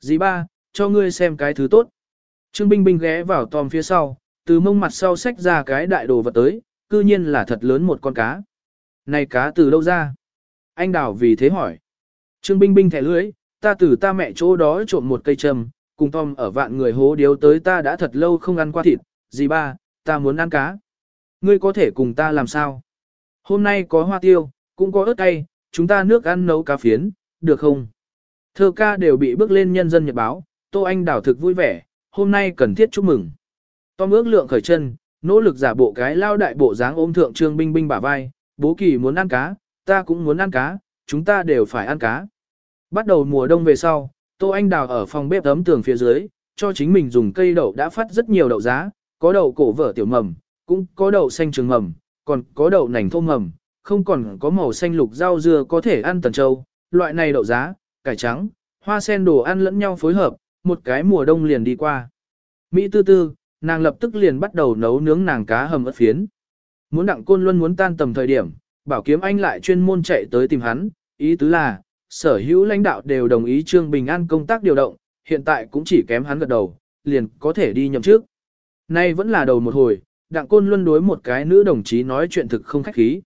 Dì ba, cho ngươi xem cái thứ tốt. Trương Binh Binh ghé vào Tom phía sau, từ mông mặt sau xách ra cái đại đồ vật tới, cư nhiên là thật lớn một con cá. Này cá từ đâu ra? Anh Đào vì thế hỏi. Trương Binh Binh thẻ lưỡi, ta từ ta mẹ chỗ đó trộm một cây trầm, cùng Tom ở vạn người hố điếu tới ta đã thật lâu không ăn qua thịt, dì ba, ta muốn ăn cá. Ngươi có thể cùng ta làm sao? Hôm nay có hoa tiêu, cũng có ớt cay, chúng ta nước ăn nấu cá phiến, được không? Thơ ca đều bị bước lên nhân dân nhật báo, Tô Anh đào thực vui vẻ, hôm nay cần thiết chúc mừng. Tom ước lượng khởi chân, nỗ lực giả bộ cái lao đại bộ dáng ôm thượng trương binh binh bả vai, bố kỳ muốn ăn cá, ta cũng muốn ăn cá, chúng ta đều phải ăn cá. Bắt đầu mùa đông về sau, Tô Anh đào ở phòng bếp ấm tường phía dưới, cho chính mình dùng cây đậu đã phát rất nhiều đậu giá, có đậu cổ vở tiểu mầm, cũng có đậu xanh trường mầm, còn có đậu nành thô mầm, không còn có màu xanh lục rau dưa có thể ăn tần châu, loại này đậu giá, cải trắng, hoa sen đồ ăn lẫn nhau phối hợp, một cái mùa đông liền đi qua. Mỹ tư tư, nàng lập tức liền bắt đầu nấu nướng nàng cá hầm ớt phiến. Muốn đặng côn luân muốn tan tầm thời điểm, bảo kiếm anh lại chuyên môn chạy tới tìm hắn, ý tứ là, sở hữu lãnh đạo đều đồng ý Trương Bình An công tác điều động, hiện tại cũng chỉ kém hắn gật đầu, liền có thể đi nhậm trước. Nay vẫn là đầu một hồi, đặng côn luân đối một cái nữ đồng chí nói chuyện thực không khách khí.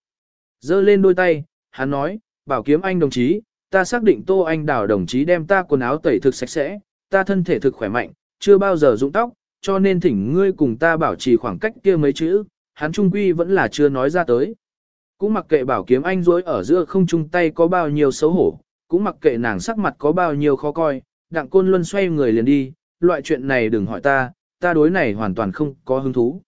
giơ lên đôi tay, hắn nói, bảo kiếm anh đồng chí, ta xác định tô anh đào đồng chí đem ta quần áo tẩy thực sạch sẽ, ta thân thể thực khỏe mạnh, chưa bao giờ rụng tóc, cho nên thỉnh ngươi cùng ta bảo trì khoảng cách kia mấy chữ, hắn trung quy vẫn là chưa nói ra tới. Cũng mặc kệ bảo kiếm anh rối ở giữa không chung tay có bao nhiêu xấu hổ, cũng mặc kệ nàng sắc mặt có bao nhiêu khó coi, đặng côn luân xoay người liền đi, loại chuyện này đừng hỏi ta, ta đối này hoàn toàn không có hứng thú.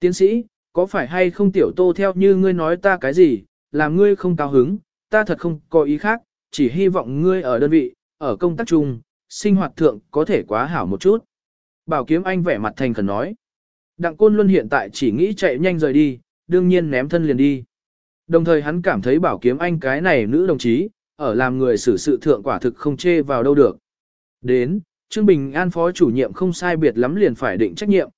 Tiến sĩ, có phải hay không tiểu tô theo như ngươi nói ta cái gì, làm ngươi không cao hứng, ta thật không có ý khác, chỉ hy vọng ngươi ở đơn vị, ở công tác chung, sinh hoạt thượng có thể quá hảo một chút. Bảo kiếm anh vẻ mặt thành khẩn nói. Đặng Côn Luân hiện tại chỉ nghĩ chạy nhanh rời đi, đương nhiên ném thân liền đi. Đồng thời hắn cảm thấy bảo kiếm anh cái này nữ đồng chí, ở làm người xử sự thượng quả thực không chê vào đâu được. Đến, Trương Bình An phó chủ nhiệm không sai biệt lắm liền phải định trách nhiệm.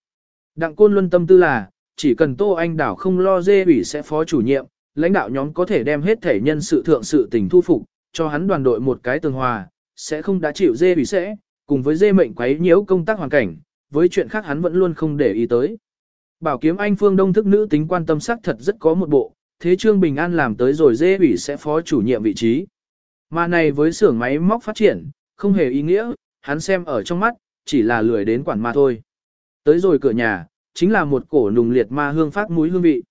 Đặng Côn Luân tâm tư là, chỉ cần Tô Anh Đảo không lo dê ủy sẽ phó chủ nhiệm, lãnh đạo nhóm có thể đem hết thể nhân sự thượng sự tình thu phục, cho hắn đoàn đội một cái tường hòa, sẽ không đã chịu dê ủy sẽ, cùng với dê mệnh quấy nhiễu công tác hoàn cảnh, với chuyện khác hắn vẫn luôn không để ý tới. Bảo kiếm anh phương đông thức nữ tính quan tâm sắc thật rất có một bộ, thế Trương Bình An làm tới rồi dê ủy sẽ phó chủ nhiệm vị trí. Mà này với xưởng máy móc phát triển, không hề ý nghĩa, hắn xem ở trong mắt, chỉ là lười đến quản mà thôi. Tới rồi cửa nhà, chính là một cổ nùng liệt ma hương phát mũi hương vị.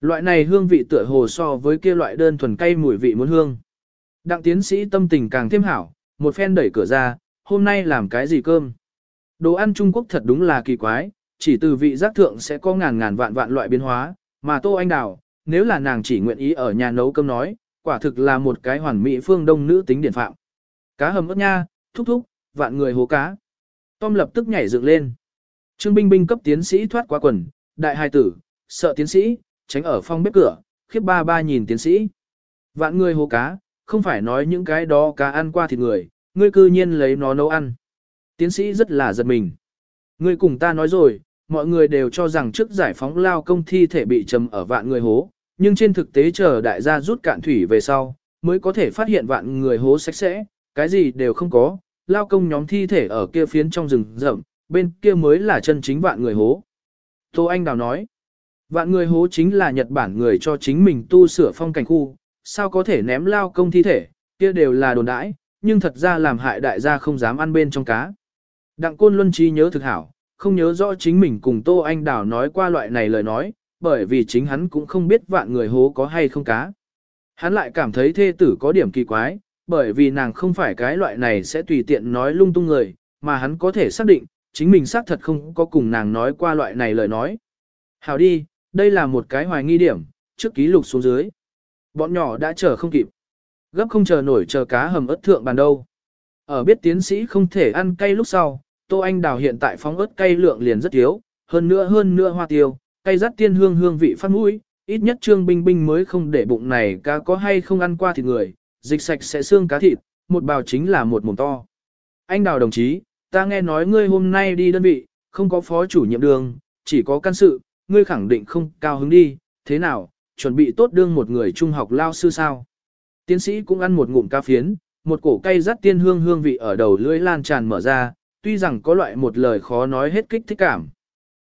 Loại này hương vị tựa hồ so với kia loại đơn thuần cay mùi vị muốn hương. Đặng tiến sĩ tâm tình càng thêm hảo, một phen đẩy cửa ra, hôm nay làm cái gì cơm. Đồ ăn Trung Quốc thật đúng là kỳ quái, chỉ từ vị giác thượng sẽ có ngàn ngàn vạn vạn loại biến hóa, mà Tô Anh Đào, nếu là nàng chỉ nguyện ý ở nhà nấu cơm nói, quả thực là một cái hoàn mỹ phương đông nữ tính điển phạm. Cá hầm ớt nha, thúc thúc, vạn người hố cá. Tom lập tức nhảy dựng lên. Trương Binh Binh cấp tiến sĩ thoát qua quần, đại hài tử, sợ tiến sĩ, tránh ở phòng bếp cửa, khiếp ba ba nhìn tiến sĩ. Vạn người hố cá, không phải nói những cái đó cá ăn qua thịt người, ngươi cư nhiên lấy nó nấu ăn. Tiến sĩ rất là giật mình. Ngươi cùng ta nói rồi, mọi người đều cho rằng trước giải phóng lao công thi thể bị trầm ở vạn người hố, nhưng trên thực tế chờ đại gia rút cạn thủy về sau, mới có thể phát hiện vạn người hố sạch sẽ, cái gì đều không có, lao công nhóm thi thể ở kia phiến trong rừng rậm, bên kia mới là chân chính vạn người hố. Tô Anh Đào nói, vạn người hố chính là Nhật Bản người cho chính mình tu sửa phong cảnh khu, sao có thể ném lao công thi thể, kia đều là đồn đãi, nhưng thật ra làm hại đại gia không dám ăn bên trong cá. Đặng Côn Luân Chi nhớ thực hảo, không nhớ rõ chính mình cùng Tô Anh Đào nói qua loại này lời nói, bởi vì chính hắn cũng không biết vạn người hố có hay không cá. Hắn lại cảm thấy thê tử có điểm kỳ quái, bởi vì nàng không phải cái loại này sẽ tùy tiện nói lung tung người, mà hắn có thể xác định, chính mình xác thật không có cùng nàng nói qua loại này lời nói. Hảo đi, đây là một cái hoài nghi điểm, trước ký lục xuống dưới. Bọn nhỏ đã chờ không kịp. Gấp không chờ nổi chờ cá hầm ớt thượng bàn đâu. Ở biết tiến sĩ không thể ăn cay lúc sau, Tô Anh Đào hiện tại phóng ớt cay lượng liền rất thiếu, hơn nữa hơn nữa hoa tiêu, cay rắt tiên hương hương vị phát mũi, ít nhất Trương Binh Binh mới không để bụng này cá có hay không ăn qua thịt người, dịch sạch sẽ xương cá thịt, một bào chính là một mồm to. Anh Đào đồng chí, ta nghe nói ngươi hôm nay đi đơn vị, không có phó chủ nhiệm đường, chỉ có căn sự, ngươi khẳng định không cao hứng đi, thế nào, chuẩn bị tốt đương một người trung học lao sư sao. Tiến sĩ cũng ăn một ngụm cá phiến, một cổ cây rắt tiên hương hương vị ở đầu lưỡi lan tràn mở ra, tuy rằng có loại một lời khó nói hết kích thích cảm.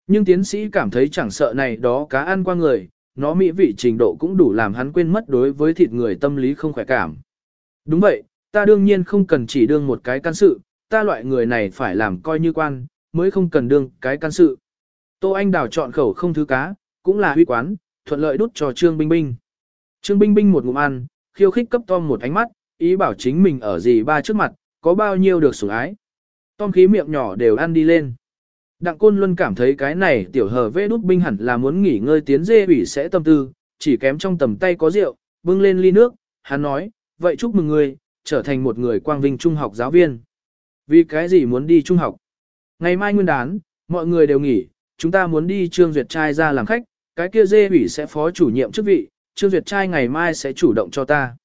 Nhưng tiến sĩ cảm thấy chẳng sợ này đó cá ăn qua người, nó mỹ vị trình độ cũng đủ làm hắn quên mất đối với thịt người tâm lý không khỏe cảm. Đúng vậy, ta đương nhiên không cần chỉ đương một cái can sự, ta loại người này phải làm coi như quan, mới không cần đương cái can sự. Tô Anh Đào chọn khẩu không thứ cá, cũng là huy quán, thuận lợi đút cho Trương Binh Binh. Trương Binh Binh một ngụm ăn, khiêu khích cấp Tom một ánh mắt, ý bảo chính mình ở gì ba trước mặt, có bao nhiêu được sủng ái. Tom khí miệng nhỏ đều ăn đi lên. Đặng Côn Luân cảm thấy cái này tiểu hờ vê đút binh hẳn là muốn nghỉ ngơi tiến dê ủy sẽ tâm tư, chỉ kém trong tầm tay có rượu, bưng lên ly nước, hắn nói, vậy chúc mừng người trở thành một người quang vinh trung học giáo viên. Vì cái gì muốn đi trung học? Ngày mai nguyên đán, mọi người đều nghỉ, chúng ta muốn đi Trương Duyệt Trai ra làm khách, cái kia dê ủy sẽ phó chủ nhiệm chức vị, Trương Duyệt Trai ngày mai sẽ chủ động cho ta.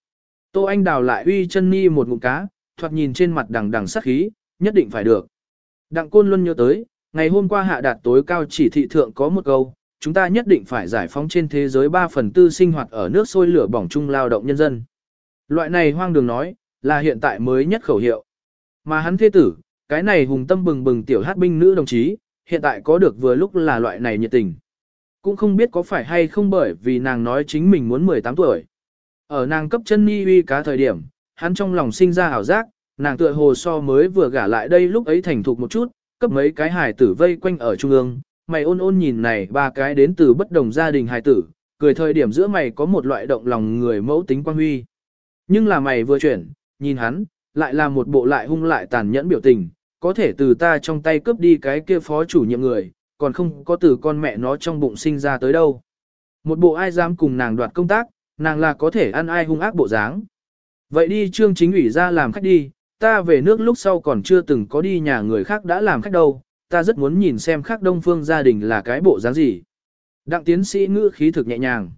Tô Anh đào lại uy chân ni một ngụm cá, thoạt nhìn trên mặt đằng đằng sắc khí, nhất định phải được. Đặng Côn Luân nhớ tới, ngày hôm qua hạ đạt tối cao chỉ thị thượng có một câu, chúng ta nhất định phải giải phóng trên thế giới 3 phần tư sinh hoạt ở nước sôi lửa bỏng chung lao động nhân dân. Loại này hoang đường nói, là hiện tại mới nhất khẩu hiệu. Mà hắn thế tử, cái này hùng tâm bừng bừng tiểu hát binh nữ đồng chí, hiện tại có được vừa lúc là loại này nhiệt tình. Cũng không biết có phải hay không bởi vì nàng nói chính mình muốn 18 tuổi. Ở nàng cấp chân ni uy cá thời điểm, hắn trong lòng sinh ra ảo giác, nàng tựa hồ so mới vừa gả lại đây lúc ấy thành thục một chút, cấp mấy cái hài tử vây quanh ở trung ương, mày ôn ôn nhìn này ba cái đến từ bất đồng gia đình hài tử, cười thời điểm giữa mày có một loại động lòng người mẫu tính quan huy. Nhưng là mày vừa chuyển, nhìn hắn, lại là một bộ lại hung lại tàn nhẫn biểu tình, có thể từ ta trong tay cướp đi cái kia phó chủ nhiệm người, còn không có từ con mẹ nó trong bụng sinh ra tới đâu. Một bộ ai dám cùng nàng đoạt công tác, nàng là có thể ăn ai hung ác bộ dáng. Vậy đi trương chính ủy ra làm khách đi, ta về nước lúc sau còn chưa từng có đi nhà người khác đã làm khách đâu, ta rất muốn nhìn xem khác đông phương gia đình là cái bộ dáng gì. Đặng tiến sĩ ngữ khí thực nhẹ nhàng.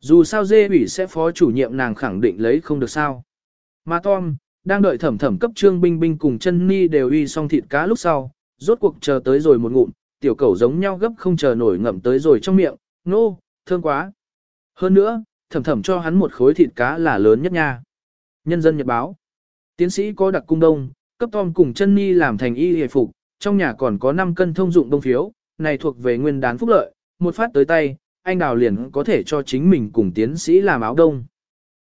Dù sao dê ủy sẽ phó chủ nhiệm nàng khẳng định lấy không được sao. Mà Tom, đang đợi thẩm thẩm cấp trương binh binh cùng chân ni đều uy xong thịt cá lúc sau, rốt cuộc chờ tới rồi một ngụm, tiểu cẩu giống nhau gấp không chờ nổi ngậm tới rồi trong miệng, nô, no, thương quá. Hơn nữa, thẩm thẩm cho hắn một khối thịt cá là lớn nhất nha. Nhân dân nhật báo. Tiến sĩ có đặc cung đông, cấp Tom cùng chân ni làm thành y hề phục, trong nhà còn có 5 cân thông dụng đông phiếu, này thuộc về nguyên đán phúc lợi, một phát tới tay, anh đào liền có thể cho chính mình cùng tiến sĩ làm áo đông.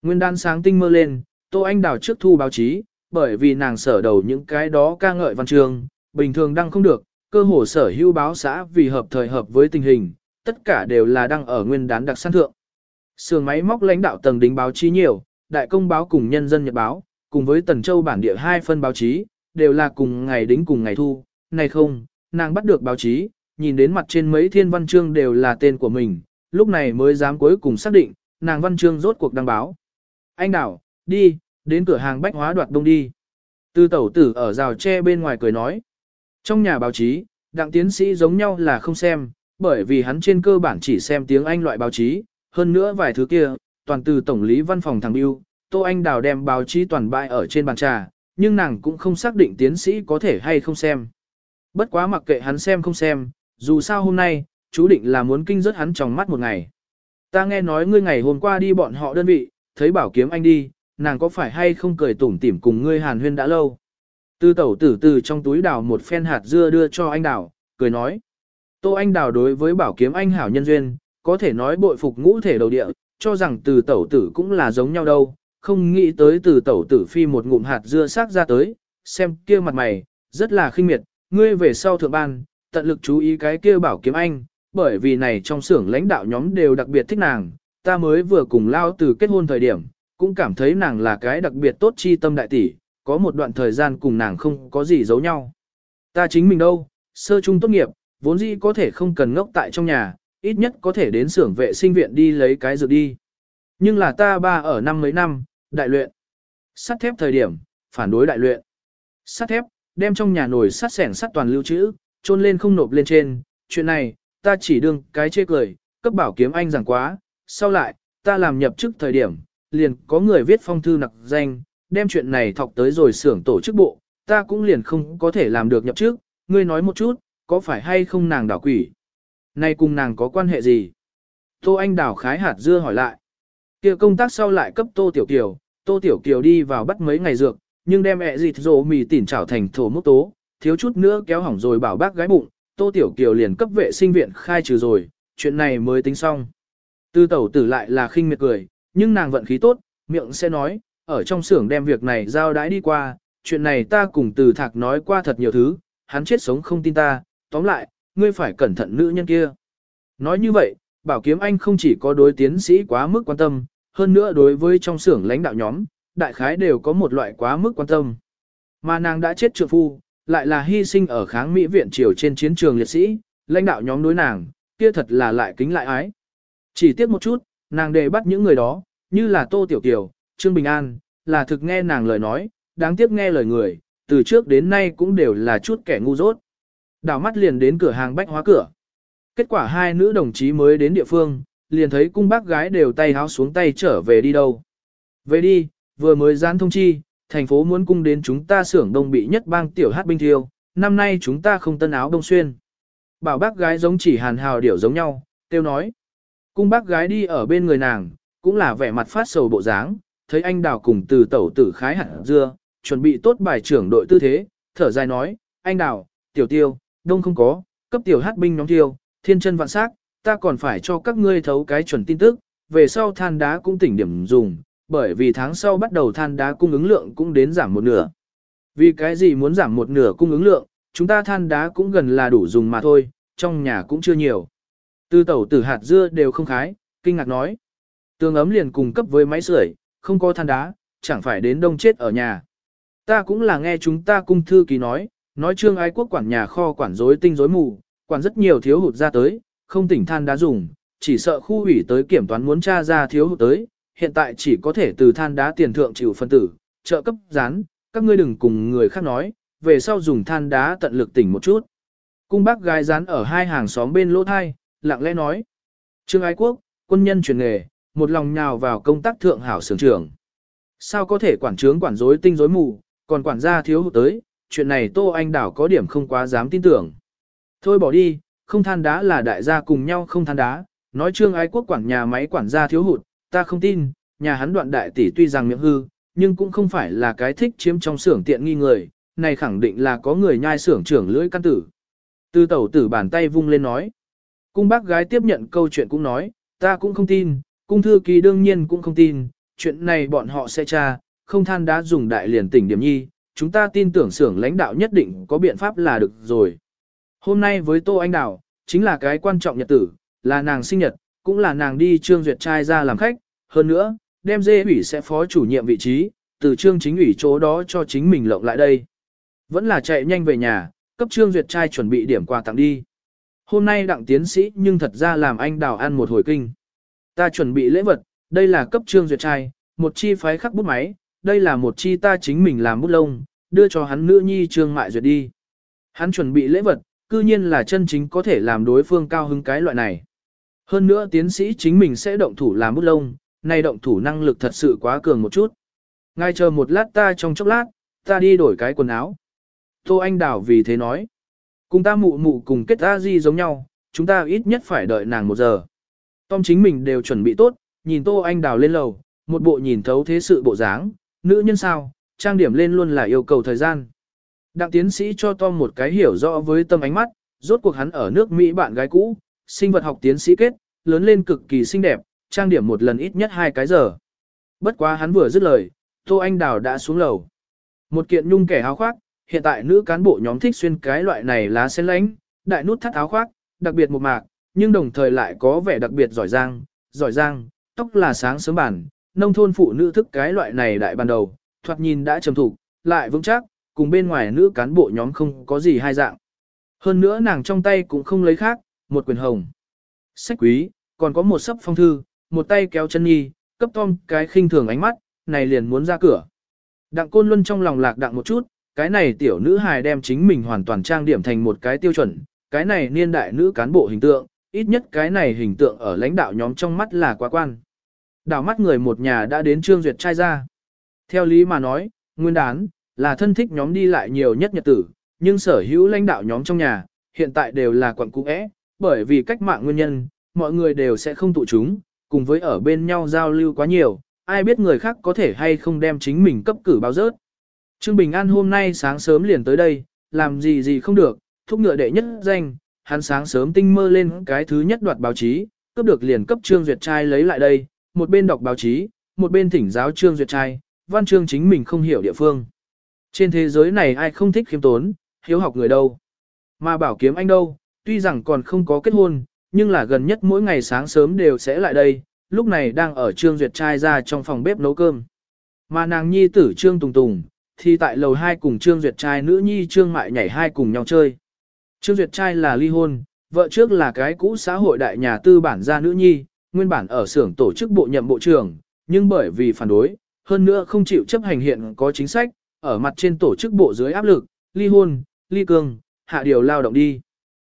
Nguyên đán sáng tinh mơ lên, Tô Anh Đào trước thu báo chí, bởi vì nàng sở đầu những cái đó ca ngợi văn trường, bình thường đăng không được, cơ hồ sở hữu báo xã vì hợp thời hợp với tình hình, tất cả đều là đang ở nguyên đán đặc sản thượng. Sườn máy móc lãnh đạo tầng đính báo chí nhiều, đại công báo cùng nhân dân nhật báo, cùng với Tần Châu bản địa hai phân báo chí, đều là cùng ngày đính cùng ngày thu, này không, nàng bắt được báo chí, nhìn đến mặt trên mấy thiên văn chương đều là tên của mình, lúc này mới dám cuối cùng xác định, nàng văn chương rốt cuộc đăng báo. Anh đảo, đi, đến cửa hàng bách hóa đoạt đông đi. Tư tẩu tử ở rào tre bên ngoài cười nói. Trong nhà báo chí, đặng tiến sĩ giống nhau là không xem, bởi vì hắn trên cơ bản chỉ xem tiếng Anh loại báo chí, hơn nữa vài thứ kia, toàn từ tổng lý văn phòng thằng Biêu, Tô Anh Đào đem báo chí toàn bại ở trên bàn trà, nhưng nàng cũng không xác định tiến sĩ có thể hay không xem. Bất quá mặc kệ hắn xem không xem, dù sao hôm nay, chú định là muốn kinh rớt hắn trong mắt một ngày. Ta nghe nói ngươi ngày hôm qua đi bọn họ đơn vị, thấy bảo kiếm anh đi, nàng có phải hay không cười tủm tỉm cùng ngươi hàn huyên đã lâu. Tư tẩu tử từ trong túi đào một phen hạt dưa đưa cho anh đào, cười nói. Tô anh đào đối với bảo kiếm anh hảo nhân duyên, có thể nói bội phục ngũ thể đầu địa, cho rằng từ tẩu tử cũng là giống nhau đâu, không nghĩ tới từ tẩu tử phi một ngụm hạt dưa sắc ra tới, xem kia mặt mày, rất là khinh miệt, ngươi về sau thượng ban, tận lực chú ý cái kia bảo kiếm anh, bởi vì này trong xưởng lãnh đạo nhóm đều đặc biệt thích nàng, ta mới vừa cùng lao từ kết hôn thời điểm, cũng cảm thấy nàng là cái đặc biệt tốt chi tâm đại tỷ, có một đoạn thời gian cùng nàng không có gì giấu nhau. Ta chính mình đâu, sơ trung tốt nghiệp, vốn dĩ có thể không cần ngốc tại trong nhà, ít nhất có thể đến xưởng vệ sinh viện đi lấy cái dược đi. Nhưng là ta ba ở năm mấy năm, đại luyện. Sắt thép thời điểm, phản đối đại luyện. Sắt thép, đem trong nhà nồi sắt sẻn sắt toàn lưu trữ, trôn lên không nộp lên trên. Chuyện này, ta chỉ đương cái chê cười, cấp bảo kiếm anh rằng quá. Sau lại, ta làm nhập chức thời điểm, liền có người viết phong thư nặc danh, đem chuyện này thọc tới rồi xưởng tổ chức bộ, ta cũng liền không có thể làm được nhập chức, ngươi nói một chút, có phải hay không nàng đảo quỷ? Này cùng nàng có quan hệ gì? Tô Anh đảo khái hạt dưa hỏi lại. kia công tác sau lại cấp Tô Tiểu Kiều, Tô Tiểu Kiều đi vào bắt mấy ngày dược, nhưng đem ẹ dịt rổ mì tỉn trảo thành thổ mốc tố, thiếu chút nữa kéo hỏng rồi bảo bác gái bụng, Tô Tiểu Kiều liền cấp vệ sinh viện khai trừ rồi, chuyện này mới tính xong. Tư tẩu tử lại là khinh miệt cười, nhưng nàng vận khí tốt, miệng sẽ nói, ở trong xưởng đem việc này giao đãi đi qua, chuyện này ta cùng từ thạc nói qua thật nhiều thứ, hắn chết sống không tin ta, tóm lại, ngươi phải cẩn thận nữ nhân kia. Nói như vậy, bảo kiếm anh không chỉ có đối tiến sĩ quá mức quan tâm, hơn nữa đối với trong xưởng lãnh đạo nhóm, đại khái đều có một loại quá mức quan tâm. Mà nàng đã chết trượng phu, lại là hy sinh ở kháng Mỹ viện triều trên chiến trường liệt sĩ, lãnh đạo nhóm đối nàng, kia thật là lại kính lại ái. Chỉ tiếc một chút, nàng đề bắt những người đó, như là Tô Tiểu Kiều, Trương Bình An, là thực nghe nàng lời nói, đáng tiếc nghe lời người, từ trước đến nay cũng đều là chút kẻ ngu dốt. Đảo mắt liền đến cửa hàng bách hóa cửa. Kết quả hai nữ đồng chí mới đến địa phương, liền thấy cung bác gái đều tay háo xuống tay trở về đi đâu. Về đi, vừa mới gián thông chi, thành phố muốn cung đến chúng ta xưởng đông bị nhất bang tiểu hát binh thiêu, năm nay chúng ta không tân áo đông xuyên. Bảo bác gái giống chỉ hàn hào điểu giống nhau, tiêu nói. Cung bác gái đi ở bên người nàng, cũng là vẻ mặt phát sầu bộ dáng, thấy anh đào cùng từ tẩu tử khái hẳn dưa, chuẩn bị tốt bài trưởng đội tư thế, thở dài nói, anh đào, tiểu tiêu, đông không có, cấp tiểu hát binh nhóm tiêu, thiên chân vạn sắc, ta còn phải cho các ngươi thấu cái chuẩn tin tức, về sau than đá cũng tỉnh điểm dùng, bởi vì tháng sau bắt đầu than đá cung ứng lượng cũng đến giảm một nửa. Vì cái gì muốn giảm một nửa cung ứng lượng, chúng ta than đá cũng gần là đủ dùng mà thôi, trong nhà cũng chưa nhiều. Tư tẩu tử hạt dưa đều không khái, kinh ngạc nói. Tương ấm liền cùng cấp với máy sưởi, không có than đá, chẳng phải đến đông chết ở nhà. Ta cũng là nghe chúng ta cung thư ký nói, nói trương ái quốc quản nhà kho quản rối tinh rối mù, quản rất nhiều thiếu hụt ra tới, không tỉnh than đá dùng, chỉ sợ khu ủy tới kiểm toán muốn tra ra thiếu hụt tới, hiện tại chỉ có thể từ than đá tiền thượng chịu phân tử, trợ cấp rán, các ngươi đừng cùng người khác nói, về sau dùng than đá tận lực tỉnh một chút. Cung bác gái rán ở hai hàng xóm bên lỗ thai, lặng lẽ nói. Trương Ái Quốc, quân nhân truyền nghề, một lòng nhào vào công tác thượng hảo sưởng trưởng. Sao có thể quản trướng quản rối tinh rối mù, còn quản gia thiếu hụt tới, chuyện này Tô Anh Đảo có điểm không quá dám tin tưởng. Thôi bỏ đi, không than đá là đại gia cùng nhau không than đá, nói trương ái quốc quản nhà máy quản gia thiếu hụt, ta không tin, nhà hắn đoạn đại tỷ tuy rằng miệng hư, nhưng cũng không phải là cái thích chiếm trong xưởng tiện nghi người, này khẳng định là có người nhai xưởng trưởng lưỡi căn tử. Tư tẩu tử bàn tay vung lên nói. Cung bác gái tiếp nhận câu chuyện cũng nói, ta cũng không tin, cung thư ký đương nhiên cũng không tin, chuyện này bọn họ sẽ tra, không than đã dùng đại liền tỉnh điểm nhi, chúng ta tin tưởng xưởng lãnh đạo nhất định có biện pháp là được rồi. Hôm nay với Tô Anh Đào, chính là cái quan trọng nhật tử, là nàng sinh nhật, cũng là nàng đi trương duyệt trai ra làm khách, hơn nữa, đem dê ủy sẽ phó chủ nhiệm vị trí, từ trương chính ủy chỗ đó cho chính mình lộng lại đây. Vẫn là chạy nhanh về nhà, cấp trương duyệt trai chuẩn bị điểm quà tặng đi. Hôm nay đặng tiến sĩ nhưng thật ra làm anh đào ăn một hồi kinh. Ta chuẩn bị lễ vật, đây là cấp trương duyệt trai, một chi phái khắc bút máy, đây là một chi ta chính mình làm bút lông, đưa cho hắn nữ nhi trương mại duyệt đi. Hắn chuẩn bị lễ vật, cư nhiên là chân chính có thể làm đối phương cao hứng cái loại này. Hơn nữa tiến sĩ chính mình sẽ động thủ làm bút lông, nay động thủ năng lực thật sự quá cường một chút. Ngay chờ một lát ta trong chốc lát, ta đi đổi cái quần áo. Tô Anh Đào vì thế nói. Cùng ta mụ mụ cùng kết ta di giống nhau, chúng ta ít nhất phải đợi nàng một giờ. Tom chính mình đều chuẩn bị tốt, nhìn Tô Anh Đào lên lầu, một bộ nhìn thấu thế sự bộ dáng, nữ nhân sao, trang điểm lên luôn là yêu cầu thời gian. Đặng tiến sĩ cho Tom một cái hiểu rõ với tâm ánh mắt, rốt cuộc hắn ở nước Mỹ bạn gái cũ, sinh vật học tiến sĩ kết, lớn lên cực kỳ xinh đẹp, trang điểm một lần ít nhất hai cái giờ. Bất quá hắn vừa dứt lời, Tô Anh Đào đã xuống lầu. Một kiện nhung kẻ áo khoác, hiện tại nữ cán bộ nhóm thích xuyên cái loại này lá sen lánh, đại nút thắt áo khoác, đặc biệt một mạc, nhưng đồng thời lại có vẻ đặc biệt giỏi giang, giỏi giang, tóc là sáng sớm bản, nông thôn phụ nữ thức cái loại này đại ban đầu, thoạt nhìn đã trầm thủ, lại vững chắc, cùng bên ngoài nữ cán bộ nhóm không có gì hai dạng. Hơn nữa nàng trong tay cũng không lấy khác, một quyền hồng. Sách quý, còn có một sấp phong thư, một tay kéo chân nhi, cấp Tom cái khinh thường ánh mắt, này liền muốn ra cửa. Đặng Côn Luân trong lòng lạc đặng một chút, cái này tiểu nữ hài đem chính mình hoàn toàn trang điểm thành một cái tiêu chuẩn, cái này niên đại nữ cán bộ hình tượng, ít nhất cái này hình tượng ở lãnh đạo nhóm trong mắt là quá quan. Đảo mắt người một nhà đã đến Trương Duyệt trai ra. Theo lý mà nói, nguyên đán, là thân thích nhóm đi lại nhiều nhất nhật tử, nhưng sở hữu lãnh đạo nhóm trong nhà, hiện tại đều là quận cũ é, bởi vì cách mạng nguyên nhân, mọi người đều sẽ không tụ chúng, cùng với ở bên nhau giao lưu quá nhiều, ai biết người khác có thể hay không đem chính mình cấp cử báo rớt. Trương Bình An hôm nay sáng sớm liền tới đây, làm gì gì không được, thúc ngựa đệ nhất danh, hắn sáng sớm tinh mơ lên cái thứ nhất đoạt báo chí, cướp được liền cấp Trương Duyệt trai lấy lại đây, một bên đọc báo chí, một bên thỉnh giáo Trương Duyệt trai, văn chương chính mình không hiểu địa phương. Trên thế giới này ai không thích khiêm tốn, hiếu học người đâu. Mà bảo kiếm anh đâu, tuy rằng còn không có kết hôn, nhưng là gần nhất mỗi ngày sáng sớm đều sẽ lại đây, lúc này đang ở Trương Duyệt trai ra trong phòng bếp nấu cơm. Mà nàng nhi tử Trương Tùng Tùng, thì tại lầu 2 cùng Trương Duyệt trai nữ nhi Trương Mại nhảy hai cùng nhau chơi. Trương Duyệt trai là ly hôn, vợ trước là cái cũ xã hội đại nhà tư bản gia nữ nhi, nguyên bản ở xưởng tổ chức bộ nhậm bộ trưởng, nhưng bởi vì phản đối, hơn nữa không chịu chấp hành hiện có chính sách, ở mặt trên tổ chức bộ dưới áp lực, ly hôn, ly cương, hạ điều lao động đi.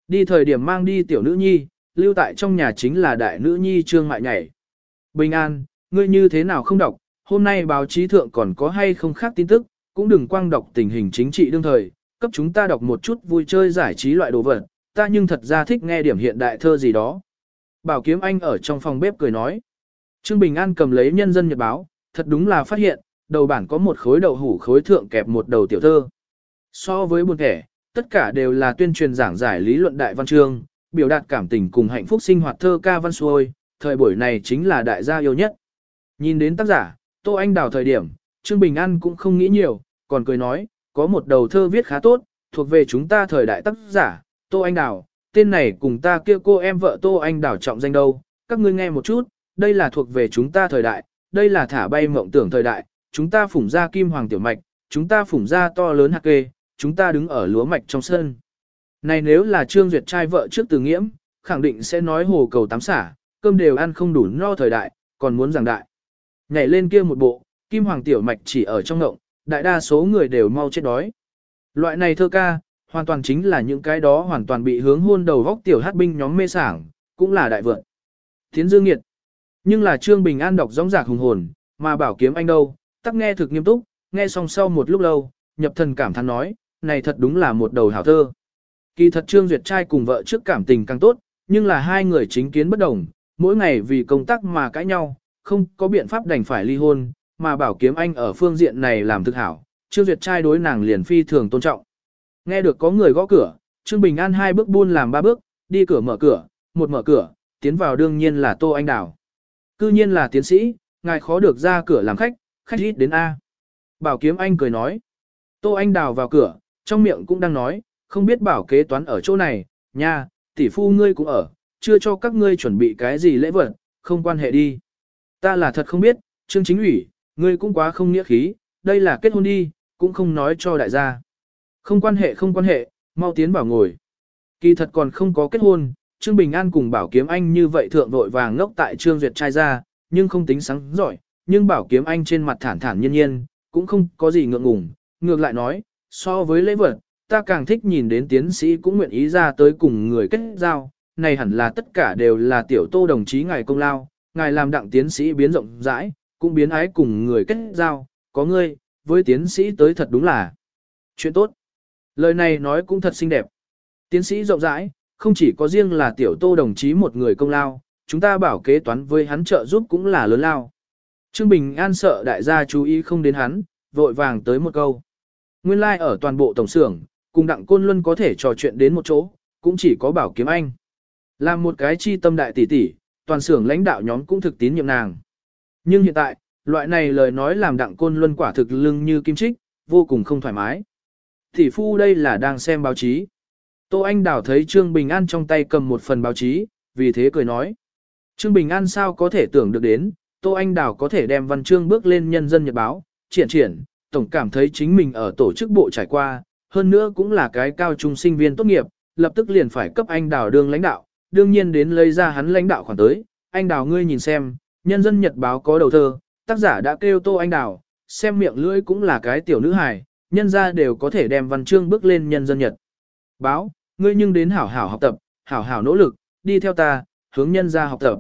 Đi thời điểm mang đi tiểu nữ nhi, lưu tại trong nhà chính là đại nữ nhi trương mại nhảy. Bình an, ngươi như thế nào không đọc, hôm nay báo chí thượng còn có hay không khác tin tức, cũng đừng quang đọc tình hình chính trị đương thời, cấp chúng ta đọc một chút vui chơi giải trí loại đồ vật, ta nhưng thật ra thích nghe điểm hiện đại thơ gì đó. Bảo kiếm anh ở trong phòng bếp cười nói. Trương Bình An cầm lấy nhân dân nhật báo, thật đúng là phát hiện, đầu bản có một khối đậu hủ khối thượng kẹp một đầu tiểu thơ. So với buồn kẻ, tất cả đều là tuyên truyền giảng giải lý luận đại văn chương, biểu đạt cảm tình cùng hạnh phúc sinh hoạt thơ ca văn xuôi, thời buổi này chính là đại gia yêu nhất. Nhìn đến tác giả, Tô Anh Đào thời điểm, Trương Bình An cũng không nghĩ nhiều, còn cười nói, có một đầu thơ viết khá tốt, thuộc về chúng ta thời đại tác giả, Tô Anh Đào, tên này cùng ta kia cô em vợ Tô Anh Đào trọng danh đâu, các ngươi nghe một chút, đây là thuộc về chúng ta thời đại, đây là thả bay mộng tưởng thời đại, chúng ta phủng ra kim hoàng tiểu mạch, chúng ta phủng ra to lớn hạt kê, chúng ta đứng ở lúa mạch trong sân. Này nếu là Trương Duyệt trai vợ trước từ nghiễm, khẳng định sẽ nói hồ cầu tắm xả, cơm đều ăn không đủ no thời đại, còn muốn giảng đại. Nhảy lên kia một bộ, kim hoàng tiểu mạch chỉ ở trong ngộng, đại đa số người đều mau chết đói. Loại này thơ ca, hoàn toàn chính là những cái đó hoàn toàn bị hướng hôn đầu góc tiểu hát binh nhóm mê sảng, cũng là đại vượng. Thiến Dương Nghiệt. Nhưng là Trương Bình An đọc rõng rạc hùng hồn, mà bảo kiếm anh đâu, tắc nghe thực nghiêm túc, nghe xong sau một lúc lâu, nhập thần cảm thán nói, này thật đúng là một đầu hảo thơ. Kỳ thật Trương Duyệt trai cùng vợ trước cảm tình càng tốt, nhưng là hai người chính kiến bất đồng, mỗi ngày vì công tác mà cãi nhau, không có biện pháp đành phải ly hôn, mà bảo kiếm anh ở phương diện này làm thực hảo, Trương Duyệt trai đối nàng liền phi thường tôn trọng. Nghe được có người gõ cửa, Trương Bình An hai bước buôn làm ba bước, đi cửa mở cửa, một mở cửa, tiến vào đương nhiên là Tô Anh Đào. Cư nhiên là tiến sĩ, ngài khó được ra cửa làm khách, khách ít đến A. Bảo kiếm anh cười nói. Tô Anh Đào vào cửa, trong miệng cũng đang nói, không biết bảo kế toán ở chỗ này, nha, tỷ phu ngươi cũng ở, chưa cho các ngươi chuẩn bị cái gì lễ vật, không quan hệ đi. Ta là thật không biết, Trương Chính ủy, ngươi cũng quá không nghĩa khí, đây là kết hôn đi, cũng không nói cho đại gia. Không quan hệ không quan hệ, mau tiến bảo ngồi. Kỳ thật còn không có kết hôn, Trương Bình An cùng Bảo Kiếm Anh như vậy thượng vội vàng ngốc tại Trương Duyệt trai ra, nhưng không tính sáng giỏi, nhưng Bảo Kiếm Anh trên mặt thản thản nhiên nhiên, cũng không có gì ngượng ngùng, ngược lại nói, so với lễ vật, ta càng thích nhìn đến tiến sĩ cũng nguyện ý ra tới cùng người kết giao, này hẳn là tất cả đều là tiểu tô đồng chí ngài công lao, ngài làm đặng tiến sĩ biến rộng rãi, cũng biến ái cùng người kết giao, có ngươi, với tiến sĩ tới thật đúng là chuyện tốt. Lời này nói cũng thật xinh đẹp. Tiến sĩ rộng rãi, không chỉ có riêng là tiểu tô đồng chí một người công lao, chúng ta bảo kế toán với hắn trợ giúp cũng là lớn lao. Trương Bình An sợ đại gia chú ý không đến hắn, vội vàng tới một câu. Nguyên lai like ở toàn bộ tổng xưởng, cùng đặng côn luân có thể trò chuyện đến một chỗ, cũng chỉ có bảo kiếm anh. Làm một cái chi tâm đại tỷ tỷ, toàn xưởng lãnh đạo nhóm cũng thực tín nhiệm nàng. Nhưng hiện tại, loại này lời nói làm đặng côn luân quả thực lưng như kim trích, vô cùng không thoải mái. Tỷ phu đây là đang xem báo chí. Tô Anh Đào thấy Trương Bình An trong tay cầm một phần báo chí, vì thế cười nói. Trương Bình An sao có thể tưởng được đến, Tô Anh Đào có thể đem văn chương bước lên nhân dân nhật báo, triển triển, tổng cảm thấy chính mình ở tổ chức bộ trải qua, hơn nữa cũng là cái cao trung sinh viên tốt nghiệp, lập tức liền phải cấp anh Đào đương lãnh đạo, đương nhiên đến lấy ra hắn lãnh đạo khoản tới, anh Đào ngươi nhìn xem, nhân dân nhật báo có đầu thơ, tác giả đã kêu Tô Anh Đào, xem miệng lưỡi cũng là cái tiểu nữ hài, nhân ra đều có thể đem văn chương bước lên nhân dân nhật. Báo, ngươi nhưng đến hảo hảo học tập, hảo hảo nỗ lực, đi theo ta, hướng nhân ra học tập.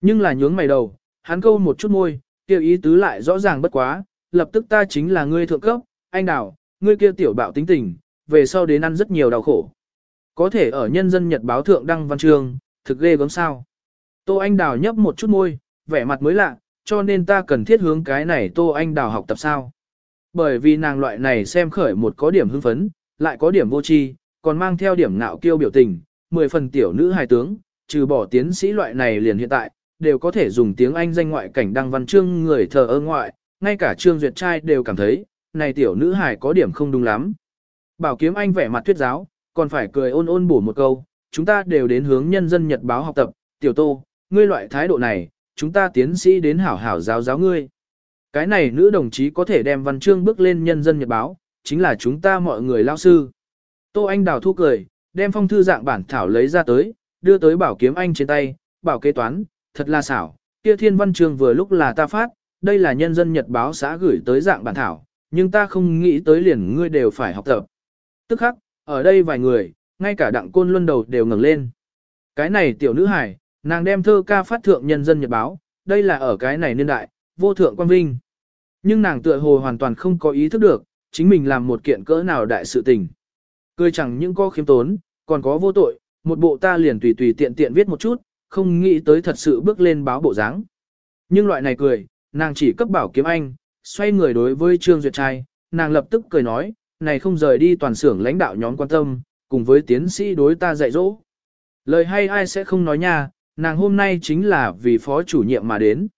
Nhưng là nhướng mày đầu, hắn câu một chút môi, kêu ý tứ lại rõ ràng bất quá, lập tức ta chính là ngươi thượng cấp, anh đào, ngươi kia tiểu bạo tính tình, về sau đến ăn rất nhiều đau khổ. Có thể ở nhân dân nhật báo thượng đăng văn chương, thực ghê gớm sao. Tô Anh Đào nhấp một chút môi, vẻ mặt mới lạ, cho nên ta cần thiết hướng cái này Tô Anh Đào học tập sao. Bởi vì nàng loại này xem khởi một có điểm hưng phấn, lại có điểm vô tri, còn mang theo điểm ngạo kiêu biểu tình, mười phần tiểu nữ hài tướng, trừ bỏ tiến sĩ loại này liền hiện tại, đều có thể dùng tiếng Anh danh ngoại cảnh đăng văn chương người thờ ơ ngoại, ngay cả Trương Duyệt trai đều cảm thấy, này tiểu nữ hài có điểm không đúng lắm. Bảo kiếm anh vẻ mặt thuyết giáo, còn phải cười ôn ôn bổ một câu, chúng ta đều đến hướng nhân dân nhật báo học tập, tiểu tô, ngươi loại thái độ này, chúng ta tiến sĩ đến hảo hảo giáo giáo ngươi. Cái này nữ đồng chí có thể đem văn chương bước lên nhân dân nhật báo, chính là chúng ta mọi người lao sư. Tô Anh đào thu cười, đem phong thư dạng bản thảo lấy ra tới, đưa tới bảo kiếm anh trên tay, bảo kế toán, thật là xảo, kia thiên văn chương vừa lúc là ta phát, đây là nhân dân nhật báo xã gửi tới dạng bản thảo, nhưng ta không nghĩ tới liền ngươi đều phải học tập. Tức khắc, ở đây vài người, ngay cả đặng côn luân đầu đều ngẩng lên. Cái này tiểu nữ hải, nàng đem thơ ca phát thượng nhân dân nhật báo, đây là ở cái này niên đại, vô thượng quan vinh. Nhưng nàng tựa hồ hoàn toàn không có ý thức được, chính mình làm một kiện cỡ nào đại sự tình. Cười chẳng những có khiếm tốn, còn có vô tội, một bộ ta liền tùy tùy tiện tiện viết một chút, không nghĩ tới thật sự bước lên báo bộ dáng. Nhưng loại này cười, nàng chỉ cấp bảo kiếm anh, xoay người đối với Trương Duyệt trai, nàng lập tức cười nói, này không rời đi toàn xưởng lãnh đạo nhóm quan tâm, cùng với tiến sĩ đối ta dạy dỗ. Lời hay ai sẽ không nói nha, nàng hôm nay chính là vì phó chủ nhiệm mà đến.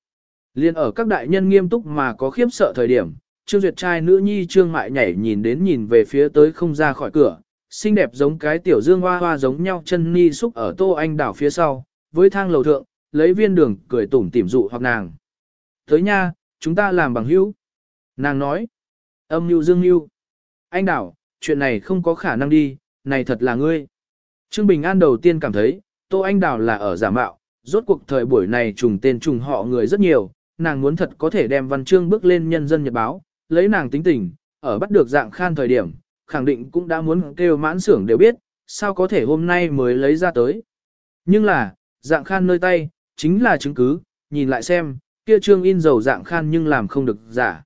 Liên ở các đại nhân nghiêm túc mà có khiếp sợ thời điểm, Trương Duyệt trai nữ nhi Trương Mại nhảy nhìn đến nhìn về phía tới không ra khỏi cửa, xinh đẹp giống cái tiểu dương hoa hoa giống nhau chân ni xúc ở tô anh đảo phía sau, với thang lầu thượng, lấy viên đường cười tủm tỉm dụ hoặc nàng. Tới nha, chúng ta làm bằng hữu. Nàng nói, âm mưu dương mưu. Anh đảo, chuyện này không có khả năng đi, này thật là ngươi. Trương Bình An đầu tiên cảm thấy, Tô Anh Đào là ở giả mạo, rốt cuộc thời buổi này trùng tên trùng họ người rất nhiều, nàng muốn thật có thể đem văn chương bước lên nhân dân nhật báo, lấy nàng tính tình, ở bắt được dạng khan thời điểm, khẳng định cũng đã muốn kêu mãn xưởng đều biết, sao có thể hôm nay mới lấy ra tới. Nhưng là, dạng khan nơi tay, chính là chứng cứ, nhìn lại xem, kia trương in dầu dạng khan nhưng làm không được giả.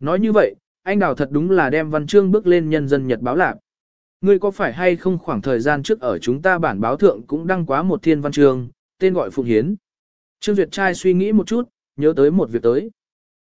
Nói như vậy, anh đào thật đúng là đem văn chương bước lên nhân dân nhật báo lạc. Ngươi có phải hay không khoảng thời gian trước ở chúng ta bản báo thượng cũng đăng quá một thiên văn chương, tên gọi Phụng Hiến. Trương Duyệt trai suy nghĩ một chút, nhớ tới một việc tới.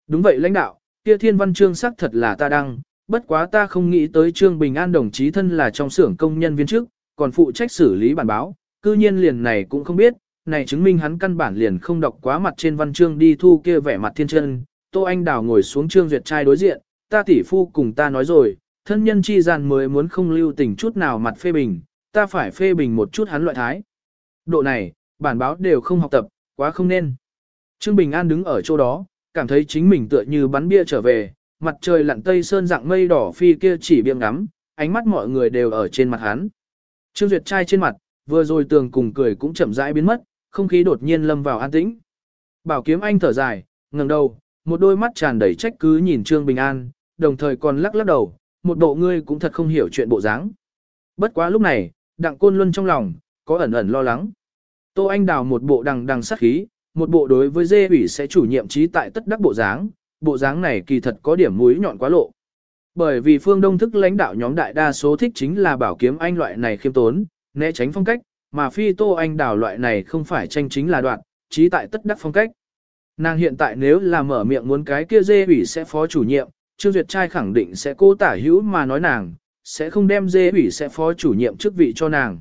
Đúng vậy lãnh đạo, kia thiên văn chương xác thật là ta đăng, bất quá ta không nghĩ tới Trương Bình An đồng chí thân là trong xưởng công nhân viên chức, còn phụ trách xử lý bản báo, cư nhiên liền này cũng không biết, này chứng minh hắn căn bản liền không đọc quá mặt trên văn chương đi thu kia vẻ mặt thiên chân. Tô Anh Đào ngồi xuống Trương Duyệt trai đối diện, ta tỷ phu cùng ta nói rồi, thân nhân chi gian mới muốn không lưu tình chút nào mặt phê bình, ta phải phê bình một chút hắn loại thái. Độ này, bản báo đều không học tập, quá không nên. Trương Bình An đứng ở chỗ đó, cảm thấy chính mình tựa như bắn bia trở về, mặt trời lặn tây sơn dạng mây đỏ phi kia chỉ biếng ngắm, ánh mắt mọi người đều ở trên mặt hắn. Trương Duyệt trai trên mặt, vừa rồi tường cùng cười cũng chậm rãi biến mất, không khí đột nhiên lâm vào an tĩnh. Bảo kiếm anh thở dài, ngẩng đầu, một đôi mắt tràn đầy trách cứ nhìn Trương Bình An, đồng thời còn lắc lắc đầu, một bộ ngươi cũng thật không hiểu chuyện bộ dáng. Bất quá lúc này, đặng côn luân trong lòng, có ẩn ẩn lo lắng. Tô Anh đào một bộ đằng đằng sát khí, một bộ đối với dê ủy sẽ chủ nhiệm trí tại tất đắc bộ dáng, bộ dáng này kỳ thật có điểm mũi nhọn quá lộ. Bởi vì phương đông thức lãnh đạo nhóm đại đa số thích chính là bảo kiếm anh loại này khiêm tốn, né tránh phong cách, mà phi tô anh đào loại này không phải tranh chính là đoạn, trí tại tất đắc phong cách. Nàng hiện tại nếu là mở miệng muốn cái kia dê ủy sẽ phó chủ nhiệm, Trương Duyệt trai khẳng định sẽ cố tả hữu mà nói nàng, sẽ không đem dê ủy sẽ phó chủ nhiệm chức vị cho nàng.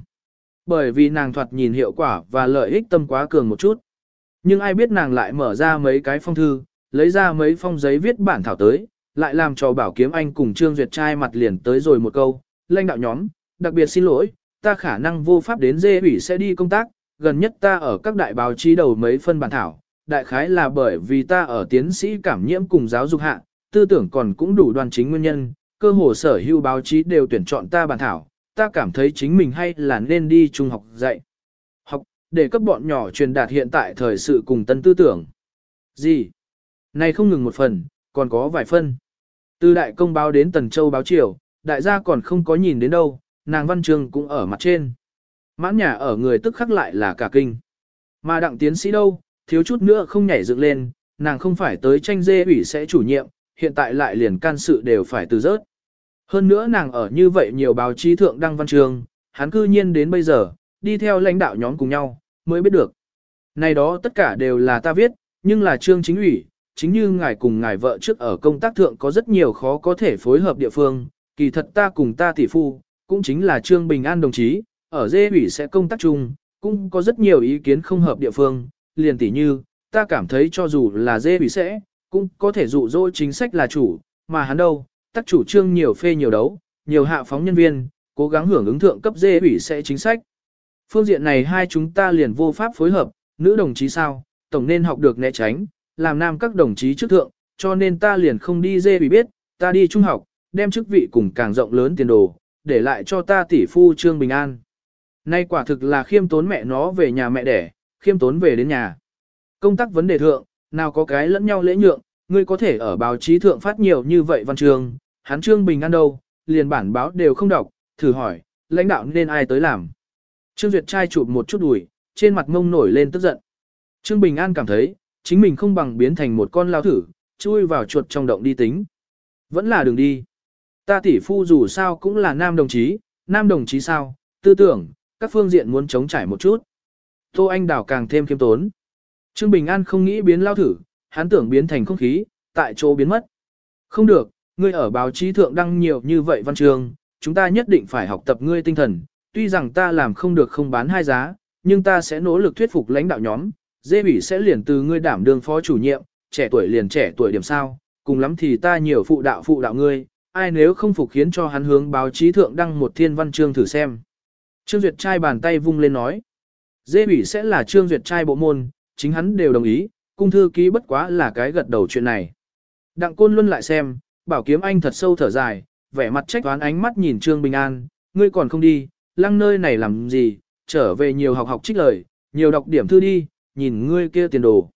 Bởi vì nàng thoạt nhìn hiệu quả và lợi ích tâm quá cường một chút. Nhưng ai biết nàng lại mở ra mấy cái phong thư, lấy ra mấy phong giấy viết bản thảo tới, lại làm cho bảo kiếm anh cùng Trương Duyệt trai mặt liền tới rồi một câu, lãnh đạo nhóm, đặc biệt xin lỗi, ta khả năng vô pháp đến dê ủy sẽ đi công tác, gần nhất ta ở các đại báo chí đầu mấy phân bản thảo, đại khái là bởi vì ta ở tiến sĩ cảm nhiễm cùng giáo dục hạ, tư tưởng còn cũng đủ đoàn chính nguyên nhân, cơ hồ sở hữu báo chí đều tuyển chọn ta bản thảo, ta cảm thấy chính mình hay là nên đi trung học dạy. Học, để cấp bọn nhỏ truyền đạt hiện tại thời sự cùng tân tư tưởng. Gì? Này không ngừng một phần, còn có vài phân. Từ đại công báo đến Tần Châu báo triều, đại gia còn không có nhìn đến đâu, nàng văn trường cũng ở mặt trên. Mãn nhà ở người tức khắc lại là cả kinh. Mà đặng tiến sĩ đâu, thiếu chút nữa không nhảy dựng lên, nàng không phải tới tranh dê ủy sẽ chủ nhiệm, hiện tại lại liền can sự đều phải từ rớt. Hơn nữa nàng ở như vậy nhiều báo chí thượng đăng văn trường, hắn cư nhiên đến bây giờ, đi theo lãnh đạo nhóm cùng nhau, mới biết được. Này đó tất cả đều là ta viết, nhưng là trương chính ủy, chính như ngài cùng ngài vợ trước ở công tác thượng có rất nhiều khó có thể phối hợp địa phương, kỳ thật ta cùng ta tỷ phu, cũng chính là Trương Bình An đồng chí, ở dê ủy sẽ công tác chung, cũng có rất nhiều ý kiến không hợp địa phương, liền tỷ như, ta cảm thấy cho dù là dê ủy sẽ, cũng có thể dụ dỗ chính sách là chủ, mà hắn đâu, tác chủ trương nhiều phê nhiều đấu, nhiều hạ phóng nhân viên, cố gắng hưởng ứng thượng cấp dê ủy sẽ chính sách. Phương diện này hai chúng ta liền vô pháp phối hợp, nữ đồng chí sao, tổng nên học được né tránh, làm nam các đồng chí trước thượng, cho nên ta liền không đi dê ủy biết, ta đi trung học, đem chức vị cùng càng rộng lớn tiền đồ, để lại cho ta tỷ phu Trương Bình An. Nay quả thực là khiêm tốn mẹ nó về nhà mẹ đẻ, khiêm tốn về đến nhà. Công tác vấn đề thượng, nào có cái lẫn nhau lễ nhượng, ngươi có thể ở báo chí thượng phát nhiều như vậy văn trường, hắn Trương Bình An đâu, liền bản báo đều không đọc, thử hỏi, lãnh đạo nên ai tới làm. Trương Duyệt trai chụp một chút đùi, trên mặt mông nổi lên tức giận. Trương Bình An cảm thấy, chính mình không bằng biến thành một con lao thử, chui vào chuột trong động đi tính. Vẫn là đường đi. Ta tỷ phu dù sao cũng là nam đồng chí, nam đồng chí sao, tư tưởng, các phương diện muốn chống trải một chút. Tô Anh Đào càng thêm khiêm tốn. Trương Bình An không nghĩ biến lao thử, hắn tưởng biến thành không khí, tại chỗ biến mất. Không được, ngươi ở báo chí thượng đăng nhiều như vậy văn trường, chúng ta nhất định phải học tập ngươi tinh thần, tuy rằng ta làm không được không bán hai giá, nhưng ta sẽ nỗ lực thuyết phục lãnh đạo nhóm, dê bỉ sẽ liền từ ngươi đảm đương phó chủ nhiệm, trẻ tuổi liền trẻ tuổi điểm sao, cùng lắm thì ta nhiều phụ đạo phụ đạo ngươi, ai nếu không phục khiến cho hắn hướng báo chí thượng đăng một thiên văn chương thử xem. Trương Duyệt trai bàn tay vung lên nói, dê bỉ sẽ là Trương Duyệt trai bộ môn, chính hắn đều đồng ý, cung thư ký bất quá là cái gật đầu chuyện này. Đặng Côn Luân lại xem, bảo kiếm anh thật sâu thở dài, vẻ mặt trách toán ánh mắt nhìn Trương Bình An, ngươi còn không đi, lăng nơi này làm gì, trở về nhiều học học trích lời, nhiều đọc điểm thư đi, nhìn ngươi kia tiền đồ.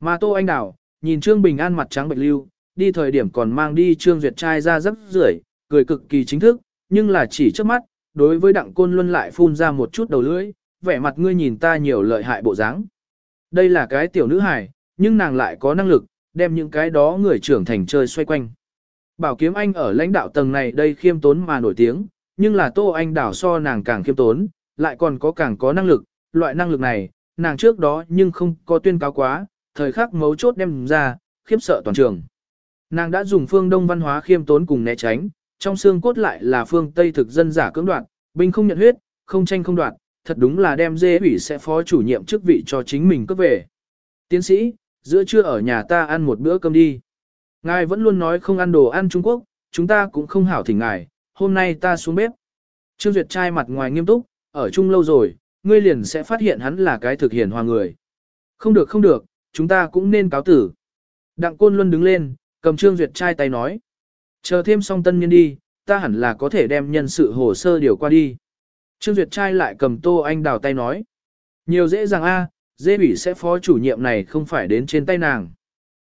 Mà Tô Anh Đào, nhìn Trương Bình An mặt trắng bệch lưu, đi thời điểm còn mang đi Trương Duyệt trai ra rất rưởi, cười cực kỳ chính thức, nhưng là chỉ trước mắt, đối với Đặng Côn Luân lại phun ra một chút đầu lưỡi, vẻ mặt ngươi nhìn ta nhiều lợi hại bộ dáng. Đây là cái tiểu nữ hài, nhưng nàng lại có năng lực, đem những cái đó người trưởng thành chơi xoay quanh. Bảo kiếm anh ở lãnh đạo tầng này đây khiêm tốn mà nổi tiếng, nhưng là Tô Anh đảo so nàng càng khiêm tốn, lại còn có càng có năng lực, loại năng lực này, nàng trước đó nhưng không có tuyên cáo quá, thời khắc mấu chốt đem ra, khiếp sợ toàn trường. Nàng đã dùng phương Đông văn hóa khiêm tốn cùng né tránh, trong xương cốt lại là phương Tây thực dân giả cưỡng đoạt, binh không nhận huyết, không tranh không đoạt, thật đúng là đem dê ủy sẽ phó chủ nhiệm chức vị cho chính mình cấp về. Tiến sĩ, giữa trưa ở nhà ta ăn một bữa cơm đi. Ngài vẫn luôn nói không ăn đồ ăn Trung Quốc, chúng ta cũng không hảo thỉnh ngài, hôm nay ta xuống bếp. Trương Duyệt trai mặt ngoài nghiêm túc, ở chung lâu rồi, ngươi liền sẽ phát hiện hắn là cái thực hiện hòa người. Không được không được, chúng ta cũng nên cáo tử. Đặng Côn Luân đứng lên, cầm Trương Duyệt trai tay nói. Chờ thêm xong tân nhân đi, ta hẳn là có thể đem nhân sự hồ sơ điều qua đi. Trương Duyệt trai lại cầm Tô Anh đào tay nói. Nhiều dễ dàng a, dễ bỉ sẽ phó chủ nhiệm này không phải đến trên tay nàng.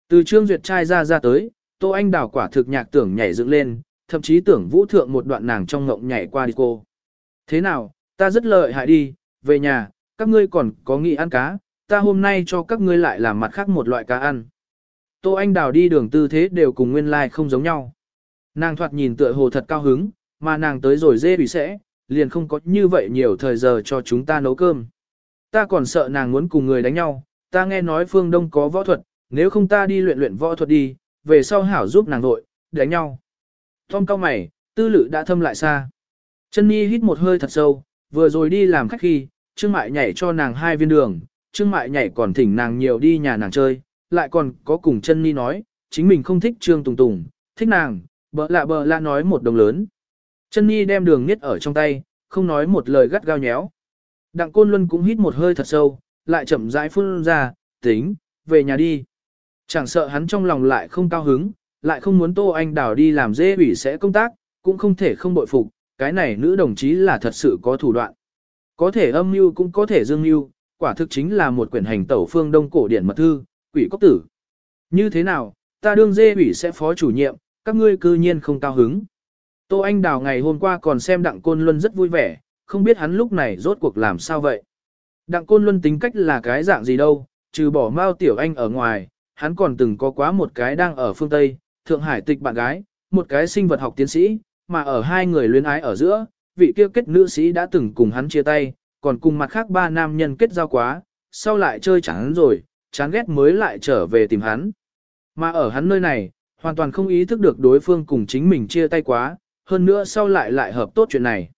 Từ Trương Duyệt trai ra ra tới, Tô Anh đào quả thực nhạc tưởng nhảy dựng lên, thậm chí tưởng vũ thượng một đoạn nàng trong ngộng nhảy qua đi cô. Thế nào, ta rất lợi hại đi, về nhà, các ngươi còn có nghị ăn cá, ta hôm nay cho các ngươi lại làm mặt khác một loại cá ăn. Tô Anh Đào đi đường tư thế đều cùng nguyên lai like không giống nhau. Nàng thoạt nhìn tựa hồ thật cao hứng, mà nàng tới rồi dê bị sẽ, liền không có như vậy nhiều thời giờ cho chúng ta nấu cơm. Ta còn sợ nàng muốn cùng người đánh nhau, ta nghe nói phương Đông có võ thuật, nếu không ta đi luyện luyện võ thuật đi, về sau hảo giúp nàng đội, đánh nhau. Tom cao mày, tư lự đã thâm lại xa. Chân Nhi hít một hơi thật sâu, vừa rồi đi làm khách khi, Trương Mại nhảy cho nàng hai viên đường, Trương Mại nhảy còn thỉnh nàng nhiều đi nhà nàng chơi, lại còn có cùng chân Nhi nói, chính mình không thích Trương Tùng Tùng, thích nàng, bợ lạ bợ lạ nói một đồng lớn. Chân Nhi đem đường niết ở trong tay, không nói một lời gắt gao nhéo. Đặng Côn Luân cũng hít một hơi thật sâu, lại chậm rãi phun ra, tính, về nhà đi. Chẳng sợ hắn trong lòng lại không cao hứng, lại không muốn Tô Anh Đào đi làm dê ủy sẽ công tác, cũng không thể không bội phục, cái này nữ đồng chí là thật sự có thủ đoạn. Có thể âm mưu cũng có thể dương mưu, quả thực chính là một quyển hành tẩu phương đông cổ điển mật thư, quỷ cốc tử. Như thế nào, ta đương dê ủy sẽ phó chủ nhiệm, các ngươi cư nhiên không cao hứng. Tô Anh Đào ngày hôm qua còn xem Đặng Côn Luân rất vui vẻ, không biết hắn lúc này rốt cuộc làm sao vậy. Đặng Côn Luân tính cách là cái dạng gì đâu, trừ bỏ Mao Tiểu Anh ở ngoài, hắn còn từng có quá một cái đang ở phương Tây, Thượng Hải tịch bạn gái, một cái sinh vật học tiến sĩ, mà ở hai người luyến ái ở giữa, vị kia kết nữ sĩ đã từng cùng hắn chia tay, còn cùng mặt khác ba nam nhân kết giao quá, sau lại chơi chán rồi, chán ghét mới lại trở về tìm hắn. Mà ở hắn nơi này, hoàn toàn không ý thức được đối phương cùng chính mình chia tay quá, hơn nữa sau lại lại hợp tốt chuyện này.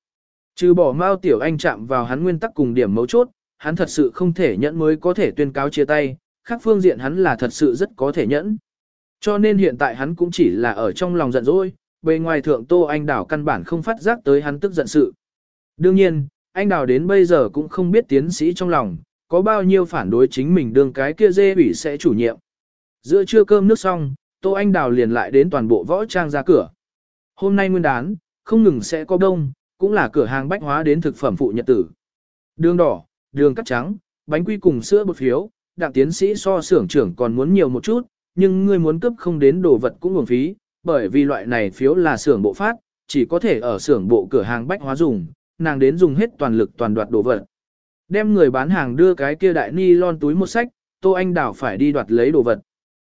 Trừ bỏ Mao Tiểu Anh chạm vào hắn nguyên tắc cùng điểm mấu chốt, hắn thật sự không thể nhẫn mới có thể tuyên cáo chia tay, khác phương diện hắn là thật sự rất có thể nhẫn. Cho nên hiện tại hắn cũng chỉ là ở trong lòng giận dỗi, bề ngoài thượng Tô Anh Đào căn bản không phát giác tới hắn tức giận sự. Đương nhiên, anh Đào đến bây giờ cũng không biết tiến sĩ trong lòng, có bao nhiêu phản đối chính mình đương cái kia dê ủy sẽ chủ nhiệm. Giữa trưa cơm nước xong, Tô Anh Đào liền lại đến toàn bộ võ trang ra cửa. Hôm nay nguyên đán, không ngừng sẽ có đông, cũng là cửa hàng bách hóa đến thực phẩm phụ nhật tử. Đường đỏ, đường cắt trắng, bánh quy cùng sữa bột phiếu, đặng tiến sĩ so xưởng trưởng còn muốn nhiều một chút, nhưng ngươi muốn cấp không đến đồ vật cũng nguồn phí, bởi vì loại này phiếu là xưởng bộ phát, chỉ có thể ở xưởng bộ cửa hàng bách hóa dùng, nàng đến dùng hết toàn lực toàn đoạt đồ vật. Đem người bán hàng đưa cái kia đại ni lon túi một sách, Tô Anh Đảo phải đi đoạt lấy đồ vật.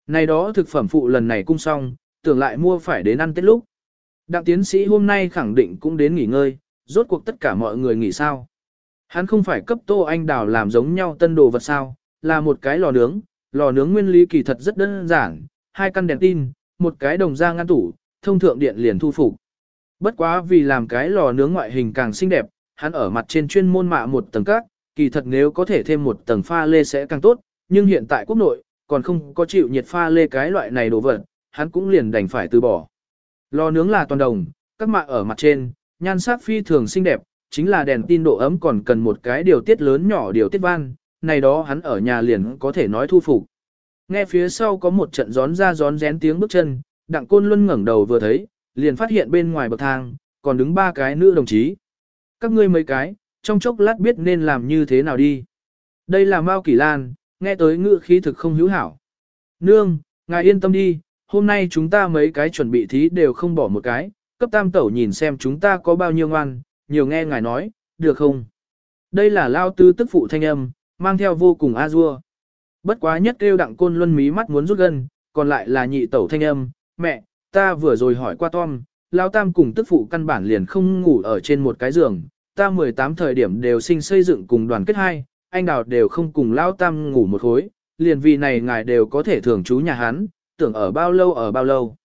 Này đó thực phẩm phụ lần này cung xong, tưởng lại mua phải đến ăn tết lúc. Đặng tiến sĩ hôm nay khẳng định cũng đến nghỉ ngơi, rốt cuộc tất cả mọi người nghỉ sao. Hắn không phải cấp Tô Anh Đào làm giống nhau tân đồ vật sao, là một cái lò nướng, lò nướng nguyên lý kỳ thật rất đơn giản, hai căn đèn tin, một cái đồng ra ngăn tủ, thông thượng điện liền thu phục. Bất quá vì làm cái lò nướng ngoại hình càng xinh đẹp, hắn ở mặt trên chuyên môn mạ một tầng các, kỳ thật nếu có thể thêm một tầng pha lê sẽ càng tốt, nhưng hiện tại quốc nội, còn không có chịu nhiệt pha lê cái loại này đồ vật, hắn cũng liền đành phải từ bỏ. Lò nướng là toàn đồng, các mạ ở mặt trên, nhan sắc phi thường xinh đẹp, chính là đèn tin độ ấm còn cần một cái điều tiết lớn nhỏ điều tiết van, này đó hắn ở nhà liền có thể nói thu phục. Nghe phía sau có một trận gión ra gión rén tiếng bước chân, đặng côn luân ngẩng đầu vừa thấy, liền phát hiện bên ngoài bậc thang, còn đứng ba cái nữ đồng chí. Các ngươi mấy cái, trong chốc lát biết nên làm như thế nào đi. Đây là Mao Kỳ Lan, nghe tới ngữ khí thực không hữu hảo. Nương, ngài yên tâm đi, hôm nay chúng ta mấy cái chuẩn bị thí đều không bỏ một cái, cấp tam tẩu nhìn xem chúng ta có bao nhiêu ngoan, nhiều nghe ngài nói, được không? Đây là lao tư tức phụ thanh âm, mang theo vô cùng a dua. Bất quá nhất kêu đặng côn luân mí mắt muốn rút gân, còn lại là nhị tẩu thanh âm, mẹ, ta vừa rồi hỏi qua Tom, lao tam cùng tức phụ căn bản liền không ngủ ở trên một cái giường, ta 18 thời điểm đều sinh xây dựng cùng đoàn kết hai, anh đào đều không cùng lao tam ngủ một khối, liền vì này ngài đều có thể thường trú nhà hắn, tưởng ở bao lâu ở bao lâu.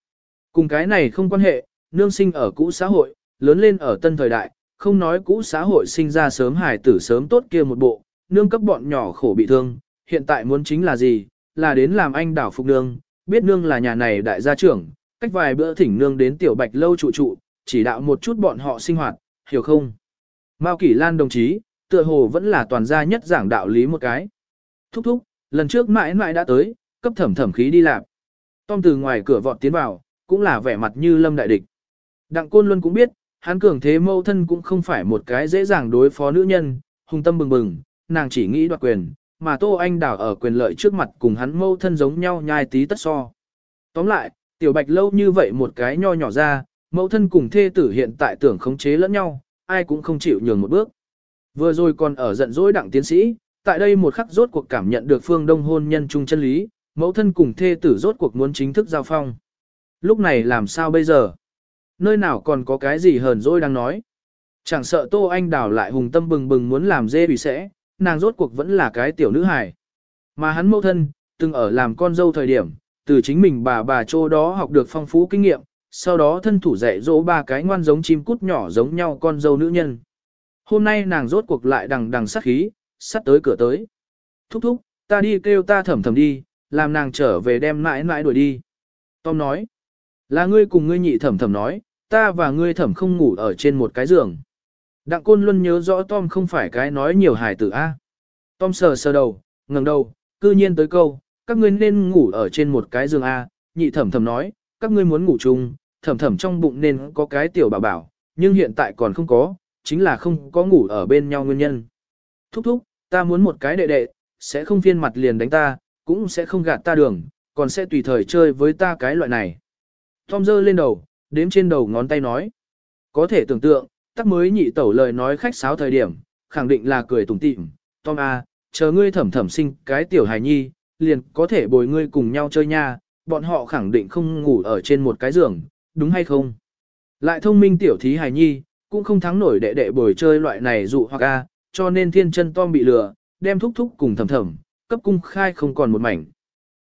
Cùng cái này không quan hệ, nương sinh ở cũ xã hội, lớn lên ở tân thời đại, không nói cũ xã hội sinh ra sớm hài tử sớm tốt kia một bộ, nương cấp bọn nhỏ khổ bị thương, hiện tại muốn chính là gì, là đến làm anh đảo phục nương, biết nương là nhà này đại gia trưởng, cách vài bữa thỉnh nương đến tiểu bạch lâu trụ trụ, chỉ đạo một chút bọn họ sinh hoạt, hiểu không? Mao Kỷ Lan đồng chí, tựa hồ vẫn là toàn gia nhất giảng đạo lý một cái. Thúc thúc, lần trước mãi mãi đã tới, cấp thẩm thẩm khí đi làm. Tom từ ngoài cửa vọt tiến vào, cũng là vẻ mặt như lâm đại địch. Đặng Côn Luân cũng biết, hắn cường thế mâu thân cũng không phải một cái dễ dàng đối phó nữ nhân, hung tâm bừng bừng, nàng chỉ nghĩ đoạt quyền, mà Tô Anh Đảo ở quyền lợi trước mặt cùng hắn mâu thân giống nhau nhai tí tất so. Tóm lại, tiểu bạch lâu như vậy một cái nho nhỏ ra, mâu thân cùng thê tử hiện tại tưởng khống chế lẫn nhau, ai cũng không chịu nhường một bước. Vừa rồi còn ở giận dỗi đặng tiến sĩ, tại đây một khắc rốt cuộc cảm nhận được phương đông hôn nhân chung chân lý, mẫu thân cùng thê tử rốt cuộc muốn chính thức giao phong. Lúc này làm sao bây giờ? Nơi nào còn có cái gì hờn dỗi đang nói? Chẳng sợ Tô Anh Đào lại hùng tâm bừng bừng muốn làm dê bị sẽ, nàng rốt cuộc vẫn là cái tiểu nữ hài. Mà hắn mẫu thân, từng ở làm con dâu thời điểm, từ chính mình bà bà chỗ đó học được phong phú kinh nghiệm, sau đó thân thủ dạy dỗ ba cái ngoan giống chim cút nhỏ giống nhau con dâu nữ nhân. Hôm nay nàng rốt cuộc lại đằng đằng sát khí, sắt tới cửa tới. Thúc thúc, ta đi kêu ta thầm thầm đi, làm nàng trở về đem mãi mãi đuổi đi. Tom nói, là ngươi cùng ngươi nhị thẩm thẩm nói, ta và ngươi thẩm không ngủ ở trên một cái giường. Đặng Côn Luân nhớ rõ Tom không phải cái nói nhiều hài tử A. Tom sờ sờ đầu, ngẩng đầu, cư nhiên tới câu, các ngươi nên ngủ ở trên một cái giường A, nhị thẩm thẩm nói, các ngươi muốn ngủ chung, thẩm thẩm trong bụng nên có cái tiểu bảo bảo, nhưng hiện tại còn không có, chính là không có ngủ ở bên nhau nguyên nhân. Thúc thúc, ta muốn một cái đệ đệ, sẽ không phiên mặt liền đánh ta, cũng sẽ không gạt ta đường, còn sẽ tùy thời chơi với ta cái loại này. Tom giơ lên đầu, đếm trên đầu ngón tay nói. Có thể tưởng tượng, tắc mới nhị tẩu lời nói khách sáo thời điểm, khẳng định là cười tủm tỉm. Tom A, chờ ngươi thẩm thẩm sinh cái tiểu hài nhi, liền có thể bồi ngươi cùng nhau chơi nha, bọn họ khẳng định không ngủ ở trên một cái giường, đúng hay không? Lại thông minh tiểu thí hài nhi, cũng không thắng nổi đệ đệ bồi chơi loại này dụ hoặc A, cho nên thiên chân Tom bị lừa, đem thúc thúc cùng thầm thầm, cấp cung khai không còn một mảnh.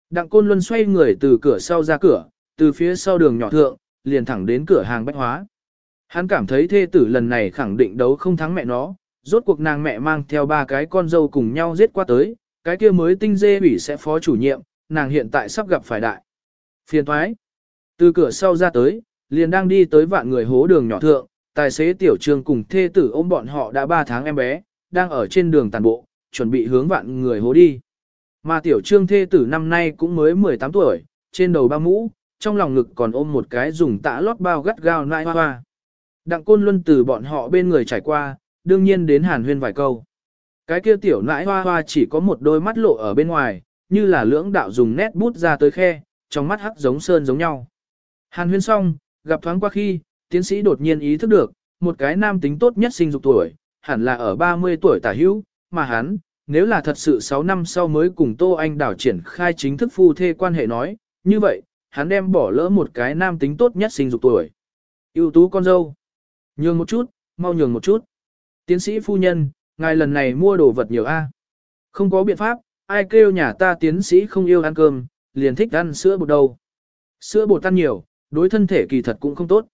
Đặng Côn Luân xoay người từ cửa sau ra cửa, từ phía sau đường nhỏ thượng, liền thẳng đến cửa hàng bách hóa. Hắn cảm thấy thê tử lần này khẳng định đấu không thắng mẹ nó, rốt cuộc nàng mẹ mang theo ba cái con dâu cùng nhau giết qua tới, cái kia mới tinh dê ủy sẽ phó chủ nhiệm, nàng hiện tại sắp gặp phải đại. Phiền thoái. Từ cửa sau ra tới, liền đang đi tới vạn người hố đường nhỏ thượng, tài xế tiểu trường cùng thê tử ôm bọn họ đã 3 tháng em bé, đang ở trên đường tàn bộ, chuẩn bị hướng vạn người hố đi. Mà tiểu trương thê tử năm nay cũng mới 18 tuổi, trên đầu ba mũ, trong lòng ngực còn ôm một cái dùng tã lót bao gắt gao nai hoa hoa. Đặng côn luân từ bọn họ bên người trải qua, đương nhiên đến hàn huyên vài câu. Cái kia tiểu nãi hoa hoa chỉ có một đôi mắt lộ ở bên ngoài, như là lưỡng đạo dùng nét bút ra tới khe, trong mắt hắc giống sơn giống nhau. Hàn huyên xong, gặp thoáng qua khi, tiến sĩ đột nhiên ý thức được, một cái nam tính tốt nhất sinh dục tuổi, hẳn là ở 30 tuổi tả hữu, mà hắn, nếu là thật sự 6 năm sau mới cùng Tô Anh Đảo triển khai chính thức phu thê quan hệ nói, như vậy, hắn đem bỏ lỡ một cái nam tính tốt nhất sinh dục tuổi. ưu tú con dâu. Nhường một chút, mau nhường một chút. Tiến sĩ phu nhân, ngài lần này mua đồ vật nhiều a. Không có biện pháp, ai kêu nhà ta tiến sĩ không yêu ăn cơm, liền thích ăn sữa bột đâu. Sữa bột ăn nhiều, đối thân thể kỳ thật cũng không tốt.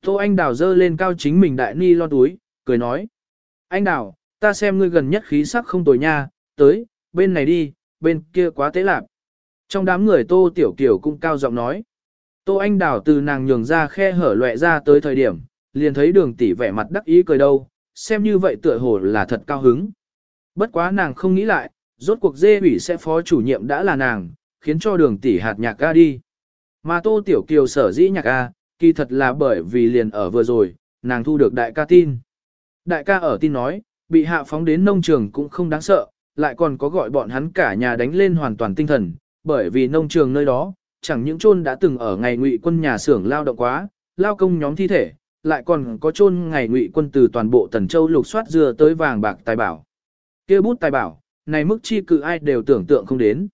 Tô Anh Đào dơ lên cao chính mình đại ni lon túi, cười nói. Anh Đào, ta xem ngươi gần nhất khí sắc không tồi nha, tới, bên này đi, bên kia quá tế lạc. Trong đám người Tô Tiểu Kiều cũng cao giọng nói. Tô Anh Đào từ nàng nhường ra khe hở loẹ ra tới thời điểm, liền thấy đường tỷ vẻ mặt đắc ý cười đâu, xem như vậy tựa hồ là thật cao hứng. Bất quá nàng không nghĩ lại, rốt cuộc dê ủy sẽ phó chủ nhiệm đã là nàng, khiến cho đường tỷ hạt nhạc ca đi. Mà Tô Tiểu Kiều sở dĩ nhạc ca, kỳ thật là bởi vì liền ở vừa rồi, nàng thu được đại ca tin. Đại ca ở tin nói, bị hạ phóng đến nông trường cũng không đáng sợ, lại còn có gọi bọn hắn cả nhà đánh lên hoàn toàn tinh thần, bởi vì nông trường nơi đó, chẳng những chôn đã từng ở ngày ngụy quân nhà xưởng lao động quá, lao công nhóm thi thể, lại còn có chôn ngày ngụy quân từ toàn bộ Tần Châu lục soát dừa tới vàng bạc tài bảo. kia bút tài bảo, này mức chi cự ai đều tưởng tượng không đến.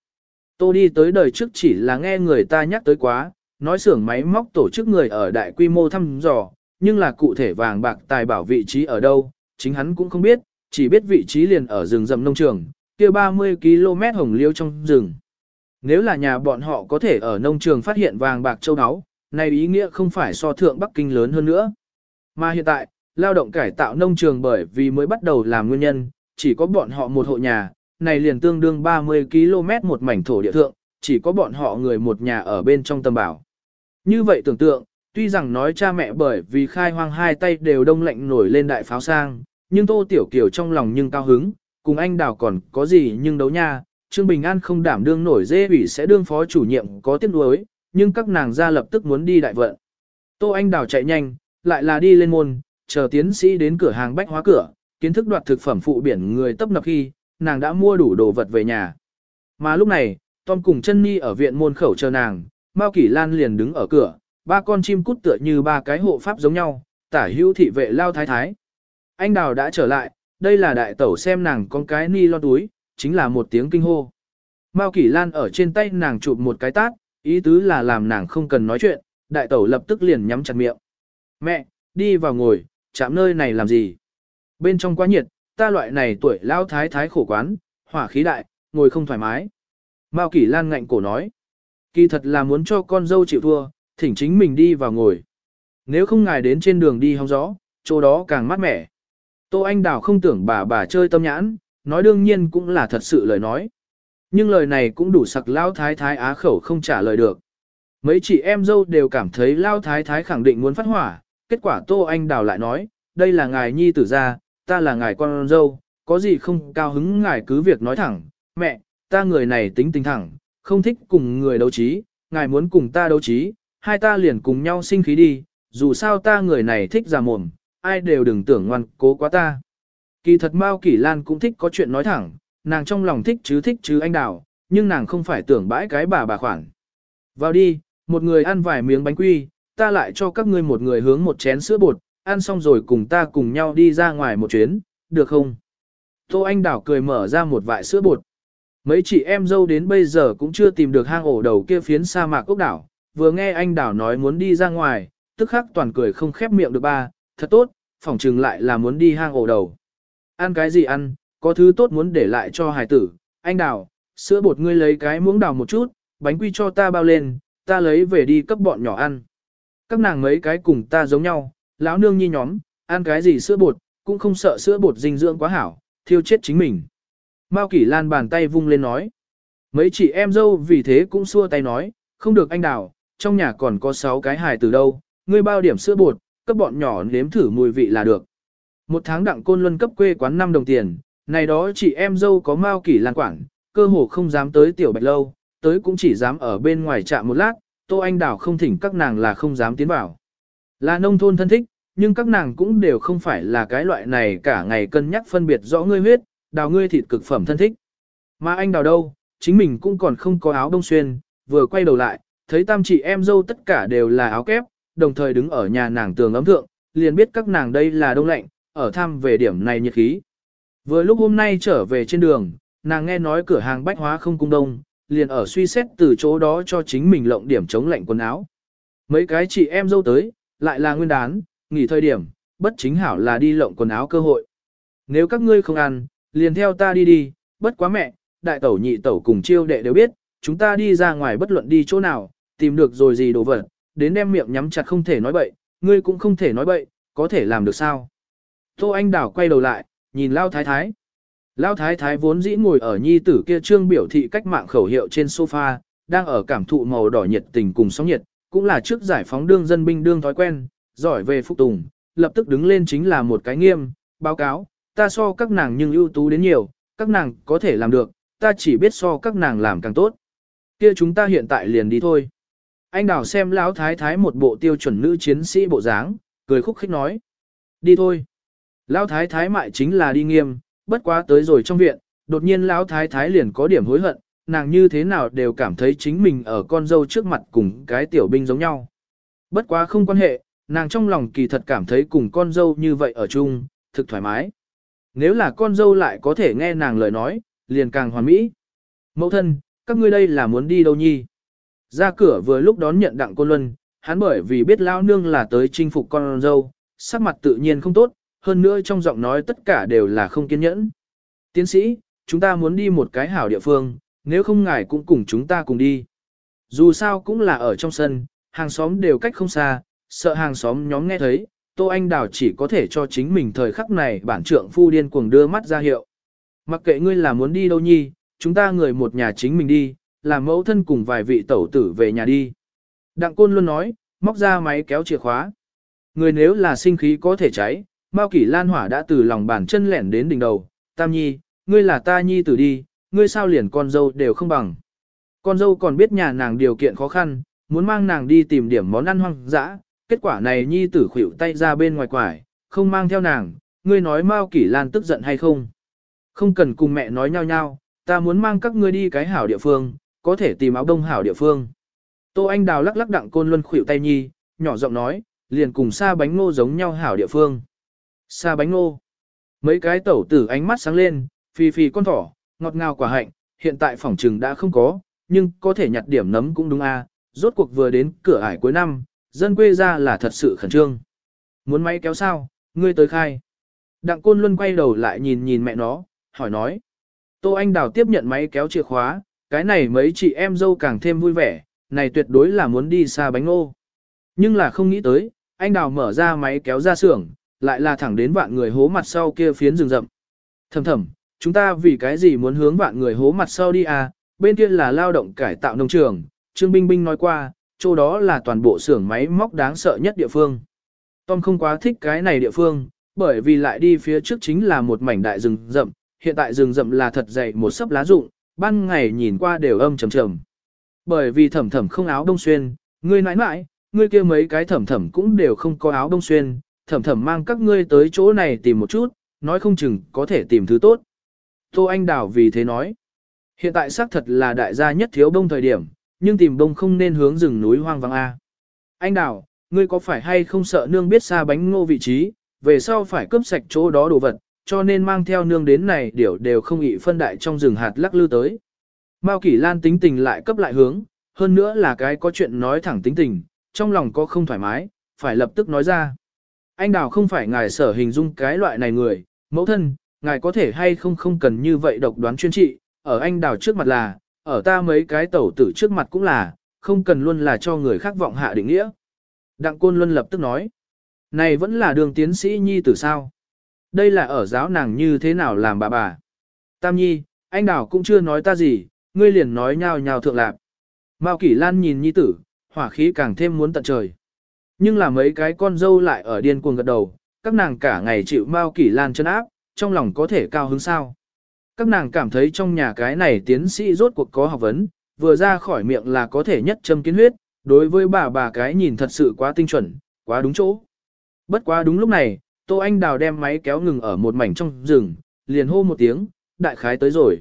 Tô đi tới đời trước chỉ là nghe người ta nhắc tới quá, nói xưởng máy móc tổ chức người ở đại quy mô thăm dò, nhưng là cụ thể vàng bạc tài bảo vị trí ở đâu, chính hắn cũng không biết, chỉ biết vị trí liền ở rừng rậm nông trường, kia 30 km hồng liêu trong rừng. Nếu là nhà bọn họ có thể ở nông trường phát hiện vàng bạc châu áo, này ý nghĩa không phải so thượng Bắc Kinh lớn hơn nữa. Mà hiện tại, lao động cải tạo nông trường bởi vì mới bắt đầu làm nguyên nhân, chỉ có bọn họ một hộ nhà, này liền tương đương 30 km một mảnh thổ địa thượng, chỉ có bọn họ người một nhà ở bên trong tâm bảo. Như vậy tưởng tượng, tuy rằng nói cha mẹ bởi vì khai hoang hai tay đều đông lạnh nổi lên đại pháo sang, nhưng Tô Tiểu Kiều trong lòng nhưng cao hứng, cùng anh đào còn có gì nhưng đấu nha, Trương Bình An không đảm đương nổi dê ủy sẽ đương phó chủ nhiệm có tiếc nuối, nhưng các nàng ra lập tức muốn đi đại vận. Tô Anh Đào chạy nhanh, lại là đi lên môn, chờ tiến sĩ đến cửa hàng bách hóa cửa, kiến thức đoạt thực phẩm phụ biển người tấp nập khi, nàng đã mua đủ đồ vật về nhà. Mà lúc này, Tom cùng chân nhi ở viện môn khẩu chờ nàng, Mao Kỷ Lan liền đứng ở cửa, ba con chim cút tựa như ba cái hộ pháp giống nhau, tả hữu thị vệ lao thái thái. Anh Đào đã trở lại, đây là đại tẩu xem nàng con cái ni lo túi, chính là một tiếng kinh hô. Mao Kỷ Lan ở trên tay nàng chụp một cái tát, ý tứ là làm nàng không cần nói chuyện, đại tẩu lập tức liền nhắm chặt miệng. Mẹ, đi vào ngồi, chạm nơi này làm gì? Bên trong quá nhiệt, ta loại này tuổi lao thái thái khổ quán, hỏa khí đại, ngồi không thoải mái. Mao Kỷ Lan ngạnh cổ nói. Kỳ thật là muốn cho con dâu chịu thua, thỉnh chính mình đi vào ngồi. Nếu không ngài đến trên đường đi hóng gió, chỗ đó càng mát mẻ. Tô Anh Đào không tưởng bà bà chơi tâm nhãn, nói đương nhiên cũng là thật sự lời nói. Nhưng lời này cũng đủ sặc lao thái thái á khẩu không trả lời được. Mấy chị em dâu đều cảm thấy lao thái thái khẳng định muốn phát hỏa, kết quả Tô Anh Đào lại nói, đây là ngài nhi tử gia, ta là ngài con dâu, có gì không cao hứng ngài cứ việc nói thẳng, mẹ, ta người này tính tình thẳng, không thích cùng người đấu trí, ngài muốn cùng ta đấu trí, hai ta liền cùng nhau sinh khí đi, dù sao ta người này thích già mồm, ai đều đừng tưởng ngoan cố quá ta. Kỳ thật Mao Kỷ Lan cũng thích có chuyện nói thẳng, nàng trong lòng thích chứ thích chứ anh đào, nhưng nàng không phải tưởng bãi cái bà bà khoản. Vào đi, một người ăn vài miếng bánh quy, ta lại cho các ngươi một người hướng một chén sữa bột, ăn xong rồi cùng ta cùng nhau đi ra ngoài một chuyến, được không? Tô Anh Đảo cười mở ra một vại sữa bột. Mấy chị em dâu đến bây giờ cũng chưa tìm được hang ổ đầu kia phiến sa mạc ốc đảo, vừa nghe anh Đảo nói muốn đi ra ngoài, tức khắc toàn cười không khép miệng được ba, thật tốt, phỏng chừng lại là muốn đi hang ổ đầu. Ăn cái gì ăn, có thứ tốt muốn để lại cho hải tử, anh đào, sữa bột ngươi lấy cái muỗng đào một chút, bánh quy cho ta bao lên, ta lấy về đi cấp bọn nhỏ ăn. Các nàng mấy cái cùng ta giống nhau, lão nương nhi nhóm, ăn cái gì sữa bột, cũng không sợ sữa bột dinh dưỡng quá hảo, thiêu chết chính mình. Mao Kỷ Lan bàn tay vung lên nói. Mấy chị em dâu vì thế cũng xua tay nói, không được anh đào, trong nhà còn có 6 cái hài từ đâu, ngươi bao điểm sữa bột, cấp bọn nhỏ nếm thử mùi vị là được. Một tháng đặng côn luân cấp quê quán 5 đồng tiền, này đó chị em dâu có Mao Kỷ Lan quảng, cơ hồ không dám tới tiểu bạch lâu, tới cũng chỉ dám ở bên ngoài chạm một lát, Tô Anh Đào không thỉnh các nàng là không dám tiến vào. Là nông thôn thân thích, nhưng các nàng cũng đều không phải là cái loại này cả ngày cân nhắc phân biệt rõ ngươi huyết, đào ngươi thịt cực phẩm thân thích. Mà anh đào đâu, chính mình cũng còn không có áo đông xuyên, vừa quay đầu lại, thấy tam chị em dâu tất cả đều là áo kép, đồng thời đứng ở nhà nàng tường ấm thượng, liền biết các nàng đây là đông lạnh, ở thăm về điểm này nhiệt khí. Vừa lúc hôm nay trở về trên đường, nàng nghe nói cửa hàng bách hóa không cung đông, liền ở suy xét từ chỗ đó cho chính mình lộng điểm chống lạnh quần áo. Mấy cái chị em dâu tới, lại là nguyên đán, nghỉ thời điểm, bất chính hảo là đi lộng quần áo cơ hội. Nếu các ngươi không ăn, liền theo ta đi đi, bất quá mẹ, đại tẩu nhị tẩu cùng chiêu đệ đều biết, chúng ta đi ra ngoài bất luận đi chỗ nào, tìm được rồi gì đồ vật, đến đem miệng nhắm chặt không thể nói bậy, ngươi cũng không thể nói bậy, có thể làm được sao. Tô Anh Đảo quay đầu lại, nhìn Lao Thái Thái. Lao Thái Thái vốn dĩ ngồi ở nhi tử kia trương biểu thị cách mạng khẩu hiệu trên sofa, đang ở cảm thụ màu đỏ nhiệt tình cùng sóng nhiệt, cũng là trước giải phóng đương dân binh đương thói quen, giỏi về phục tùng, lập tức đứng lên chính là một cái nghiêm, báo cáo, ta so các nàng nhưng ưu tú đến nhiều, các nàng có thể làm được, ta chỉ biết so các nàng làm càng tốt. Kia chúng ta hiện tại liền đi thôi. Anh đào xem lão thái thái một bộ tiêu chuẩn nữ chiến sĩ bộ dáng, cười khúc khích nói. Đi thôi. Lão thái thái mại chính là đi nghiêm, bất quá tới rồi trong viện, đột nhiên lão thái thái liền có điểm hối hận, nàng như thế nào đều cảm thấy chính mình ở con dâu trước mặt cùng cái tiểu binh giống nhau. Bất quá không quan hệ, nàng trong lòng kỳ thật cảm thấy cùng con dâu như vậy ở chung, thực thoải mái. Nếu là con dâu lại có thể nghe nàng lời nói, liền càng hoàn mỹ. Mẫu thân, các ngươi đây là muốn đi đâu nhi? Ra cửa vừa lúc đón nhận đặng côn luân, hắn bởi vì biết lao nương là tới chinh phục con dâu, sắc mặt tự nhiên không tốt, hơn nữa trong giọng nói tất cả đều là không kiên nhẫn. Tiến sĩ, chúng ta muốn đi một cái hảo địa phương, nếu không ngài cũng cùng chúng ta cùng đi. Dù sao cũng là ở trong sân, hàng xóm đều cách không xa, sợ hàng xóm nhóm nghe thấy, Tô Anh Đào chỉ có thể cho chính mình thời khắc này bản trượng phu điên cuồng đưa mắt ra hiệu. Mặc kệ ngươi là muốn đi đâu nhi, chúng ta người một nhà chính mình đi, làm mẫu thân cùng vài vị tẩu tử về nhà đi. Đặng Côn luôn nói, móc ra máy kéo chìa khóa. Người nếu là sinh khí có thể cháy, Mao Kỷ Lan hỏa đã từ lòng bàn chân lẻn đến đỉnh đầu, Tam Nhi, ngươi là ta Nhi tử đi, ngươi sao liền con dâu đều không bằng. Con dâu còn biết nhà nàng điều kiện khó khăn, muốn mang nàng đi tìm điểm món ăn hoang dã, kết quả này Nhi tử khuỷu tay ra bên ngoài quải, không mang theo nàng, ngươi nói Mao Kỷ Lan tức giận hay không. Không cần cùng mẹ nói nhau nhau, ta muốn mang các ngươi đi cái hảo địa phương, có thể tìm áo đông hảo địa phương. Tô Anh Đào lắc lắc đặng côn luân khuỷu tay nhi, nhỏ giọng nói, liền cùng xa bánh ngô giống nhau hảo địa phương. Xa bánh ngô. Mấy cái tẩu tử ánh mắt sáng lên, phi phi con thỏ, ngọt ngào quả hạnh, hiện tại phòng trừng đã không có, nhưng có thể nhặt điểm nấm cũng đúng a. rốt cuộc vừa đến cửa ải cuối năm, dân quê ra là thật sự khẩn trương. Muốn máy kéo sao, ngươi tới khai. Đặng Côn Luân quay đầu lại nhìn nhìn mẹ nó, hỏi nói. Tô Anh Đào tiếp nhận máy kéo chìa khóa, cái này mấy chị em dâu càng thêm vui vẻ, này tuyệt đối là muốn đi xa bánh ô. Nhưng là không nghĩ tới, anh Đào mở ra máy kéo ra xưởng, lại là thẳng đến vạn người hố mặt sau kia phiến rừng rậm. Thầm thầm, chúng ta vì cái gì muốn hướng vạn người hố mặt sau đi à, bên kia là lao động cải tạo nông trường, Trương Binh Binh nói qua, chỗ đó là toàn bộ xưởng máy móc đáng sợ nhất địa phương. Tom không quá thích cái này địa phương, bởi vì lại đi phía trước chính là một mảnh đại rừng rậm, hiện tại rừng rậm là thật dày một sấp lá rụng, ban ngày nhìn qua đều âm trầm trầm. Bởi vì thẩm thẩm không áo đông xuyên, ngươi nãi nãi, ngươi kia mấy cái thẩm thẩm cũng đều không có áo đông xuyên, thẩm thẩm mang các ngươi tới chỗ này tìm một chút, nói không chừng có thể tìm thứ tốt. Tô Anh Đào vì thế nói, hiện tại xác thật là đại gia nhất thiếu đông thời điểm, nhưng tìm đông không nên hướng rừng núi hoang vắng A. Anh Đào, ngươi có phải hay không sợ nương biết xa bánh ngô vị trí, về sau phải cướp sạch chỗ đó đồ vật, cho nên mang theo nương đến này điểu đều không ị phân đại trong rừng hạt lắc lư tới. Mao Kỷ Lan tính tình lại cấp lại hướng, hơn nữa là cái có chuyện nói thẳng tính tình, trong lòng có không thoải mái, phải lập tức nói ra. Anh Đào không phải ngài sở hình dung cái loại này người, mẫu thân, ngài có thể hay không không cần như vậy độc đoán chuyên trị, ở anh Đào trước mặt là, ở ta mấy cái tẩu tử trước mặt cũng là, không cần luôn là cho người khác vọng hạ định nghĩa. Đặng Côn Luân lập tức nói, này vẫn là đường tiến sĩ nhi tử sao? Đây là ở giáo nàng như thế nào làm bà bà? Tam nhi, anh đảo cũng chưa nói ta gì, ngươi liền nói nhào nhào thượng lạc. Mao Kỷ Lan nhìn nhi tử, hỏa khí càng thêm muốn tận trời. Nhưng là mấy cái con dâu lại ở điên cuồng gật đầu, các nàng cả ngày chịu Mao Kỷ Lan chân áp, trong lòng có thể cao hứng sao. Các nàng cảm thấy trong nhà cái này tiến sĩ rốt cuộc có học vấn, vừa ra khỏi miệng là có thể nhất châm kiến huyết, đối với bà bà cái nhìn thật sự quá tinh chuẩn, quá đúng chỗ. Bất quá đúng lúc này, Tô Anh Đào đem máy kéo ngừng ở một mảnh trong rừng, liền hô một tiếng, đại khái tới rồi.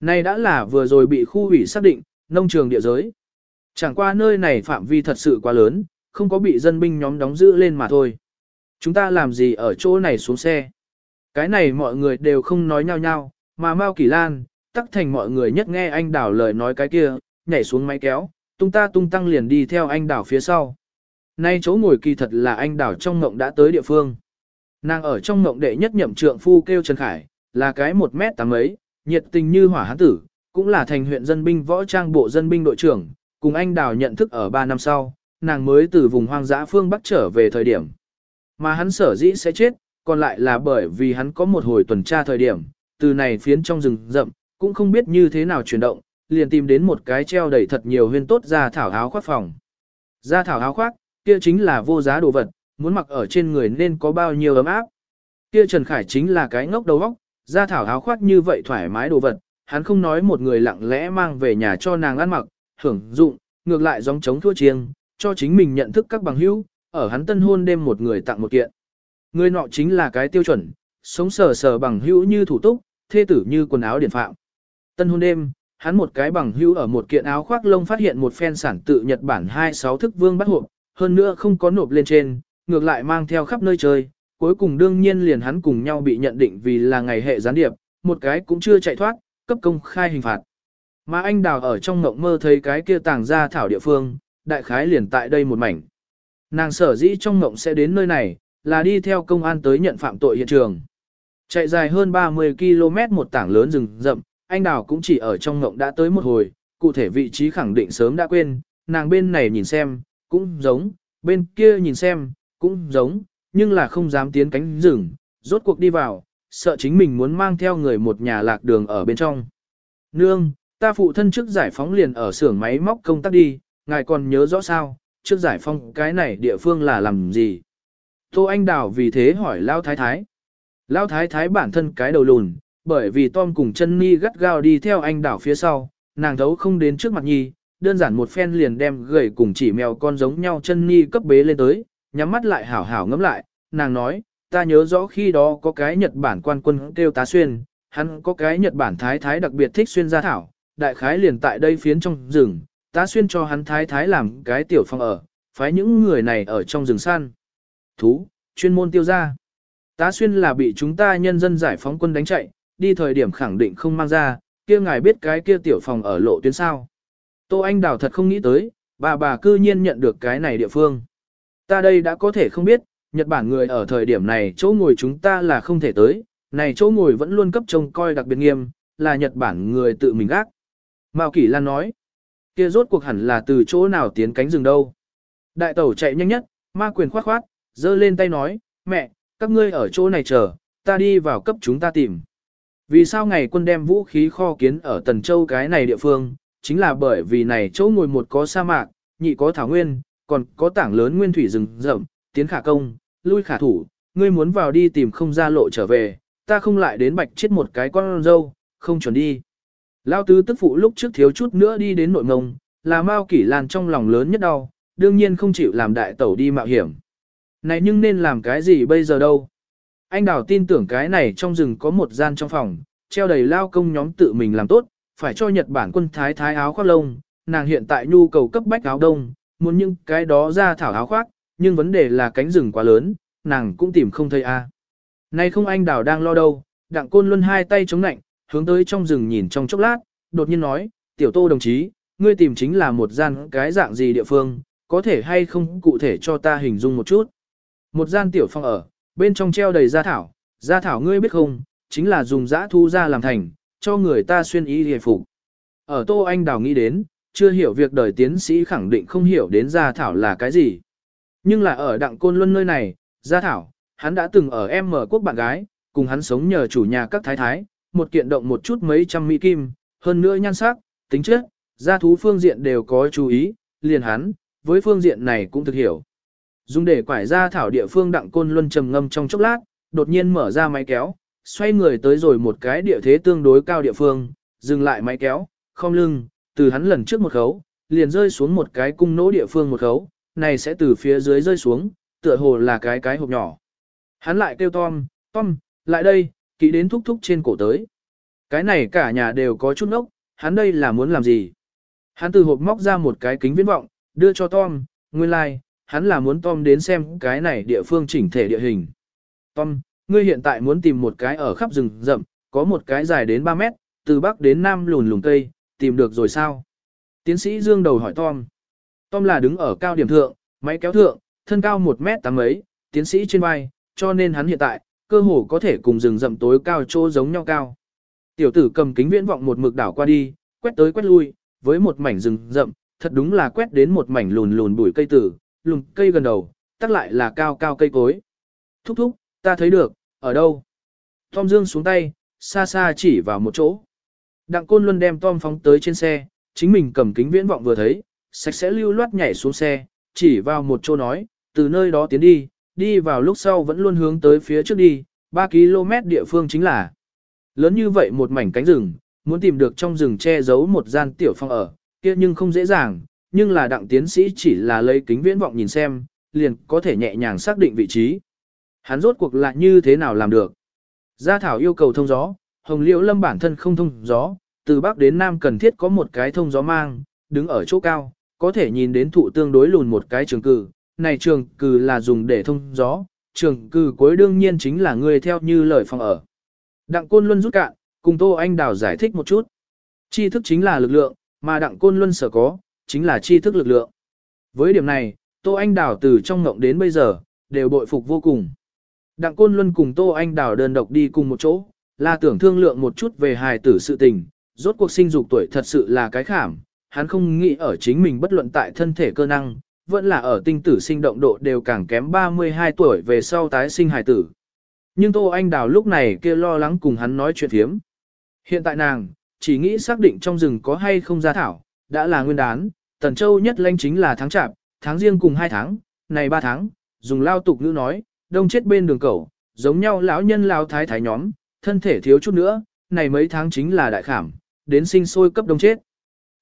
Này đã là vừa rồi bị khu ủy xác định, nông trường địa giới. Chẳng qua nơi này phạm vi thật sự quá lớn, không có bị dân binh nhóm đóng giữ lên mà thôi. Chúng ta làm gì ở chỗ này xuống xe? Cái này mọi người đều không nói nhau nhau, mà Mao Kỳ Lan, tắc thành mọi người nhất nghe anh đảo lời nói cái kia, nhảy xuống máy kéo, tung ta tung tăng liền đi theo anh đảo phía sau. Nay chỗ ngồi kỳ thật là anh đảo trong ngộng đã tới địa phương. Nàng ở trong ngộng đệ nhất nhậm trượng phu kêu Trần Khải, là cái một mét tám ấy, nhiệt tình như hỏa hán tử, cũng là thành huyện dân binh võ trang bộ dân binh đội trưởng, cùng anh đào nhận thức ở 3 năm sau, nàng mới từ vùng hoang dã phương Bắc trở về thời điểm. Mà hắn sở dĩ sẽ chết, còn lại là bởi vì hắn có một hồi tuần tra thời điểm, từ này phiến trong rừng rậm, cũng không biết như thế nào chuyển động, liền tìm đến một cái treo đầy thật nhiều huyên tốt ra thảo áo khoác phòng. Ra thảo áo khoác, kia chính là vô giá đồ vật, muốn mặc ở trên người nên có bao nhiêu ấm áp. Kia Trần Khải chính là cái ngốc đầu óc, ra thảo áo khoác như vậy thoải mái đồ vật, hắn không nói một người lặng lẽ mang về nhà cho nàng ăn mặc, hưởng dụng, ngược lại giống chống thua chiêng, cho chính mình nhận thức các bằng hữu, ở hắn tân hôn đêm một người tặng một kiện. Người nọ chính là cái tiêu chuẩn, sống sờ sờ bằng hữu như thủ túc, thê tử như quần áo điển phạm. Tân hôn đêm, hắn một cái bằng hữu ở một kiện áo khoác lông phát hiện một phen sản tự Nhật Bản 26 thức vương bắt hộp, hơn nữa không có nộp lên trên, ngược lại mang theo khắp nơi chơi, cuối cùng đương nhiên liền hắn cùng nhau bị nhận định vì là ngày hệ gián điệp, một cái cũng chưa chạy thoát, cấp công khai hình phạt. Mà anh đào ở trong ngộng mơ thấy cái kia tàng ra thảo địa phương, đại khái liền tại đây một mảnh. Nàng sở dĩ trong ngộng sẽ đến nơi này, là đi theo công an tới nhận phạm tội hiện trường. Chạy dài hơn 30 km một tảng lớn rừng rậm, anh đào cũng chỉ ở trong ngộng đã tới một hồi, cụ thể vị trí khẳng định sớm đã quên, nàng bên này nhìn xem, cũng giống, bên kia nhìn xem, cũng giống, nhưng là không dám tiến cánh rừng, rốt cuộc đi vào, sợ chính mình muốn mang theo người một nhà lạc đường ở bên trong. Nương, ta phụ thân trước giải phóng liền ở xưởng máy móc công tác đi, ngài còn nhớ rõ sao, trước giải phóng cái này địa phương là làm gì? Tô Anh Đào vì thế hỏi Lao Thái Thái. Lao Thái Thái bản thân cái đầu lùn, bởi vì Tom cùng chân Ni gắt gao đi theo anh Đào phía sau, nàng thấu không đến trước mặt Nhi, đơn giản một phen liền đem gầy cùng chỉ mèo con giống nhau chân Ni cấp bế lên tới, nhắm mắt lại hảo hảo ngẫm lại, nàng nói, ta nhớ rõ khi đó có cái Nhật Bản quan quân kêu tá xuyên, hắn có cái Nhật Bản thái thái đặc biệt thích xuyên gia thảo, đại khái liền tại đây phiến trong rừng, tá xuyên cho hắn thái thái làm cái tiểu phòng ở, phái những người này ở trong rừng săn. Thú, chuyên môn tiêu ra. Tá xuyên là bị chúng ta nhân dân giải phóng quân đánh chạy, đi thời điểm khẳng định không mang ra, kia ngài biết cái kia tiểu phòng ở lộ tuyến sao. Tô Anh Đào thật không nghĩ tới, bà bà cư nhiên nhận được cái này địa phương. Ta đây đã có thể không biết, Nhật Bản người ở thời điểm này chỗ ngồi chúng ta là không thể tới, này chỗ ngồi vẫn luôn cấp trông coi đặc biệt nghiêm, là Nhật Bản người tự mình gác. Mao Kỷ Lan nói, kia rốt cuộc hẳn là từ chỗ nào tiến cánh rừng đâu. Đại tẩu chạy nhanh nhất, ma quyền khoát khoát, giơ lên tay nói, mẹ, các ngươi ở chỗ này chờ, ta đi vào cấp chúng ta tìm. Vì sao ngày quân đem vũ khí kho kiến ở Tần Châu cái này địa phương, chính là bởi vì này chỗ ngồi một có sa mạc, nhị có thảo nguyên, còn có tảng lớn nguyên thủy rừng rậm, tiến khả công, lui khả thủ, ngươi muốn vào đi tìm không ra lộ trở về, ta không lại đến bạch chết một cái con dâu, không chuẩn đi. Lao tứ tức phụ lúc trước thiếu chút nữa đi đến nội mông, là Mao Kỷ Lan trong lòng lớn nhất đau, đương nhiên không chịu làm đại tẩu đi mạo hiểm. Này nhưng nên làm cái gì bây giờ đâu? Anh Đào tin tưởng cái này trong rừng có một gian trong phòng, treo đầy lao công nhóm tự mình làm tốt, phải cho Nhật Bản quân thái thái áo khoác lông, nàng hiện tại nhu cầu cấp bách áo đông, muốn những cái đó ra thảo áo khoác, nhưng vấn đề là cánh rừng quá lớn, nàng cũng tìm không thấy a. À. Nay không anh đào đang lo đâu, đặng côn luân hai tay chống nạnh, hướng tới trong rừng nhìn trong chốc lát, đột nhiên nói, tiểu tô đồng chí, ngươi tìm chính là một gian cái dạng gì địa phương, có thể hay không cụ thể cho ta hình dung một chút. Một gian tiểu phong ở, bên trong treo đầy gia thảo, gia thảo ngươi biết không, chính là dùng giã thu ra làm thành, cho người ta xuyên y hề phục. ở Tô Anh Đào nghĩ đến, chưa hiểu việc đời tiến sĩ khẳng định không hiểu đến gia thảo là cái gì. Nhưng là ở Đặng Côn Luân nơi này, gia thảo, hắn đã từng ở em mở quốc bạn gái, cùng hắn sống nhờ chủ nhà các thái thái, một kiện động một chút mấy trăm mỹ kim, hơn nữa nhan sắc, tính chất, gia thú phương diện đều có chú ý, liền hắn, với phương diện này cũng thực hiểu. Dùng để quải ra thảo địa phương Đặng Côn Luân trầm ngâm trong chốc lát, đột nhiên mở ra máy kéo, xoay người tới rồi một cái địa thế tương đối cao địa phương, dừng lại máy kéo, không lưng, từ hắn lần trước một khấu, liền rơi xuống một cái cung nỗ địa phương một khấu, này sẽ từ phía dưới rơi xuống, tựa hồ là cái cái hộp nhỏ. Hắn lại kêu Tom, Tom, lại đây, kỹ đến thúc thúc trên cổ tới. Cái này cả nhà đều có chút nốc, hắn đây là muốn làm gì? Hắn từ hộp móc ra một cái kính viễn vọng, đưa cho Tom, nguyên lai, like, hắn là muốn Tom đến xem cái này địa phương chỉnh thể địa hình. Tom, ngươi hiện tại muốn tìm một cái ở khắp rừng rậm, có một cái dài đến 3 mét, từ bắc đến nam lùn lùn cây, tìm được rồi sao? Tiến sĩ Dương đầu hỏi Tom. Tom là đứng ở cao điểm thượng, máy kéo thượng, thân cao 1 mét tám mấy, tiến sĩ trên vai, cho nên hắn hiện tại, cơ hồ có thể cùng rừng rậm tối cao chỗ giống nhau cao. Tiểu tử cầm kính viễn vọng một mực đảo qua đi, quét tới quét lui, với một mảnh rừng rậm, thật đúng là quét đến một mảnh lùn lùn bụi cây tử, lùn cây gần đầu, tắc lại là cao cao cây cối. Thúc thúc, ta thấy được, ở đâu? Tom Dương xuống tay, xa xa chỉ vào một chỗ. Đặng Côn Luân đem Tom phóng tới trên xe, chính mình cầm kính viễn vọng vừa thấy, sạch sẽ lưu loát nhảy xuống xe, chỉ vào một chỗ nói, từ nơi đó tiến đi, đi vào lúc sau vẫn luôn hướng tới phía trước đi, 3 km địa phương chính là. Lớn như vậy một mảnh cánh rừng, muốn tìm được trong rừng che giấu một gian tiểu phong ở, kia nhưng không dễ dàng, nhưng là đặng tiến sĩ chỉ là lấy kính viễn vọng nhìn xem, liền có thể nhẹ nhàng xác định vị trí. Hắn rốt cuộc lại như thế nào làm được? Gia Thảo yêu cầu thông gió, Hồng Liễu Lâm bản thân không thông gió, từ Bắc đến Nam cần thiết có một cái thông gió mang, đứng ở chỗ cao, có thể nhìn đến thụ tương đối lùn một cái trường cử. Này trường cử là dùng để thông gió, trường cử cuối đương nhiên chính là người theo như lời phòng ở. Đặng Côn Luân rút cạn, cùng Tô Anh Đào giải thích một chút. Tri thức chính là lực lượng, mà Đặng Côn Luân sở có, chính là tri thức lực lượng. Với điểm này, Tô Anh Đào từ trong ngộng đến bây giờ, đều bội phục vô cùng. Đặng Côn Luân cùng Tô Anh Đào đơn độc đi cùng một chỗ, là tưởng thương lượng một chút về hài tử sự tình, rốt cuộc sinh dục tuổi thật sự là cái khảm, hắn không nghĩ ở chính mình bất luận tại thân thể cơ năng, vẫn là ở tinh tử sinh động độ đều càng kém 32 tuổi về sau tái sinh hài tử. Nhưng Tô Anh Đào lúc này kia lo lắng cùng hắn nói chuyện thiếm. Hiện tại nàng, chỉ nghĩ xác định trong rừng có hay không gia thảo, đã là nguyên đán, Tần Châu nhất lanh chính là tháng chạp, tháng riêng cùng 2 tháng, này 3 tháng, dùng lao tục ngữ nói, đông chết bên đường cầu, giống nhau lão nhân lao thái thái nhóm, thân thể thiếu chút nữa, này mấy tháng chính là đại khảm, đến sinh sôi cấp đông chết.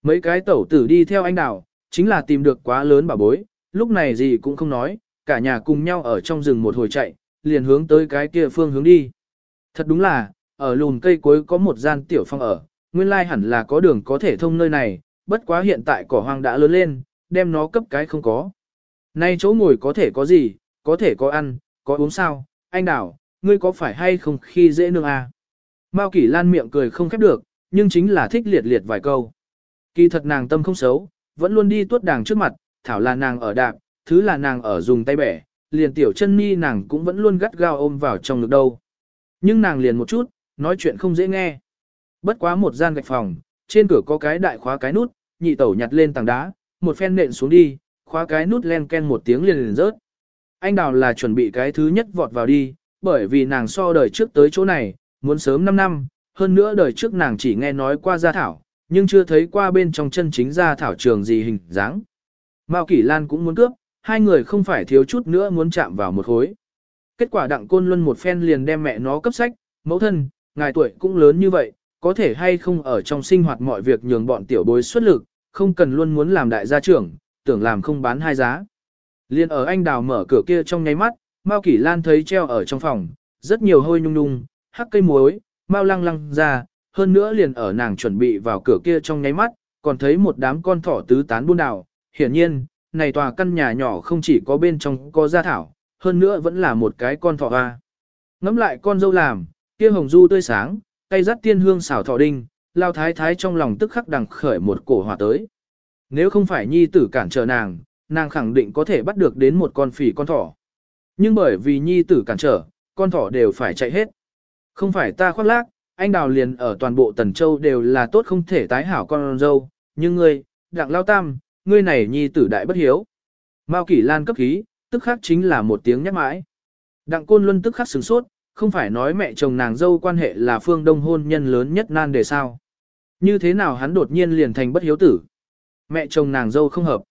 Mấy cái tẩu tử đi theo anh đào, chính là tìm được quá lớn bà bối, lúc này gì cũng không nói, cả nhà cùng nhau ở trong rừng một hồi chạy, liền hướng tới cái kia phương hướng đi. Thật đúng là, ở lùn cây cuối có một gian tiểu phong ở, nguyên lai hẳn là có đường có thể thông nơi này, bất quá hiện tại cỏ hoang đã lớn lên, đem nó cấp cái không có. Nay chỗ ngồi có thể có gì, có thể có ăn, có uống sao, anh đảo, ngươi có phải hay không khi dễ nương à? Mao Kỷ Lan miệng cười không khép được, nhưng chính là thích liệt liệt vài câu. Kỳ thật nàng tâm không xấu, vẫn luôn đi tuốt đàng trước mặt, thảo là nàng ở đạp, thứ là nàng ở dùng tay bẻ, liền tiểu chân ni nàng cũng vẫn luôn gắt gao ôm vào trong ngực đâu. Nhưng nàng liền một chút, nói chuyện không dễ nghe. Bất quá một gian gạch phòng, trên cửa có cái đại khóa cái nút, nhị tẩu nhặt lên tảng đá, một phen nện xuống đi, khóa cái nút len ken một tiếng liền liền rớt. Anh đào là chuẩn bị cái thứ nhất vọt vào đi, bởi vì nàng so đời trước tới chỗ này, muốn sớm 5 năm, hơn nữa đời trước nàng chỉ nghe nói qua gia thảo, nhưng chưa thấy qua bên trong chân chính gia thảo trường gì hình dáng. Mao Kỷ Lan cũng muốn cướp, hai người không phải thiếu chút nữa muốn chạm vào một khối. Kết quả đặng côn luân một phen liền đem mẹ nó cấp sách, mẫu thân, ngài tuổi cũng lớn như vậy, có thể hay không ở trong sinh hoạt mọi việc nhường bọn tiểu bối xuất lực, không cần luôn muốn làm đại gia trưởng, tưởng làm không bán hai giá. Liên ở anh đào mở cửa kia trong nháy mắt, Mao Kỷ Lan thấy treo ở trong phòng, rất nhiều hôi nhung nhung, hắc cây muối, Mao lăng lăng ra, hơn nữa liền ở nàng chuẩn bị vào cửa kia trong nháy mắt, còn thấy một đám con thỏ tứ tán buôn đảo. Hiển nhiên, này tòa căn nhà nhỏ không chỉ có bên trong có gia thảo, hơn nữa vẫn là một cái con thỏ hoa. Ngắm lại con dâu làm, kia hồng du tươi sáng, cây rắt tiên hương xảo thỏ đinh, lao thái thái trong lòng tức khắc đằng khởi một cổ hỏa tới. Nếu không phải nhi tử cản trở nàng, nàng khẳng định có thể bắt được đến một con phỉ con thỏ. Nhưng bởi vì nhi tử cản trở, con thỏ đều phải chạy hết. Không phải ta khoác lác, anh đào liền ở toàn bộ tần châu đều là tốt không thể tái hảo con dâu, nhưng ngươi, đặng lao tam, ngươi này nhi tử đại bất hiếu. Mao Kỷ Lan cấp khí, tức khắc chính là một tiếng nhắc mãi. Đặng Côn Luân tức khắc sửng sốt, không phải nói mẹ chồng nàng dâu quan hệ là phương đông hôn nhân lớn nhất nan đề sao. Như thế nào hắn đột nhiên liền thành bất hiếu tử. Mẹ chồng nàng dâu không hợp.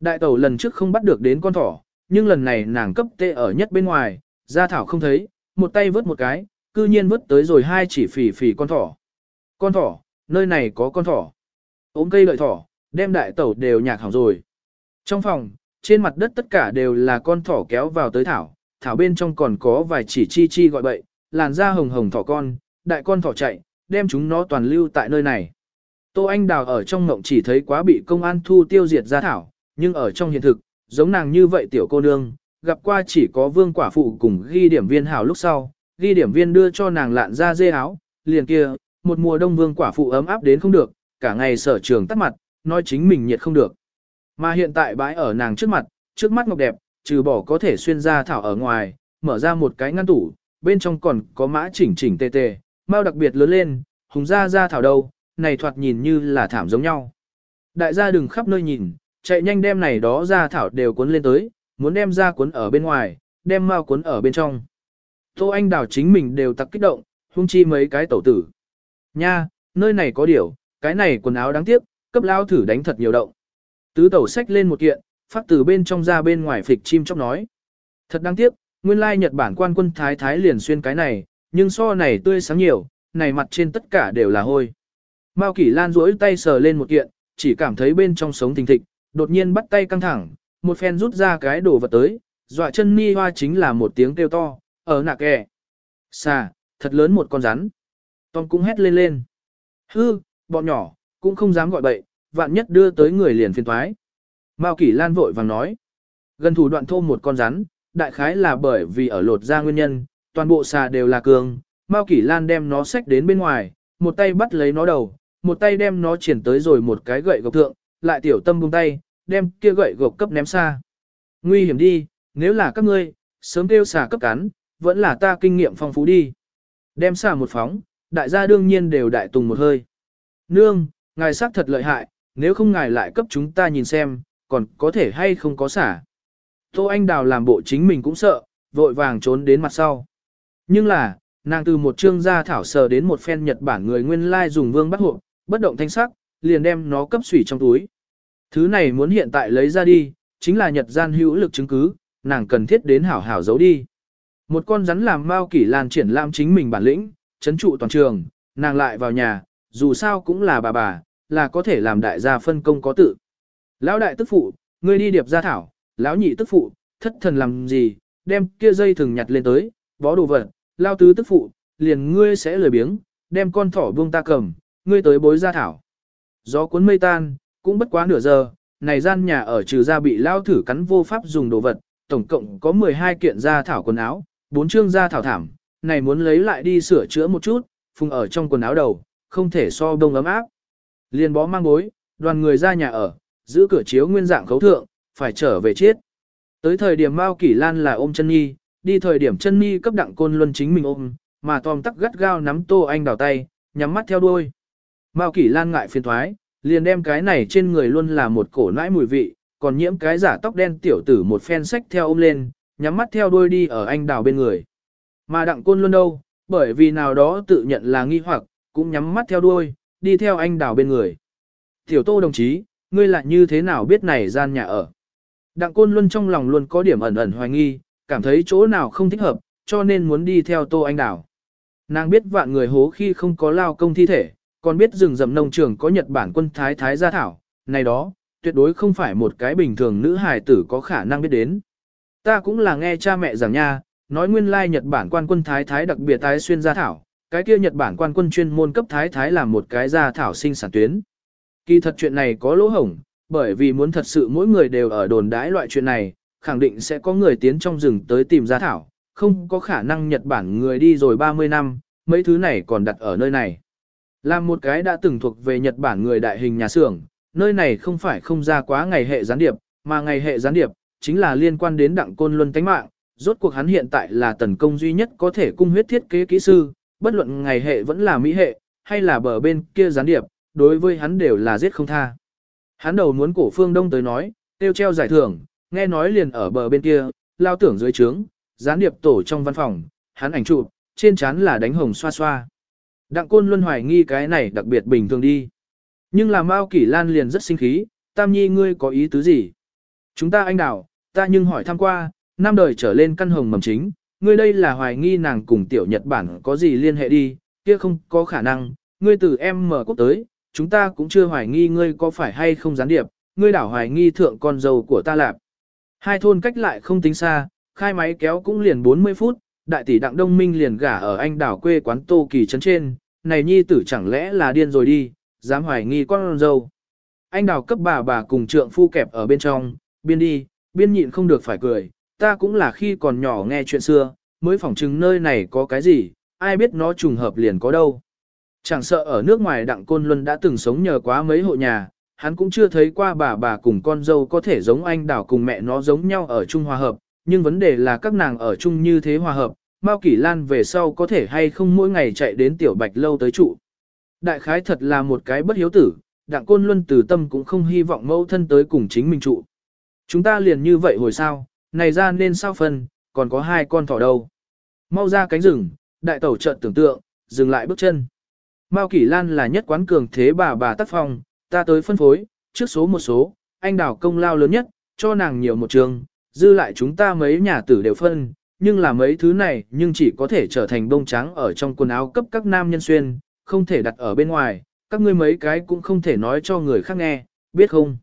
Đại tẩu lần trước không bắt được đến con thỏ, nhưng lần này nàng cấp tê ở nhất bên ngoài, gia thảo không thấy, một tay vớt một cái, cư nhiên vớt tới rồi hai chỉ phỉ phỉ con thỏ. Con thỏ, nơi này có con thỏ. Ôm cây lợi thỏ, đem đại tẩu đều nhạc hỏng rồi. Trong phòng, trên mặt đất tất cả đều là con thỏ kéo vào tới thảo, thảo bên trong còn có vài chỉ chi chi gọi bậy, làn da hồng hồng thỏ con, đại con thỏ chạy, đem chúng nó toàn lưu tại nơi này. Tô Anh Đào ở trong ngộng chỉ thấy quá bị công an thu tiêu diệt ra thảo, nhưng ở trong hiện thực, giống nàng như vậy tiểu cô nương, gặp qua chỉ có vương quả phụ cùng ghi điểm viên hảo lúc sau, ghi điểm viên đưa cho nàng lạn ra dê áo, liền kia, một mùa đông vương quả phụ ấm áp đến không được, cả ngày sở trường tắt mặt, nói chính mình nhiệt không được. Mà hiện tại bãi ở nàng trước mặt, trước mắt ngọc đẹp, trừ bỏ có thể xuyên ra thảo ở ngoài, mở ra một cái ngăn tủ, bên trong còn có mã chỉnh chỉnh tê tê, mau đặc biệt lớn lên, hùng ra ra thảo đâu, này thoạt nhìn như là thảm giống nhau. Đại gia đừng khắp nơi nhìn, chạy nhanh đem này đó ra thảo đều cuốn lên tới, muốn đem ra cuốn ở bên ngoài, đem mau cuốn ở bên trong. Tô Anh Đào chính mình đều tặc kích động, hung chi mấy cái tẩu tử. Nha, nơi này có điều, cái này quần áo đáng tiếc, cấp lao thử đánh thật nhiều động. Tứ tẩu xách lên một kiện, phát từ bên trong ra bên ngoài phịch chim chóc nói. Thật đáng tiếc, nguyên lai Nhật Bản quan quân thái thái liền xuyên cái này, nhưng so này tươi sáng nhiều, này mặt trên tất cả đều là hôi. Mao Kỷ Lan duỗi tay sờ lên một kiện, chỉ cảm thấy bên trong sống thình thịch, đột nhiên bắt tay căng thẳng, một phen rút ra cái đồ vật tới, dọa chân mi hoa chính là một tiếng kêu to, ở nạc kè. Xà, thật lớn một con rắn. Tom cũng hét lên lên. Hư, bọn nhỏ, cũng không dám gọi bậy, vạn nhất đưa tới người liền phiền thoái. Mao Kỷ Lan vội vàng nói. Gần thủ đoạn thô một con rắn, đại khái là bởi vì ở lột ra nguyên nhân, toàn bộ xà đều là cường. Mao Kỷ Lan đem nó xách đến bên ngoài, một tay bắt lấy nó đầu, một tay đem nó triển tới rồi một cái gậy gộc thượng, lại tiểu tâm buông tay, đem kia gậy gộc cấp ném xa. Nguy hiểm đi, nếu là các ngươi, sớm kêu xả cấp cắn, vẫn là ta kinh nghiệm phong phú đi. Đem xả một phóng, đại gia đương nhiên đều đại tùng một hơi. Nương, ngài xác thật lợi hại, nếu không ngài lại cấp chúng ta nhìn xem, còn có thể hay không có xả. Tô Anh Đào làm bộ chính mình cũng sợ, vội vàng trốn đến mặt sau. Nhưng là, nàng từ một chương gia thảo sờ đến một phen Nhật Bản người nguyên lai dùng vương bắt hộ, bất động thanh sắc, liền đem nó cấp sủy trong túi. Thứ này muốn hiện tại lấy ra đi, chính là Nhật gian hữu lực chứng cứ, nàng cần thiết đến hảo hảo giấu đi. Một con rắn làm Mao Kỷ Lan triển lãm chính mình bản lĩnh, chấn trụ toàn trường, nàng lại vào nhà, dù sao cũng là bà bà, là có thể làm đại gia phân công có tự. Lão đại tức phụ, ngươi đi điệp gia thảo, lão nhị tức phụ, thất thần làm gì, đem kia dây thừng nhặt lên tới, bó đồ vật, lao tứ tức phụ, liền ngươi sẽ lười biếng, đem con thỏ buông ta cầm, ngươi tới bối gia thảo. Gió cuốn mây tan, cũng bất quá nửa giờ, này gian nhà ở trừ ra bị lao thử cắn vô pháp dùng đồ vật, tổng cộng có 12 kiện da thảo quần áo, 4 chương da thảo thảm, này muốn lấy lại đi sửa chữa một chút, phùng ở trong quần áo đầu, không thể so đông ấm áp. Liên bó mang bối, đoàn người ra nhà ở, giữ cửa chiếu nguyên dạng khấu thượng, phải trở về chết. Tới thời điểm Mao Kỷ Lan là ôm chân nhi, đi thời điểm chân nhi cấp đặng côn luân chính mình ôm, mà Tom tắc gắt gao nắm Tô Anh đào tay, nhắm mắt theo đuôi. Mao Kỷ Lan ngại phiền thoái, liền đem cái này trên người luôn là một cổ nãi mùi vị, còn nhiễm cái giả tóc đen tiểu tử một phen sách theo ôm lên, nhắm mắt theo đuôi đi ở anh đào bên người. Mà đặng côn luôn đâu, bởi vì nào đó tự nhận là nghi hoặc, cũng nhắm mắt theo đuôi, đi theo anh đào bên người. Tiểu tô đồng chí, ngươi lại như thế nào biết này gian nhà ở? Đặng Côn luôn trong lòng luôn có điểm ẩn ẩn hoài nghi, cảm thấy chỗ nào không thích hợp, cho nên muốn đi theo Tô Anh Đào. Nàng biết vạn người hố khi không có lao công thi thể, còn biết rừng rậm nông trường có Nhật Bản quân thái thái gia thảo, này đó, tuyệt đối không phải một cái bình thường nữ hài tử có khả năng biết đến. Ta cũng là nghe cha mẹ giảng nha, nói nguyên lai Nhật Bản quan quân thái thái đặc biệt tái xuyên gia thảo, cái kia Nhật Bản quan quân chuyên môn cấp thái thái làm một cái gia thảo sinh sản tuyến. Kỳ thật chuyện này có lỗ hổng, bởi vì muốn thật sự mỗi người đều ở đồn đãi loại chuyện này, khẳng định sẽ có người tiến trong rừng tới tìm gia thảo, không có khả năng Nhật Bản người đi rồi 30 năm, mấy thứ này còn đặt ở nơi này. Là một cái đã từng thuộc về Nhật Bản người đại hình nhà xưởng, nơi này không phải không ra quá ngày hệ gián điệp, mà ngày hệ gián điệp, chính là liên quan đến đặng côn luân tánh mạng, rốt cuộc hắn hiện tại là tần công duy nhất có thể cung huyết thiết kế kỹ sư, bất luận ngày hệ vẫn là mỹ hệ, hay là bờ bên kia gián điệp, đối với hắn đều là giết không tha. Hắn đầu muốn cổ phương đông tới nói, tiêu treo giải thưởng, nghe nói liền ở bờ bên kia, lao tưởng dưới trướng, gián điệp tổ trong văn phòng, hắn ảnh chụp, trên trán là đánh hồng xoa xoa. Đặng côn luôn hoài nghi cái này đặc biệt bình thường đi. Nhưng là Mao Kỷ Lan liền rất sinh khí, Tam Nhi ngươi có ý tứ gì? Chúng ta anh đảo, ta nhưng hỏi thăm qua, năm đời trở lên căn hồng mầm chính, ngươi đây là hoài nghi nàng cùng tiểu Nhật Bản có gì liên hệ đi, kia không có khả năng, ngươi từ em mở quốc tới, chúng ta cũng chưa hoài nghi ngươi có phải hay không gián điệp, ngươi đảo hoài nghi thượng con dâu của ta lạp. Hai thôn cách lại không tính xa, khai máy kéo cũng liền 40 phút, đại tỷ đặng đông minh liền gả ở anh đảo quê quán Tô Kỳ trấn trên, này nhi tử chẳng lẽ là điên rồi đi, dám hoài nghi con dâu. Anh đảo cấp bà bà cùng trượng phu kẹp ở bên trong, biên đi, biên nhịn không được phải cười, ta cũng là khi còn nhỏ nghe chuyện xưa, mới phỏng chứng nơi này có cái gì, ai biết nó trùng hợp liền có đâu. Chẳng sợ ở nước ngoài Đặng Côn Luân đã từng sống nhờ quá mấy hộ nhà, hắn cũng chưa thấy qua bà bà cùng con dâu có thể giống anh đảo cùng mẹ nó giống nhau ở Trung hòa hợp, nhưng vấn đề là các nàng ở chung như thế hòa hợp, Mao Kỷ Lan về sau có thể hay không mỗi ngày chạy đến tiểu bạch lâu tới trụ. Đại khái thật là một cái bất hiếu tử, Đặng Côn Luân từ tâm cũng không hy vọng mẫu thân tới cùng chính mình trụ. Chúng ta liền như vậy hồi sao, này ra nên sao phân, còn có hai con thỏ đâu. Mau ra cánh rừng, đại tẩu chợt tưởng tượng, dừng lại bước chân. Mao Kỷ Lan là nhất quán cường thế bà bà tác phong, ta tới phân phối, trước số một số, anh đảo công lao lớn nhất, cho nàng nhiều một trường, dư lại chúng ta mấy nhà tử đều phân, nhưng là mấy thứ này nhưng chỉ có thể trở thành bông trắng ở trong quần áo cấp các nam nhân xuyên, không thể đặt ở bên ngoài, các ngươi mấy cái cũng không thể nói cho người khác nghe, biết không?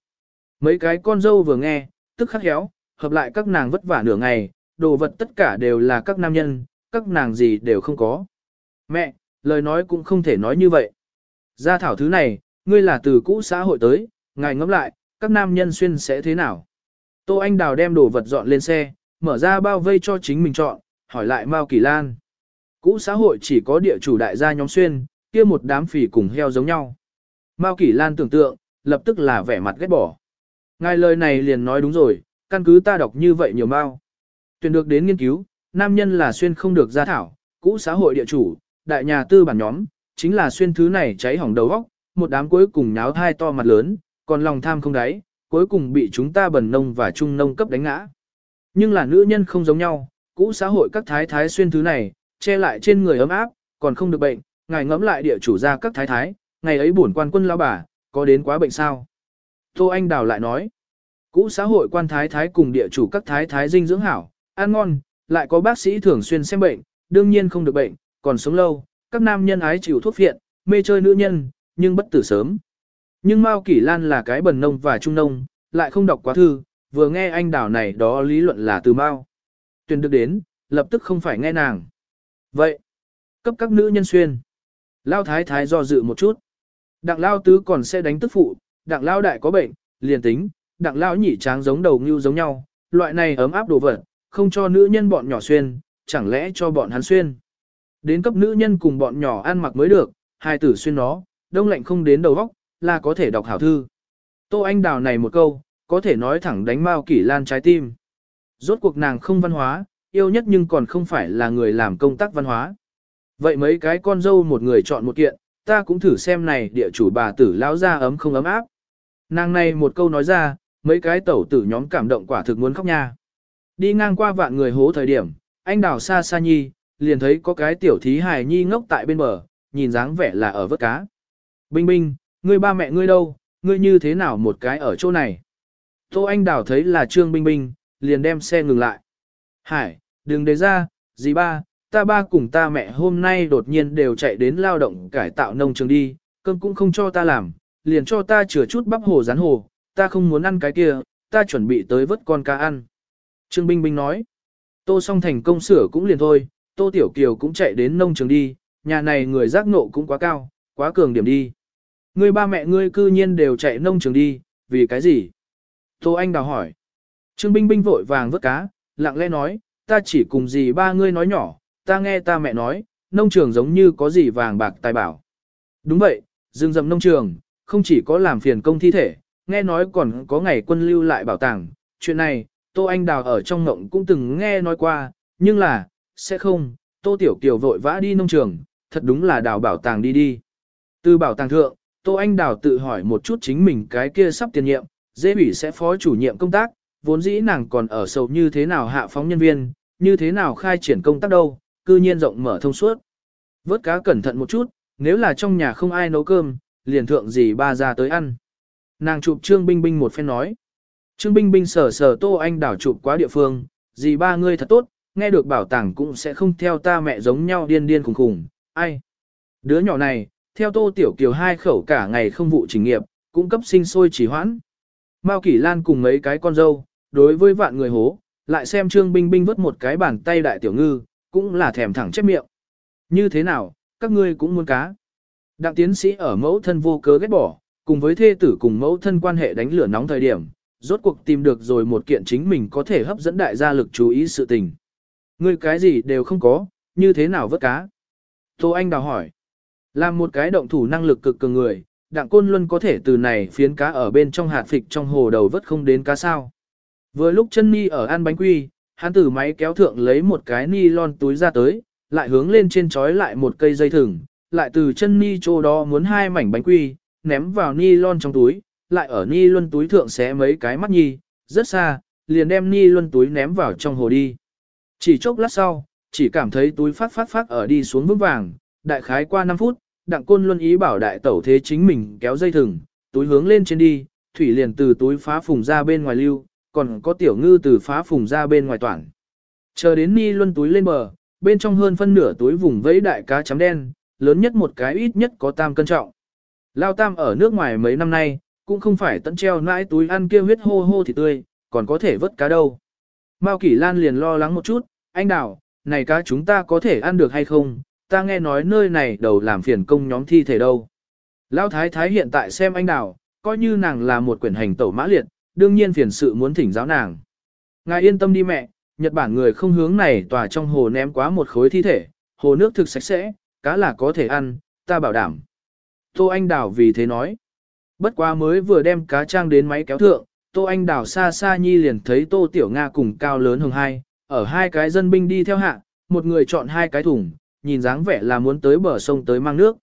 Mấy cái con dâu vừa nghe, tức khắc héo, hợp lại các nàng vất vả nửa ngày, đồ vật tất cả đều là các nam nhân, các nàng gì đều không có. Mẹ, lời nói cũng không thể nói như vậy. Gia thảo thứ này, ngươi là từ cũ xã hội tới, ngài ngẫm lại, các nam nhân xuyên sẽ thế nào? Tô Anh Đào đem đồ vật dọn lên xe, mở ra bao vây cho chính mình chọn, hỏi lại Mao Kỳ Lan. Cũ xã hội chỉ có địa chủ đại gia nhóm xuyên, kia một đám phỉ cùng heo giống nhau. Mao Kỳ Lan tưởng tượng, lập tức là vẻ mặt ghét bỏ. Ngài lời này liền nói đúng rồi, căn cứ ta đọc như vậy nhiều mao. Tuyển được đến nghiên cứu, nam nhân là xuyên không được gia thảo, cũ xã hội địa chủ, đại nhà tư bản nhóm, chính là xuyên thứ này cháy hỏng đầu óc, một đám cuối cùng nháo thai to mặt lớn, còn lòng tham không đáy, cuối cùng bị chúng ta bần nông và trung nông cấp đánh ngã. Nhưng là nữ nhân không giống nhau, cũ xã hội các thái thái xuyên thứ này, che lại trên người ấm áp, còn không được bệnh, ngài ngẫm lại địa chủ ra các thái thái, ngày ấy bổn quan quân lão bà, có đến quá bệnh sao? Tô Anh Đào lại nói, cũ xã hội quan thái thái cùng địa chủ các thái thái dinh dưỡng hảo, ăn ngon, lại có bác sĩ thường xuyên xem bệnh, đương nhiên không được bệnh, còn sống lâu, các nam nhân ái chịu thuốc phiện, mê chơi nữ nhân, nhưng bất tử sớm. Nhưng Mao Kỷ Lan là cái bần nông và trung nông, lại không đọc quá thư, vừa nghe anh đảo này đó lý luận là từ Mao. Tuyền được đến, lập tức không phải nghe nàng. Vậy, cấp các nữ nhân xuyên. Lao thái thái do dự một chút. Đặng Lao tứ còn sẽ đánh tức phụ, đặng Lao đại có bệnh, liền tính, đặng Lao nhị tráng giống đầu ngưu giống nhau, loại này ấm áp đồ vật, không cho nữ nhân bọn nhỏ xuyên, chẳng lẽ cho bọn hắn xuyên. Đến cấp nữ nhân cùng bọn nhỏ ăn mặc mới được, hai tử xuyên nó, đông lạnh không đến đầu vóc, là có thể đọc hảo thư. Tô Anh Đào này một câu, có thể nói thẳng đánh Mao Kỷ Lan trái tim. Rốt cuộc nàng không văn hóa, yêu nhất nhưng còn không phải là người làm công tác văn hóa. Vậy mấy cái con dâu một người chọn một kiện, ta cũng thử xem này địa chủ bà tử lão ra ấm không ấm áp. Nàng này một câu nói ra, mấy cái tẩu tử nhóm cảm động quả thực muốn khóc nha. Đi ngang qua vạn người hố thời điểm, anh đào xa xa nhi, liền thấy có cái tiểu thí hài nhi ngốc tại bên bờ, nhìn dáng vẻ là ở vớt cá. Binh binh, ngươi ba mẹ ngươi đâu, ngươi như thế nào một cái ở chỗ này? Tô Anh Đào thấy là Trương Binh Binh, liền đem xe ngừng lại. Hải, đừng để ra, Dì ba, ta ba cùng ta mẹ hôm nay đột nhiên đều chạy đến lao động cải tạo nông trường đi, cơm cũng không cho ta làm, liền cho ta chừa chút bắp hồ rán hồ, ta không muốn ăn cái kia, ta chuẩn bị tới vớt con cá ăn. Trương Binh Binh nói, tô song thành công sửa cũng liền thôi, tô tiểu kiều cũng chạy đến nông trường đi, nhà này người giác nộ cũng quá cao, quá cường điểm đi. Ngươi ba mẹ ngươi cư nhiên đều chạy nông trường đi, vì cái gì? Tô Anh đào hỏi. Trương Binh Binh vội vàng vớt cá, lặng lẽ nói, ta chỉ cùng gì ba ngươi nói nhỏ, ta nghe ta mẹ nói, nông trường giống như có gì vàng bạc tài bảo. Đúng vậy, rừng rậm nông trường, không chỉ có làm phiền công thi thể, nghe nói còn có ngày quân lưu lại bảo tàng. Chuyện này, Tô Anh Đào ở trong ngộng cũng từng nghe nói qua, nhưng là, sẽ không, Tô Tiểu Kiều vội vã đi nông trường, thật đúng là đào bảo tàng đi đi. Từ bảo tàng thượng, Tô Anh Đào tự hỏi một chút chính mình cái kia sắp tiền nhiệm, dễ ủy sẽ phó chủ nhiệm công tác, vốn dĩ nàng còn ở sầu như thế nào hạ phóng nhân viên, như thế nào khai triển công tác đâu, cư nhiên rộng mở thông suốt. Vớt cá cẩn thận một chút, nếu là trong nhà không ai nấu cơm, liền thượng gì ba ra tới ăn. Nàng chụp Trương Binh Binh một phen nói. Trương Binh Binh sờ sờ Tô Anh Đào chụp quá địa phương, gì ba ngươi thật tốt, nghe được bảo tàng cũng sẽ không theo ta mẹ giống nhau điên điên khùng khùng, ai. Đứa nhỏ này, theo Tô Tiểu Kiều hai khẩu cả ngày không vụ trình nghiệp, cũng cấp sinh sôi chỉ hoãn. Mao Kỷ Lan cùng mấy cái con dâu, đối với vạn người hố, lại xem Trương Binh Binh vớt một cái bàn tay đại tiểu ngư, cũng là thèm thẳng chép miệng. Như thế nào, các ngươi cũng muốn cá. Đặng tiến sĩ ở mẫu thân vô cớ ghét bỏ, cùng với thê tử cùng mẫu thân quan hệ đánh lửa nóng thời điểm, rốt cuộc tìm được rồi một kiện chính mình có thể hấp dẫn đại gia lực chú ý sự tình. Ngươi cái gì đều không có, như thế nào vớt cá? Tô Anh đào hỏi. Làm một cái động thủ năng lực cực cường người, đặng côn luôn có thể từ này phiến cá ở bên trong hạt phịch trong hồ đầu vớt không đến cá sao. Vừa lúc chân ni ở ăn bánh quy, hắn từ máy kéo thượng lấy một cái ni lon túi ra tới, lại hướng lên trên trói lại một cây dây thừng, lại từ chân ni chỗ đó muốn hai mảnh bánh quy, ném vào ni lon trong túi, lại ở ni luân túi thượng xé mấy cái mắt nhi, rất xa, liền đem ni luân túi ném vào trong hồ đi. Chỉ chốc lát sau, chỉ cảm thấy túi phát phát phát ở đi xuống vững vàng, đại khái qua 5 phút, đặng côn luân ý bảo đại tẩu thế chính mình kéo dây thừng, túi hướng lên trên đi, thủy liền từ túi phá phùng ra bên ngoài lưu, còn có tiểu ngư từ phá phùng ra bên ngoài toàn. Chờ đến ni luân túi lên bờ, bên trong hơn phân nửa túi vùng vẫy đại cá chấm đen, lớn nhất một cái ít nhất có tam cân trọng. Lao tam ở nước ngoài mấy năm nay, cũng không phải tận treo nãi túi ăn kia huyết hô hô thì tươi, còn có thể vớt cá đâu. Mao Kỷ Lan liền lo lắng một chút, anh đào, này cá chúng ta có thể ăn được hay không, ta nghe nói nơi này đầu làm phiền công nhóm thi thể đâu. Lão thái thái hiện tại xem anh đào, coi như nàng là một quyển hành tẩu mã liệt, đương nhiên phiền sự muốn thỉnh giáo nàng. Ngài yên tâm đi mẹ, Nhật Bản người không hướng này tòa trong hồ ném quá một khối thi thể, hồ nước thực sạch sẽ, cá là có thể ăn, ta bảo đảm. Tô Anh Đào vì thế nói. Bất quá mới vừa đem cá trang đến máy kéo thượng, Tô Anh Đào xa xa nhi liền thấy Tô Tiểu Nga cùng cao lớn hồng hai, ở hai cái dân binh đi theo hạ, một người chọn hai cái thùng, nhìn dáng vẻ là muốn tới bờ sông tới mang nước.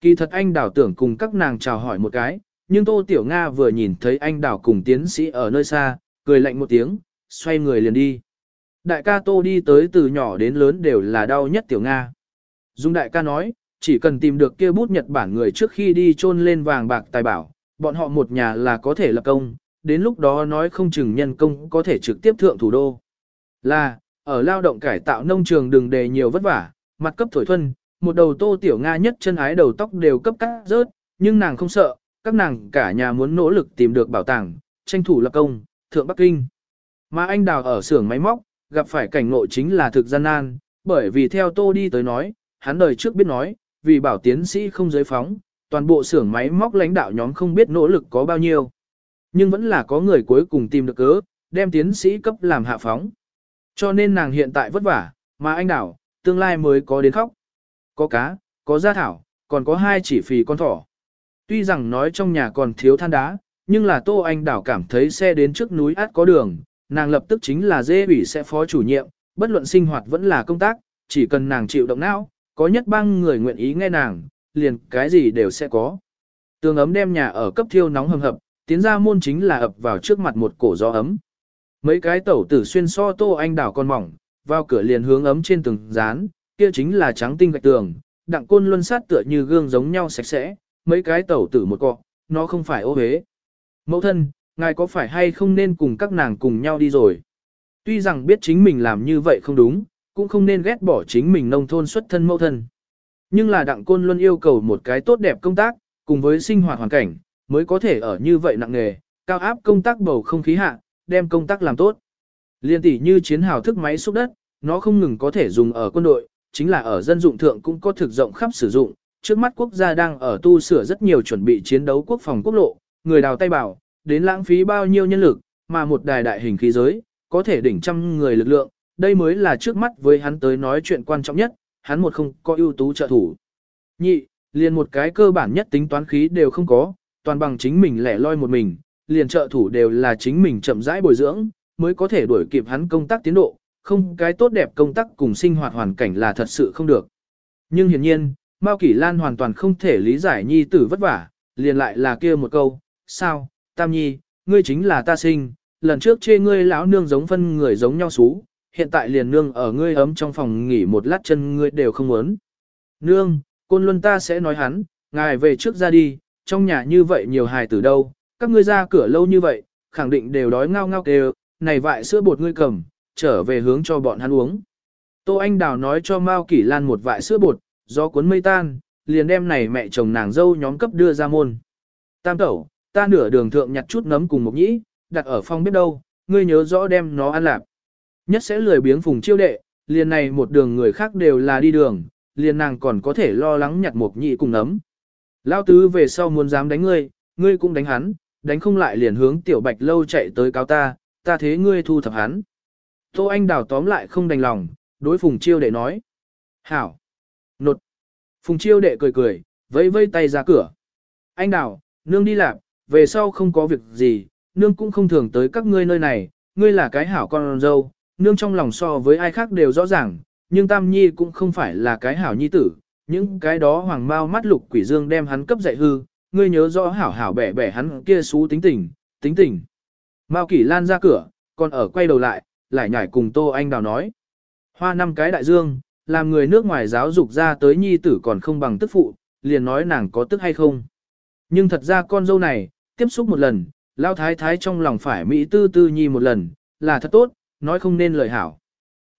Kỳ thật anh đảo tưởng cùng các nàng chào hỏi một cái, nhưng Tô Tiểu Nga vừa nhìn thấy anh đảo cùng tiến sĩ ở nơi xa, cười lạnh một tiếng, xoay người liền đi. Đại ca Tô đi tới từ nhỏ đến lớn đều là đau nhất Tiểu Nga. Dung đại ca nói, chỉ cần tìm được kia bút Nhật Bản người trước khi đi chôn lên vàng bạc tài bảo, bọn họ một nhà là có thể lập công, đến lúc đó nói không chừng nhân công có thể trực tiếp thượng thủ đô. Là, ở lao động cải tạo nông trường đừng đề nhiều vất vả, mặt cấp thổi thuần, một đầu tô tiểu Nga nhất chân ái đầu tóc đều cấp cắt rớt, nhưng nàng không sợ, các nàng cả nhà muốn nỗ lực tìm được bảo tàng, tranh thủ lập công, thượng Bắc Kinh. Mà anh đào ở xưởng máy móc, gặp phải cảnh ngộ chính là thực gian nan, bởi vì theo tô đi tới nói, hắn đời trước biết nói, vì bảo tiến sĩ không giới phóng, toàn bộ xưởng máy móc lãnh đạo nhóm không biết nỗ lực có bao nhiêu. Nhưng vẫn là có người cuối cùng tìm được cớ, đem tiến sĩ cấp làm hạ phóng. Cho nên nàng hiện tại vất vả, mà anh đảo, tương lai mới có đến khóc. Có cá, có gia thảo, còn có hai chỉ phì con thỏ. Tuy rằng nói trong nhà còn thiếu than đá, nhưng là Tô Anh Đảo cảm thấy xe đến trước núi át có đường, nàng lập tức chính là dê ủy sẽ phó chủ nhiệm, bất luận sinh hoạt vẫn là công tác, chỉ cần nàng chịu động não, có nhất bang người nguyện ý nghe nàng, liền cái gì đều sẽ có. Tường ấm đem nhà ở cấp thiêu nóng hầm hập, tiến ra môn chính là ập vào trước mặt một cổ gió ấm. Mấy cái tẩu tử xuyên so tô anh đảo con mỏng, vào cửa liền hướng ấm trên từng dán, kia chính là trắng tinh gạch tường, đặng côn luân sát tựa như gương giống nhau sạch sẽ, mấy cái tẩu tử một cọ, nó không phải ô hế. Mẫu thân, ngài có phải hay không nên cùng các nàng cùng nhau đi rồi? Tuy rằng biết chính mình làm như vậy không đúng, cũng không nên ghét bỏ chính mình nông thôn xuất thân mẫu thân. Nhưng là đặng côn luôn yêu cầu một cái tốt đẹp công tác, cùng với sinh hoạt hoàn cảnh, mới có thể ở như vậy nặng nghề, cao áp công tác bầu không khí hạ, đem công tác làm tốt. Liên tỷ như chiến hào thức máy xúc đất, nó không ngừng có thể dùng ở quân đội, chính là ở dân dụng thượng cũng có thực rộng khắp sử dụng. Trước mắt quốc gia đang ở tu sửa rất nhiều chuẩn bị chiến đấu quốc phòng quốc lộ, người đào tay bảo, đến lãng phí bao nhiêu nhân lực, mà một đài đại hình khí giới, có thể đỉnh trăm người lực lượng, đây mới là trước mắt với hắn tới nói chuyện quan trọng nhất, hắn một không có ưu tú trợ thủ. Nhị, liền một cái cơ bản nhất tính toán khí đều không có, toàn bằng chính mình lẻ loi một mình, liền trợ thủ đều là chính mình chậm rãi bồi dưỡng, mới có thể đuổi kịp hắn công tác tiến độ, không cái tốt đẹp công tác cùng sinh hoạt hoàn cảnh là thật sự không được. Nhưng hiển nhiên, Mao Kỷ Lan hoàn toàn không thể lý giải nhi tử vất vả, liền lại là kia một câu, sao, Tam Nhi, ngươi chính là ta sinh, lần trước chê ngươi lão nương giống phân người giống nhau xú, hiện tại liền nương ở ngươi ấm trong phòng nghỉ một lát chân ngươi đều không muốn. Nương, côn luân ta sẽ nói hắn, ngài về trước ra đi, trong nhà như vậy nhiều hài tử đâu, các ngươi ra cửa lâu như vậy, khẳng định đều đói ngao ngao kêu, này vại sữa bột ngươi cầm, trở về hướng cho bọn hắn uống. Tô Anh Đào nói cho Mao Kỷ Lan một vại sữa bột, do cuốn mây tan, liền đem này mẹ chồng nàng dâu nhóm cấp đưa ra môn. Tam tẩu, ta nửa đường thượng nhặt chút nấm cùng một nhĩ, đặt ở phòng biết đâu, ngươi nhớ rõ đem nó ăn lạp. Nhất sẽ lười biếng phùng chiêu đệ, liền này một đường người khác đều là đi đường, liền nàng còn có thể lo lắng nhặt một nhị cùng nấm. Lao tứ về sau muốn dám đánh ngươi, ngươi cũng đánh hắn, đánh không lại liền hướng tiểu bạch lâu chạy tới cáo ta, ta thế ngươi thu thập hắn. Tô Anh Đào tóm lại không đành lòng, đối Phùng Chiêu đệ nói. Hảo! Nột! Phùng Chiêu đệ cười cười, vẫy vây tay ra cửa. Anh Đào, nương đi làm, về sau không có việc gì, nương cũng không thường tới các ngươi nơi này, ngươi là cái hảo con dâu, nương trong lòng so với ai khác đều rõ ràng, nhưng Tam Nhi cũng không phải là cái hảo nhi tử, những cái đó hoàng mau mắt lục quỷ dương đem hắn cấp dạy hư, ngươi nhớ rõ hảo hảo bẻ bẻ hắn kia xú tính tình, tính tình. Mao Kỷ Lan ra cửa, còn ở quay đầu lại, lại nhảy cùng Tô Anh Đào nói. Hoa năm cái đại dương, làm người nước ngoài giáo dục ra tới nhi tử còn không bằng tức phụ, liền nói nàng có tức hay không. Nhưng thật ra con dâu này, tiếp xúc một lần, lao thái thái trong lòng phải Mỹ tư tư nhi một lần, là thật tốt, nói không nên lời hảo.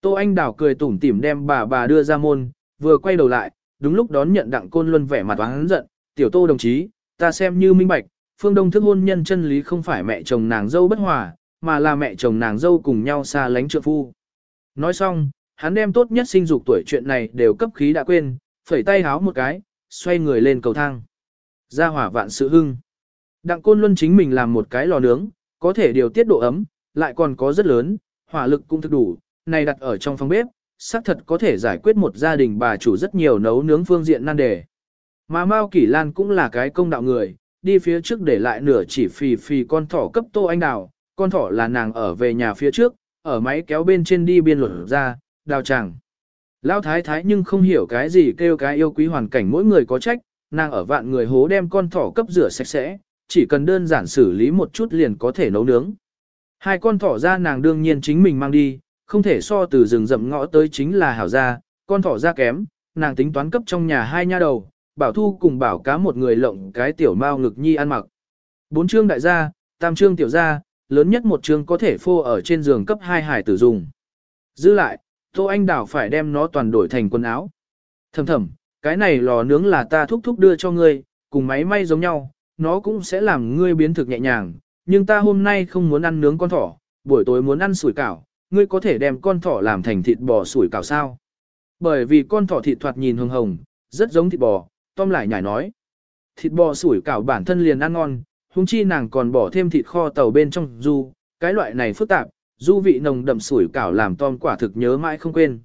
Tô Anh Đào cười tủm tỉm đem bà bà đưa ra môn, vừa quay đầu lại, đúng lúc đón nhận đặng côn luân vẻ mặt oán giận, tiểu tô đồng chí, ta xem như minh bạch, phương đông thức hôn nhân chân lý không phải mẹ chồng nàng dâu bất hòa, mà là mẹ chồng nàng dâu cùng nhau xa lánh trượng phu. Nói xong, hắn đem tốt nhất sinh dục tuổi chuyện này đều cấp khí đã quên, phẩy tay háo một cái, xoay người lên cầu thang. Ra hỏa vạn sự hưng. Đặng côn luân chính mình làm một cái lò nướng, có thể điều tiết độ ấm, lại còn có rất lớn, hỏa lực cũng thực đủ, này đặt ở trong phòng bếp, xác thật có thể giải quyết một gia đình bà chủ rất nhiều nấu nướng phương diện nan đề. Mà Mao Kỷ Lan cũng là cái công đạo người, đi phía trước để lại nửa chỉ phì phì con thỏ cấp tô anh đào, con thỏ là nàng ở về nhà phía trước, ở máy kéo bên trên đi biên luật ra, đào chẳng. Lão thái thái nhưng không hiểu cái gì kêu cái yêu quý hoàn cảnh mỗi người có trách, nàng ở vạn người hố đem con thỏ cấp rửa sạch sẽ, chỉ cần đơn giản xử lý một chút liền có thể nấu nướng. Hai con thỏ ra nàng đương nhiên chính mình mang đi, không thể so từ rừng rậm ngõ tới chính là hảo gia, con thỏ ra kém, nàng tính toán cấp trong nhà hai nha đầu, bảo thu cùng bảo cá một người lộng cái tiểu mao ngực nhi ăn mặc. Bốn chương đại gia, tam chương tiểu gia, lớn nhất một chương có thể phô ở trên giường cấp hai hải tử dùng. Giữ lại, Tô Anh Đảo phải đem nó toàn đổi thành quần áo. Thầm thầm, cái này lò nướng là ta thúc thúc đưa cho ngươi, cùng máy may giống nhau, nó cũng sẽ làm ngươi biến thực nhẹ nhàng, nhưng ta hôm nay không muốn ăn nướng con thỏ, buổi tối muốn ăn sủi cảo, ngươi có thể đem con thỏ làm thành thịt bò sủi cảo sao? Bởi vì con thỏ thịt thoạt nhìn hồng hồng, rất giống thịt bò, Tom lại nhảy nói. Thịt bò sủi cảo bản thân liền ăn ngon, huống chi nàng còn bỏ thêm thịt kho tàu bên trong du, cái loại này phức tạp, du vị nồng đậm sủi cảo làm Tom quả thực nhớ mãi không quên.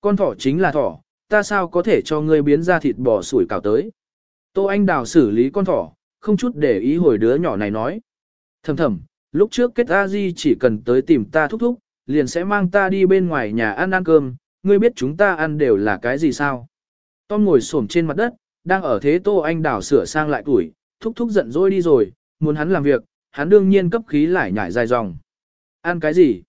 Con thỏ chính là thỏ, ta sao có thể cho ngươi biến ra thịt bò sủi cảo tới? Tô Anh Đào xử lý con thỏ, không chút để ý hồi đứa nhỏ này nói. Thầm thầm, lúc trước kết a di chỉ cần tới tìm ta thúc thúc, liền sẽ mang ta đi bên ngoài nhà ăn ăn cơm, ngươi biết chúng ta ăn đều là cái gì sao? Tom ngồi xổm trên mặt đất, đang ở thế Tô Anh Đào sửa sang lại tuổi, thúc thúc giận dỗi đi rồi, muốn hắn làm việc, hắn đương nhiên cấp khí lại nhảy dài dòng. Ăn cái gì?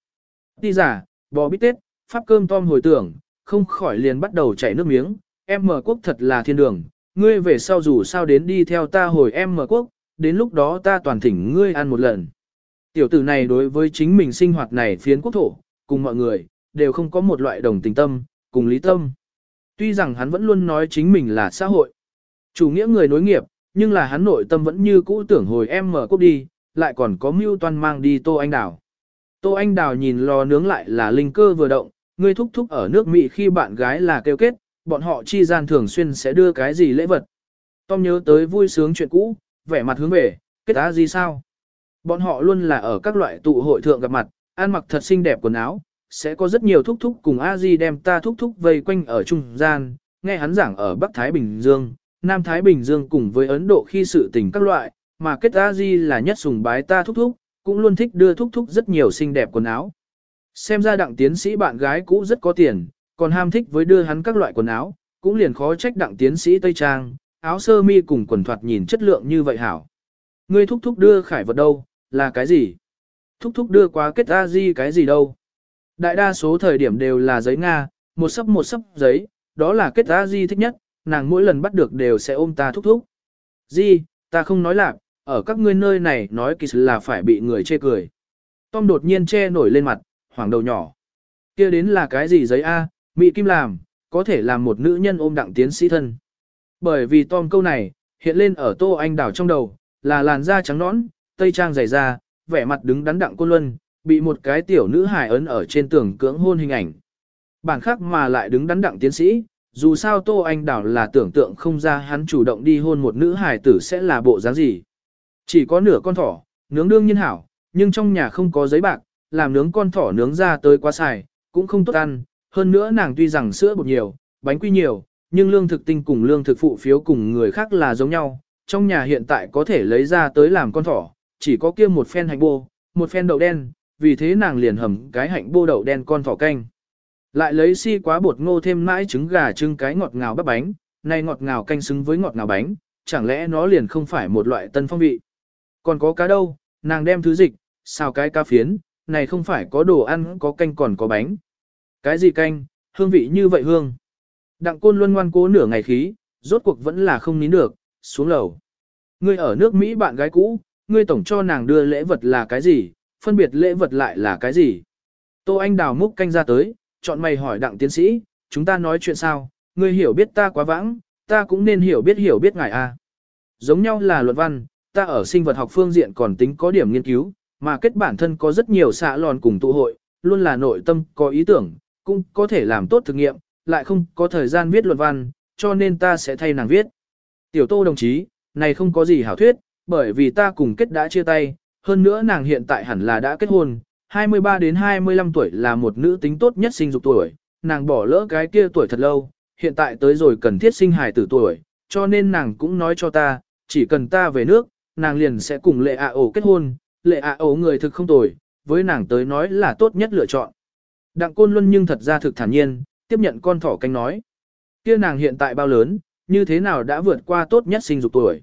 Đi giả, bò bít tết, pháp cơm Tom hồi tưởng, không khỏi liền bắt đầu chảy nước miếng, em mở quốc thật là thiên đường, ngươi về sau dù sao đến đi theo ta hồi em mở quốc, đến lúc đó ta toàn thỉnh ngươi ăn một lần. Tiểu tử này đối với chính mình sinh hoạt này phiến quốc thổ, cùng mọi người, đều không có một loại đồng tình tâm, cùng lý tâm. Tuy rằng hắn vẫn luôn nói chính mình là xã hội, chủ nghĩa người nối nghiệp, nhưng là hắn nội tâm vẫn như cũ tưởng hồi em mở cốc đi, lại còn có mưu toan mang đi Tô Anh Đào. Tô Anh Đào nhìn lò nướng lại là linh cơ vừa động, ngươi thúc thúc ở nước Mỹ khi bạn gái là kêu kết, bọn họ chi gian thường xuyên sẽ đưa cái gì lễ vật. Tom nhớ tới vui sướng chuyện cũ, vẻ mặt hướng về, kết á gì sao? Bọn họ luôn là ở các loại tụ hội thượng gặp mặt, ăn mặc thật xinh đẹp quần áo, sẽ có rất nhiều thúc thúc cùng a di đem ta thúc thúc vây quanh ở trung gian, nghe hắn giảng ở Bắc Thái Bình Dương, Nam Thái Bình Dương cùng với Ấn Độ khi sự tình các loại, mà kết a di là nhất sùng bái ta thúc thúc, cũng luôn thích đưa thúc thúc rất nhiều xinh đẹp quần áo. Xem ra đặng tiến sĩ bạn gái cũ rất có tiền, còn ham thích với đưa hắn các loại quần áo, cũng liền khó trách đặng tiến sĩ Tây Trang, áo sơ mi cùng quần thoạt nhìn chất lượng như vậy hảo. Ngươi thúc thúc đưa khải vật đâu, là cái gì? Thúc thúc đưa quá kết a di cái gì đâu? Đại đa số thời điểm đều là giấy Nga, một sấp một sấp giấy, đó là kết a di thích nhất, nàng mỗi lần bắt được đều sẽ ôm ta thúc thúc. Di, ta không nói lạc, ở các ngươi nơi này nói kỳ là phải bị người chê cười. Tom đột nhiên che nổi lên mặt, hoảng đầu nhỏ. kia đến là cái gì giấy A, Mỹ Kim làm, có thể làm một nữ nhân ôm đặng tiến sĩ thân. Bởi vì Tom câu này, hiện lên ở tô anh đảo trong đầu, là làn da trắng nõn, tây trang dày da, vẻ mặt đứng đắn đặng cô luân, bị một cái tiểu nữ hài ấn ở trên tường cưỡng hôn hình ảnh. Bản khác mà lại đứng đắn đặng tiến sĩ, dù sao Tô Anh Đảo là tưởng tượng không ra hắn chủ động đi hôn một nữ hài tử sẽ là bộ dáng gì. Chỉ có nửa con thỏ, nướng đương nhiên hảo, nhưng trong nhà không có giấy bạc, làm nướng con thỏ nướng ra tới quá xài, cũng không tốt ăn. Hơn nữa nàng tuy rằng sữa bột nhiều, bánh quy nhiều, nhưng lương thực tinh cùng lương thực phụ phiếu cùng người khác là giống nhau. Trong nhà hiện tại có thể lấy ra tới làm con thỏ, chỉ có kia một phen hạnh bô, một phen đậu đen, vì thế nàng liền hầm cái hạnh bô đậu đen con thỏ canh. Lại lấy si quá bột ngô thêm mãi trứng gà trưng cái ngọt ngào bắp bánh, này ngọt ngào canh xứng với ngọt ngào bánh, chẳng lẽ nó liền không phải một loại tân phong vị. Còn có cá đâu, nàng đem thứ dịch, xào cái cá phiến, này không phải có đồ ăn có canh còn có bánh. Cái gì canh, hương vị như vậy hương. Đặng côn luôn ngoan cố nửa ngày khí, rốt cuộc vẫn là không nín được, xuống lầu. Ngươi ở nước Mỹ bạn gái cũ, ngươi tổng cho nàng đưa lễ vật là cái gì, phân biệt lễ vật lại là cái gì. Tô Anh đào múc canh ra tới, chọn mày hỏi đặng tiến sĩ, chúng ta nói chuyện sao, ngươi hiểu biết ta quá vãng, ta cũng nên hiểu biết hiểu biết ngài a. À. Giống nhau là luận văn, ta ở sinh vật học phương diện còn tính có điểm nghiên cứu, mà kết bản thân có rất nhiều xạ lòn cùng tụ hội, luôn là nội tâm có ý tưởng, cũng có thể làm tốt thực nghiệm, lại không có thời gian viết luận văn, cho nên ta sẽ thay nàng viết. Tiểu tô đồng chí, này không có gì hảo thuyết, bởi vì ta cùng kết đã chia tay, hơn nữa nàng hiện tại hẳn là đã kết hôn, 23 đến 25 tuổi là một nữ tính tốt nhất sinh dục tuổi, nàng bỏ lỡ cái kia tuổi thật lâu, hiện tại tới rồi cần thiết sinh hài tử tuổi, cho nên nàng cũng nói cho ta, chỉ cần ta về nước, nàng liền sẽ cùng lệ ạ ổ kết hôn, lệ ạ ổ người thực không tồi, với nàng tới nói là tốt nhất lựa chọn. Đặng Côn Luân nhưng thật ra thực thản nhiên, tiếp nhận con thỏ canh nói. kia nàng hiện tại bao lớn, như thế nào đã vượt qua tốt nhất sinh dục tuổi.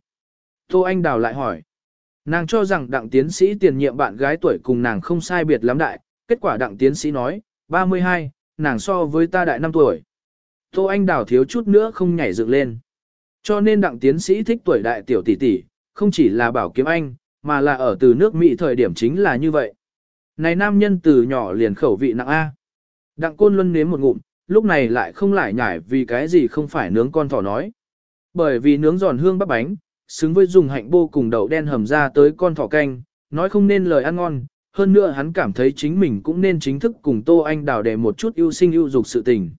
Tô Anh Đào lại hỏi. Nàng cho rằng đặng tiến sĩ tiền nhiệm bạn gái tuổi cùng nàng không sai biệt lắm đại, kết quả đặng tiến sĩ nói, 32, nàng so với ta đại 5 tuổi. Tô Anh Đào thiếu chút nữa không nhảy dựng lên. Cho nên đặng tiến sĩ thích tuổi đại tiểu tỷ tỷ, không chỉ là bảo kiếm anh, mà là ở từ nước Mỹ thời điểm chính là như vậy. Này nam nhân từ nhỏ liền khẩu vị nặng A. Đặng côn luân nếm một ngụm, lúc này lại không lại nhải vì cái gì không phải nướng con thỏ nói. Bởi vì nướng giòn hương bắp bánh, xứng với dùng hạnh bô cùng đậu đen hầm ra tới con thỏ canh, nói không nên lời ăn ngon, hơn nữa hắn cảm thấy chính mình cũng nên chính thức cùng Tô Anh đào để một chút ưu sinh ưu dục sự tình.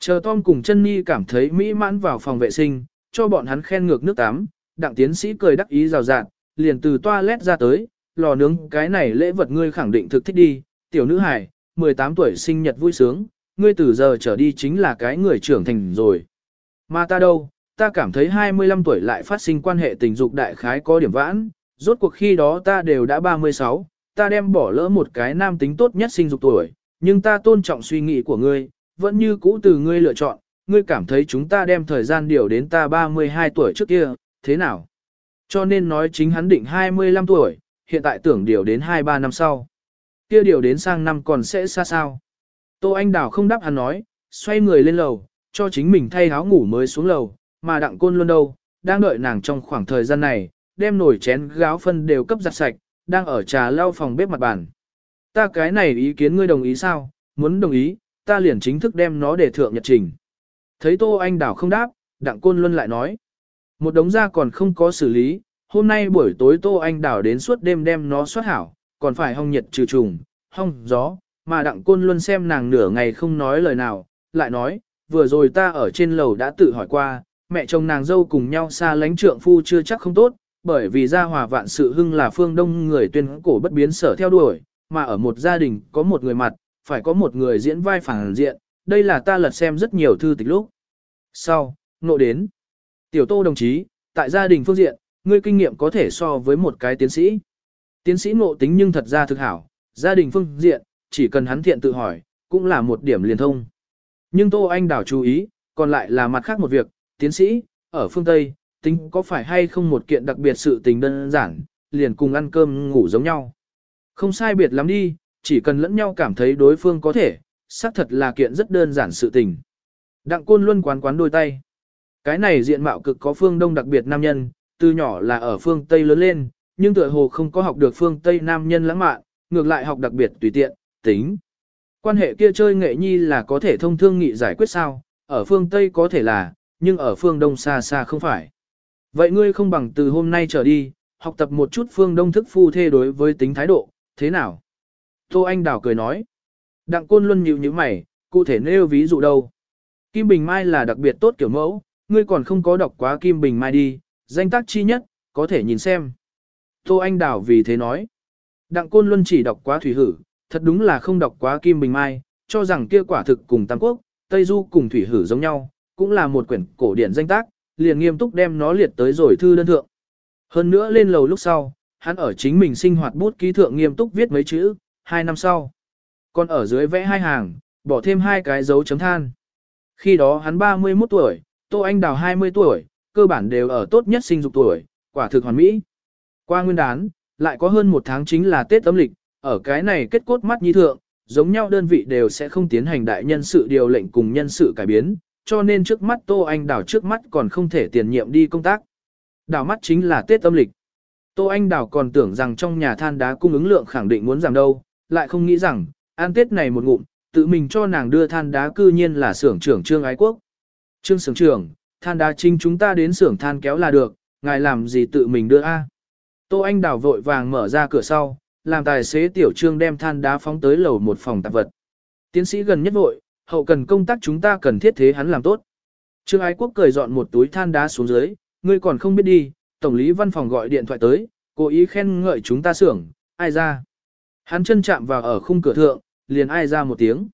Chờ Tom cùng chân Nhi cảm thấy mỹ mãn vào phòng vệ sinh, cho bọn hắn khen ngược nước tắm, đặng tiến sĩ cười đắc ý rào rạt, liền từ toilet ra tới, lò nướng cái này lễ vật ngươi khẳng định thực thích đi, tiểu nữ hải, 18 tuổi sinh nhật vui sướng, ngươi từ giờ trở đi chính là cái người trưởng thành rồi. Mà ta đâu, ta cảm thấy 25 tuổi lại phát sinh quan hệ tình dục đại khái có điểm vãn, rốt cuộc khi đó ta đều đã 36, ta đem bỏ lỡ một cái nam tính tốt nhất sinh dục tuổi, nhưng ta tôn trọng suy nghĩ của ngươi, vẫn như cũ từ ngươi lựa chọn, ngươi cảm thấy chúng ta đem thời gian điều đến ta 32 tuổi trước kia, thế nào? Cho nên nói chính hắn định 25 tuổi, hiện tại tưởng điều đến 2-3 năm sau. Kia điều đến sang năm còn sẽ xa sao? Tô Anh Đào không đáp hắn nói, xoay người lên lầu, cho chính mình thay áo ngủ mới xuống lầu, mà đặng côn luôn đâu, đang đợi nàng trong khoảng thời gian này, đem nổi chén gáo phân đều cấp giặt sạch, đang ở trà lau phòng bếp mặt bàn. Ta cái này ý kiến ngươi đồng ý sao, muốn đồng ý, ta liền chính thức đem nó để thượng nhật trình. Thấy Tô Anh Đảo không đáp, đặng côn luôn lại nói. Một đống da còn không có xử lý, hôm nay buổi tối Tô Anh Đảo đến suốt đêm đem nó xuất hảo, còn phải hong nhiệt trừ trùng, hong gió, mà đặng côn luôn xem nàng nửa ngày không nói lời nào, lại nói, vừa rồi ta ở trên lầu đã tự hỏi qua, mẹ chồng nàng dâu cùng nhau xa lánh trượng phu chưa chắc không tốt, bởi vì gia hòa vạn sự hưng là phương đông người tuyên cổ bất biến sở theo đuổi, mà ở một gia đình có một người mặt, phải có một người diễn vai phản diện, đây là ta lật xem rất nhiều thư tịch lúc. Sau, nộ đến. Tiểu tô đồng chí, tại gia đình phương diện, ngươi kinh nghiệm có thể so với một cái tiến sĩ. Tiến sĩ ngộ tính nhưng thật ra thực hảo, gia đình phương diện, chỉ cần hắn thiện tự hỏi, cũng là một điểm liền thông. Nhưng Tô Anh đảo chú ý, còn lại là mặt khác một việc, tiến sĩ, ở phương Tây, tính có phải hay không một kiện đặc biệt sự tình đơn giản, liền cùng ăn cơm ngủ giống nhau. Không sai biệt lắm đi, chỉ cần lẫn nhau cảm thấy đối phương có thể, xác thật là kiện rất đơn giản sự tình. Đặng côn luôn quán quán đôi tay. Cái này diện mạo cực có phương đông đặc biệt nam nhân, từ nhỏ là ở phương Tây lớn lên, nhưng tựa hồ không có học được phương Tây nam nhân lãng mạn, ngược lại học đặc biệt tùy tiện, tính. Quan hệ kia chơi nghệ nhi là có thể thông thương nghị giải quyết sao, ở phương Tây có thể là, nhưng ở phương Đông xa xa không phải. Vậy ngươi không bằng từ hôm nay trở đi, học tập một chút phương Đông thức phu thê đối với tính thái độ, thế nào? Tô Anh Đào cười nói. Đặng Côn Luân nhíu như mày, cụ thể nêu ví dụ đâu? Kim Bình Mai là đặc biệt tốt kiểu mẫu, ngươi còn không có đọc quá Kim Bình Mai đi, danh tác chi nhất, có thể nhìn xem. Tô Anh Đào vì thế nói. Đặng Côn Luân chỉ đọc quá Thủy Hử, thật đúng là không đọc quá Kim Bình Mai, cho rằng kia quả thực cùng Tam Quốc, Tây Du cùng Thủy Hử giống nhau, cũng là một quyển cổ điển danh tác, liền nghiêm túc đem nó liệt tới rồi thư đơn thượng. Hơn nữa lên lầu lúc sau, hắn ở chính mình sinh hoạt bút ký thượng nghiêm túc viết mấy chữ, hai năm sau. Còn ở dưới vẽ hai hàng, bỏ thêm hai cái dấu chấm than. Khi đó hắn 31 tuổi, Tô Anh Đào 20 tuổi, cơ bản đều ở tốt nhất sinh dục tuổi, quả thực hoàn mỹ. Qua nguyên đán, lại có hơn một tháng chính là Tết âm lịch, ở cái này kết cốt mắt nhi thượng, giống nhau đơn vị đều sẽ không tiến hành đại nhân sự điều lệnh cùng nhân sự cải biến, cho nên trước mắt Tô Anh Đào trước mắt còn không thể tiền nhiệm đi công tác. Đào mắt chính là Tết âm lịch. Tô Anh Đào còn tưởng rằng trong nhà than đá cung ứng lượng khẳng định muốn giảm đâu, lại không nghĩ rằng, ăn Tết này một ngụm, tự mình cho nàng đưa than đá cư nhiên là xưởng trưởng Trương Ái Quốc. Trương xưởng trưởng, than đá chính chúng ta đến xưởng than kéo là được, ngài làm gì tự mình đưa a? Tô Anh Đào vội vàng mở ra cửa sau, làm tài xế tiểu trương đem than đá phóng tới lầu một phòng tạp vật. Tiến sĩ gần nhất vội, hậu cần công tác chúng ta cần thiết thế hắn làm tốt. Trương Ái Quốc cười dọn một túi than đá xuống dưới, ngươi còn không biết đi, tổng lý văn phòng gọi điện thoại tới, cố ý khen ngợi chúng ta xưởng, ai ra. Hắn chân chạm vào ở khung cửa thượng, liền ai ra một tiếng.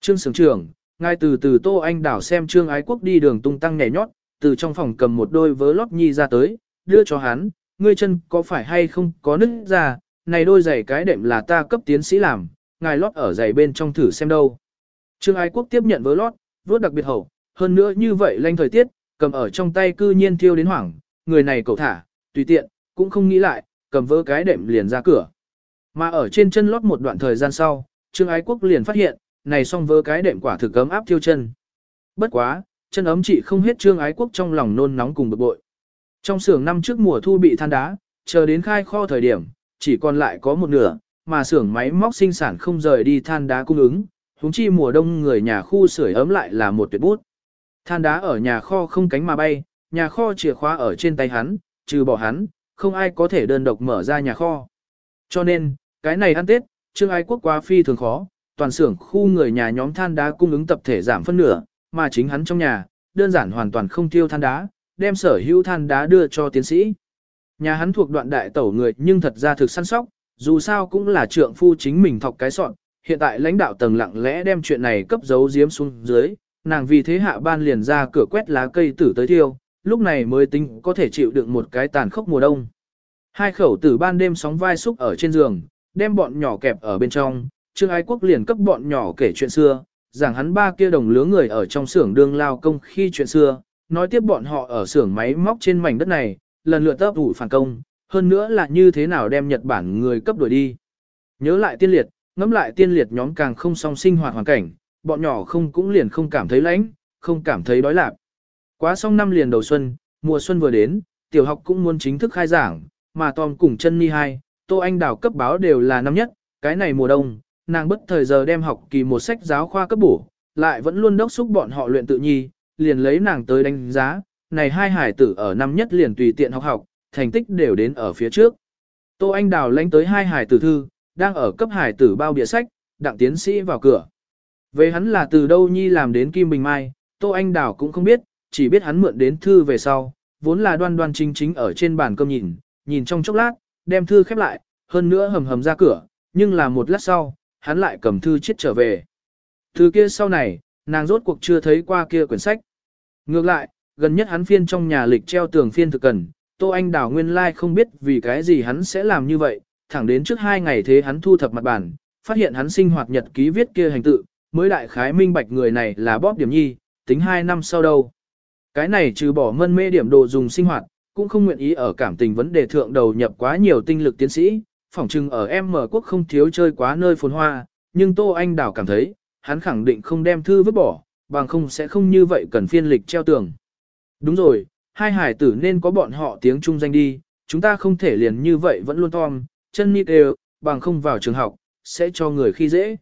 Trương sưởng trưởng, ngay từ từ Tô Anh đảo xem Trương Ái Quốc đi đường tung tăng nhảy nhót, từ trong phòng cầm một đôi vớ lót nhi ra tới, đưa cho hắn, ngươi chân có phải hay không có nứt ra, này đôi giày cái đệm là ta cấp tiến sĩ làm, ngài lót ở giày bên trong thử xem đâu. Trương Ái Quốc tiếp nhận vớ lót, vớt đặc biệt hậu, hơn nữa như vậy lanh thời tiết, cầm ở trong tay cư nhiên thiêu đến hoảng, người này cậu thả, tùy tiện, cũng không nghĩ lại, cầm vớ cái đệm liền ra cửa. Mà ở trên chân lót một đoạn thời gian sau, Trương Ái Quốc liền phát hiện, này xong vớ cái đệm quả thực cấm áp thiêu chân. Bất quá, chân ấm chỉ không hết Trương Ái Quốc trong lòng nôn nóng cùng bực bội. Trong xưởng năm trước mùa thu bị than đá, chờ đến khai kho thời điểm, chỉ còn lại có một nửa, mà xưởng máy móc sinh sản không rời đi than đá cung ứng, huống chi mùa đông người nhà khu sưởi ấm lại là một tuyệt bút. Than đá ở nhà kho không cánh mà bay, nhà kho chìa khóa ở trên tay hắn, trừ bỏ hắn, không ai có thể đơn độc mở ra nhà kho. Cho nên, cái này ăn Tết, Trương Ái Quốc quá phi thường khó, toàn xưởng khu người nhà nhóm than đá cung ứng tập thể giảm phân nửa, mà chính hắn trong nhà, đơn giản hoàn toàn không tiêu than đá, đem sở hữu than đá đưa cho tiến sĩ. Nhà hắn thuộc đoạn đại tẩu người nhưng thật ra thực săn sóc, dù sao cũng là trượng phu chính mình thọc cái sọn, hiện tại lãnh đạo tầng lặng lẽ đem chuyện này cấp giấu giếm xuống dưới, nàng vì thế hạ ban liền ra cửa quét lá cây tử tới thiêu, lúc này mới tính có thể chịu đựng một cái tàn khốc mùa đông. Hai khẩu tử ban đêm sóng vai xúc ở trên giường, đem bọn nhỏ kẹp ở bên trong, Trương Ái Quốc liền cấp bọn nhỏ kể chuyện xưa, rằng hắn ba kia đồng lứa người ở trong xưởng đương lao công khi chuyện xưa, nói tiếp bọn họ ở xưởng máy móc trên mảnh đất này, lần lượt tấp ủ phản công, hơn nữa là như thế nào đem Nhật Bản người cấp đuổi đi. Nhớ lại tiên liệt, ngẫm lại tiên liệt nhóm càng không song sinh hoạt hoàn cảnh, bọn nhỏ không cũng liền không cảm thấy lãnh, không cảm thấy đói lạc. Quá xong năm liền đầu xuân, mùa xuân vừa đến, tiểu học cũng muốn chính thức khai giảng, mà Tom cùng chân ni hai, Tô Anh Đào cấp báo đều là năm nhất, cái này mùa đông, nàng bất thời giờ đem học kỳ một sách giáo khoa cấp bổ, lại vẫn luôn đốc xúc bọn họ luyện tự nhi, liền lấy nàng tới đánh giá, này hai hải tử ở năm nhất liền tùy tiện học học, thành tích đều đến ở phía trước. Tô Anh Đào lãnh tới hai hải tử thư, đang ở cấp hải tử bao bìa sách, đặng tiến sĩ vào cửa. Về hắn là từ đâu nhi làm đến Kim Bình Mai, Tô Anh Đào cũng không biết, chỉ biết hắn mượn đến thư về sau, vốn là đoan đoan chính chính ở trên bàn cơm nhìn, nhìn trong chốc lát, đem thư khép lại, hơn nữa hầm hầm ra cửa, nhưng là một lát sau, hắn lại cầm thư chết trở về. Thư kia sau này, nàng rốt cuộc chưa thấy qua kia quyển sách. Ngược lại, gần nhất hắn phiên trong nhà lịch treo tường phiên thực cần, Tô Anh Đào nguyên lai like không biết vì cái gì hắn sẽ làm như vậy, thẳng đến trước hai ngày thế hắn thu thập mặt bản, phát hiện hắn sinh hoạt nhật ký viết kia hành tự, mới đại khái minh bạch người này là bóp điểm nhi, tính 2 năm sau đâu. Cái này trừ bỏ mân mê điểm đồ dùng sinh hoạt, cũng không nguyện ý ở cảm tình vấn đề thượng đầu nhập quá nhiều tinh lực tiến sĩ, phỏng chừng ở em mở quốc không thiếu chơi quá nơi phồn hoa, nhưng Tô Anh Đảo cảm thấy, hắn khẳng định không đem thư vứt bỏ, bằng không sẽ không như vậy cần phiên lịch treo tường. Đúng rồi, hai hải tử nên có bọn họ tiếng trung danh đi, chúng ta không thể liền như vậy vẫn luôn tom, chân nít đều, bằng không vào trường học, sẽ cho người khi dễ.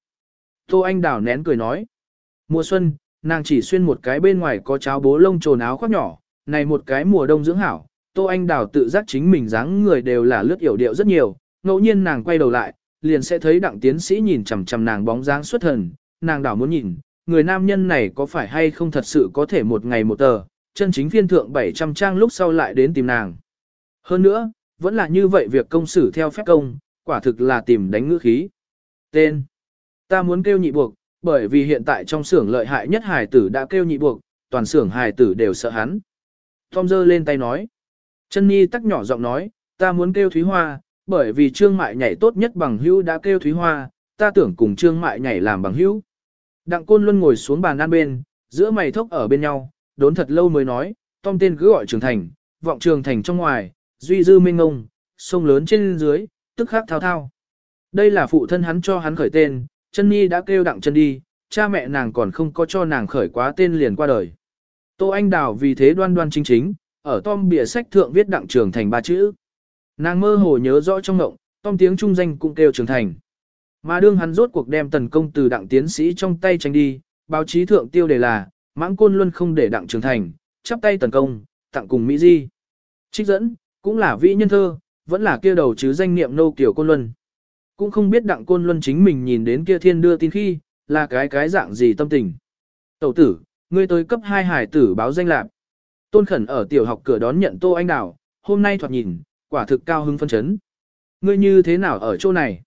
Tô Anh Đào nén cười nói. Mùa xuân, nàng chỉ xuyên một cái bên ngoài có cháo bố lông trồn áo khoác nhỏ, này một cái mùa đông dưỡng hảo. Tô Anh Đào tự giác chính mình dáng người đều là lướt yểu điệu rất nhiều, ngẫu nhiên nàng quay đầu lại, liền sẽ thấy đặng tiến sĩ nhìn chằm chằm nàng bóng dáng xuất thần, nàng đảo muốn nhìn, người nam nhân này có phải hay không thật sự có thể một ngày một tờ, chân chính phiên thượng 700 trang lúc sau lại đến tìm nàng. Hơn nữa, vẫn là như vậy việc công xử theo phép công, quả thực là tìm đánh ngữ khí. Tên. Ta muốn kêu nhị buộc, bởi vì hiện tại trong xưởng lợi hại nhất hài tử đã kêu nhị buộc, toàn xưởng hài tử đều sợ hắn. Tom giơ lên tay nói. Chân Nhi tắc nhỏ giọng nói, ta muốn kêu Thúy Hoa, bởi vì Trương Mại nhảy tốt nhất bằng hữu đã kêu Thúy Hoa, ta tưởng cùng Trương Mại nhảy làm bằng hữu. Đặng Côn Luân ngồi xuống bàn ăn bên, giữa mày thốc ở bên nhau, đốn thật lâu mới nói, Tom tên cứ gọi Trường Thành, vọng Trường Thành trong ngoài, duy dư minh ngông, sông lớn trên dưới, tức khắc thao thao. Đây là phụ thân hắn cho hắn khởi tên, chân nhi đã kêu đặng chân đi, cha mẹ nàng còn không có cho nàng khởi quá tên liền qua đời. Tô Anh Đào vì thế đoan đoan chính chính, ở tom bìa sách thượng viết đặng trường thành ba chữ. Nàng mơ hồ nhớ rõ trong ngộng, tom tiếng trung danh cũng kêu trường thành. Mà đương hắn rốt cuộc đem tần công từ đặng tiến sĩ trong tay tranh đi, báo chí thượng tiêu đề là, mãng côn luôn không để đặng trường thành, chắp tay tần công, tặng cùng Mỹ Di. Trích dẫn, cũng là vị nhân thơ, vẫn là kia đầu chứ danh niệm nô kiểu côn luân. Cũng không biết đặng côn luân chính mình nhìn đến kia thiên đưa tin khi, là cái cái dạng gì tâm tình. Tẩu tử, ngươi tới cấp 2 hải tử báo danh lạc. Tôn khẩn ở tiểu học cửa đón nhận Tô Anh Đào, hôm nay thoạt nhìn, quả thực cao hứng phân chấn. Ngươi như thế nào ở chỗ này?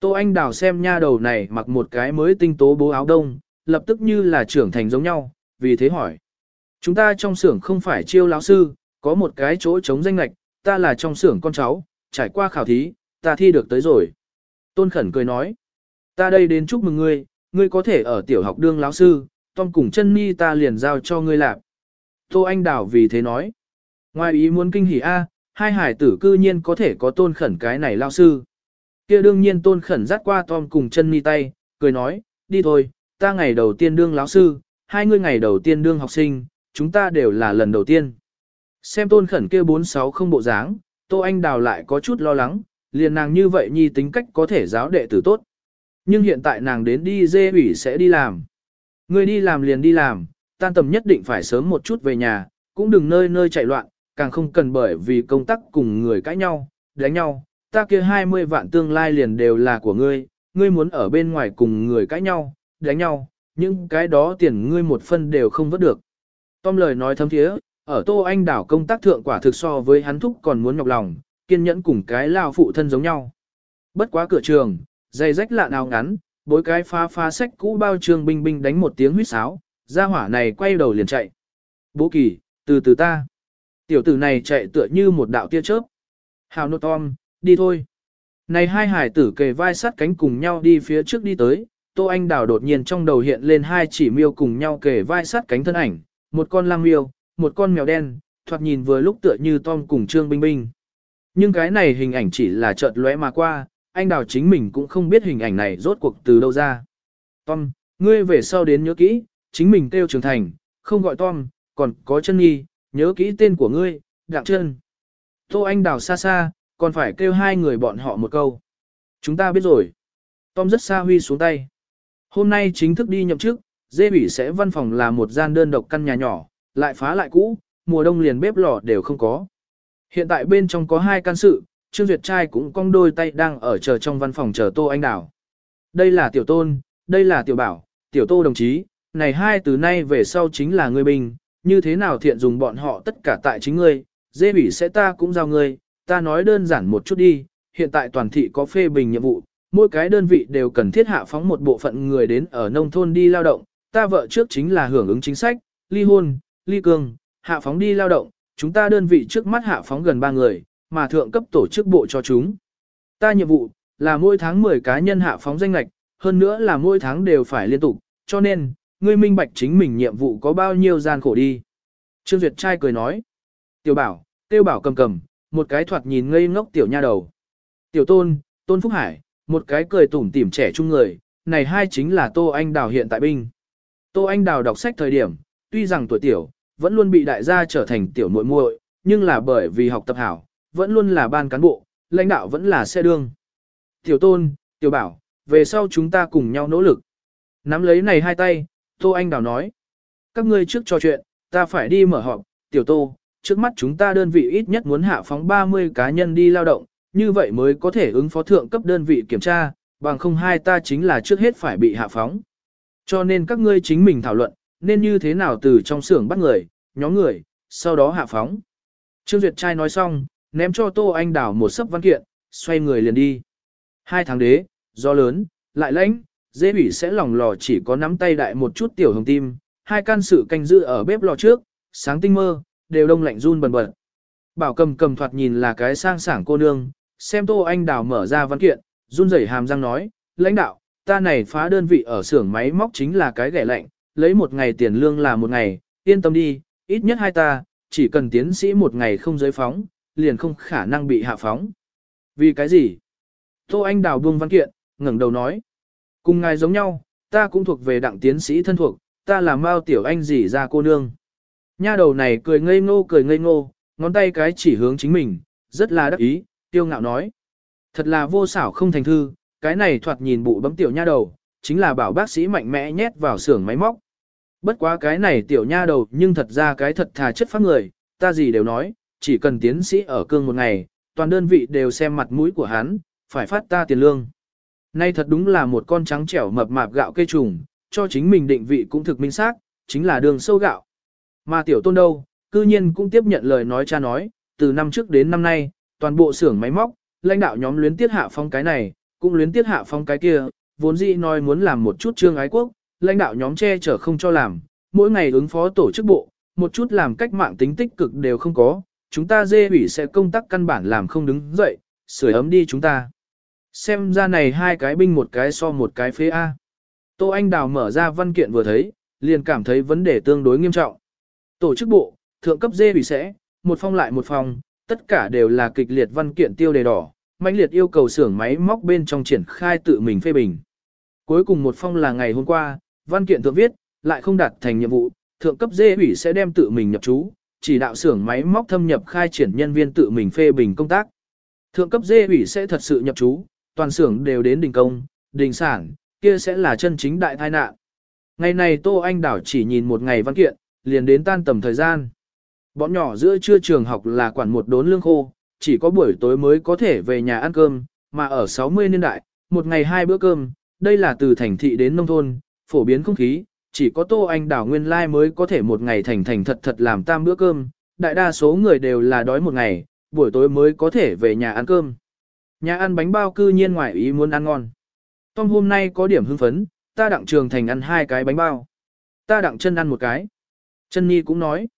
Tô Anh Đào xem nha đầu này mặc một cái mới tinh tố bố áo đông, lập tức như là trưởng thành giống nhau, vì thế hỏi. Chúng ta trong xưởng không phải chiêu lão sư, có một cái chỗ chống danh lạch, ta là trong xưởng con cháu, trải qua khảo thí, ta thi được tới rồi. Tôn Khẩn cười nói, ta đây đến chúc mừng ngươi, ngươi có thể ở tiểu học đương lão sư, Tom cùng chân mi ta liền giao cho ngươi làm. Tô Anh Đào vì thế nói, ngoài ý muốn kinh hỉ A, hai hải tử cư nhiên có thể có Tôn Khẩn cái này lão sư. kia đương nhiên Tôn Khẩn dắt qua Tom cùng chân mi tay, cười nói, đi thôi, ta ngày đầu tiên đương lão sư, hai ngươi ngày đầu tiên đương học sinh, chúng ta đều là lần đầu tiên. Xem tôn khẩn kia bốn sáu không bộ dáng, Tô Anh Đào lại có chút lo lắng, liền nàng như vậy nhi tính cách có thể giáo đệ tử tốt. Nhưng hiện tại nàng đến đi dê ủy sẽ đi làm. Người đi làm liền đi làm, tan tầm nhất định phải sớm một chút về nhà, cũng đừng nơi nơi chạy loạn, càng không cần bởi vì công tác cùng người cãi nhau, đánh nhau, ta kia 20 vạn tương lai liền đều là của ngươi, ngươi muốn ở bên ngoài cùng người cãi nhau, đánh nhau, những cái đó tiền ngươi một phân đều không vớt được. Tom lời nói thấm thiế, ở Tô Anh đảo công tác thượng quả thực so với hắn thúc còn muốn nhọc lòng, kiên nhẫn cùng cái lao phụ thân giống nhau. Bất quá cửa trường, dây rách lạ nào ngắn, bối cái pha pha sách cũ bao trường binh binh đánh một tiếng huýt sáo, ra hỏa này quay đầu liền chạy. Bố kỳ, từ từ ta. Tiểu tử này chạy tựa như một đạo tia chớp. Hào nô Tom, đi thôi. Này hai hải tử kề vai sát cánh cùng nhau đi phía trước đi tới, Tô Anh Đào đột nhiên trong đầu hiện lên hai chỉ miêu cùng nhau kề vai sát cánh thân ảnh, một con lang miêu, một con mèo đen, thoạt nhìn vừa lúc tựa như Tom cùng Trương Binh Binh. Nhưng cái này hình ảnh chỉ là chợt lóe mà qua, anh đào chính mình cũng không biết hình ảnh này rốt cuộc từ đâu ra. Tom, ngươi về sau đến nhớ kỹ, chính mình kêu trưởng thành, không gọi Tom, còn có chân nhi, nhớ kỹ tên của ngươi, đặng chân. Tô anh đào xa xa, còn phải kêu hai người bọn họ một câu. Chúng ta biết rồi. Tom rất xa huy xuống tay. Hôm nay chính thức đi nhậm chức, dê bỉ sẽ văn phòng là một gian đơn độc căn nhà nhỏ, lại phá lại cũ, mùa đông liền bếp lò đều không có. Hiện tại bên trong có hai can sự, Trương Duyệt trai cũng cong đôi tay đang ở chờ trong văn phòng chờ Tô Anh Đào. Đây là tiểu tôn, đây là tiểu bảo, tiểu tô đồng chí, này hai từ nay về sau chính là người bình, như thế nào thiện dùng bọn họ tất cả tại chính ngươi, dê bỉ sẽ ta cũng giao ngươi, ta nói đơn giản một chút đi, hiện tại toàn thị có phê bình nhiệm vụ, mỗi cái đơn vị đều cần thiết hạ phóng một bộ phận người đến ở nông thôn đi lao động, ta vợ trước chính là hưởng ứng chính sách, ly hôn, ly cương, hạ phóng đi lao động, chúng ta đơn vị trước mắt hạ phóng gần 3 người, mà thượng cấp tổ chức bộ cho chúng. Ta nhiệm vụ, là mỗi tháng 10 cá nhân hạ phóng danh lạch, hơn nữa là mỗi tháng đều phải liên tục, cho nên, ngươi minh bạch chính mình nhiệm vụ có bao nhiêu gian khổ đi. Trương Duyệt trai cười nói. Tiểu bảo, tiêu bảo cầm cầm, một cái thoạt nhìn ngây ngốc tiểu nha đầu. Tiểu tôn, tôn phúc hải, một cái cười tủm tỉm trẻ trung người, này hai chính là Tô Anh Đào hiện tại binh. Tô Anh Đào đọc sách thời điểm, tuy rằng tuổi tiểu, vẫn luôn bị đại gia trở thành tiểu muội muội, nhưng là bởi vì học tập hảo, vẫn luôn là ban cán bộ, lãnh đạo vẫn là xe đương. Tiểu tôn, tiểu bảo, về sau chúng ta cùng nhau nỗ lực. Nắm lấy này hai tay, Tô Anh Đào nói. Các ngươi trước trò chuyện, ta phải đi mở họp, tiểu tô, trước mắt chúng ta đơn vị ít nhất muốn hạ phóng 30 cá nhân đi lao động, như vậy mới có thể ứng phó thượng cấp đơn vị kiểm tra, bằng không hai ta chính là trước hết phải bị hạ phóng. Cho nên các ngươi chính mình thảo luận, nên như thế nào từ trong xưởng bắt người, nhóm người, sau đó hạ phóng. Trương Duyệt trai nói xong, ném cho Tô Anh Đảo một sấp văn kiện, xoay người liền đi. Hai tháng đế, do lớn, lại lãnh, dễ bị sẽ lòng lò chỉ có nắm tay đại một chút tiểu hồng tim, hai can sự canh giữ ở bếp lò trước, sáng tinh mơ, đều đông lạnh run bần bật. Bảo cầm cầm thoạt nhìn là cái sang sảng cô nương, xem Tô Anh Đào mở ra văn kiện, run rẩy hàm răng nói, lãnh đạo, ta này phá đơn vị ở xưởng máy móc chính là cái ghẻ lạnh, lấy một ngày tiền lương là một ngày, yên tâm đi, ít nhất hai ta, chỉ cần tiến sĩ một ngày không giới phóng, liền không khả năng bị hạ phóng. Vì cái gì? Tô Anh Đào buông văn kiện, ngẩng đầu nói. Cùng ngài giống nhau, ta cũng thuộc về đặng tiến sĩ thân thuộc, ta là Mao Tiểu Anh gì ra cô nương. Nha đầu này cười ngây ngô cười ngây ngô, ngón tay cái chỉ hướng chính mình, rất là đắc ý, tiêu ngạo nói. Thật là vô xảo không thành thư, cái này thoạt nhìn bụ bấm tiểu nha đầu, chính là bảo bác sĩ mạnh mẽ nhét vào xưởng máy móc. Bất quá cái này tiểu nha đầu nhưng thật ra cái thật thà chất phát người, ta gì đều nói, chỉ cần tiến sĩ ở cương một ngày, toàn đơn vị đều xem mặt mũi của hắn, phải phát ta tiền lương. Nay thật đúng là một con trắng trẻo mập mạp gạo cây trùng, cho chính mình định vị cũng thực minh xác, chính là đường sâu gạo. Mà tiểu tôn đâu, cư nhiên cũng tiếp nhận lời nói cha nói, từ năm trước đến năm nay, toàn bộ xưởng máy móc, lãnh đạo nhóm luyến tiết hạ phong cái này, cũng luyến tiết hạ phong cái kia, vốn dĩ nói muốn làm một chút trương ái quốc, lãnh đạo nhóm che chở không cho làm, mỗi ngày ứng phó tổ chức bộ, một chút làm cách mạng tính tích cực đều không có, chúng ta dê ủy sẽ công tác căn bản làm không đứng dậy, sửa ấm đi chúng ta. Xem ra này hai cái binh một cái so một cái phế A. Tô Anh Đào mở ra văn kiện vừa thấy, liền cảm thấy vấn đề tương đối nghiêm trọng. Tổ chức bộ, thượng cấp dê ủy sẽ, một phong lại một phòng, tất cả đều là kịch liệt văn kiện tiêu đề đỏ, mãnh liệt yêu cầu xưởng máy móc bên trong triển khai tự mình phê bình. Cuối cùng một phong là ngày hôm qua, văn kiện thượng viết, lại không đạt thành nhiệm vụ, thượng cấp dê ủy sẽ đem tự mình nhập chú, chỉ đạo xưởng máy móc thâm nhập khai triển nhân viên tự mình phê bình công tác. Thượng cấp dê ủy sẽ thật sự nhập chú, toàn xưởng đều đến đình công, đình sản, kia sẽ là chân chính đại tai nạn. Ngày này Tô Anh Đảo chỉ nhìn một ngày văn kiện, liền đến tan tầm thời gian. Bọn nhỏ giữa trưa trường học là quản một đốn lương khô, chỉ có buổi tối mới có thể về nhà ăn cơm, mà ở 60 niên đại, một ngày hai bữa cơm, đây là từ thành thị đến nông thôn, phổ biến không khí, chỉ có Tô Anh Đảo nguyên lai mới có thể một ngày thành thành thật thật làm tam bữa cơm, đại đa số người đều là đói một ngày, buổi tối mới có thể về nhà ăn cơm. Nhà ăn bánh bao cư nhiên ngoài ý muốn ăn ngon. Tom hôm nay có điểm hưng phấn, ta đặng trường thành ăn hai cái bánh bao. Ta đặng chân ăn một cái. Chân Nhi cũng nói.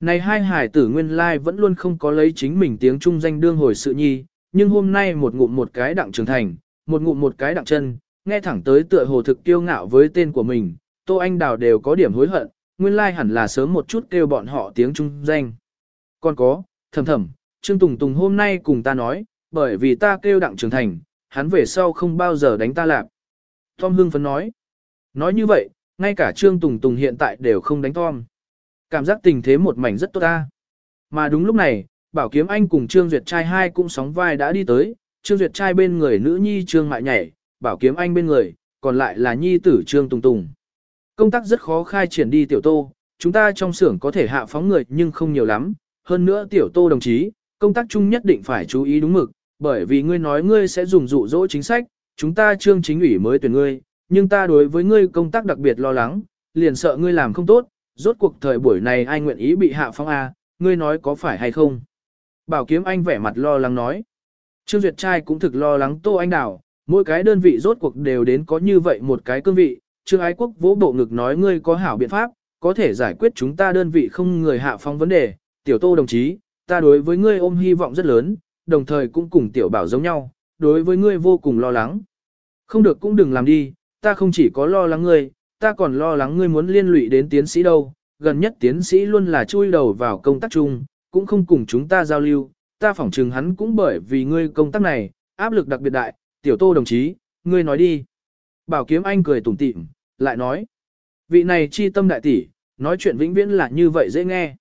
Này hai hải tử nguyên lai vẫn luôn không có lấy chính mình tiếng trung danh đương hồi sự nhi, nhưng hôm nay một ngụm một cái đặng trường thành, một ngụm một cái đặng chân, nghe thẳng tới tựa hồ thực kiêu ngạo với tên của mình, Tô Anh Đào đều có điểm hối hận, nguyên lai hẳn là sớm một chút kêu bọn họ tiếng trung danh. Còn có, thầm thầm, Trương Tùng Tùng hôm nay cùng ta nói, bởi vì ta kêu đặng trường thành, hắn về sau không bao giờ đánh ta lạc. Tom hưng phấn nói. Nói như vậy, ngay cả Trương Tùng Tùng hiện tại đều không đánh Tom. Cảm giác tình thế một mảnh rất tốt ta. Mà đúng lúc này, Bảo Kiếm Anh cùng Trương Duyệt trai hai cũng sóng vai đã đi tới, Trương Duyệt trai bên người nữ nhi Trương Mại nhảy, Bảo Kiếm Anh bên người, còn lại là nhi tử Trương Tùng Tùng. Công tác rất khó khai triển đi tiểu tô, chúng ta trong xưởng có thể hạ phóng người nhưng không nhiều lắm, hơn nữa tiểu tô đồng chí, công tác chung nhất định phải chú ý đúng mực, bởi vì ngươi nói ngươi sẽ dùng dụ dỗ chính sách, chúng ta trương chính ủy mới tuyển ngươi, nhưng ta đối với ngươi công tác đặc biệt lo lắng, liền sợ ngươi làm không tốt, rốt cuộc thời buổi này ai nguyện ý bị hạ phóng A, ngươi nói có phải hay không? Bảo kiếm anh vẻ mặt lo lắng nói. Trương Duyệt trai cũng thực lo lắng Tô Anh Đào, mỗi cái đơn vị rốt cuộc đều đến có như vậy một cái cương vị, Trương Ái Quốc vỗ bộ ngực nói ngươi có hảo biện pháp, có thể giải quyết chúng ta đơn vị không người hạ phong vấn đề, tiểu Tô đồng chí, ta đối với ngươi ôm hy vọng rất lớn, đồng thời cũng cùng tiểu bảo giống nhau, đối với ngươi vô cùng lo lắng. Không được cũng đừng làm đi, ta không chỉ có lo lắng ngươi, ta còn lo lắng ngươi muốn liên lụy đến tiến sĩ đâu, gần nhất tiến sĩ luôn là chui đầu vào công tác chung, cũng không cùng chúng ta giao lưu, ta phỏng chừng hắn cũng bởi vì ngươi công tác này, áp lực đặc biệt đại, tiểu tô đồng chí, ngươi nói đi. Bảo kiếm anh cười tủm tỉm, lại nói, vị này chi tâm đại tỷ, nói chuyện vĩnh viễn là như vậy dễ nghe.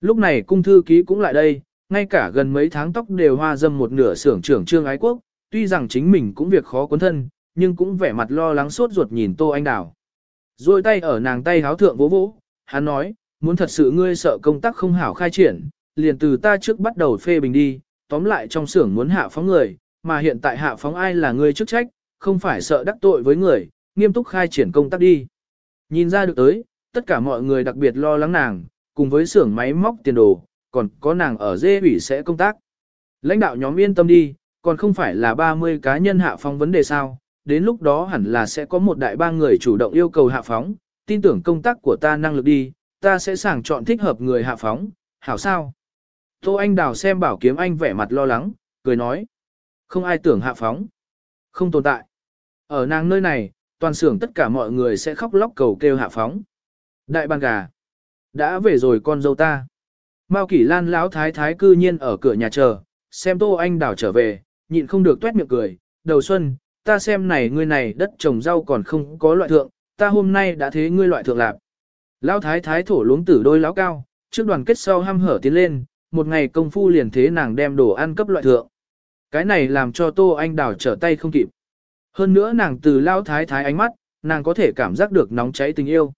Lúc này cung thư ký cũng lại đây, ngay cả gần mấy tháng tóc đều hoa dâm một nửa xưởng trưởng trương ái quốc, tuy rằng chính mình cũng việc khó cuốn thân, nhưng cũng vẻ mặt lo lắng sốt ruột nhìn Tô Anh Đào. Rồi tay ở nàng tay háo thượng vỗ vỗ, hắn nói, muốn thật sự ngươi sợ công tác không hảo khai triển, liền từ ta trước bắt đầu phê bình đi, tóm lại trong xưởng muốn hạ phóng người, mà hiện tại hạ phóng ai là người chức trách, không phải sợ đắc tội với người, nghiêm túc khai triển công tác đi. Nhìn ra được tới, tất cả mọi người đặc biệt lo lắng nàng, cùng với xưởng máy móc tiền đồ, còn có nàng ở dê ủy sẽ công tác. Lãnh đạo nhóm yên tâm đi, còn không phải là 30 cá nhân hạ phóng vấn đề sao, đến lúc đó hẳn là sẽ có một đại ba người chủ động yêu cầu hạ phóng, tin tưởng công tác của ta năng lực đi, ta sẽ sàng chọn thích hợp người hạ phóng, hảo sao. Tô Anh Đào xem bảo kiếm anh vẻ mặt lo lắng, cười nói. Không ai tưởng hạ phóng. Không tồn tại. Ở nàng nơi này, toàn xưởng tất cả mọi người sẽ khóc lóc cầu kêu hạ phóng. Đại bàn gà. Đã về rồi con dâu ta. Mao Kỷ Lan lão thái thái cư nhiên ở cửa nhà chờ, xem Tô Anh Đào trở về, nhịn không được tuét miệng cười. Đầu xuân, ta xem này ngươi này đất trồng rau còn không có loại thượng, ta hôm nay đã thế ngươi loại thượng lạp. Lão thái thái thổ luống tử đôi lão cao, trước đoàn kết sau ham hở tiến lên, một ngày công phu liền thế nàng đem đồ ăn cấp loại thượng. Cái này làm cho Tô Anh Đào trở tay không kịp. Hơn nữa nàng từ lão thái thái ánh mắt, nàng có thể cảm giác được nóng cháy tình yêu.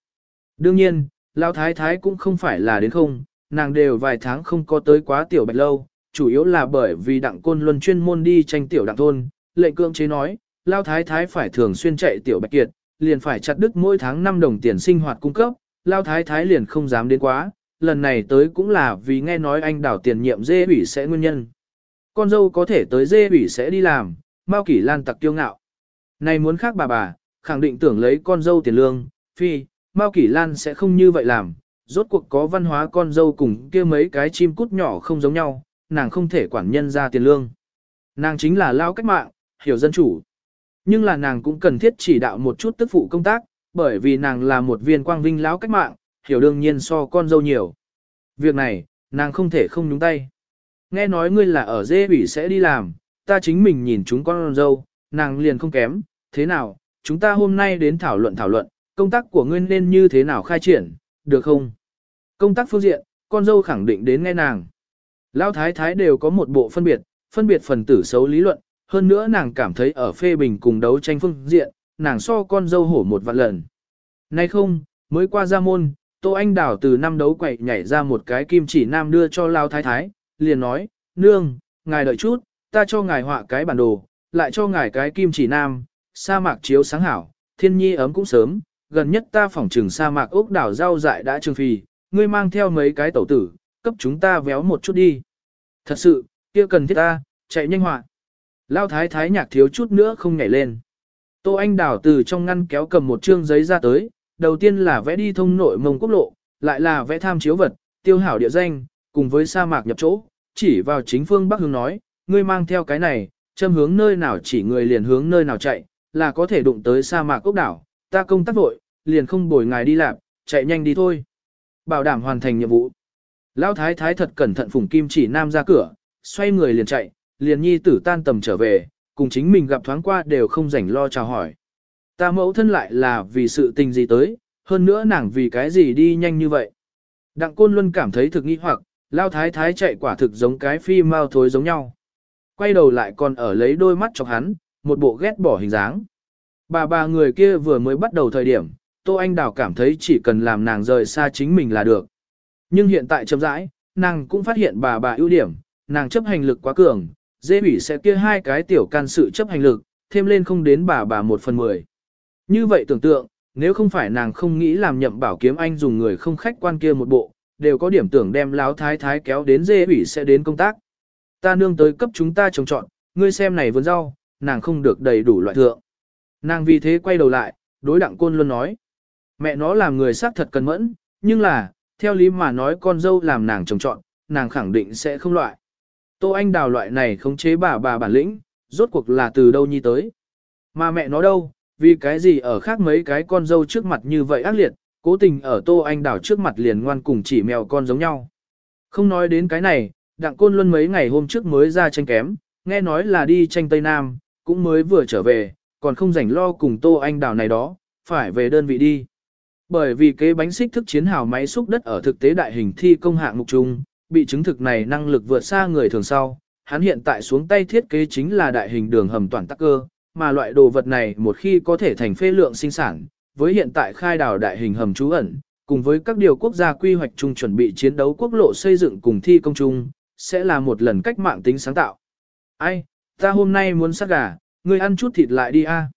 Đương nhiên, lão thái thái cũng không phải là đến không, nàng đều vài tháng không có tới quá tiểu bạch lâu, chủ yếu là bởi vì đặng côn luân chuyên môn đi tranh tiểu đặng thôn, lệnh cương chế nói, lão thái thái phải thường xuyên chạy tiểu bạch kiệt, liền phải chặt đứt mỗi tháng 5 đồng tiền sinh hoạt cung cấp, lão thái thái liền không dám đến quá, lần này tới cũng là vì nghe nói anh đảo tiền nhiệm dê ủy sẽ nguyên nhân. Con dâu có thể tới dê ủy sẽ đi làm, Mao Kỷ Lan tặc tiêu ngạo. Này muốn khác bà bà, khẳng định tưởng lấy con dâu tiền lương, phi, Mao Kỷ Lan sẽ không như vậy làm, rốt cuộc có văn hóa con dâu cùng kia mấy cái chim cút nhỏ không giống nhau, nàng không thể quản nhân ra tiền lương. Nàng chính là lao cách mạng, hiểu dân chủ. Nhưng là nàng cũng cần thiết chỉ đạo một chút tức phụ công tác, bởi vì nàng là một viên quang vinh lão cách mạng, hiểu đương nhiên so con dâu nhiều. Việc này, nàng không thể không nhúng tay. Nghe nói ngươi là ở dê ủy sẽ đi làm, ta chính mình nhìn chúng con dâu, nàng liền không kém, thế nào, chúng ta hôm nay đến thảo luận thảo luận, công tác của ngươi nên như thế nào khai triển, được không? Công tác phương diện, con dâu khẳng định đến nghe nàng. Lão thái thái đều có một bộ phân biệt, phân biệt phần tử xấu lý luận, hơn nữa nàng cảm thấy ở phê bình cùng đấu tranh phương diện, nàng so con dâu hổ một vạn lần. Nay không, mới qua ra môn, Tô Anh Đào từ năm đấu quậy nhảy ra một cái kim chỉ nam đưa cho Lao Thái Thái, liền nói, nương, ngài đợi chút, ta cho ngài họa cái bản đồ, lại cho ngài cái kim chỉ nam, sa mạc chiếu sáng hảo, thiên nhi ấm cũng sớm, gần nhất ta phỏng trừng sa mạc ốc đảo rau dại đã trương phì, ngươi mang theo mấy cái tẩu tử, cấp chúng ta véo một chút đi. Thật sự, kia cần thiết ta, chạy nhanh họa. Lao Thái Thái nhạc thiếu chút nữa không nhảy lên. Tô Anh đảo từ trong ngăn kéo cầm một trương giấy ra tới, đầu tiên là vẽ đi thông nội mông quốc lộ, lại là vẽ tham chiếu vật, tiêu hảo địa danh, cùng với sa mạc nhập chỗ, chỉ vào chính phương Bắc hướng nói, ngươi mang theo cái này, châm hướng nơi nào chỉ người liền hướng nơi nào chạy, là có thể đụng tới sa mạc ốc đảo, ta công tác vội, liền không bồi ngài đi làm, chạy nhanh đi thôi. Bảo đảm hoàn thành nhiệm vụ. Lão thái thái thật cẩn thận phủng kim chỉ nam ra cửa, xoay người liền chạy, liền nhi tử tan tầm trở về, cùng chính mình gặp thoáng qua đều không rảnh lo chào hỏi. Ta mẫu thân lại là vì sự tình gì tới, hơn nữa nàng vì cái gì đi nhanh như vậy. Đặng Côn Luân cảm thấy thực nghi hoặc, lao thái thái chạy quả thực giống cái phi mau thối giống nhau. Quay đầu lại còn ở lấy đôi mắt chọc hắn, một bộ ghét bỏ hình dáng. Bà bà người kia vừa mới bắt đầu thời điểm, Tô Anh Đào cảm thấy chỉ cần làm nàng rời xa chính mình là được. Nhưng hiện tại chậm rãi, nàng cũng phát hiện bà bà ưu điểm, nàng chấp hành lực quá cường, dễ bị sẽ kia hai cái tiểu can sự chấp hành lực, thêm lên không đến bà bà một phần mười. Như vậy tưởng tượng, nếu không phải nàng không nghĩ làm nhậm bảo kiếm anh dùng người không khách quan kia một bộ, đều có điểm tưởng đem láo thái thái kéo đến dê ủy sẽ đến công tác. Ta nương tới cấp chúng ta trồng trọn, ngươi xem này vườn rau, nàng không được đầy đủ loại thượng. Nàng vì thế quay đầu lại, đối đặng côn luôn nói. Mẹ nó làm người xác thật cần mẫn, nhưng là, theo lý mà nói con dâu làm nàng trồng trọn, nàng khẳng định sẽ không loại. Tô Anh đào loại này không chế bà bà bản lĩnh, rốt cuộc là từ đâu nhi tới. Mà mẹ nó đâu, vì cái gì ở khác mấy cái con dâu trước mặt như vậy ác liệt, cố tình ở Tô Anh Đảo trước mặt liền ngoan cùng chỉ mèo con giống nhau. Không nói đến cái này, Đặng Côn Luân mấy ngày hôm trước mới ra tranh kém, nghe nói là đi tranh Tây Nam, cũng mới vừa trở về, còn không rảnh lo cùng Tô Anh Đảo này đó, phải về đơn vị đi. Bởi vì kế bánh xích thức chiến hào máy xúc đất ở thực tế đại hình thi công hạng mục chung, bị chứng thực này năng lực vượt xa người thường sau, hắn hiện tại xuống tay thiết kế chính là đại hình đường hầm toàn tắc cơ, mà loại đồ vật này một khi có thể thành phê lượng sinh sản, với hiện tại khai đào đại hình hầm trú ẩn, cùng với các điều quốc gia quy hoạch chung chuẩn bị chiến đấu quốc lộ xây dựng cùng thi công chung, sẽ là một lần cách mạng tính sáng tạo. Ai, ta hôm nay muốn sát gà, ngươi ăn chút thịt lại đi a.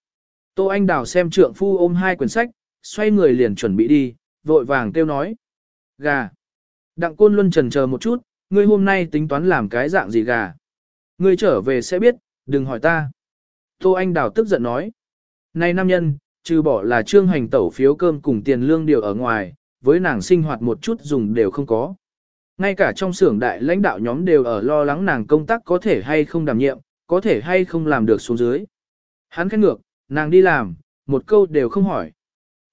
Tô Anh Đào xem trượng phu ôm hai quyển sách, xoay người liền chuẩn bị đi, vội vàng kêu nói. Gà. Đặng Côn Luân trần chờ một chút, ngươi hôm nay tính toán làm cái dạng gì gà. Ngươi trở về sẽ biết, đừng hỏi ta. Tô Anh Đào tức giận nói. Này nam nhân, trừ bỏ là trương hành tẩu phiếu cơm cùng tiền lương điều ở ngoài, với nàng sinh hoạt một chút dùng đều không có. Ngay cả trong xưởng đại lãnh đạo nhóm đều ở lo lắng nàng công tác có thể hay không đảm nhiệm, có thể hay không làm được xuống dưới. Hắn khét ngược, nàng đi làm, một câu đều không hỏi.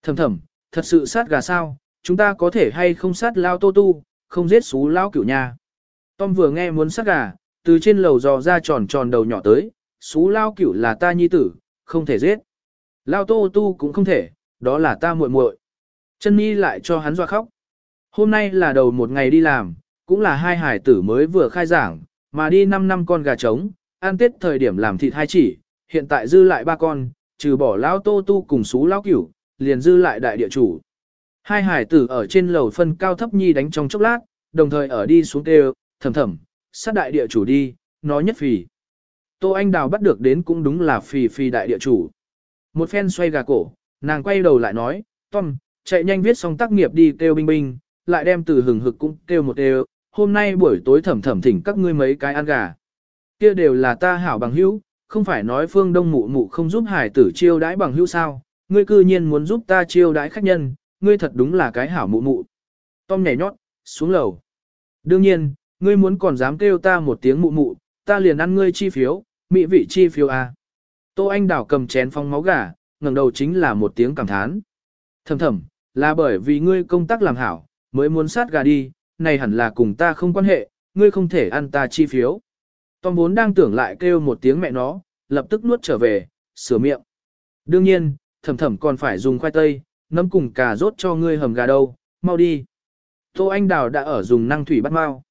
Thầm thầm, thật sự sát gà sao, chúng ta có thể hay không sát lao tô tu, không giết xú lao cửu nhà. Tom vừa nghe muốn sát gà, từ trên lầu dò ra tròn tròn đầu nhỏ tới, xú lao cửu là ta nhi tử, không thể giết. Lao tô tu cũng không thể, đó là ta muội muội. Chân nhi lại cho hắn dọa khóc. Hôm nay là đầu một ngày đi làm, cũng là hai hải tử mới vừa khai giảng, mà đi 5 năm con gà trống, ăn tết thời điểm làm thịt hai chỉ, hiện tại dư lại ba con, trừ bỏ lao tô tu cùng xú lao cửu, liền dư lại đại địa chủ. Hai hải tử ở trên lầu phân cao thấp nhi đánh trong chốc lát, đồng thời ở đi xuống kêu, thầm thầm, sát đại địa chủ đi, nó nhất phì. Tô Anh Đào bắt được đến cũng đúng là phì phì đại địa chủ. Một phen xoay gà cổ, nàng quay đầu lại nói, Tom, chạy nhanh viết xong tác nghiệp đi kêu binh binh, lại đem từ hừng hực cũng kêu một đều, hôm nay buổi tối thẩm thẩm thỉnh các ngươi mấy cái ăn gà. Kia đều là ta hảo bằng hữu, không phải nói phương đông mụ mụ không giúp hải tử chiêu đãi bằng hữu sao, ngươi cư nhiên muốn giúp ta chiêu đãi khách nhân, ngươi thật đúng là cái hảo mụ mụ. Tom nhảy nhót, xuống lầu. Đương nhiên, ngươi muốn còn dám kêu ta một tiếng mụ mụ, ta liền ăn ngươi chi phiếu, mỹ vị chi phiếu à. Tô Anh Đào cầm chén phong máu gà, ngẩng đầu chính là một tiếng cảm thán. Thầm thầm, là bởi vì ngươi công tác làm hảo, mới muốn sát gà đi, này hẳn là cùng ta không quan hệ, ngươi không thể ăn ta chi phiếu. Tom vốn đang tưởng lại kêu một tiếng mẹ nó, lập tức nuốt trở về, sửa miệng. Đương nhiên, thầm thầm còn phải dùng khoai tây, nấm cùng cà rốt cho ngươi hầm gà đâu, mau đi. Tô Anh Đào đã ở dùng năng thủy bắt mau.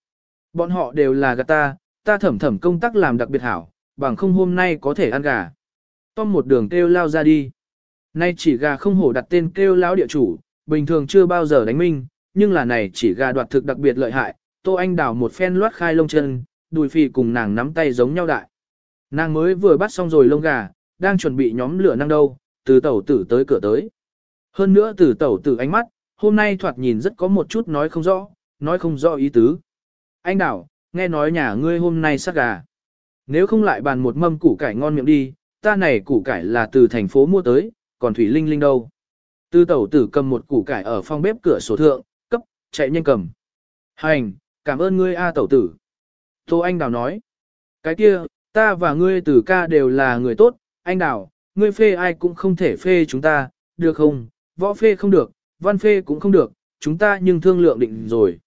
Bọn họ đều là gà ta, ta thẩm thẩm công tác làm đặc biệt hảo, bằng không hôm nay có thể ăn gà. Tom một đường kêu lao ra đi. Nay chỉ gà không hổ đặt tên kêu lão địa chủ, bình thường chưa bao giờ đánh minh, nhưng là này chỉ gà đoạt thực đặc biệt lợi hại. Tô Anh đào một phen loát khai lông chân, đùi phì cùng nàng nắm tay giống nhau đại. Nàng mới vừa bắt xong rồi lông gà, đang chuẩn bị nhóm lửa năng đâu, từ tẩu tử tới cửa tới. Hơn nữa từ tẩu tử ánh mắt, hôm nay thoạt nhìn rất có một chút nói không rõ, nói không rõ ý tứ. Anh đảo, nghe nói nhà ngươi hôm nay sát gà. Nếu không lại bàn một mâm củ cải ngon miệng đi, ta này củ cải là từ thành phố mua tới, còn Thủy Linh Linh đâu. Tư tẩu tử cầm một củ cải ở phòng bếp cửa sổ thượng, cấp, chạy nhanh cầm. Hành, cảm ơn ngươi A tẩu tử. Tô Anh Đào nói. Cái kia, ta và ngươi tử ca đều là người tốt, anh Đào, ngươi phê ai cũng không thể phê chúng ta, được không? Võ phê không được, văn phê cũng không được, chúng ta nhưng thương lượng định rồi.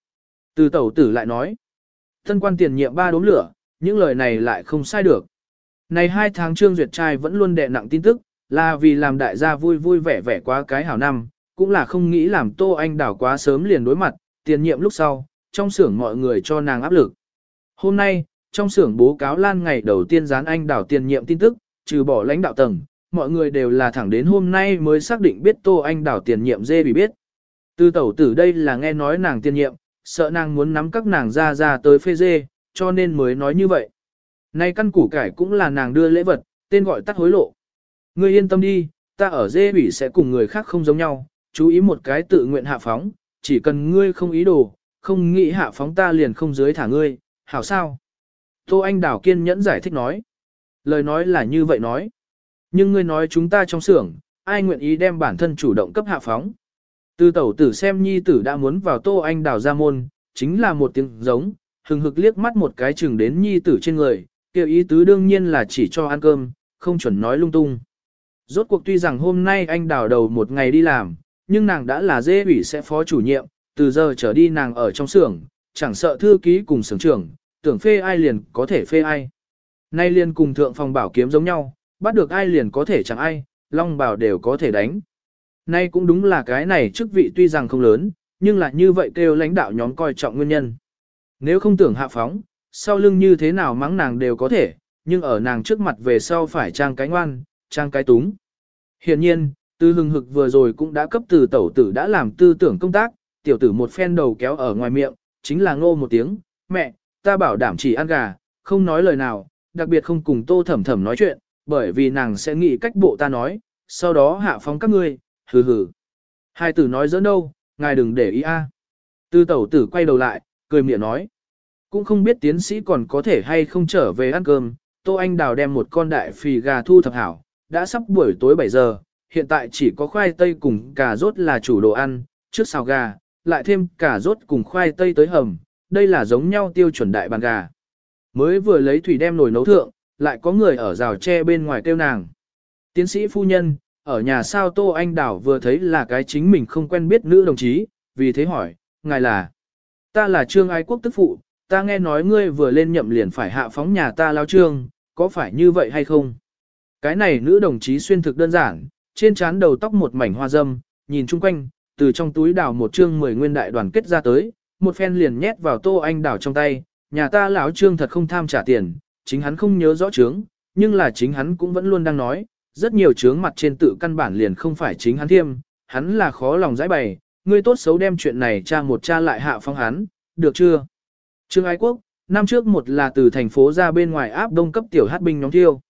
Từ tẩu tử lại nói. Thân quan tiền nhiệm ba đốm lửa, những lời này lại không sai được. Này hai tháng Trương Duyệt trai vẫn luôn đè nặng tin tức, là vì làm đại gia vui vui vẻ vẻ quá cái hảo năm, cũng là không nghĩ làm Tô Anh đảo quá sớm liền đối mặt, tiền nhiệm lúc sau, trong xưởng mọi người cho nàng áp lực. Hôm nay, trong xưởng bố cáo lan ngày đầu tiên dán anh đảo tiền nhiệm tin tức, trừ bỏ lãnh đạo tầng, mọi người đều là thẳng đến hôm nay mới xác định biết Tô Anh đảo tiền nhiệm dê bị biết. Từ tẩu tử đây là nghe nói nàng tiền nhiệm, sợ nàng muốn nắm các nàng ra ra tới phê dê, cho nên mới nói như vậy. Nay căn củ cải cũng là nàng đưa lễ vật, tên gọi tắt hối lộ. Ngươi yên tâm đi, ta ở dê bỉ sẽ cùng người khác không giống nhau, chú ý một cái tự nguyện hạ phóng, chỉ cần ngươi không ý đồ, không nghĩ hạ phóng ta liền không dưới thả ngươi, hảo sao? Tô Anh Đào kiên nhẫn giải thích nói. Lời nói là như vậy nói. Nhưng ngươi nói chúng ta trong xưởng, ai nguyện ý đem bản thân chủ động cấp hạ phóng. Từ tẩu tử xem nhi tử đã muốn vào Tô Anh Đào ra môn, chính là một tiếng giống, hừng hực liếc mắt một cái chừng đến nhi tử trên người, kêu ý tứ đương nhiên là chỉ cho ăn cơm, không chuẩn nói lung tung. Rốt cuộc tuy rằng hôm nay anh đào đầu một ngày đi làm, nhưng nàng đã là dê ủy sẽ phó chủ nhiệm, từ giờ trở đi nàng ở trong xưởng, chẳng sợ thư ký cùng xưởng trưởng, tưởng phê ai liền có thể phê ai. Nay liền cùng thượng phòng bảo kiếm giống nhau, bắt được ai liền có thể chẳng ai, long bảo đều có thể đánh. Nay cũng đúng là cái này chức vị tuy rằng không lớn, nhưng là như vậy kêu lãnh đạo nhóm coi trọng nguyên nhân. Nếu không tưởng hạ phóng, sau lưng như thế nào mắng nàng đều có thể, nhưng ở nàng trước mặt về sau phải trang cái ngoan, trang cái túng. Hiện nhiên, tư hưng hực vừa rồi cũng đã cấp từ tẩu tử đã làm tư tưởng công tác, tiểu tử một phen đầu kéo ở ngoài miệng, chính là ngô một tiếng, mẹ, ta bảo đảm chỉ ăn gà, không nói lời nào, đặc biệt không cùng tô thẩm thẩm nói chuyện, bởi vì nàng sẽ nghĩ cách bộ ta nói, sau đó hạ phóng các ngươi, hừ hừ. Hai tử nói dỡ đâu, ngài đừng để ý a. Tư tẩu tử quay đầu lại, cười miệng nói. Cũng không biết tiến sĩ còn có thể hay không trở về ăn cơm, Tô Anh Đào đem một con đại phì gà thu thập hảo, đã sắp buổi tối 7 giờ, hiện tại chỉ có khoai tây cùng cà rốt là chủ đồ ăn, trước xào gà, lại thêm cà rốt cùng khoai tây tới hầm, đây là giống nhau tiêu chuẩn đại bàn gà. Mới vừa lấy thủy đem nồi nấu thượng, lại có người ở rào tre bên ngoài kêu nàng. Tiến sĩ phu nhân, ở nhà sao Tô Anh Đảo vừa thấy là cái chính mình không quen biết nữ đồng chí, vì thế hỏi, ngài là, ta là trương ái quốc tức phụ, ta nghe nói ngươi vừa lên nhậm liền phải hạ phóng nhà ta lao trương, có phải như vậy hay không? Cái này nữ đồng chí xuyên thực đơn giản, trên trán đầu tóc một mảnh hoa dâm, nhìn chung quanh, từ trong túi đào một trương mười nguyên đại đoàn kết ra tới, một phen liền nhét vào tô anh đào trong tay, nhà ta lão trương thật không tham trả tiền, chính hắn không nhớ rõ trướng, nhưng là chính hắn cũng vẫn luôn đang nói, rất nhiều trướng mặt trên tự căn bản liền không phải chính hắn thiêm, hắn là khó lòng giải bày, ngươi tốt xấu đem chuyện này cha một cha lại hạ phong hắn, được chưa? Trương Ái Quốc, năm trước một là từ thành phố ra bên ngoài áp đông cấp tiểu hát binh nhóm thiêu.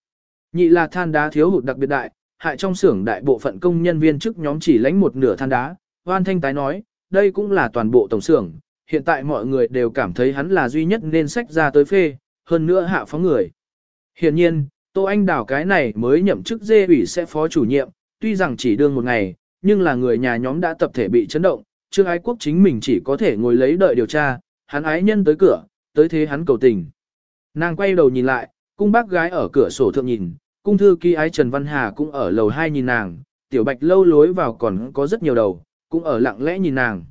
Nhị là than đá thiếu hụt đặc biệt đại, hại trong xưởng đại bộ phận công nhân viên chức nhóm chỉ lãnh một nửa than đá. Hoan Thanh tái nói, đây cũng là toàn bộ tổng xưởng, hiện tại mọi người đều cảm thấy hắn là duy nhất nên sách ra tới phê, hơn nữa hạ phóng người. Hiện nhiên, Tô Anh Đào cái này mới nhậm chức dê ủy sẽ phó chủ nhiệm, tuy rằng chỉ đương một ngày, nhưng là người nhà nhóm đã tập thể bị chấn động, Trương Ái Quốc chính mình chỉ có thể ngồi lấy đợi điều tra, hắn ái nhân tới cửa, tới thế hắn cầu tình. Nàng quay đầu nhìn lại, cung bác gái ở cửa sổ thượng nhìn, cung thư ký ái Trần Văn Hà cũng ở lầu hai nhìn nàng, tiểu bạch lâu lối vào còn có rất nhiều đầu, cũng ở lặng lẽ nhìn nàng.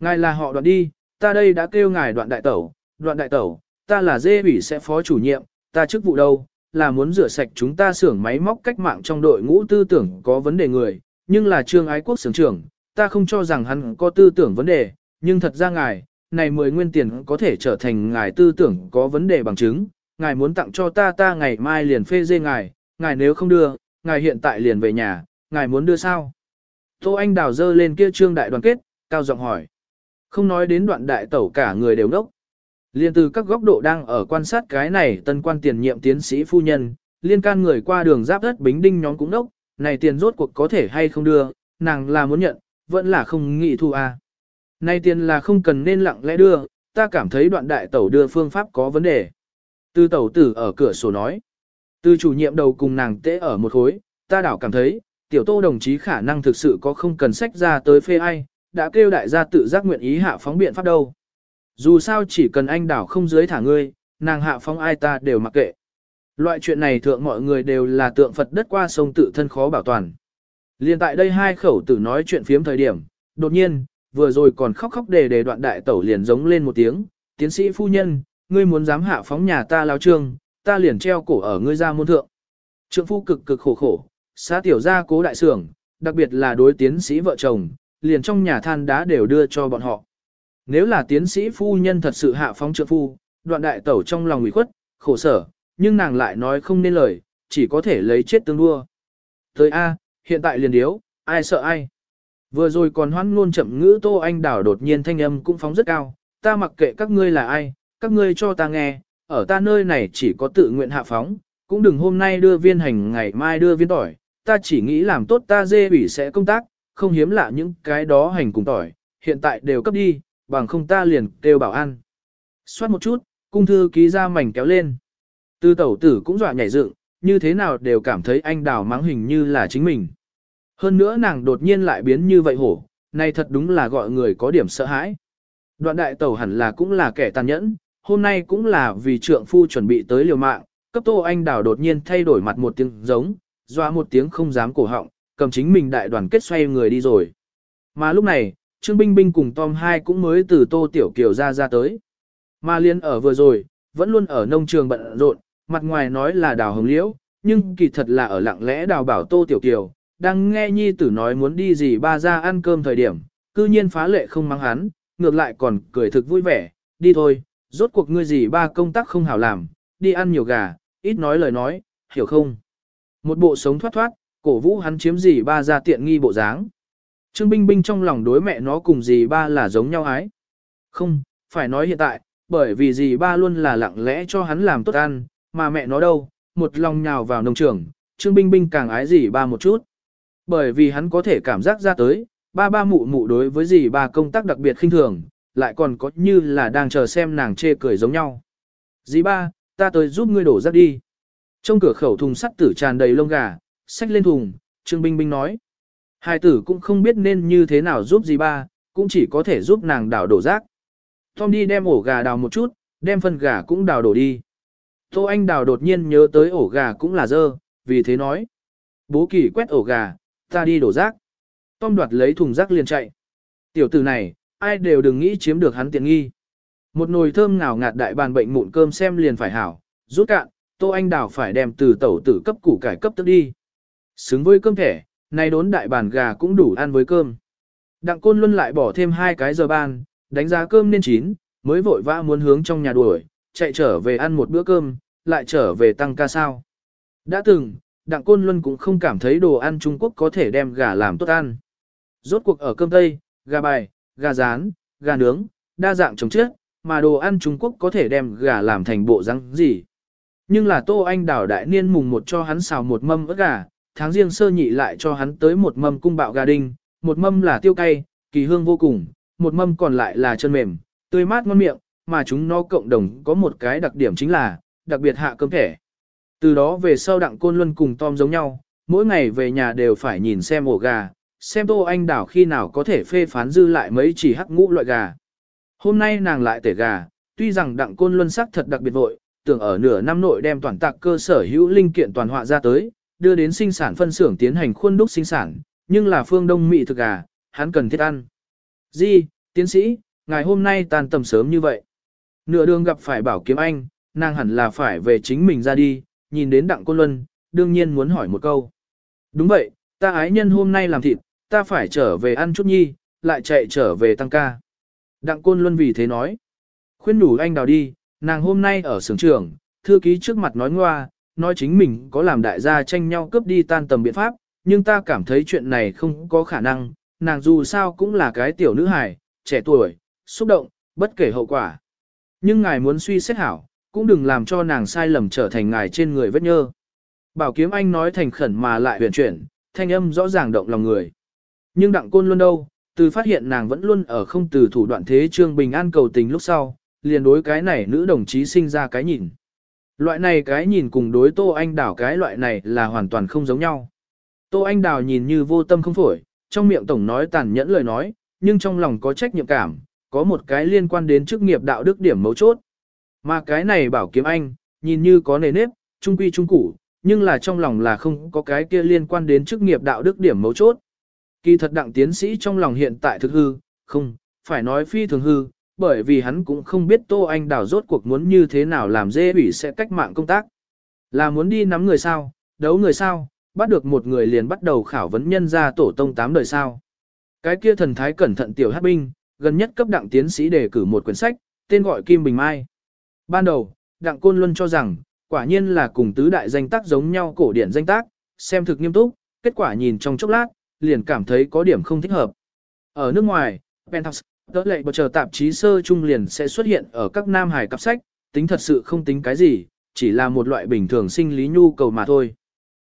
Ngài là họ đoạn đi, ta đây đã kêu ngài đoạn đại tẩu, đoạn đại tẩu, ta là dê ủy sẽ phó chủ nhiệm, ta chức vụ đâu, là muốn rửa sạch chúng ta xưởng máy móc cách mạng trong đội ngũ tư tưởng có vấn đề người, nhưng là trương ái quốc xưởng trưởng, ta không cho rằng hắn có tư tưởng vấn đề, nhưng thật ra ngài, này 10 nguyên tiền có thể trở thành ngài tư tưởng có vấn đề bằng chứng, ngài muốn tặng cho ta ta ngày mai liền phê dê ngài, ngài nếu không đưa, ngài hiện tại liền về nhà, ngài muốn đưa sao? Tô Anh đào dơ lên kia trương đại đoàn kết, cao giọng hỏi. Không nói đến đoạn đại tẩu cả người đều đốc. Liên từ các góc độ đang ở quan sát cái này tân quan tiền nhiệm tiến sĩ phu nhân, liên can người qua đường giáp đất bính đinh nhóm cũng đốc, này tiền rốt cuộc có thể hay không đưa, nàng là muốn nhận, vẫn là không nghĩ thu à. Nay tiền là không cần nên lặng lẽ đưa, ta cảm thấy đoạn đại tẩu đưa phương pháp có vấn đề. Tư tẩu tử ở cửa sổ nói. Từ chủ nhiệm đầu cùng nàng tễ ở một khối, ta đảo cảm thấy, tiểu tô đồng chí khả năng thực sự có không cần sách ra tới phê ai, đã kêu đại gia tự giác nguyện ý hạ phóng biện pháp đâu. Dù sao chỉ cần anh đảo không dưới thả ngươi, nàng hạ phóng ai ta đều mặc kệ. Loại chuyện này thượng mọi người đều là tượng Phật đất qua sông tự thân khó bảo toàn. Liên tại đây hai khẩu tử nói chuyện phiếm thời điểm, đột nhiên, vừa rồi còn khóc khóc đề đề đoạn đại tẩu liền giống lên một tiếng, tiến sĩ phu nhân, ngươi muốn dám hạ phóng nhà ta lao trương, ta liền treo cổ ở ngươi ra môn thượng. Trượng phu cực cực khổ khổ, xá tiểu gia cố đại sưởng, đặc biệt là đối tiến sĩ vợ chồng, liền trong nhà than đá đều đưa cho bọn họ. Nếu là tiến sĩ phu nhân thật sự hạ phóng trượng phu, đoạn đại tẩu trong lòng ủy khuất, khổ sở, nhưng nàng lại nói không nên lời, chỉ có thể lấy chết tương đua. Thời A, hiện tại liền điếu, ai sợ ai. Vừa rồi còn hoan ngôn chậm ngữ Tô Anh Đảo đột nhiên thanh âm cũng phóng rất cao, ta mặc kệ các ngươi là ai, các ngươi cho ta nghe, ở ta nơi này chỉ có tự nguyện hạ phóng, cũng đừng hôm nay đưa viên hành ngày mai đưa viên tỏi, ta chỉ nghĩ làm tốt ta dê ủy sẽ công tác, không hiếm lạ những cái đó hành cùng tỏi, hiện tại đều cấp đi, bằng không ta liền kêu bảo an. Xoát một chút, cung thư ký ra mảnh kéo lên. Tư tẩu tử cũng dọa nhảy dựng, như thế nào đều cảm thấy anh đào mắng hình như là chính mình. Hơn nữa nàng đột nhiên lại biến như vậy hổ, này thật đúng là gọi người có điểm sợ hãi. Đoạn đại tẩu hẳn là cũng là kẻ tàn nhẫn, hôm nay cũng là vì trượng phu chuẩn bị tới liều mạng, cấp tô anh đào đột nhiên thay đổi mặt một tiếng giống, doa một tiếng không dám cổ họng, cầm chính mình đại đoàn kết xoay người đi rồi. Mà lúc này, Trương Binh Binh cùng Tom hai cũng mới từ Tô Tiểu Kiều ra ra tới. Mà liên ở vừa rồi, vẫn luôn ở nông trường bận rộn, mặt ngoài nói là đào hồng liễu, nhưng kỳ thật là ở lặng lẽ đào bảo Tô Tiểu Kiều, đang nghe nhi tử nói muốn đi gì ba ra ăn cơm thời điểm, cư nhiên phá lệ không mắng hắn, ngược lại còn cười thực vui vẻ, đi thôi, rốt cuộc ngươi gì ba công tác không hảo làm, đi ăn nhiều gà, ít nói lời nói, hiểu không? Một bộ sống thoát thoát, cổ vũ hắn chiếm gì ba ra tiện nghi bộ dáng. Trương Binh Binh trong lòng đối mẹ nó cùng gì ba là giống nhau ái. Không, phải nói hiện tại, bởi vì gì ba luôn là lặng lẽ cho hắn làm tốt ăn, mà mẹ nó đâu, một lòng nhào vào nông trường, Trương Binh Binh càng ái gì ba một chút. Bởi vì hắn có thể cảm giác ra tới, ba ba mụ mụ đối với gì ba công tác đặc biệt khinh thường, lại còn có như là đang chờ xem nàng chê cười giống nhau. Dì ba, ta tới giúp ngươi đổ rác đi. Trong cửa khẩu thùng sắt tử tràn đầy lông gà, xách lên thùng, Trương Binh Binh nói. Hai tử cũng không biết nên như thế nào giúp dì ba, cũng chỉ có thể giúp nàng đảo đổ rác. Tom đi đem ổ gà đào một chút, đem phân gà cũng đào đổ đi. Tô Anh đào đột nhiên nhớ tới ổ gà cũng là dơ, vì thế nói. Bố kỳ quét ổ gà, ta đi đổ rác. Tom đoạt lấy thùng rác liền chạy. Tiểu tử này, ai đều đừng nghĩ chiếm được hắn tiện nghi. Một nồi thơm nào ngạt đại bàn bệnh mụn cơm xem liền phải hảo, rút cạn, Tô Anh Đào phải đem từ tẩu tử cấp củ cải cấp tức đi. Xứng với cơm thẻ, nay đốn đại bàn gà cũng đủ ăn với cơm. Đặng Côn Luân lại bỏ thêm hai cái giờ ban, đánh giá cơm nên chín, mới vội vã muốn hướng trong nhà đuổi, chạy trở về ăn một bữa cơm, lại trở về tăng ca sao. Đã từng, Đặng Côn Luân cũng không cảm thấy đồ ăn Trung Quốc có thể đem gà làm tốt ăn. Rốt cuộc ở cơm Tây, gà bài, gà rán, gà nướng, đa dạng trồng chết, mà đồ ăn Trung Quốc có thể đem gà làm thành bộ răng gì. Nhưng là Tô Anh đảo đại niên mùng một cho hắn xào một mâm ớt gà, tháng riêng sơ nhị lại cho hắn tới một mâm cung bạo gà đinh, một mâm là tiêu cay, kỳ hương vô cùng, một mâm còn lại là chân mềm, tươi mát ngon miệng, mà chúng nó cộng đồng có một cái đặc điểm chính là, đặc biệt hạ cơm thẻ. Từ đó về sau đặng côn luân cùng Tom giống nhau, mỗi ngày về nhà đều phải nhìn xem ổ gà, xem Tô Anh đảo khi nào có thể phê phán dư lại mấy chỉ hắc ngũ loại gà. Hôm nay nàng lại tể gà, tuy rằng đặng côn luân sắc thật đặc biệt vội, tưởng ở nửa năm nội đem toàn tạc cơ sở hữu linh kiện toàn họa ra tới, đưa đến sinh sản phân xưởng tiến hành khuôn đúc sinh sản, nhưng là phương đông mỹ thực gà, hắn cần thiết ăn. Di, tiến sĩ, ngày hôm nay tan tầm sớm như vậy. Nửa đường gặp phải bảo kiếm anh, nàng hẳn là phải về chính mình ra đi, nhìn đến đặng côn luân, đương nhiên muốn hỏi một câu. Đúng vậy, ta ái nhân hôm nay làm thịt, ta phải trở về ăn chút nhi, lại chạy trở về tăng ca. Đặng côn luân vì thế nói. Khuyên đủ anh đào đi, nàng hôm nay ở xưởng trường, thư ký trước mặt nói ngoa, nói chính mình có làm đại gia tranh nhau cướp đi tan tầm biện pháp, nhưng ta cảm thấy chuyện này không có khả năng, nàng dù sao cũng là cái tiểu nữ hài, trẻ tuổi, xúc động, bất kể hậu quả. Nhưng ngài muốn suy xét hảo, cũng đừng làm cho nàng sai lầm trở thành ngài trên người vết nhơ. Bảo kiếm anh nói thành khẩn mà lại huyền chuyển, thanh âm rõ ràng động lòng người. Nhưng đặng côn luôn đâu, từ phát hiện nàng vẫn luôn ở không từ thủ đoạn thế trương bình an cầu tình lúc sau, liền đối cái này nữ đồng chí sinh ra cái nhìn. Loại này cái nhìn cùng đối Tô Anh Đào cái loại này là hoàn toàn không giống nhau. Tô Anh Đào nhìn như vô tâm không phổi, trong miệng tổng nói tàn nhẫn lời nói, nhưng trong lòng có trách nhiệm cảm, có một cái liên quan đến chức nghiệp đạo đức điểm mấu chốt. Mà cái này bảo kiếm anh, nhìn như có nề nếp, trung quy trung củ, nhưng là trong lòng là không có cái kia liên quan đến chức nghiệp đạo đức điểm mấu chốt. Kỳ thật đặng tiến sĩ trong lòng hiện tại thực hư, không, phải nói phi thường hư, bởi vì hắn cũng không biết Tô Anh Đào rốt cuộc muốn như thế nào làm dê ủy sẽ cách mạng công tác. Là muốn đi nắm người sao, đấu người sao, bắt được một người liền bắt đầu khảo vấn nhân ra tổ tông tám đời sao. Cái kia thần thái cẩn thận tiểu hát binh, gần nhất cấp đặng tiến sĩ đề cử một quyển sách, tên gọi Kim Bình Mai. Ban đầu, đặng côn luân cho rằng, quả nhiên là cùng tứ đại danh tác giống nhau cổ điển danh tác, xem thực nghiêm túc, kết quả nhìn trong chốc lát, liền cảm thấy có điểm không thích hợp. Ở nước ngoài, Penthouse, đỡ lệ bờ chờ tạp chí sơ trung liền sẽ xuất hiện ở các nam hải cặp sách, tính thật sự không tính cái gì, chỉ là một loại bình thường sinh lý nhu cầu mà thôi.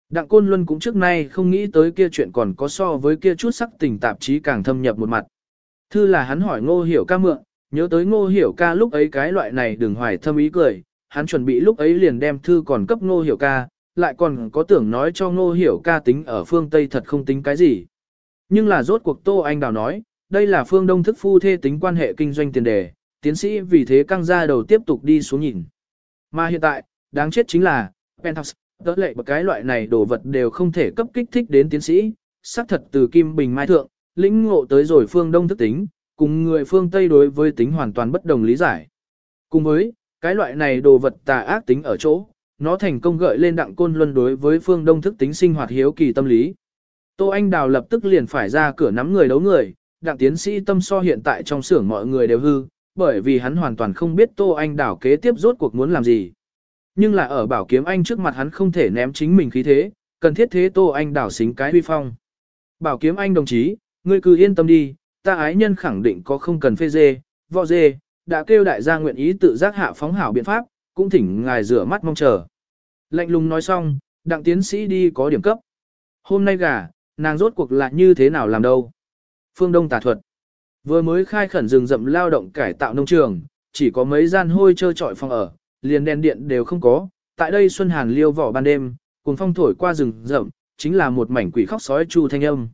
Đặng Côn Luân cũng trước nay không nghĩ tới kia chuyện còn có so với kia chút sắc tình tạp chí càng thâm nhập một mặt. Thư là hắn hỏi ngô hiểu ca mượn, nhớ tới ngô hiểu ca lúc ấy cái loại này đừng hoài thâm ý cười, hắn chuẩn bị lúc ấy liền đem thư còn cấp ngô hiểu ca, lại còn có tưởng nói cho ngô hiểu ca tính ở phương Tây thật không tính cái gì. Nhưng là rốt cuộc Tô Anh Đào nói, đây là phương đông thức phu thê tính quan hệ kinh doanh tiền đề, tiến sĩ vì thế căng ra đầu tiếp tục đi xuống nhìn. Mà hiện tại, đáng chết chính là, Penthouse, Đỡ lệ một cái loại này đồ vật đều không thể cấp kích thích đến tiến sĩ, xác thật từ Kim Bình Mai Thượng, lĩnh ngộ tới rồi phương Đông thức tính, cùng người phương Tây đối với tính hoàn toàn bất đồng lý giải. Cùng với, cái loại này đồ vật tà ác tính ở chỗ, nó thành công gợi lên đặng côn luân đối với phương Đông thức tính sinh hoạt hiếu kỳ tâm lý. Tô Anh Đào lập tức liền phải ra cửa nắm người đấu người, đặng tiến sĩ tâm so hiện tại trong xưởng mọi người đều hư, bởi vì hắn hoàn toàn không biết Tô Anh Đào kế tiếp rốt cuộc muốn làm gì. Nhưng là ở bảo kiếm anh trước mặt hắn không thể ném chính mình khí thế, cần thiết thế Tô Anh Đào xính cái huy phong. Bảo kiếm anh đồng chí, ngươi cứ yên tâm đi, ta ái nhân khẳng định có không cần phê dê, vò dê, đã kêu đại gia nguyện ý tự giác hạ phóng hảo biện pháp, cũng thỉnh ngài rửa mắt mong chờ. Lạnh lùng nói xong, đặng tiến sĩ đi có điểm cấp. Hôm nay gà, nàng rốt cuộc lại như thế nào làm đâu? Phương Đông tà thuật. Vừa mới khai khẩn rừng rậm lao động cải tạo nông trường, chỉ có mấy gian hôi trơ trọi phòng ở, liền đèn điện đều không có. Tại đây Xuân Hàn liêu vỏ ban đêm, cùng phong thổi qua rừng rậm, chính là một mảnh quỷ khóc sói chu thanh âm.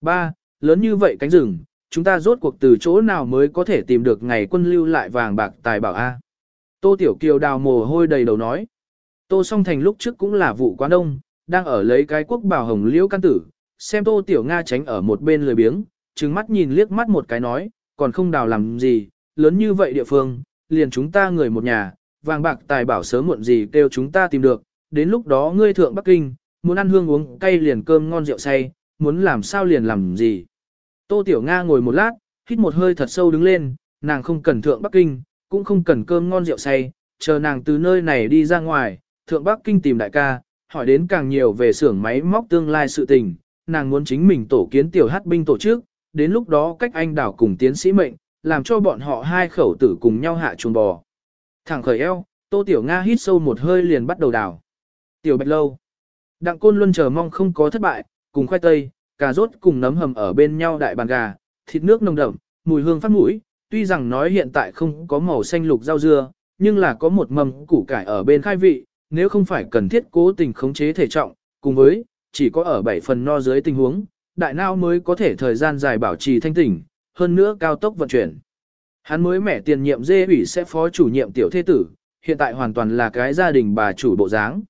Ba, lớn như vậy cánh rừng, chúng ta rốt cuộc từ chỗ nào mới có thể tìm được ngày quân lưu lại vàng bạc tài bảo A. Tô Tiểu Kiều đào mồ hôi đầy đầu nói. Tô song thành lúc trước cũng là vụ quán đông, đang ở lấy cái quốc bảo hồng liễu căn tử, xem Tô Tiểu Nga tránh ở một bên lười biếng, trừng mắt nhìn liếc mắt một cái nói, còn không đào làm gì, lớn như vậy địa phương, liền chúng ta người một nhà, vàng bạc tài bảo sớm muộn gì kêu chúng ta tìm được, đến lúc đó ngươi thượng Bắc Kinh, muốn ăn hương uống cay liền cơm ngon rượu say, muốn làm sao liền làm gì. Tô Tiểu Nga ngồi một lát, hít một hơi thật sâu đứng lên, nàng không cần thượng Bắc Kinh, cũng không cần cơm ngon rượu say, chờ nàng từ nơi này đi ra ngoài, thượng Bắc Kinh tìm đại ca, hỏi đến càng nhiều về xưởng máy móc tương lai sự tình, nàng muốn chính mình tổ kiến tiểu hát binh tổ chức, đến lúc đó cách anh đảo cùng tiến sĩ mệnh, làm cho bọn họ hai khẩu tử cùng nhau hạ chuồng bò. Thẳng khởi eo, Tô Tiểu Nga hít sâu một hơi liền bắt đầu đảo. Tiểu Bạch Lâu. Đặng Côn luôn chờ mong không có thất bại, cùng khoai tây, cà rốt cùng nấm hầm ở bên nhau đại bàn gà, thịt nước nồng đậm, mùi hương phát mũi, tuy rằng nói hiện tại không có màu xanh lục rau dưa, nhưng là có một mầm củ cải ở bên khai vị, nếu không phải cần thiết cố tình khống chế thể trọng, cùng với, chỉ có ở 7 phần no dưới tình huống, đại não mới có thể thời gian dài bảo trì thanh tỉnh, hơn nữa cao tốc vận chuyển. Hắn mới mẻ tiền nhiệm dê ủy sẽ phó chủ nhiệm tiểu thế tử, hiện tại hoàn toàn là cái gia đình bà chủ bộ dáng.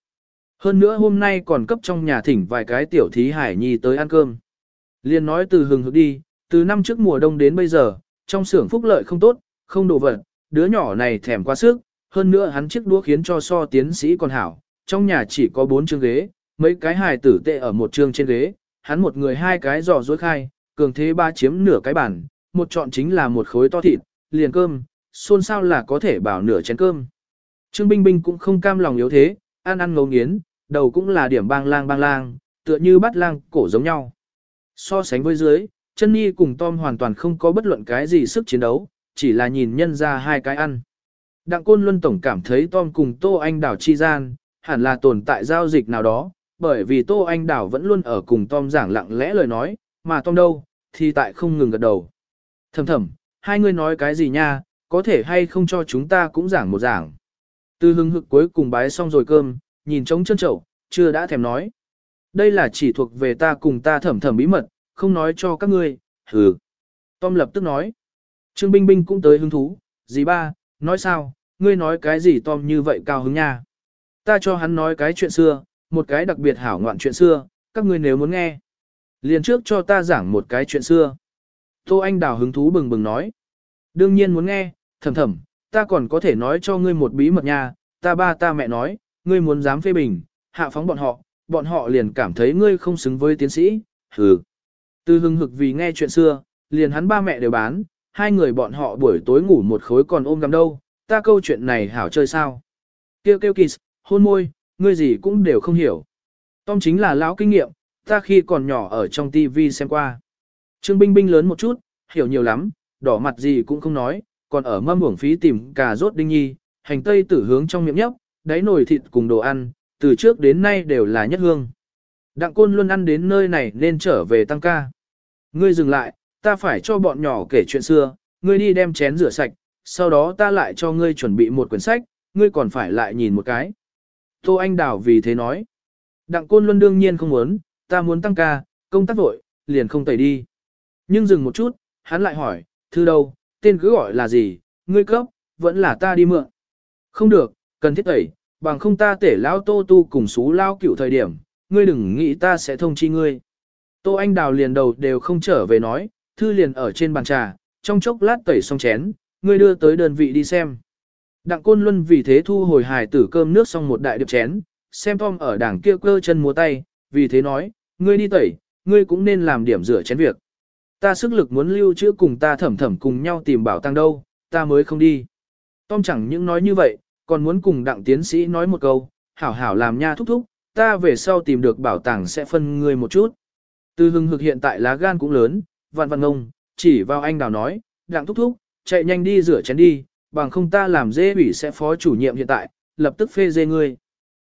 Hơn nữa hôm nay còn cấp trong nhà thỉnh vài cái tiểu thí hải nhi tới ăn cơm. Liên nói từ hừng hực đi, từ năm trước mùa đông đến bây giờ, trong xưởng phúc lợi không tốt, không đồ vật, đứa nhỏ này thèm quá sức, hơn nữa hắn chiếc đũa khiến cho so tiến sĩ còn hảo, trong nhà chỉ có bốn chương ghế, mấy cái hài tử tệ ở một chương trên ghế, hắn một người hai cái giò dối khai, cường thế ba chiếm nửa cái bàn, một chọn chính là một khối to thịt, liền cơm, xôn sao là có thể bảo nửa chén cơm. Trương Binh Binh cũng không cam lòng yếu thế, ăn ăn ngấu nghiến, đầu cũng là điểm bang lang bang lang, tựa như bắt lang cổ giống nhau. So sánh với dưới, chân Nhi cùng Tom hoàn toàn không có bất luận cái gì sức chiến đấu, chỉ là nhìn nhân ra hai cái ăn. Đặng Côn Luân Tổng cảm thấy Tom cùng Tô Anh Đảo chi gian, hẳn là tồn tại giao dịch nào đó, bởi vì Tô Anh Đảo vẫn luôn ở cùng Tom giảng lặng lẽ lời nói, mà Tom đâu, thì tại không ngừng gật đầu. Thầm thầm, hai người nói cái gì nha, có thể hay không cho chúng ta cũng giảng một giảng. Từ hưng hực cuối cùng bái xong rồi cơm, nhìn trống chân chậu, chưa đã thèm nói. Đây là chỉ thuộc về ta cùng ta thẩm thẩm bí mật, không nói cho các ngươi, hừ. Tom lập tức nói. Trương Binh Binh cũng tới hứng thú, dì ba, nói sao, ngươi nói cái gì Tom như vậy cao hứng nha. Ta cho hắn nói cái chuyện xưa, một cái đặc biệt hảo ngoạn chuyện xưa, các ngươi nếu muốn nghe. Liền trước cho ta giảng một cái chuyện xưa. Tô Anh Đào hứng thú bừng bừng nói. Đương nhiên muốn nghe, thầm thầm, ta còn có thể nói cho ngươi một bí mật nha, ta ba ta mẹ nói, ngươi muốn dám phê bình, hạ phóng bọn họ, bọn họ liền cảm thấy ngươi không xứng với tiến sĩ, hừ. Từ hưng hực vì nghe chuyện xưa, liền hắn ba mẹ đều bán, hai người bọn họ buổi tối ngủ một khối còn ôm gắm đâu, ta câu chuyện này hảo chơi sao. Kêu kêu kiss, hôn môi, ngươi gì cũng đều không hiểu. Tom chính là lão kinh nghiệm, ta khi còn nhỏ ở trong TV xem qua. Trương Binh Binh lớn một chút, hiểu nhiều lắm, đỏ mặt gì cũng không nói, còn ở mâm uổng phí tìm cà rốt đinh nhi, hành tây tử hướng trong miệng nhấp, đáy nồi thịt cùng đồ ăn, từ trước đến nay đều là nhất hương. Đặng côn luôn ăn đến nơi này nên trở về tăng ca. Ngươi dừng lại, ta phải cho bọn nhỏ kể chuyện xưa, ngươi đi đem chén rửa sạch, sau đó ta lại cho ngươi chuẩn bị một quyển sách, ngươi còn phải lại nhìn một cái. Tô Anh Đào vì thế nói. Đặng Côn luôn đương nhiên không muốn, ta muốn tăng ca, công tác vội, liền không tẩy đi. Nhưng dừng một chút, hắn lại hỏi, thư đâu, tên cứ gọi là gì, ngươi cấp, vẫn là ta đi mượn. Không được, cần thiết tẩy, bằng không ta tể lão tô tu cùng xú lao cựu thời điểm, ngươi đừng nghĩ ta sẽ thông chi ngươi. Tô Anh Đào liền đầu đều không trở về nói, thư liền ở trên bàn trà, trong chốc lát tẩy xong chén, ngươi đưa tới đơn vị đi xem. Đặng Côn Luân vì thế thu hồi hài tử cơm nước xong một đại điệp chén, xem Tom ở đảng kia cơ chân múa tay, vì thế nói, ngươi đi tẩy, ngươi cũng nên làm điểm rửa chén việc. Ta sức lực muốn lưu trữ cùng ta thẩm thẩm cùng nhau tìm bảo tàng đâu, ta mới không đi. Tom chẳng những nói như vậy, còn muốn cùng đặng tiến sĩ nói một câu, hảo hảo làm nha thúc thúc, ta về sau tìm được bảo tàng sẽ phân ngươi một chút. Từ hưng hực hiện tại lá gan cũng lớn, vạn vạn ngông, chỉ vào anh đào nói, đặng thúc thúc, chạy nhanh đi rửa chén đi, bằng không ta làm dê ủy sẽ phó chủ nhiệm hiện tại, lập tức phê dê ngươi.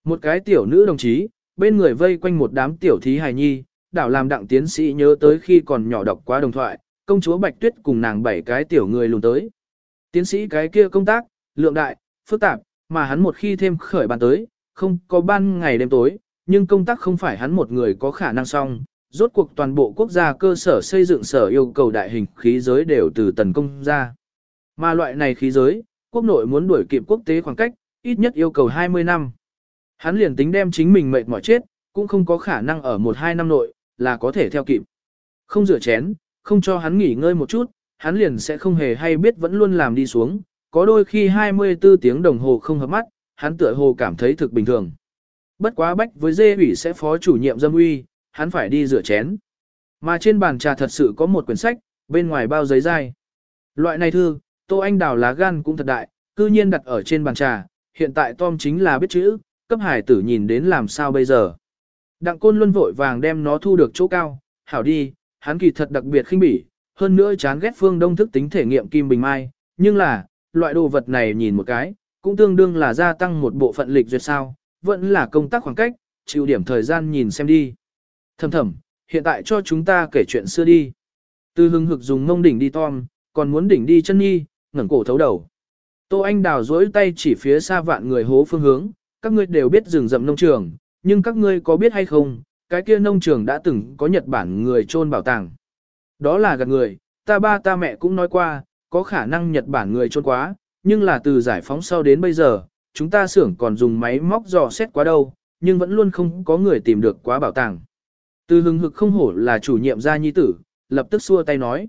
Một cái tiểu nữ đồng chí, bên người vây quanh một đám tiểu thí hài nhi, đảo làm đặng tiến sĩ nhớ tới khi còn nhỏ đọc quá đồng thoại, công chúa Bạch Tuyết cùng nàng bảy cái tiểu người lùn tới. Tiến sĩ cái kia công tác, lượng đại, phức tạp, mà hắn một khi thêm khởi bàn tới, không có ban ngày đêm tối, nhưng công tác không phải hắn một người có khả năng xong. Rốt cuộc toàn bộ quốc gia cơ sở xây dựng sở yêu cầu đại hình khí giới đều từ tần công ra. Mà loại này khí giới, quốc nội muốn đuổi kịp quốc tế khoảng cách, ít nhất yêu cầu 20 năm. Hắn liền tính đem chính mình mệt mỏi chết, cũng không có khả năng ở một hai năm nội, là có thể theo kịp. Không rửa chén, không cho hắn nghỉ ngơi một chút, hắn liền sẽ không hề hay biết vẫn luôn làm đi xuống, có đôi khi 24 tiếng đồng hồ không hợp mắt, hắn tựa hồ cảm thấy thực bình thường. Bất quá bách với dê ủy sẽ phó chủ nhiệm dâm uy, hắn phải đi rửa chén. Mà trên bàn trà thật sự có một quyển sách, bên ngoài bao giấy dai. Loại này thư, Tô Anh đào lá gan cũng thật đại, cư nhiên đặt ở trên bàn trà, hiện tại Tom chính là biết chữ, cấp hải tử nhìn đến làm sao bây giờ. Đặng Côn Luân vội vàng đem nó thu được chỗ cao, hảo đi, hắn kỳ thật đặc biệt khinh bỉ, hơn nữa chán ghét phương đông thức tính thể nghiệm kim bình mai, nhưng là, loại đồ vật này nhìn một cái, cũng tương đương là gia tăng một bộ phận lịch duyệt sao, vẫn là công tác khoảng cách, chịu điểm thời gian nhìn xem đi. Thầm thầm, hiện tại cho chúng ta kể chuyện xưa đi. Từ hưng hực dùng ngông đỉnh đi Tom, còn muốn đỉnh đi chân nhi, ngẩng cổ thấu đầu. Tô Anh đào dối tay chỉ phía xa vạn người hố phương hướng, các ngươi đều biết rừng rậm nông trường, nhưng các ngươi có biết hay không, cái kia nông trường đã từng có Nhật Bản người trôn bảo tàng. Đó là gạt người, ta ba ta mẹ cũng nói qua, có khả năng Nhật Bản người trôn quá, nhưng là từ giải phóng sau đến bây giờ, chúng ta xưởng còn dùng máy móc dò xét quá đâu, nhưng vẫn luôn không có người tìm được quá bảo tàng. Từ hưng hực không hổ là chủ nhiệm gia nhi tử, lập tức xua tay nói.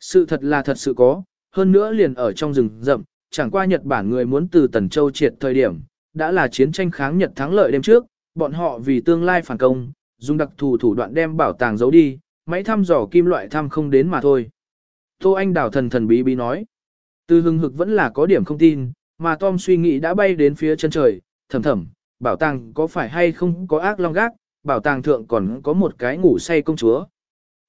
Sự thật là thật sự có, hơn nữa liền ở trong rừng rậm, chẳng qua Nhật Bản người muốn từ Tần Châu triệt thời điểm, đã là chiến tranh kháng Nhật thắng lợi đêm trước, bọn họ vì tương lai phản công, dùng đặc thù thủ đoạn đem bảo tàng giấu đi, máy thăm dò kim loại thăm không đến mà thôi. Tô Anh đảo thần thần bí bí nói. Từ hưng hực vẫn là có điểm không tin, mà Tom suy nghĩ đã bay đến phía chân trời, thầm thầm, bảo tàng có phải hay không có ác long gác, bảo tàng thượng còn có một cái ngủ say công chúa.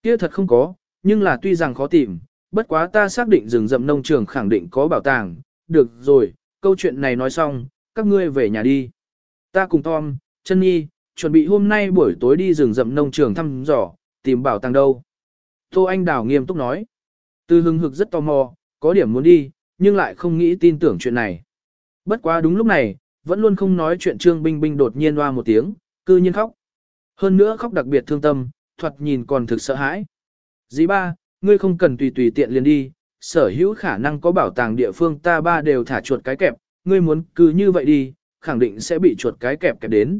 Kia thật không có, nhưng là tuy rằng khó tìm, bất quá ta xác định rừng rậm nông trường khẳng định có bảo tàng, được rồi, câu chuyện này nói xong, các ngươi về nhà đi. Ta cùng Tom, chân nhi, chuẩn bị hôm nay buổi tối đi rừng rậm nông trường thăm dò, tìm bảo tàng đâu. Tô Anh Đào nghiêm túc nói. Từ hưng hực rất tò mò, có điểm muốn đi, nhưng lại không nghĩ tin tưởng chuyện này. Bất quá đúng lúc này, vẫn luôn không nói chuyện Trương Binh Binh đột nhiên hoa một tiếng, cư nhiên khóc. Hơn nữa khóc đặc biệt thương tâm, thoạt nhìn còn thực sợ hãi. Dĩ ba, ngươi không cần tùy tùy tiện liền đi, sở hữu khả năng có bảo tàng địa phương ta ba đều thả chuột cái kẹp, ngươi muốn cứ như vậy đi, khẳng định sẽ bị chuột cái kẹp kẹp đến.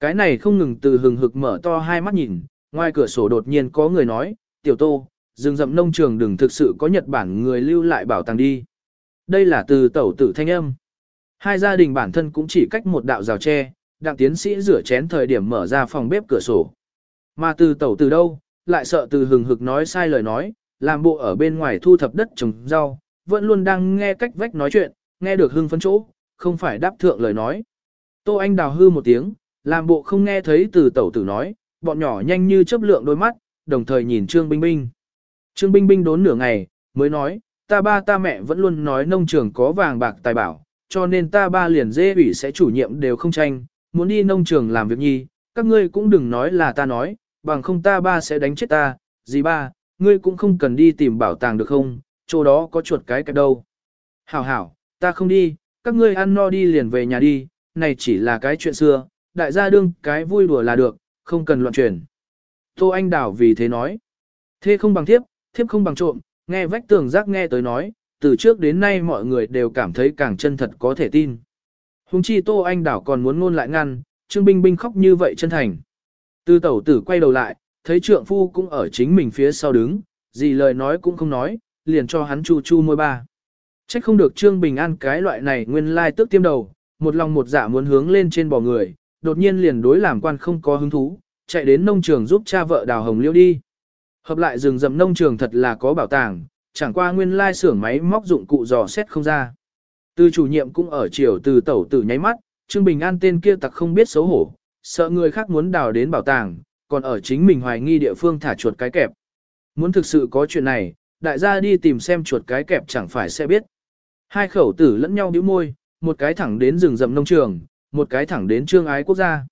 Cái này không ngừng từ hừng hực mở to hai mắt nhìn, ngoài cửa sổ đột nhiên có người nói, tiểu tô, rừng rậm nông trường đừng thực sự có Nhật Bản người lưu lại bảo tàng đi. Đây là từ tẩu tử thanh âm. Hai gia đình bản thân cũng chỉ cách một đạo rào tre, đặng tiến sĩ rửa chén thời điểm mở ra phòng bếp cửa sổ. Mà từ tẩu từ đâu, lại sợ từ hừng hực nói sai lời nói, làm bộ ở bên ngoài thu thập đất trồng rau, vẫn luôn đang nghe cách vách nói chuyện, nghe được hưng phấn chỗ, không phải đáp thượng lời nói. Tô Anh đào hư một tiếng, làm bộ không nghe thấy từ tẩu tử nói, bọn nhỏ nhanh như chớp lượng đôi mắt, đồng thời nhìn Trương Binh Binh. Trương Binh Binh đốn nửa ngày, mới nói, ta ba ta mẹ vẫn luôn nói nông trường có vàng bạc tài bảo, cho nên ta ba liền dê ủy sẽ chủ nhiệm đều không tranh, muốn đi nông trường làm việc nhi, các ngươi cũng đừng nói là ta nói, bằng không ta ba sẽ đánh chết ta, gì ba, ngươi cũng không cần đi tìm bảo tàng được không, chỗ đó có chuột cái cái đâu. Hảo hảo, ta không đi, các ngươi ăn no đi liền về nhà đi, này chỉ là cái chuyện xưa, đại gia đương cái vui đùa là được, không cần loạn truyền. Tô Anh Đảo vì thế nói, thế không bằng thiếp, thiếp không bằng trộm, nghe vách tường giác nghe tới nói, từ trước đến nay mọi người đều cảm thấy càng chân thật có thể tin. Hùng chi Tô Anh Đảo còn muốn ngôn lại ngăn, Trương Binh Binh khóc như vậy chân thành. Tư tẩu tử quay đầu lại, thấy trượng phu cũng ở chính mình phía sau đứng, gì lời nói cũng không nói, liền cho hắn chu chu môi ba. Trách không được Trương Bình An cái loại này nguyên lai tức tiêm đầu, một lòng một dạ muốn hướng lên trên bò người, đột nhiên liền đối làm quan không có hứng thú, chạy đến nông trường giúp cha vợ đào hồng liêu đi. Hợp lại rừng rậm nông trường thật là có bảo tàng, chẳng qua nguyên lai xưởng máy móc dụng cụ dò xét không ra. Từ chủ nhiệm cũng ở chiều từ tẩu tử nháy mắt, Trương Bình An tên kia tặc không biết xấu hổ, sợ người khác muốn đào đến bảo tàng, còn ở chính mình hoài nghi địa phương thả chuột cái kẹp. Muốn thực sự có chuyện này, đại gia đi tìm xem chuột cái kẹp chẳng phải sẽ biết. Hai khẩu tử lẫn nhau bĩu môi, một cái thẳng đến rừng rậm nông trường, một cái thẳng đến trương ái quốc gia.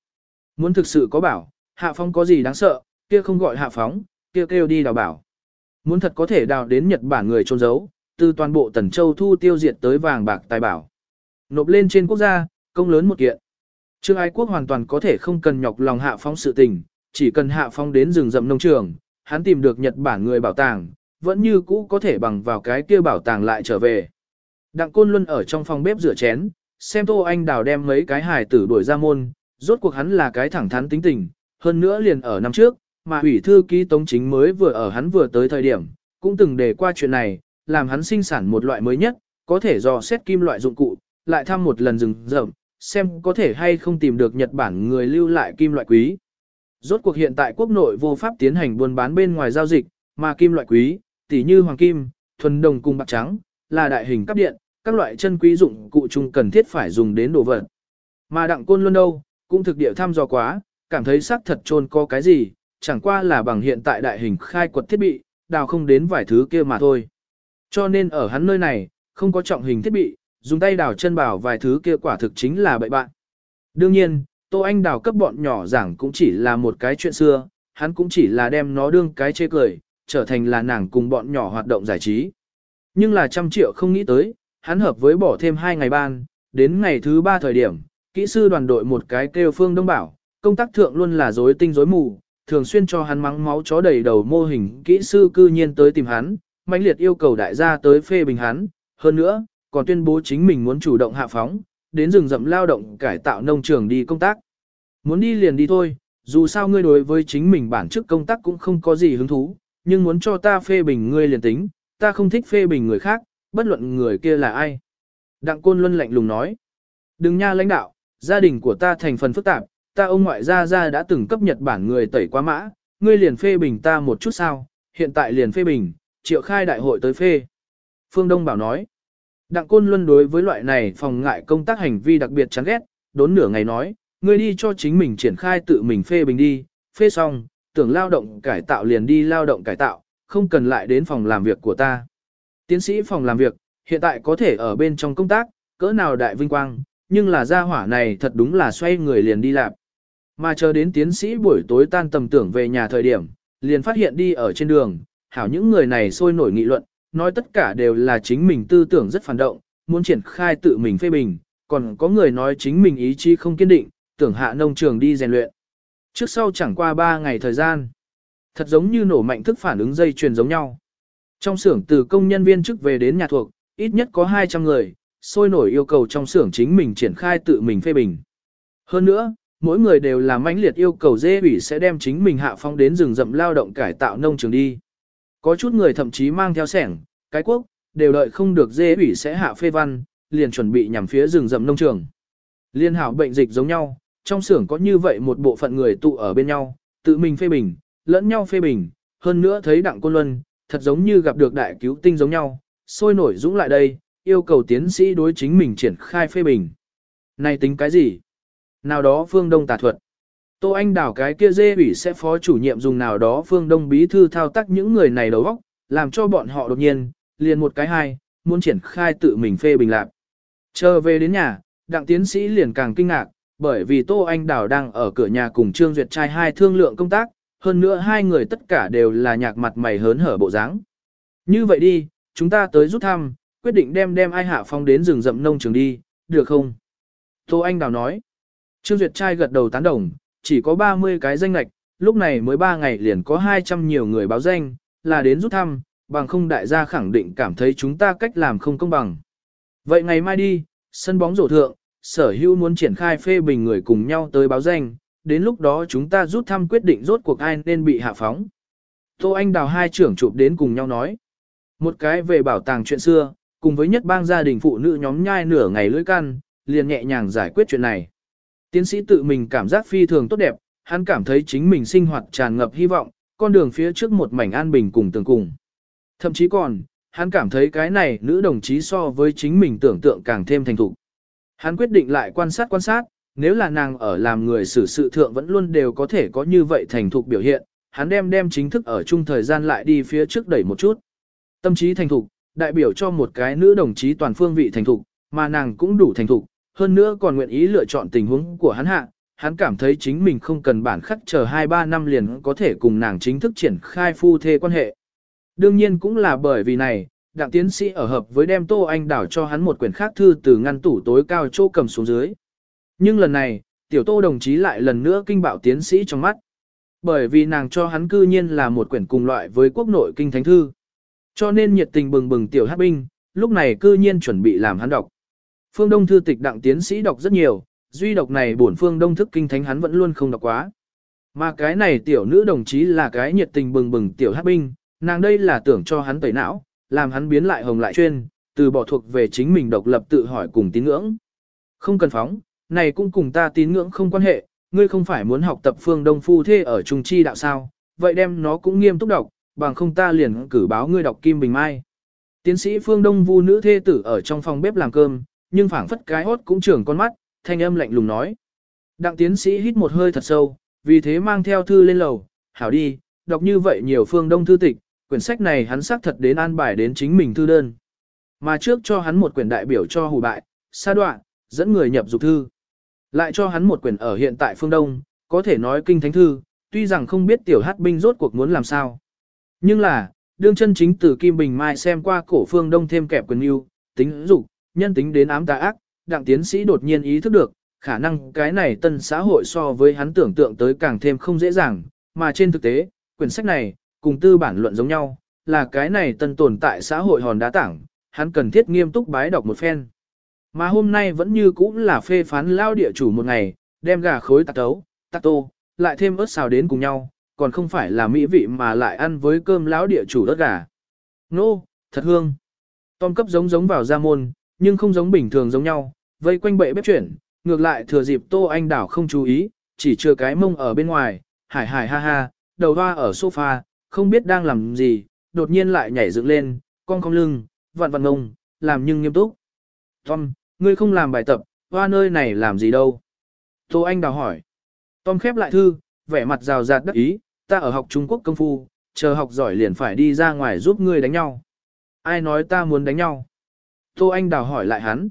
Muốn thực sự có bảo, hạ phong có gì đáng sợ, kia không gọi hạ phóng, kêu kêu đi đào bảo. Muốn thật có thể đào đến Nhật Bản người trôn giấu, từ toàn bộ Tần Châu thu tiêu diệt tới vàng bạc tài bảo. Nộp lên trên quốc gia, công lớn một kiện. Trương Ái Quốc hoàn toàn có thể không cần nhọc lòng hạ phong sự tình, chỉ cần hạ phong đến rừng rậm nông trường, hắn tìm được Nhật Bản người bảo tàng, vẫn như cũ có thể bằng vào cái kia bảo tàng lại trở về. Đặng Côn Luân ở trong phòng bếp rửa chén, xem Tô Anh Đào đem mấy cái hài tử đuổi ra môn, rốt cuộc hắn là cái thẳng thắn tính tình, hơn nữa liền ở năm trước, mà ủy thư ký Tống Chính mới vừa ở hắn vừa tới thời điểm, cũng từng đề qua chuyện này, làm hắn sinh sản một loại mới nhất, có thể dò xét kim loại dụng cụ, lại thăm một lần rừng rậm, xem có thể hay không tìm được Nhật Bản người lưu lại kim loại quý. Rốt cuộc hiện tại quốc nội vô pháp tiến hành buôn bán bên ngoài giao dịch, mà kim loại quý, tỉ như hoàng kim, thuần đồng cùng bạc trắng, là đại hình cấp điện, các loại chân quý dụng cụ chung cần thiết phải dùng đến đồ vật. Mà đặng côn luôn đâu, cũng thực địa thăm dò quá, cảm thấy xác thật trôn có cái gì, chẳng qua là bằng hiện tại đại hình khai quật thiết bị, đào không đến vài thứ kia mà thôi. Cho nên ở hắn nơi này, không có trọng hình thiết bị, dùng tay đào chân bảo vài thứ kia quả thực chính là bậy bạn. Đương nhiên, Tô Anh đào cấp bọn nhỏ giảng cũng chỉ là một cái chuyện xưa, hắn cũng chỉ là đem nó đương cái chê cười, trở thành là nàng cùng bọn nhỏ hoạt động giải trí. Nhưng là trăm triệu không nghĩ tới, hắn hợp với bỏ thêm hai ngày ban, đến ngày thứ ba thời điểm, kỹ sư đoàn đội một cái kêu phương đông bảo, công tác thượng luôn là rối tinh rối mù, thường xuyên cho hắn mắng máu chó đầy đầu mô hình kỹ sư cư nhiên tới tìm hắn, mãnh liệt yêu cầu đại gia tới phê bình hắn, hơn nữa, còn tuyên bố chính mình muốn chủ động hạ phóng, đến rừng rậm lao động cải tạo nông trường đi công tác. Muốn đi liền đi thôi, dù sao ngươi đối với chính mình bản chức công tác cũng không có gì hứng thú, nhưng muốn cho ta phê bình ngươi liền tính, ta không thích phê bình người khác, bất luận người kia là ai. Đặng Côn Luân lạnh lùng nói, đừng nha lãnh đạo, gia đình của ta thành phần phức tạp, ta ông ngoại gia gia đã từng cấp Nhật Bản người tẩy quá mã, ngươi liền phê bình ta một chút sao, hiện tại liền phê bình, triệu khai đại hội tới phê. Phương Đông Bảo nói, Đặng Côn Luân đối với loại này phòng ngại công tác hành vi đặc biệt chán ghét, đốn nửa ngày nói, ngươi đi cho chính mình triển khai tự mình phê bình đi, phê xong, tưởng lao động cải tạo liền đi lao động cải tạo, không cần lại đến phòng làm việc của ta. Tiến sĩ phòng làm việc, hiện tại có thể ở bên trong công tác, cỡ nào đại vinh quang, nhưng là gia hỏa này thật đúng là xoay người liền đi làm. Mà chờ đến tiến sĩ buổi tối tan tầm tưởng về nhà thời điểm, liền phát hiện đi ở trên đường, hảo những người này sôi nổi nghị luận, nói tất cả đều là chính mình tư tưởng rất phản động, muốn triển khai tự mình phê bình, còn có người nói chính mình ý chí không kiên định, tưởng hạ nông trường đi rèn luyện. Trước sau chẳng qua 3 ngày thời gian, thật giống như nổ mạnh thức phản ứng dây chuyền giống nhau. Trong xưởng từ công nhân viên chức về đến nhà thuộc, ít nhất có 200 người, sôi nổi yêu cầu trong xưởng chính mình triển khai tự mình phê bình. Hơn nữa, mỗi người đều là mãnh liệt yêu cầu dê ủy sẽ đem chính mình hạ phong đến rừng rậm lao động cải tạo nông trường đi. Có chút người thậm chí mang theo sẻng, cái quốc, đều đợi không được dê ủy sẽ hạ phê văn, liền chuẩn bị nhằm phía rừng rậm nông trường. Liên hảo bệnh dịch giống nhau, trong xưởng có như vậy một bộ phận người tụ ở bên nhau, tự mình phê bình, lẫn nhau phê bình, hơn nữa thấy đặng côn luân, thật giống như gặp được đại cứu tinh giống nhau, sôi nổi dũng lại đây, yêu cầu tiến sĩ đối chính mình triển khai phê bình. Này tính cái gì? Nào đó phương đông tà thuật. Tô Anh đảo cái kia dê ủy sẽ phó chủ nhiệm dùng nào đó phương đông bí thư thao tác những người này đầu óc, làm cho bọn họ đột nhiên, liền một cái hai, muốn triển khai tự mình phê bình lạc. Chờ về đến nhà, đặng tiến sĩ liền càng kinh ngạc, bởi vì Tô Anh Đào đang ở cửa nhà cùng Trương Duyệt trai hai thương lượng công tác, hơn nữa hai người tất cả đều là nhạc mặt mày hớn hở bộ dáng. Như vậy đi, chúng ta tới rút thăm, quyết định đem đem ai hạ phong đến rừng rậm nông trường đi, được không? Tô Anh Đào nói. Trương Duyệt trai gật đầu tán đồng, chỉ có 30 cái danh lạch, lúc này mới 3 ngày liền có 200 nhiều người báo danh, là đến rút thăm, bằng không đại gia khẳng định cảm thấy chúng ta cách làm không công bằng. Vậy ngày mai đi, sân bóng rổ thượng, sở hữu muốn triển khai phê bình người cùng nhau tới báo danh, đến lúc đó chúng ta rút thăm quyết định rốt cuộc ai nên bị hạ phóng. Tô Anh Đào hai trưởng chụp đến cùng nhau nói. Một cái về bảo tàng chuyện xưa, cùng với nhất bang gia đình phụ nữ nhóm nhai nửa ngày lưỡi căn, liền nhẹ nhàng giải quyết chuyện này. Tiến sĩ tự mình cảm giác phi thường tốt đẹp, hắn cảm thấy chính mình sinh hoạt tràn ngập hy vọng, con đường phía trước một mảnh an bình cùng tường cùng. Thậm chí còn, hắn cảm thấy cái này nữ đồng chí so với chính mình tưởng tượng càng thêm thành thục. Hắn quyết định lại quan sát quan sát, nếu là nàng ở làm người xử sự thượng vẫn luôn đều có thể có như vậy thành thục biểu hiện, hắn đem đem chính thức ở chung thời gian lại đi phía trước đẩy một chút. Tâm trí thành thục, đại biểu cho một cái nữ đồng chí toàn phương vị thành thục, mà nàng cũng đủ thành thục, hơn nữa còn nguyện ý lựa chọn tình huống của hắn hạ, hắn cảm thấy chính mình không cần bản khắc chờ 2-3 năm liền có thể cùng nàng chính thức triển khai phu thê quan hệ. Đương nhiên cũng là bởi vì này, đặng tiến sĩ ở hợp với đem Tô Anh đảo cho hắn một quyển khác thư từ ngăn tủ tối cao chỗ cầm xuống dưới. Nhưng lần này, tiểu Tô đồng chí lại lần nữa kinh bạo tiến sĩ trong mắt. Bởi vì nàng cho hắn cư nhiên là một quyển cùng loại với quốc nội kinh thánh thư. Cho nên nhiệt tình bừng bừng tiểu hát binh, lúc này cư nhiên chuẩn bị làm hắn đọc. Phương Đông thư tịch đặng tiến sĩ đọc rất nhiều, duy đọc này bổn Phương Đông thức kinh thánh hắn vẫn luôn không đọc quá. Mà cái này tiểu nữ đồng chí là cái nhiệt tình bừng bừng tiểu hát binh, nàng đây là tưởng cho hắn tẩy não, làm hắn biến lại hồng lại chuyên, từ bỏ thuộc về chính mình độc lập tự hỏi cùng tín ngưỡng. Không cần phóng, này cũng cùng ta tín ngưỡng không quan hệ, ngươi không phải muốn học tập phương đông phu thê ở trung chi đạo sao, vậy đem nó cũng nghiêm túc đọc, bằng không ta liền cử báo ngươi đọc Kim Bình Mai. Tiến sĩ phương đông vu nữ thê tử ở trong phòng bếp làm cơm, nhưng phảng phất cái hốt cũng trưởng con mắt, thanh âm lạnh lùng nói. Đặng tiến sĩ hít một hơi thật sâu, vì thế mang theo thư lên lầu, hảo đi, đọc như vậy nhiều phương đông thư tịch, quyển sách này hắn xác thật đến an bài đến chính mình thư đơn. Mà trước cho hắn một quyển đại biểu cho hù bại, sa đoạn, dẫn người nhập dục thư. Lại cho hắn một quyển ở hiện tại phương Đông, có thể nói kinh thánh thư, tuy rằng không biết tiểu hát binh rốt cuộc muốn làm sao. Nhưng là, đương chân chính từ Kim Bình Mai xem qua cổ phương Đông thêm kẹp quyền yêu, tính dục, nhân tính đến ám tà ác, đặng tiến sĩ đột nhiên ý thức được, khả năng cái này tân xã hội so với hắn tưởng tượng tới càng thêm không dễ dàng, mà trên thực tế, quyển sách này, cùng tư bản luận giống nhau, là cái này tân tồn tại xã hội hòn đá tảng, hắn cần thiết nghiêm túc bái đọc một phen. Mà hôm nay vẫn như cũ là phê phán lao địa chủ một ngày, đem gà khối tạc tấu, tạc tô, lại thêm ớt xào đến cùng nhau, còn không phải là mỹ vị mà lại ăn với cơm lão địa chủ đất gà. Nô, thật hương. Tom cấp giống giống vào ra môn, nhưng không giống bình thường giống nhau, vây quanh bệ bếp chuyển, ngược lại thừa dịp Tô Anh Đảo không chú ý, chỉ chưa cái mông ở bên ngoài, hải hải ha ha, đầu hoa ở sofa, không biết đang làm gì, đột nhiên lại nhảy dựng lên, con cong lưng, vặn vặn ngông, làm nhưng nghiêm túc. Tom, ngươi không làm bài tập, hoa nơi này làm gì đâu? Tô Anh đào hỏi. Tom khép lại thư, vẻ mặt rào rạt đắc ý, ta ở học Trung Quốc công phu, chờ học giỏi liền phải đi ra ngoài giúp ngươi đánh nhau. Ai nói ta muốn đánh nhau? Tô Anh đào hỏi lại hắn.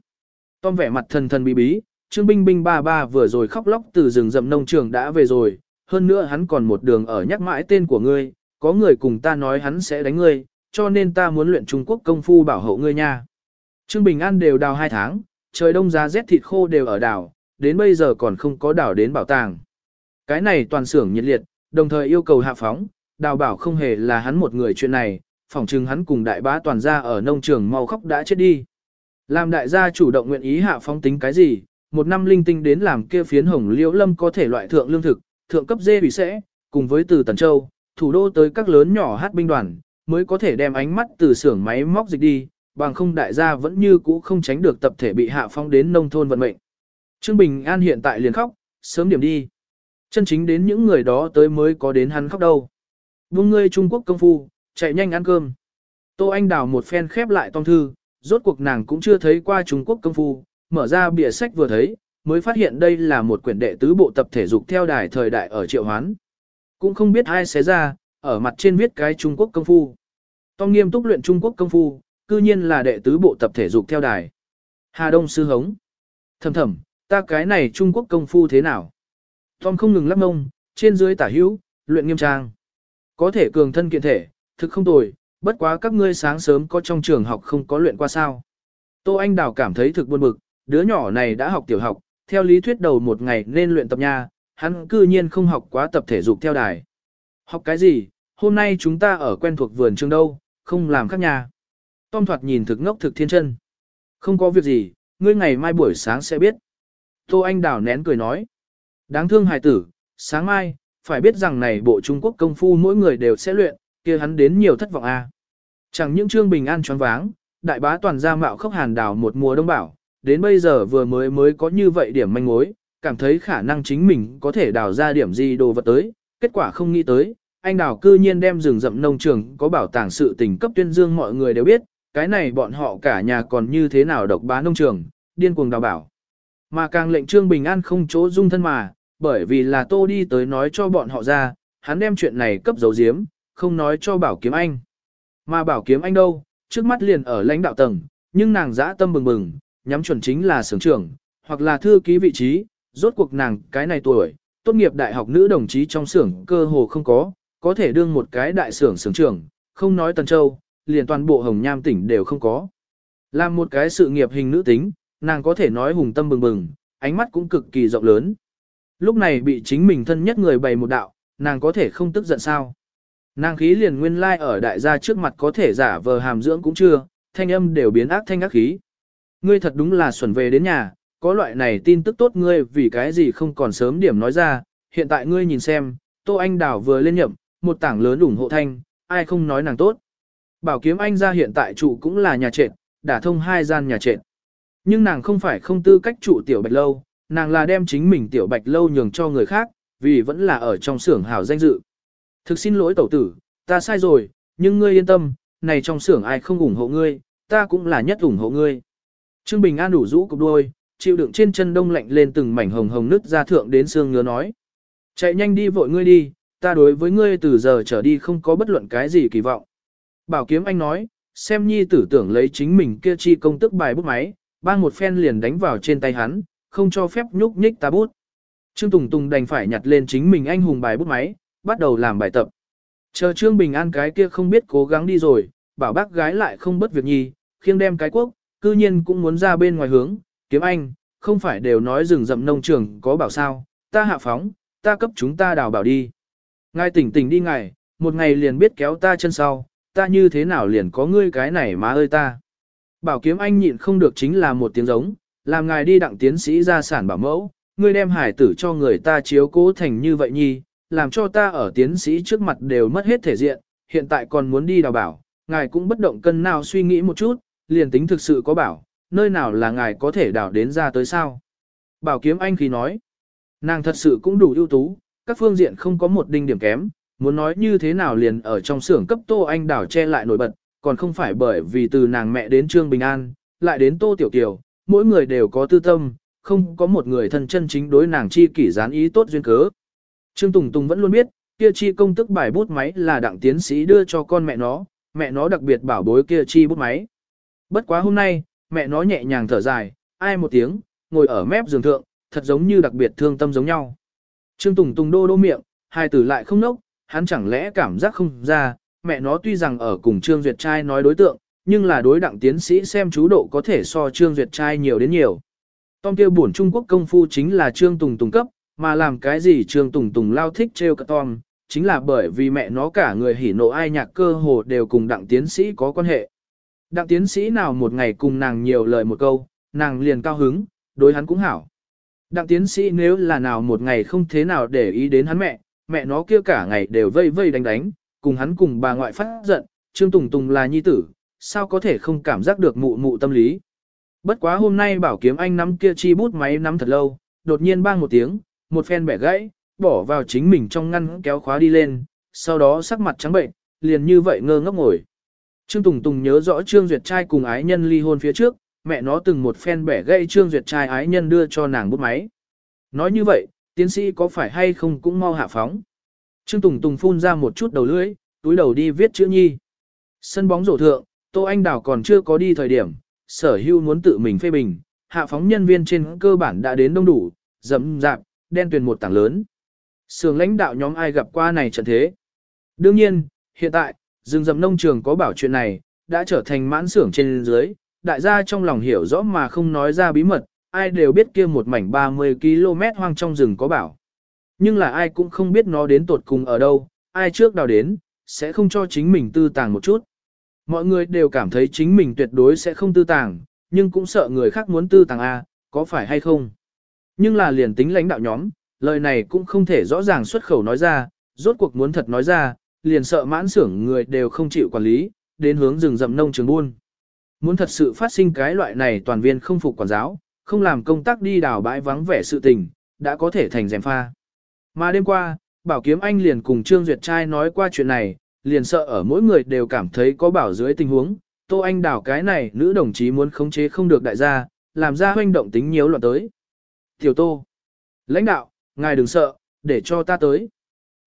Tom vẻ mặt thần thần bí bí, Trương Binh Binh ba ba vừa rồi khóc lóc từ rừng rậm nông trường đã về rồi, hơn nữa hắn còn một đường ở nhắc mãi tên của ngươi, có người cùng ta nói hắn sẽ đánh ngươi, cho nên ta muốn luyện Trung Quốc công phu bảo hộ ngươi nha. Trương Bình An đều đào hai tháng, trời đông giá rét thịt khô đều ở đảo, đến bây giờ còn không có đảo đến bảo tàng. Cái này toàn xưởng nhiệt liệt, đồng thời yêu cầu hạ phóng, đào bảo không hề là hắn một người chuyện này, phỏng chừng hắn cùng đại bá toàn gia ở nông trường mau khóc đã chết đi. Làm đại gia chủ động nguyện ý hạ phóng tính cái gì, một năm linh tinh đến làm kia phiến hồng liễu lâm có thể loại thượng lương thực, thượng cấp dê bị sẽ, cùng với từ Tần Châu, thủ đô tới các lớn nhỏ hát binh đoàn, mới có thể đem ánh mắt từ xưởng máy móc dịch đi, bằng không đại gia vẫn như cũ không tránh được tập thể bị hạ phong đến nông thôn vận mệnh. Trương Bình An hiện tại liền khóc, sớm điểm đi. Chân chính đến những người đó tới mới có đến hắn khóc đâu. Vương ngươi Trung Quốc công phu, chạy nhanh ăn cơm. Tô Anh đào một phen khép lại tông thư, rốt cuộc nàng cũng chưa thấy qua Trung Quốc công phu, mở ra bìa sách vừa thấy, mới phát hiện đây là một quyển đệ tứ bộ tập thể dục theo đài thời đại ở triệu hoán. Cũng không biết ai xé ra, ở mặt trên viết cái Trung Quốc công phu. Tom nghiêm túc luyện Trung Quốc công phu, cư nhiên là đệ tứ bộ tập thể dục theo đài. Hà Đông sư hống. Thầm thầm, ta cái này Trung Quốc công phu thế nào? Tom không ngừng lắc mông, trên dưới tả hữu, luyện nghiêm trang. Có thể cường thân kiện thể, thực không tồi, bất quá các ngươi sáng sớm có trong trường học không có luyện qua sao. Tô Anh Đào cảm thấy thực buồn bực, đứa nhỏ này đã học tiểu học, theo lý thuyết đầu một ngày nên luyện tập nha, hắn cư nhiên không học quá tập thể dục theo đài. Học cái gì, hôm nay chúng ta ở quen thuộc vườn trường đâu, không làm khác nhà. Tom thoạt nhìn thực ngốc thực thiên chân. Không có việc gì, ngươi ngày mai buổi sáng sẽ biết. Tô Anh Đào nén cười nói. Đáng thương hài tử, sáng mai, phải biết rằng này bộ Trung Quốc công phu mỗi người đều sẽ luyện, kia hắn đến nhiều thất vọng a. À. Chẳng những Trương Bình An choáng váng, đại bá toàn gia mạo khốc hàn đào một mùa đông bảo, đến bây giờ vừa mới mới có như vậy điểm manh mối, cảm thấy khả năng chính mình có thể đào ra điểm gì đồ vật tới, kết quả không nghĩ tới, anh đào cư nhiên đem rừng rậm nông trường có bảo tàng sự tình cấp tuyên dương mọi người đều biết, cái này bọn họ cả nhà còn như thế nào độc bá nông trường, điên cuồng đào bảo. Mà càng lệnh Trương Bình An không chỗ dung thân mà, bởi vì là tô đi tới nói cho bọn họ ra, hắn đem chuyện này cấp dấu diếm, không nói cho bảo kiếm anh. Mà bảo kiếm anh đâu, trước mắt liền ở lãnh đạo tầng, nhưng nàng dã tâm bừng bừng, nhắm chuẩn chính là sưởng trưởng, hoặc là thư ký vị trí, rốt cuộc nàng cái này tuổi, tốt nghiệp đại học nữ đồng chí trong xưởng cơ hồ không có, có thể đương một cái đại xưởng xưởng trưởng, không nói Tần Châu, liền toàn bộ Hồng Nham tỉnh đều không có. Làm một cái sự nghiệp hình nữ tính, nàng có thể nói hùng tâm bừng bừng, ánh mắt cũng cực kỳ rộng lớn. Lúc này bị chính mình thân nhất người bày một đạo, nàng có thể không tức giận sao. Nàng khí liền nguyên lai like ở đại gia trước mặt có thể giả vờ hàm dưỡng cũng chưa, thanh âm đều biến ác thanh ác khí. Ngươi thật đúng là xuẩn về đến nhà, có loại này tin tức tốt ngươi vì cái gì không còn sớm điểm nói ra, hiện tại ngươi nhìn xem, Tô Anh đào vừa lên nhậm, một tảng lớn ủng hộ thanh, ai không nói nàng tốt. Bảo kiếm anh ra hiện tại trụ cũng là nhà trệt, đã thông hai gian nhà trệt. Nhưng nàng không phải không tư cách trụ tiểu bạch lâu, nàng là đem chính mình tiểu bạch lâu nhường cho người khác, vì vẫn là ở trong xưởng hảo danh dự. Thực xin lỗi tẩu tử, ta sai rồi, nhưng ngươi yên tâm, này trong xưởng ai không ủng hộ ngươi, ta cũng là nhất ủng hộ ngươi. Trương Bình An đủ rũ cục đôi, chịu đựng trên chân đông lạnh lên từng mảnh hồng hồng nứt ra thượng đến xương ngứa nói. Chạy nhanh đi vội ngươi đi, ta đối với ngươi từ giờ trở đi không có bất luận cái gì kỳ vọng. Bảo kiếm anh nói, xem nhi tử tưởng lấy chính mình kia chi công tức bài bút máy, bang một phen liền đánh vào trên tay hắn, không cho phép nhúc nhích ta bút. Trương Tùng Tùng đành phải nhặt lên chính mình anh hùng bài bút máy, bắt đầu làm bài tập. Chờ Trương Bình An cái kia không biết cố gắng đi rồi, bảo bác gái lại không bất việc nhi, khiêng đem cái quốc, cư nhiên cũng muốn ra bên ngoài hướng, kiếm anh, không phải đều nói rừng rậm nông trường có bảo sao, ta hạ phóng, ta cấp chúng ta đào bảo đi. Ngài tỉnh tỉnh đi ngài, một ngày liền biết kéo ta chân sau, ta như thế nào liền có ngươi cái này má ơi ta. Bảo kiếm anh nhịn không được chính là một tiếng giống, làm ngài đi đặng tiến sĩ ra sản bảo mẫu, ngươi đem hải tử cho người ta chiếu cố thành như vậy nhi, làm cho ta ở tiến sĩ trước mặt đều mất hết thể diện, hiện tại còn muốn đi đào bảo, ngài cũng bất động cân nào suy nghĩ một chút, liền tính thực sự có bảo, nơi nào là ngài có thể đào đến ra tới sao. Bảo kiếm anh khi nói, nàng thật sự cũng đủ ưu tú, các phương diện không có một đinh điểm kém, muốn nói như thế nào liền ở trong xưởng cấp tô anh đào che lại nổi bật, còn không phải bởi vì từ nàng mẹ đến Trương Bình An, lại đến Tô Tiểu Kiều, mỗi người đều có tư tâm, không có một người thân chân chính đối nàng chi kỷ gián ý tốt duyên cớ. Trương Tùng Tùng vẫn luôn biết, kia chi công tức bài bút máy là đặng tiến sĩ đưa cho con mẹ nó, mẹ nó đặc biệt bảo bối kia chi bút máy. Bất quá hôm nay, mẹ nó nhẹ nhàng thở dài, ai một tiếng, ngồi ở mép giường thượng, thật giống như đặc biệt thương tâm giống nhau. Trương Tùng Tùng đô đô miệng, hai tử lại không nốc, hắn chẳng lẽ cảm giác không ra, mẹ nó tuy rằng ở cùng Trương Duyệt trai nói đối tượng, nhưng là đối đặng tiến sĩ xem chú độ có thể so Trương Duyệt trai nhiều đến nhiều. Tom kia buồn Trung Quốc công phu chính là Trương Tùng Tùng cấp, mà làm cái gì Trương Tùng Tùng lao thích trêu cả Tom, chính là bởi vì mẹ nó cả người hỉ nộ ai nhạc cơ hồ đều cùng đặng tiến sĩ có quan hệ. Đặng tiến sĩ nào một ngày cùng nàng nhiều lời một câu, nàng liền cao hứng, đối hắn cũng hảo. Đặng tiến sĩ nếu là nào một ngày không thế nào để ý đến hắn mẹ, mẹ nó kia cả ngày đều vây vây đánh đánh, cùng hắn cùng bà ngoại phát giận, Trương Tùng Tùng là nhi tử, sao có thể không cảm giác được mụ mụ tâm lý. Bất quá hôm nay bảo kiếm anh nắm kia chi bút máy nắm thật lâu, đột nhiên bang một tiếng, một phen bẻ gãy, bỏ vào chính mình trong ngăn kéo khóa đi lên, sau đó sắc mặt trắng bệnh, liền như vậy ngơ ngốc ngồi. Trương Tùng Tùng nhớ rõ Trương Duyệt trai cùng ái nhân ly hôn phía trước, mẹ nó từng một phen bẻ gãy Trương Duyệt trai ái nhân đưa cho nàng bút máy. Nói như vậy, tiến sĩ có phải hay không cũng mau hạ phóng. Trương Tùng Tùng phun ra một chút đầu lưỡi, túi đầu đi viết chữ nhi. Sân bóng rổ thượng, Tô Anh Đào còn chưa có đi thời điểm, sở hưu muốn tự mình phê bình, hạ phóng nhân viên trên cơ bản đã đến đông đủ, dẫm dạp, đen tuyền một tảng lớn. Sưởng lãnh đạo nhóm ai gặp qua này trận thế. Đương nhiên, hiện tại, rừng rậm nông trường có bảo chuyện này, đã trở thành mãn xưởng trên dưới, đại gia trong lòng hiểu rõ mà không nói ra bí mật, ai đều biết kia một mảnh 30 km hoang trong rừng có bảo. Nhưng là ai cũng không biết nó đến tột cùng ở đâu, ai trước đào đến, sẽ không cho chính mình tư tàng một chút. Mọi người đều cảm thấy chính mình tuyệt đối sẽ không tư tàng, nhưng cũng sợ người khác muốn tư tàng A, có phải hay không? Nhưng là liền tính lãnh đạo nhóm, lời này cũng không thể rõ ràng xuất khẩu nói ra, rốt cuộc muốn thật nói ra, liền sợ mãn xưởng người đều không chịu quản lý, đến hướng rừng rậm nông trường buôn. Muốn thật sự phát sinh cái loại này toàn viên không phục quản giáo, không làm công tác đi đào bãi vắng vẻ sự tình, đã có thể thành dèm pha. Mà đêm qua, Bảo Kiếm Anh liền cùng Trương Duyệt trai nói qua chuyện này, liền sợ ở mỗi người đều cảm thấy có bảo dưới tình huống, Tô Anh đào cái này nữ đồng chí muốn khống chế không được đại gia, làm ra hoành động tính nhiễu loạn tới. Tiểu Tô, lãnh đạo, ngài đừng sợ, để cho ta tới.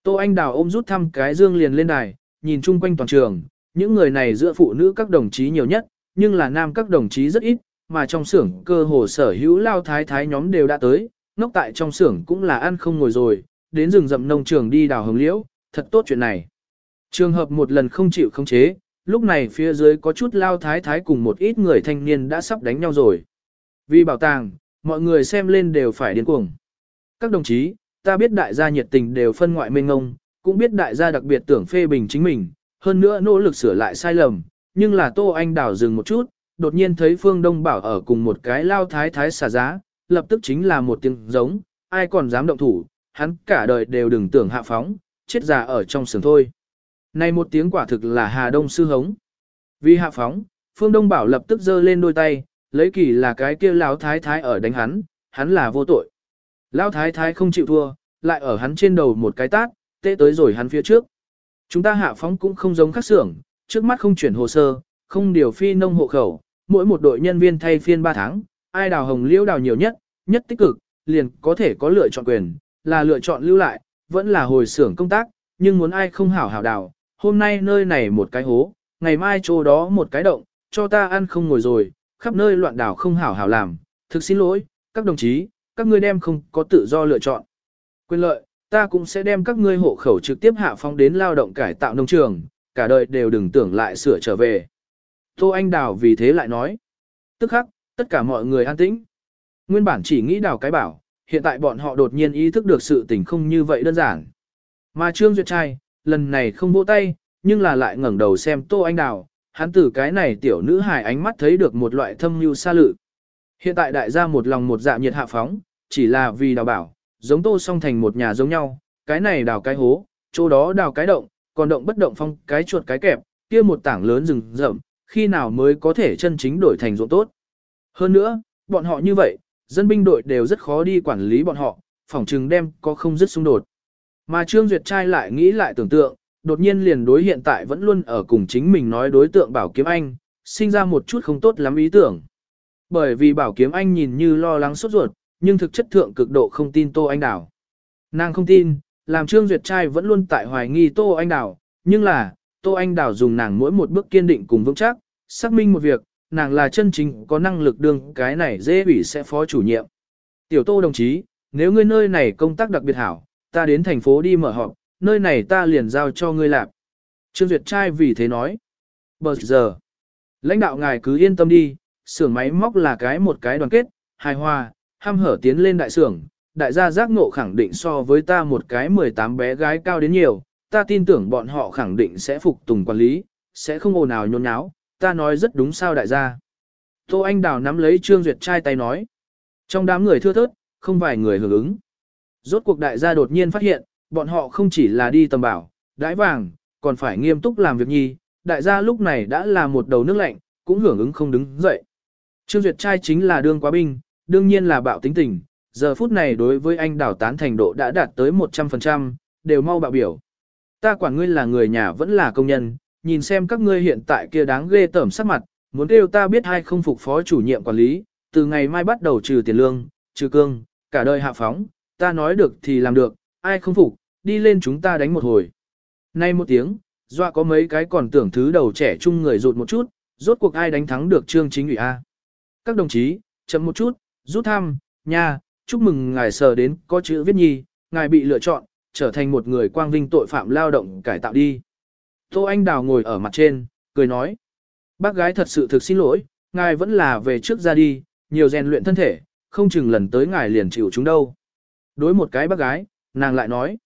Tô Anh đào ôm rút thăm cái dương liền lên đài, nhìn chung quanh toàn trường, những người này giữa phụ nữ các đồng chí nhiều nhất, nhưng là nam các đồng chí rất ít, mà trong xưởng cơ hồ sở hữu lao thái thái nhóm đều đã tới, ngốc tại trong xưởng cũng là ăn không ngồi rồi, đến rừng rậm nông trường đi đào hồng liễu, thật tốt chuyện này. Trường hợp một lần không chịu khống chế, lúc này phía dưới có chút lao thái thái cùng một ít người thanh niên đã sắp đánh nhau rồi. Vì bảo tàng, mọi người xem lên đều phải điên cuồng. Các đồng chí, ta biết đại gia nhiệt tình đều phân ngoại mênh ngông, cũng biết đại gia đặc biệt tưởng phê bình chính mình, hơn nữa nỗ lực sửa lại sai lầm, nhưng là Tô Anh đảo dừng một chút, đột nhiên thấy Phương Đông Bảo ở cùng một cái lao thái thái xả giá, lập tức chính là một tiếng giống, ai còn dám động thủ, hắn cả đời đều đừng tưởng hạ phóng, chết già ở trong sườn thôi. Này một tiếng quả thực là Hà Đông sư hống. Vì hạ phóng, Phương Đông Bảo lập tức giơ lên đôi tay, lấy kỳ là cái kia lão thái thái ở đánh hắn, hắn là vô tội. Lão thái thái không chịu thua, lại ở hắn trên đầu một cái tát, tê tới rồi hắn phía trước. Chúng ta hạ phóng cũng không giống các xưởng, trước mắt không chuyển hồ sơ, không điều phi nông hộ khẩu, mỗi một đội nhân viên thay phiên 3 tháng, ai đào hồng liễu đào nhiều nhất, nhất tích cực, liền có thể có lựa chọn quyền, là lựa chọn lưu lại, vẫn là hồi xưởng công tác, nhưng muốn ai không hảo hảo đào, hôm nay nơi này một cái hố, ngày mai chỗ đó một cái động, cho ta ăn không ngồi rồi, khắp nơi loạn đảo không hảo hảo làm, thực xin lỗi, các đồng chí, các ngươi đem không có tự do lựa chọn. Quyền lợi, ta cũng sẽ đem các ngươi hộ khẩu trực tiếp hạ phong đến lao động cải tạo nông trường, cả đời đều đừng tưởng lại sửa trở về. Tô Anh Đào vì thế lại nói. Tức khắc, tất cả mọi người an tĩnh. Nguyên bản chỉ nghĩ đào cái bảo, hiện tại bọn họ đột nhiên ý thức được sự tình không như vậy đơn giản. Mà Trương Duyệt trai, lần này không vỗ tay, nhưng là lại ngẩng đầu xem Tô Anh Đào, hắn từ cái này tiểu nữ hài ánh mắt thấy được một loại thâm mưu xa lự. Hiện tại đại gia một lòng một dạ nhiệt hạ phóng, chỉ là vì đào bảo, giống Tô song thành một nhà giống nhau, cái này đào cái hố, chỗ đó đào cái động, còn động bất động phong cái chuột cái kẹp, kia một tảng lớn rừng rậm, khi nào mới có thể chân chính đổi thành ruộng tốt. Hơn nữa, bọn họ như vậy, dân binh đội đều rất khó đi quản lý bọn họ, phỏng chừng đem có không dứt xung đột. Mà Trương Duyệt trai lại nghĩ lại tưởng tượng, đột nhiên liền đối hiện tại vẫn luôn ở cùng chính mình nói đối tượng Bảo Kiếm Anh, sinh ra một chút không tốt lắm ý tưởng. Bởi vì Bảo Kiếm Anh nhìn như lo lắng sốt ruột, nhưng thực chất thượng cực độ không tin Tô Anh Đào. Nàng không tin, làm Trương Duyệt trai vẫn luôn tại hoài nghi Tô Anh Đào, nhưng là, Tô Anh Đào dùng nàng mỗi một bước kiên định cùng vững chắc, xác minh một việc, nàng là chân chính có năng lực đương cái này dễ ủy sẽ phó chủ nhiệm. Tiểu Tô đồng chí, nếu ngươi nơi này công tác đặc biệt hảo, ta đến thành phố đi mở họp, nơi này ta liền giao cho ngươi làm. Trương Duyệt trai vì thế nói. Bờ giờ, lãnh đạo ngài cứ yên tâm đi, xưởng máy móc là cái một cái đoàn kết, hài hòa, ham hở tiến lên đại xưởng, đại gia giác ngộ khẳng định so với ta một cái 18 bé gái cao đến nhiều, ta tin tưởng bọn họ khẳng định sẽ phục tùng quản lý, sẽ không ồn ào nhốn nháo, ta nói rất đúng sao đại gia. Tô Anh Đào nắm lấy Trương Duyệt trai tay nói. Trong đám người thưa thớt, không vài người hưởng ứng. Rốt cuộc đại gia đột nhiên phát hiện, bọn họ không chỉ là đi tầm bảo, đãi vàng, còn phải nghiêm túc làm việc nhi, đại gia lúc này đã là một đầu nước lạnh, cũng hưởng ứng không đứng dậy. Trương Duyệt trai chính là đương quá binh, đương nhiên là bạo tính tình, giờ phút này đối với anh đảo tán thành độ đã đạt tới 100%, đều mau bạo biểu. Ta quản ngươi là người nhà vẫn là công nhân, nhìn xem các ngươi hiện tại kia đáng ghê tởm sắc mặt, muốn kêu ta biết hay không phục phó chủ nhiệm quản lý, từ ngày mai bắt đầu trừ tiền lương, trừ cương, cả đời hạ phóng, ta nói được thì làm được, ai không phục, đi lên chúng ta đánh một hồi. Nay một tiếng, dọa có mấy cái còn tưởng thứ đầu trẻ chung người rụt một chút, rốt cuộc ai đánh thắng được trương chính ủy A. Các đồng chí, chậm một chút, rút thăm, nha, chúc mừng ngài sờ đến có chữ viết nhi, ngài bị lựa chọn, trở thành một người quang vinh tội phạm lao động cải tạo đi. Tô Anh Đào ngồi ở mặt trên, cười nói. Bác gái thật sự thực xin lỗi, ngài vẫn là về trước ra đi, nhiều rèn luyện thân thể, không chừng lần tới ngài liền chịu chúng đâu. Đối một cái bác gái, nàng lại nói.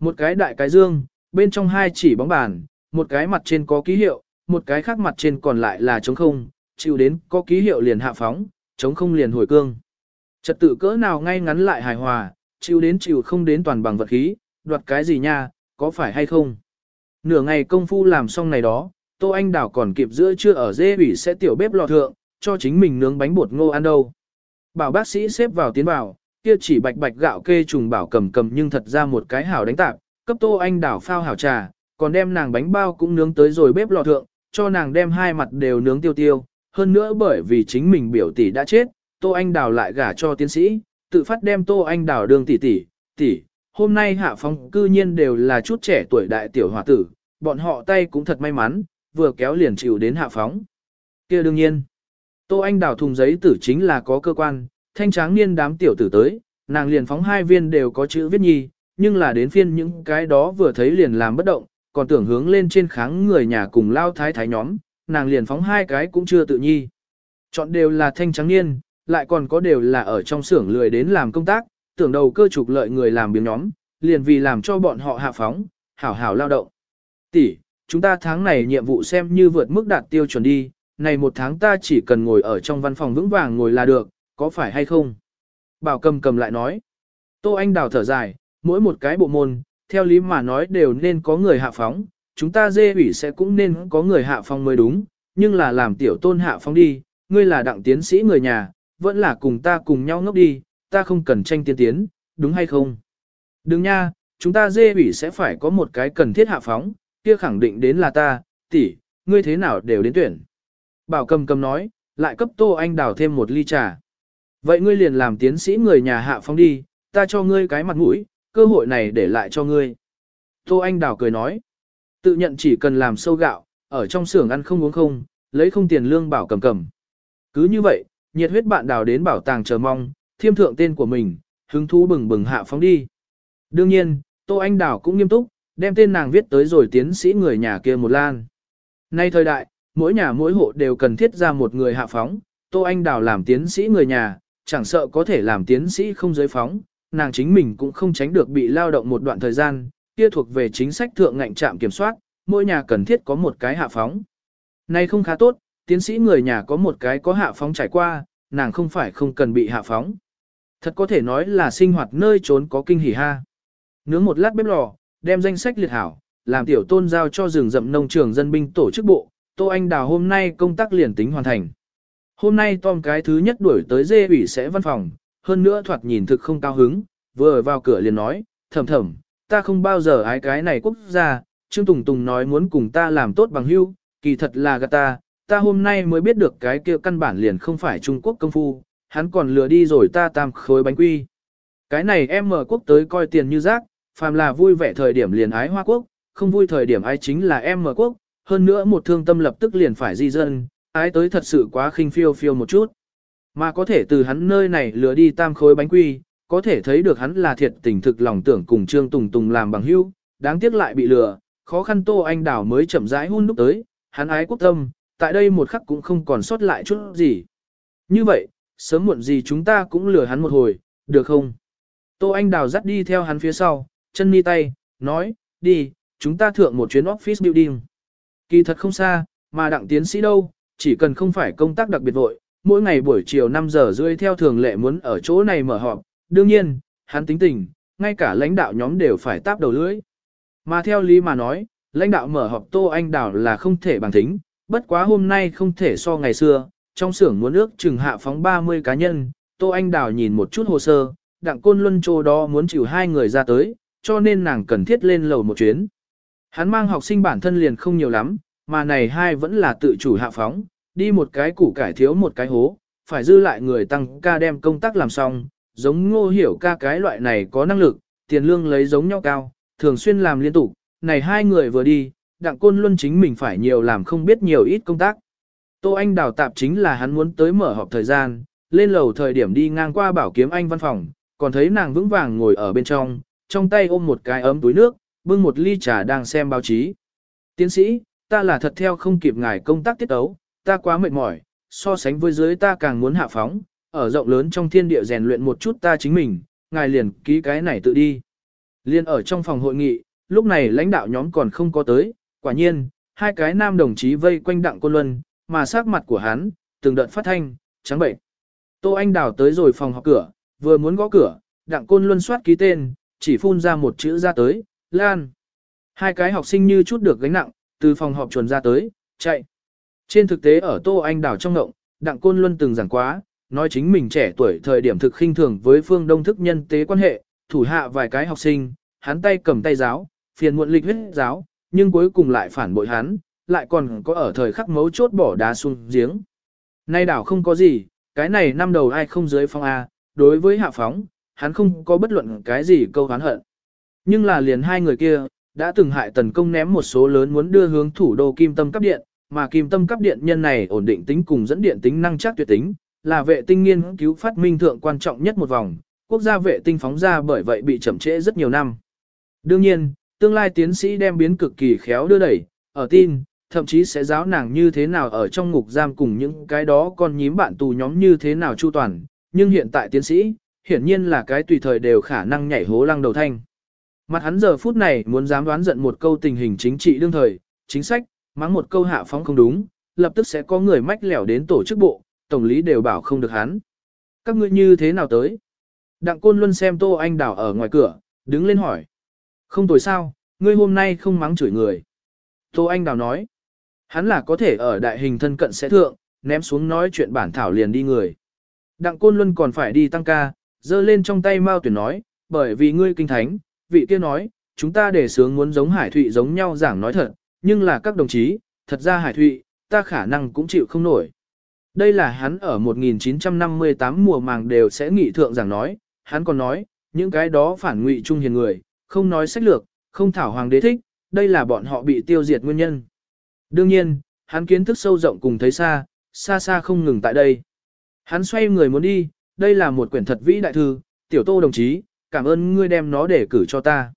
Một cái đại cái dương, bên trong hai chỉ bóng bàn, một cái mặt trên có ký hiệu, một cái khác mặt trên còn lại là trống không, chịu đến có ký hiệu liền hạ phóng, trống không liền hồi cương. Trật tự cỡ nào ngay ngắn lại hài hòa, chịu đến chịu không đến toàn bằng vật khí, đoạt cái gì nha, có phải hay không? Nửa ngày công phu làm xong này đó, Tô Anh Đảo còn kịp giữa chưa ở dê ủy sẽ tiểu bếp lò thượng, cho chính mình nướng bánh bột ngô ăn đâu. Bảo bác sĩ xếp vào tiến vào, kia chỉ bạch bạch gạo kê trùng bảo cầm cầm nhưng thật ra một cái hảo đánh tạp, cấp Tô Anh Đảo phao hảo trà, còn đem nàng bánh bao cũng nướng tới rồi bếp lò thượng, cho nàng đem hai mặt đều nướng tiêu tiêu, hơn nữa bởi vì chính mình biểu tỷ đã chết, Tô Anh Đào lại gả cho tiến sĩ, tự phát đem Tô Anh Đào đương tỷ tỷ, tỷ, hôm nay hạ phong cư nhiên đều là chút trẻ tuổi đại tiểu hòa tử, bọn họ tay cũng thật may mắn, vừa kéo liền chịu đến hạ phóng. kia đương nhiên, Tô Anh Đào thùng giấy tử chính là có cơ quan, thanh tráng niên đám tiểu tử tới, nàng liền phóng hai viên đều có chữ viết nhi, nhưng là đến phiên những cái đó vừa thấy liền làm bất động, còn tưởng hướng lên trên kháng người nhà cùng lao thái thái nhóm, nàng liền phóng hai cái cũng chưa tự nhi. Chọn đều là thanh trắng niên, lại còn có đều là ở trong xưởng lười đến làm công tác, tưởng đầu cơ trục lợi người làm biếng nhóm, liền vì làm cho bọn họ hạ phóng, hảo hảo lao động. Tỷ, chúng ta tháng này nhiệm vụ xem như vượt mức đạt tiêu chuẩn đi, này một tháng ta chỉ cần ngồi ở trong văn phòng vững vàng ngồi là được, có phải hay không? Bảo cầm cầm lại nói. Tô Anh đào thở dài, mỗi một cái bộ môn, theo lý mà nói đều nên có người hạ phóng, chúng ta dê ủy sẽ cũng nên có người hạ phóng mới đúng, nhưng là làm tiểu tôn hạ phóng đi, ngươi là đặng tiến sĩ người nhà, vẫn là cùng ta cùng nhau ngốc đi, ta không cần tranh tiên tiến, đúng hay không? Đừng nha, chúng ta dê ủy sẽ phải có một cái cần thiết hạ phóng, kia khẳng định đến là ta, tỷ, ngươi thế nào đều đến tuyển. Bảo cầm cầm nói, lại cấp tô anh đào thêm một ly trà. Vậy ngươi liền làm tiến sĩ người nhà hạ phóng đi, ta cho ngươi cái mặt mũi, cơ hội này để lại cho ngươi. Tô anh đào cười nói, tự nhận chỉ cần làm sâu gạo, ở trong xưởng ăn không uống không, lấy không tiền lương bảo cầm cầm. Cứ như vậy, nhiệt huyết bạn đào đến bảo tàng chờ mong, thiêm thượng tên của mình, hứng thú bừng bừng hạ phóng đi. Đương nhiên, Tô Anh Đào cũng nghiêm túc, đem tên nàng viết tới rồi tiến sĩ người nhà kia một lan. Nay thời đại, mỗi nhà mỗi hộ đều cần thiết ra một người hạ phóng, Tô Anh Đào làm tiến sĩ người nhà, chẳng sợ có thể làm tiến sĩ không giới phóng, nàng chính mình cũng không tránh được bị lao động một đoạn thời gian, kia thuộc về chính sách thượng ngạnh trạm kiểm soát, mỗi nhà cần thiết có một cái hạ phóng. Nay không khá tốt, tiến sĩ người nhà có một cái có hạ phóng trải qua, nàng không phải không cần bị hạ phóng. Thật có thể nói là sinh hoạt nơi trốn có kinh hỉ ha. Nướng một lát bếp lò, đem danh sách liệt hảo, làm tiểu tôn giao cho rừng rậm nông trường dân binh tổ chức bộ, Tô Anh Đào hôm nay công tác liền tính hoàn thành. Hôm nay Tom cái thứ nhất đuổi tới dê ủy sẽ văn phòng, hơn nữa thoạt nhìn thực không cao hứng, vừa vào cửa liền nói, thầm thầm, ta không bao giờ ái cái này quốc gia, Trương Tùng Tùng nói muốn cùng ta làm tốt bằng hưu, kỳ thật là gạt ta, ta hôm nay mới biết được cái kia căn bản liền không phải Trung Quốc công phu, hắn còn lừa đi rồi ta tam khối bánh quy. Cái này em mở quốc tới coi tiền như rác, phàm là vui vẻ thời điểm liền ái Hoa Quốc, không vui thời điểm ái chính là em mở quốc, hơn nữa một thương tâm lập tức liền phải di dân, ái tới thật sự quá khinh phiêu phiêu một chút. Mà có thể từ hắn nơi này lừa đi tam khối bánh quy, có thể thấy được hắn là thiệt tình thực lòng tưởng cùng Trương Tùng Tùng làm bằng hữu, đáng tiếc lại bị lừa, khó khăn Tô Anh Đảo mới chậm rãi hun đúc tới, hắn ái quốc tâm, tại đây một khắc cũng không còn sót lại chút gì. Như vậy, sớm muộn gì chúng ta cũng lừa hắn một hồi, được không? Tô Anh Đào dắt đi theo hắn phía sau, chân mi tay, nói, đi, chúng ta thượng một chuyến office building. Kỳ thật không xa, mà đặng tiến sĩ đâu, chỉ cần không phải công tác đặc biệt vội, mỗi ngày buổi chiều 5 giờ rưỡi theo thường lệ muốn ở chỗ này mở họp, đương nhiên, hắn tính tình, ngay cả lãnh đạo nhóm đều phải táp đầu lưỡi. Mà theo lý mà nói, lãnh đạo mở họp Tô Anh đảo là không thể bằng thính, bất quá hôm nay không thể so ngày xưa, trong xưởng muốn ước chừng hạ phóng 30 cá nhân, Tô Anh đảo nhìn một chút hồ sơ, đặng côn luân chỗ đó muốn chịu hai người ra tới, cho nên nàng cần thiết lên lầu một chuyến. Hắn mang học sinh bản thân liền không nhiều lắm, mà này hai vẫn là tự chủ hạ phóng, đi một cái củ cải thiếu một cái hố, phải dư lại người tăng ca đem công tác làm xong, giống ngô hiểu ca cái loại này có năng lực, tiền lương lấy giống nhau cao, thường xuyên làm liên tục, này hai người vừa đi, đặng côn luân chính mình phải nhiều làm không biết nhiều ít công tác. Tô Anh đào tạp chính là hắn muốn tới mở họp thời gian, lên lầu thời điểm đi ngang qua bảo kiếm anh văn phòng, còn thấy nàng vững vàng ngồi ở bên trong, trong tay ôm một cái ấm túi nước, bưng một ly trà đang xem báo chí. Tiến sĩ, ta là thật theo không kịp ngài công tác tiết ấu, ta quá mệt mỏi, so sánh với dưới ta càng muốn hạ phóng, ở rộng lớn trong thiên địa rèn luyện một chút ta chính mình, ngài liền ký cái này tự đi. Liên ở trong phòng hội nghị, lúc này lãnh đạo nhóm còn không có tới, quả nhiên, hai cái nam đồng chí vây quanh đặng côn luân, mà sắc mặt của hắn, từng đợt phát thanh, trắng bệnh. Tô Anh Đào tới rồi phòng họp cửa, vừa muốn gõ cửa, đặng côn luân soát ký tên, chỉ phun ra một chữ ra tới, Lan. Hai cái học sinh như chút được gánh nặng, từ phòng họp chuồn ra tới, chạy. Trên thực tế ở Tô Anh đảo trong ngộng, đặng côn luân từng giảng quá, nói chính mình trẻ tuổi thời điểm thực khinh thường với phương đông thức nhân tế quan hệ, thủ hạ vài cái học sinh, hắn tay cầm tay giáo, phiền muộn lịch huyết giáo, nhưng cuối cùng lại phản bội hắn, lại còn có ở thời khắc mấu chốt bỏ đá xuống giếng. Nay đảo không có gì, cái này năm đầu ai không dưới phong A, đối với hạ phóng, hắn không có bất luận cái gì câu hán hận. Nhưng là liền hai người kia, đã từng hại tần công ném một số lớn muốn đưa hướng thủ đô kim tâm cấp điện, mà kim tâm cấp điện nhân này ổn định tính cùng dẫn điện tính năng chắc tuyệt tính, là vệ tinh nghiên cứu phát minh thượng quan trọng nhất một vòng, quốc gia vệ tinh phóng ra bởi vậy bị chậm trễ rất nhiều năm. Đương nhiên, tương lai tiến sĩ đem biến cực kỳ khéo đưa đẩy, ở tin, thậm chí sẽ giáo nàng như thế nào ở trong ngục giam cùng những cái đó con nhím bạn tù nhóm như thế nào chu toàn, nhưng hiện tại tiến sĩ, hiển nhiên là cái tùy thời đều khả năng nhảy hố lăng đầu thanh. Mặt hắn giờ phút này muốn dám đoán giận một câu tình hình chính trị đương thời, chính sách, mắng một câu hạ phóng không đúng, lập tức sẽ có người mách lẻo đến tổ chức bộ, tổng lý đều bảo không được hắn. Các ngươi như thế nào tới? Đặng Côn Luân xem Tô Anh Đào ở ngoài cửa, đứng lên hỏi. Không tồi sao, ngươi hôm nay không mắng chửi người. Tô Anh Đào nói. Hắn là có thể ở đại hình thân cận sẽ thượng, ném xuống nói chuyện bản thảo liền đi người. Đặng Côn Luân còn phải đi tăng ca, giơ lên trong tay Mao Tuyển nói, bởi vì ngươi kinh thánh, vị kia nói, chúng ta để sướng muốn giống Hải Thụy giống nhau giảng nói thật, nhưng là các đồng chí, thật ra Hải Thụy, ta khả năng cũng chịu không nổi. Đây là hắn ở 1958 mùa màng đều sẽ nghị thượng giảng nói, hắn còn nói, những cái đó phản ngụy trung hiền người, không nói sách lược, không thảo hoàng đế thích, đây là bọn họ bị tiêu diệt nguyên nhân. Đương nhiên, hắn kiến thức sâu rộng cùng thấy xa, xa xa không ngừng tại đây. Hắn xoay người muốn đi, đây là một quyển thật vĩ đại thư, tiểu tô đồng chí, cảm ơn ngươi đem nó để cử cho ta.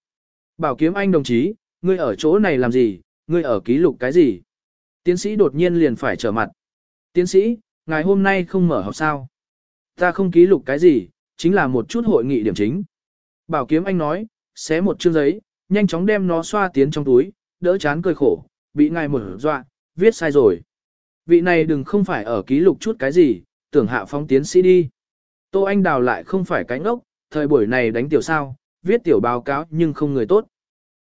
Bảo kiếm anh đồng chí, ngươi ở chỗ này làm gì, ngươi ở ký lục cái gì? Tiến sĩ đột nhiên liền phải trở mặt. Tiến sĩ, ngài hôm nay không mở học sao? Ta không ký lục cái gì, chính là một chút hội nghị điểm chính. Bảo kiếm anh nói, xé một chương giấy, nhanh chóng đem nó xoa tiến trong túi, đỡ chán cười khổ, bị ngài mở dọa, viết sai rồi. Vị này đừng không phải ở ký lục chút cái gì, tưởng hạ phong tiến sĩ đi. Tô Anh Đào lại không phải cánh ốc, thời buổi này đánh tiểu sao, viết tiểu báo cáo nhưng không người tốt.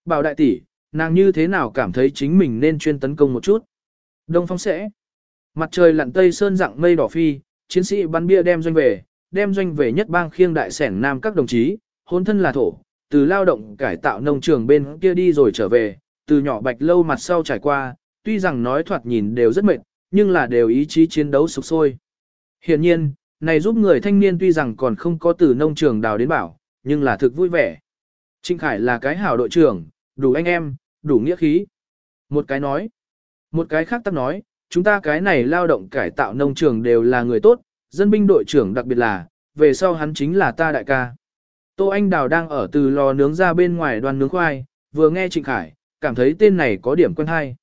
Bảo đại tỷ, nàng như thế nào cảm thấy chính mình nên chuyên tấn công một chút. Đông phong sẽ. Mặt trời lặn tây sơn dạng mây đỏ phi, chiến sĩ bắn bia đem doanh về, đem doanh về nhất bang khiêng đại sẻn nam các đồng chí, hôn thân là thổ, từ lao động cải tạo nông trường bên kia đi rồi trở về, từ nhỏ bạch lâu mặt sau trải qua, tuy rằng nói thoạt nhìn đều rất mệt, nhưng là đều ý chí chiến đấu sục sôi. Hiện nhiên, này giúp người thanh niên tuy rằng còn không có từ nông trường đào đến bảo, nhưng là thực vui vẻ. Trinh Khải là cái hảo đội trưởng, đủ anh em, đủ nghĩa khí. Một cái nói. Một cái khác tắc nói, chúng ta cái này lao động cải tạo nông trường đều là người tốt, dân binh đội trưởng đặc biệt là, về sau hắn chính là ta đại ca. Tô Anh Đào đang ở từ lò nướng ra bên ngoài đoàn nướng khoai, vừa nghe Trịnh Khải, cảm thấy tên này có điểm quen hay.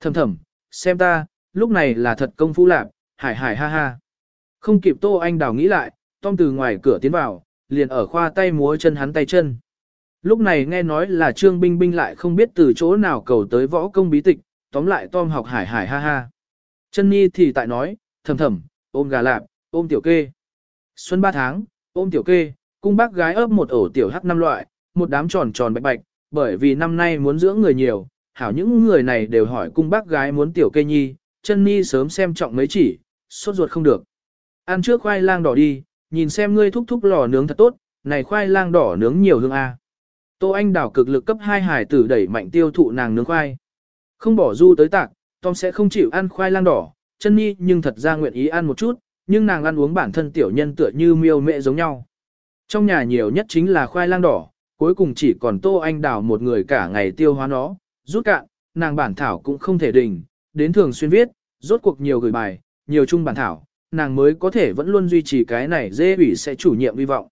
Thầm thầm, xem ta, lúc này là thật công phu lạc, hải hải ha ha. Không kịp Tô Anh Đào nghĩ lại, Tom từ ngoài cửa tiến vào, liền ở khoa tay múa chân hắn tay chân. Lúc này nghe nói là Trương Binh Binh lại không biết từ chỗ nào cầu tới võ công bí tịch, tóm lại Tom học hải hải ha ha. Chân Nhi thì tại nói, thầm thầm, ôm gà lạp, ôm tiểu kê. Xuân ba tháng, ôm tiểu kê, cung bác gái ấp một ổ tiểu hắc năm loại, một đám tròn tròn bạch bạch, bởi vì năm nay muốn dưỡng người nhiều, hảo những người này đều hỏi cung bác gái muốn tiểu kê nhi, chân Nhi sớm xem trọng mấy chỉ, sốt ruột không được. Ăn trước khoai lang đỏ đi, nhìn xem ngươi thúc thúc lò nướng thật tốt, này khoai lang đỏ nướng nhiều hương a. Tô Anh đảo cực lực cấp hai hải tử đẩy mạnh tiêu thụ nàng nướng khoai. Không bỏ du tới tạc, Tom sẽ không chịu ăn khoai lang đỏ, chân nhi nhưng thật ra nguyện ý ăn một chút, nhưng nàng ăn uống bản thân tiểu nhân tựa như miêu mẹ giống nhau. Trong nhà nhiều nhất chính là khoai lang đỏ, cuối cùng chỉ còn Tô Anh đảo một người cả ngày tiêu hóa nó, rút cạn, nàng bản thảo cũng không thể đình, đến thường xuyên viết, rốt cuộc nhiều gửi bài, nhiều chung bản thảo, nàng mới có thể vẫn luôn duy trì cái này dê ủy sẽ chủ nhiệm hy vọng.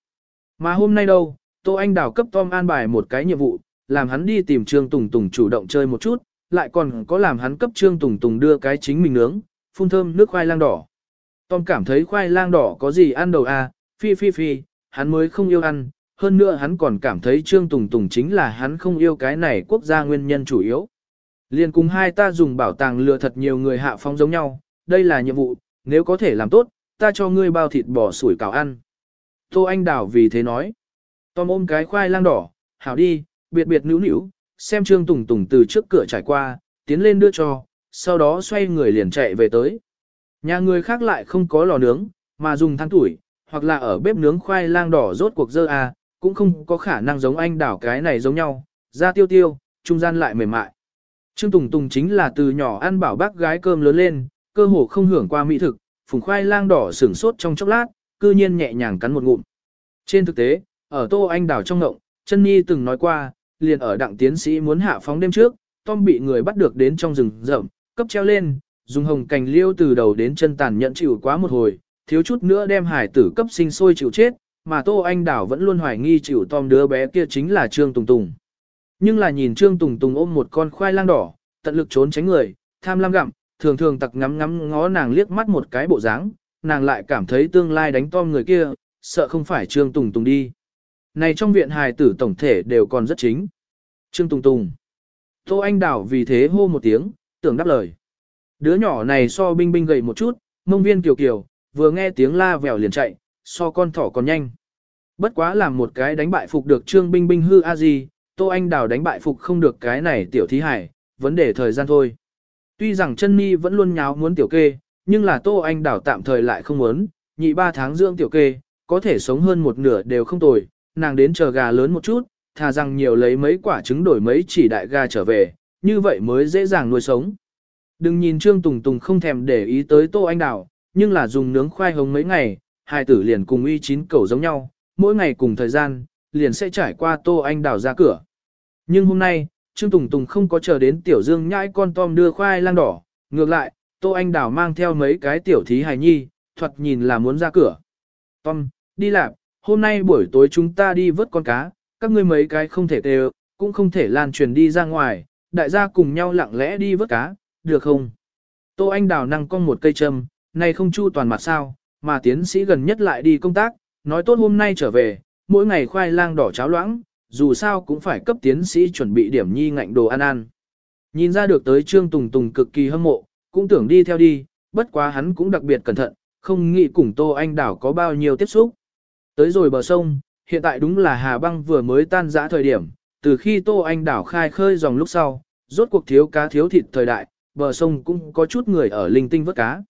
Mà hôm nay đâu, Tô Anh Đào cấp Tom an bài một cái nhiệm vụ, làm hắn đi tìm Trương Tùng Tùng chủ động chơi một chút, lại còn có làm hắn cấp Trương Tùng Tùng đưa cái chính mình nướng, phun thơm nước khoai lang đỏ. Tom cảm thấy khoai lang đỏ có gì ăn đầu à, phi phi phi, hắn mới không yêu ăn, hơn nữa hắn còn cảm thấy Trương Tùng Tùng chính là hắn không yêu cái này quốc gia nguyên nhân chủ yếu. Liên cùng hai ta dùng bảo tàng lừa thật nhiều người hạ phong giống nhau, đây là nhiệm vụ, nếu có thể làm tốt, ta cho ngươi bao thịt bò sủi cảo ăn. Tô Anh Đào vì thế nói. Tom ôm cái khoai lang đỏ, hảo đi, biệt biệt nữu nữu, xem Trương Tùng Tùng từ trước cửa trải qua, tiến lên đưa cho, sau đó xoay người liền chạy về tới. Nhà người khác lại không có lò nướng, mà dùng than tuổi, hoặc là ở bếp nướng khoai lang đỏ rốt cuộc dơ à, cũng không có khả năng giống anh đảo cái này giống nhau, Ra tiêu tiêu, trung gian lại mềm mại. Trương Tùng Tùng chính là từ nhỏ ăn bảo bác gái cơm lớn lên, cơ hồ không hưởng qua mỹ thực, phùng khoai lang đỏ sửng sốt trong chốc lát, cư nhiên nhẹ nhàng cắn một ngụm. Trên thực tế, ở Tô Anh Đảo trong ngộng, chân Nhi từng nói qua, liền ở đặng tiến sĩ muốn hạ phóng đêm trước, Tom bị người bắt được đến trong rừng rậm, cấp treo lên, dùng hồng cành liêu từ đầu đến chân tàn nhẫn chịu quá một hồi, thiếu chút nữa đem hải tử cấp sinh sôi chịu chết, mà Tô Anh Đảo vẫn luôn hoài nghi chịu Tom đứa bé kia chính là Trương Tùng Tùng. Nhưng là nhìn Trương Tùng Tùng ôm một con khoai lang đỏ, tận lực trốn tránh người, tham lam gặm, thường thường tặc ngắm ngắm ngó nàng liếc mắt một cái bộ dáng, nàng lại cảm thấy tương lai đánh Tom người kia, sợ không phải Trương Tùng Tùng đi. Này trong viện hài tử tổng thể đều còn rất chính. Trương Tùng Tùng. Tô Anh Đảo vì thế hô một tiếng, tưởng đáp lời. Đứa nhỏ này so binh binh gầy một chút, mông viên kiều kiều, vừa nghe tiếng la vèo liền chạy, so con thỏ còn nhanh. Bất quá làm một cái đánh bại phục được Trương Binh Binh hư a gì, Tô Anh Đào đánh bại phục không được cái này tiểu thí hải, vấn đề thời gian thôi. Tuy rằng chân mi vẫn luôn nháo muốn tiểu kê, nhưng là Tô Anh đảo tạm thời lại không muốn, nhị ba tháng dưỡng tiểu kê, có thể sống hơn một nửa đều không tồi, nàng đến chờ gà lớn một chút, thà rằng nhiều lấy mấy quả trứng đổi mấy chỉ đại gà trở về, như vậy mới dễ dàng nuôi sống. Đừng nhìn Trương Tùng Tùng không thèm để ý tới Tô Anh đảo, nhưng là dùng nướng khoai hồng mấy ngày, hai tử liền cùng uy chín cầu giống nhau, mỗi ngày cùng thời gian, liền sẽ trải qua Tô Anh đảo ra cửa. Nhưng hôm nay, Trương Tùng Tùng không có chờ đến Tiểu Dương nhãi con Tom đưa khoai lang đỏ, ngược lại, Tô Anh Đào mang theo mấy cái tiểu thí hài nhi, thuật nhìn là muốn ra cửa. Tom, đi làm, hôm nay buổi tối chúng ta đi vớt con cá, các ngươi mấy cái không thể tê cũng không thể lan truyền đi ra ngoài, đại gia cùng nhau lặng lẽ đi vớt cá, được không? Tô Anh Đào năng con một cây châm, này không chu toàn mặt sao, mà tiến sĩ gần nhất lại đi công tác, nói tốt hôm nay trở về, mỗi ngày khoai lang đỏ cháo loãng, dù sao cũng phải cấp tiến sĩ chuẩn bị điểm nhi ngạnh đồ ăn ăn. Nhìn ra được tới Trương Tùng Tùng cực kỳ hâm mộ, cũng tưởng đi theo đi, bất quá hắn cũng đặc biệt cẩn thận, không nghĩ cùng Tô Anh Đảo có bao nhiêu tiếp xúc. Tới rồi bờ sông, hiện tại đúng là hà băng vừa mới tan dã thời điểm, từ khi Tô Anh Đảo khai khơi dòng lúc sau, rốt cuộc thiếu cá thiếu thịt thời đại, bờ sông cũng có chút người ở linh tinh vớt cá.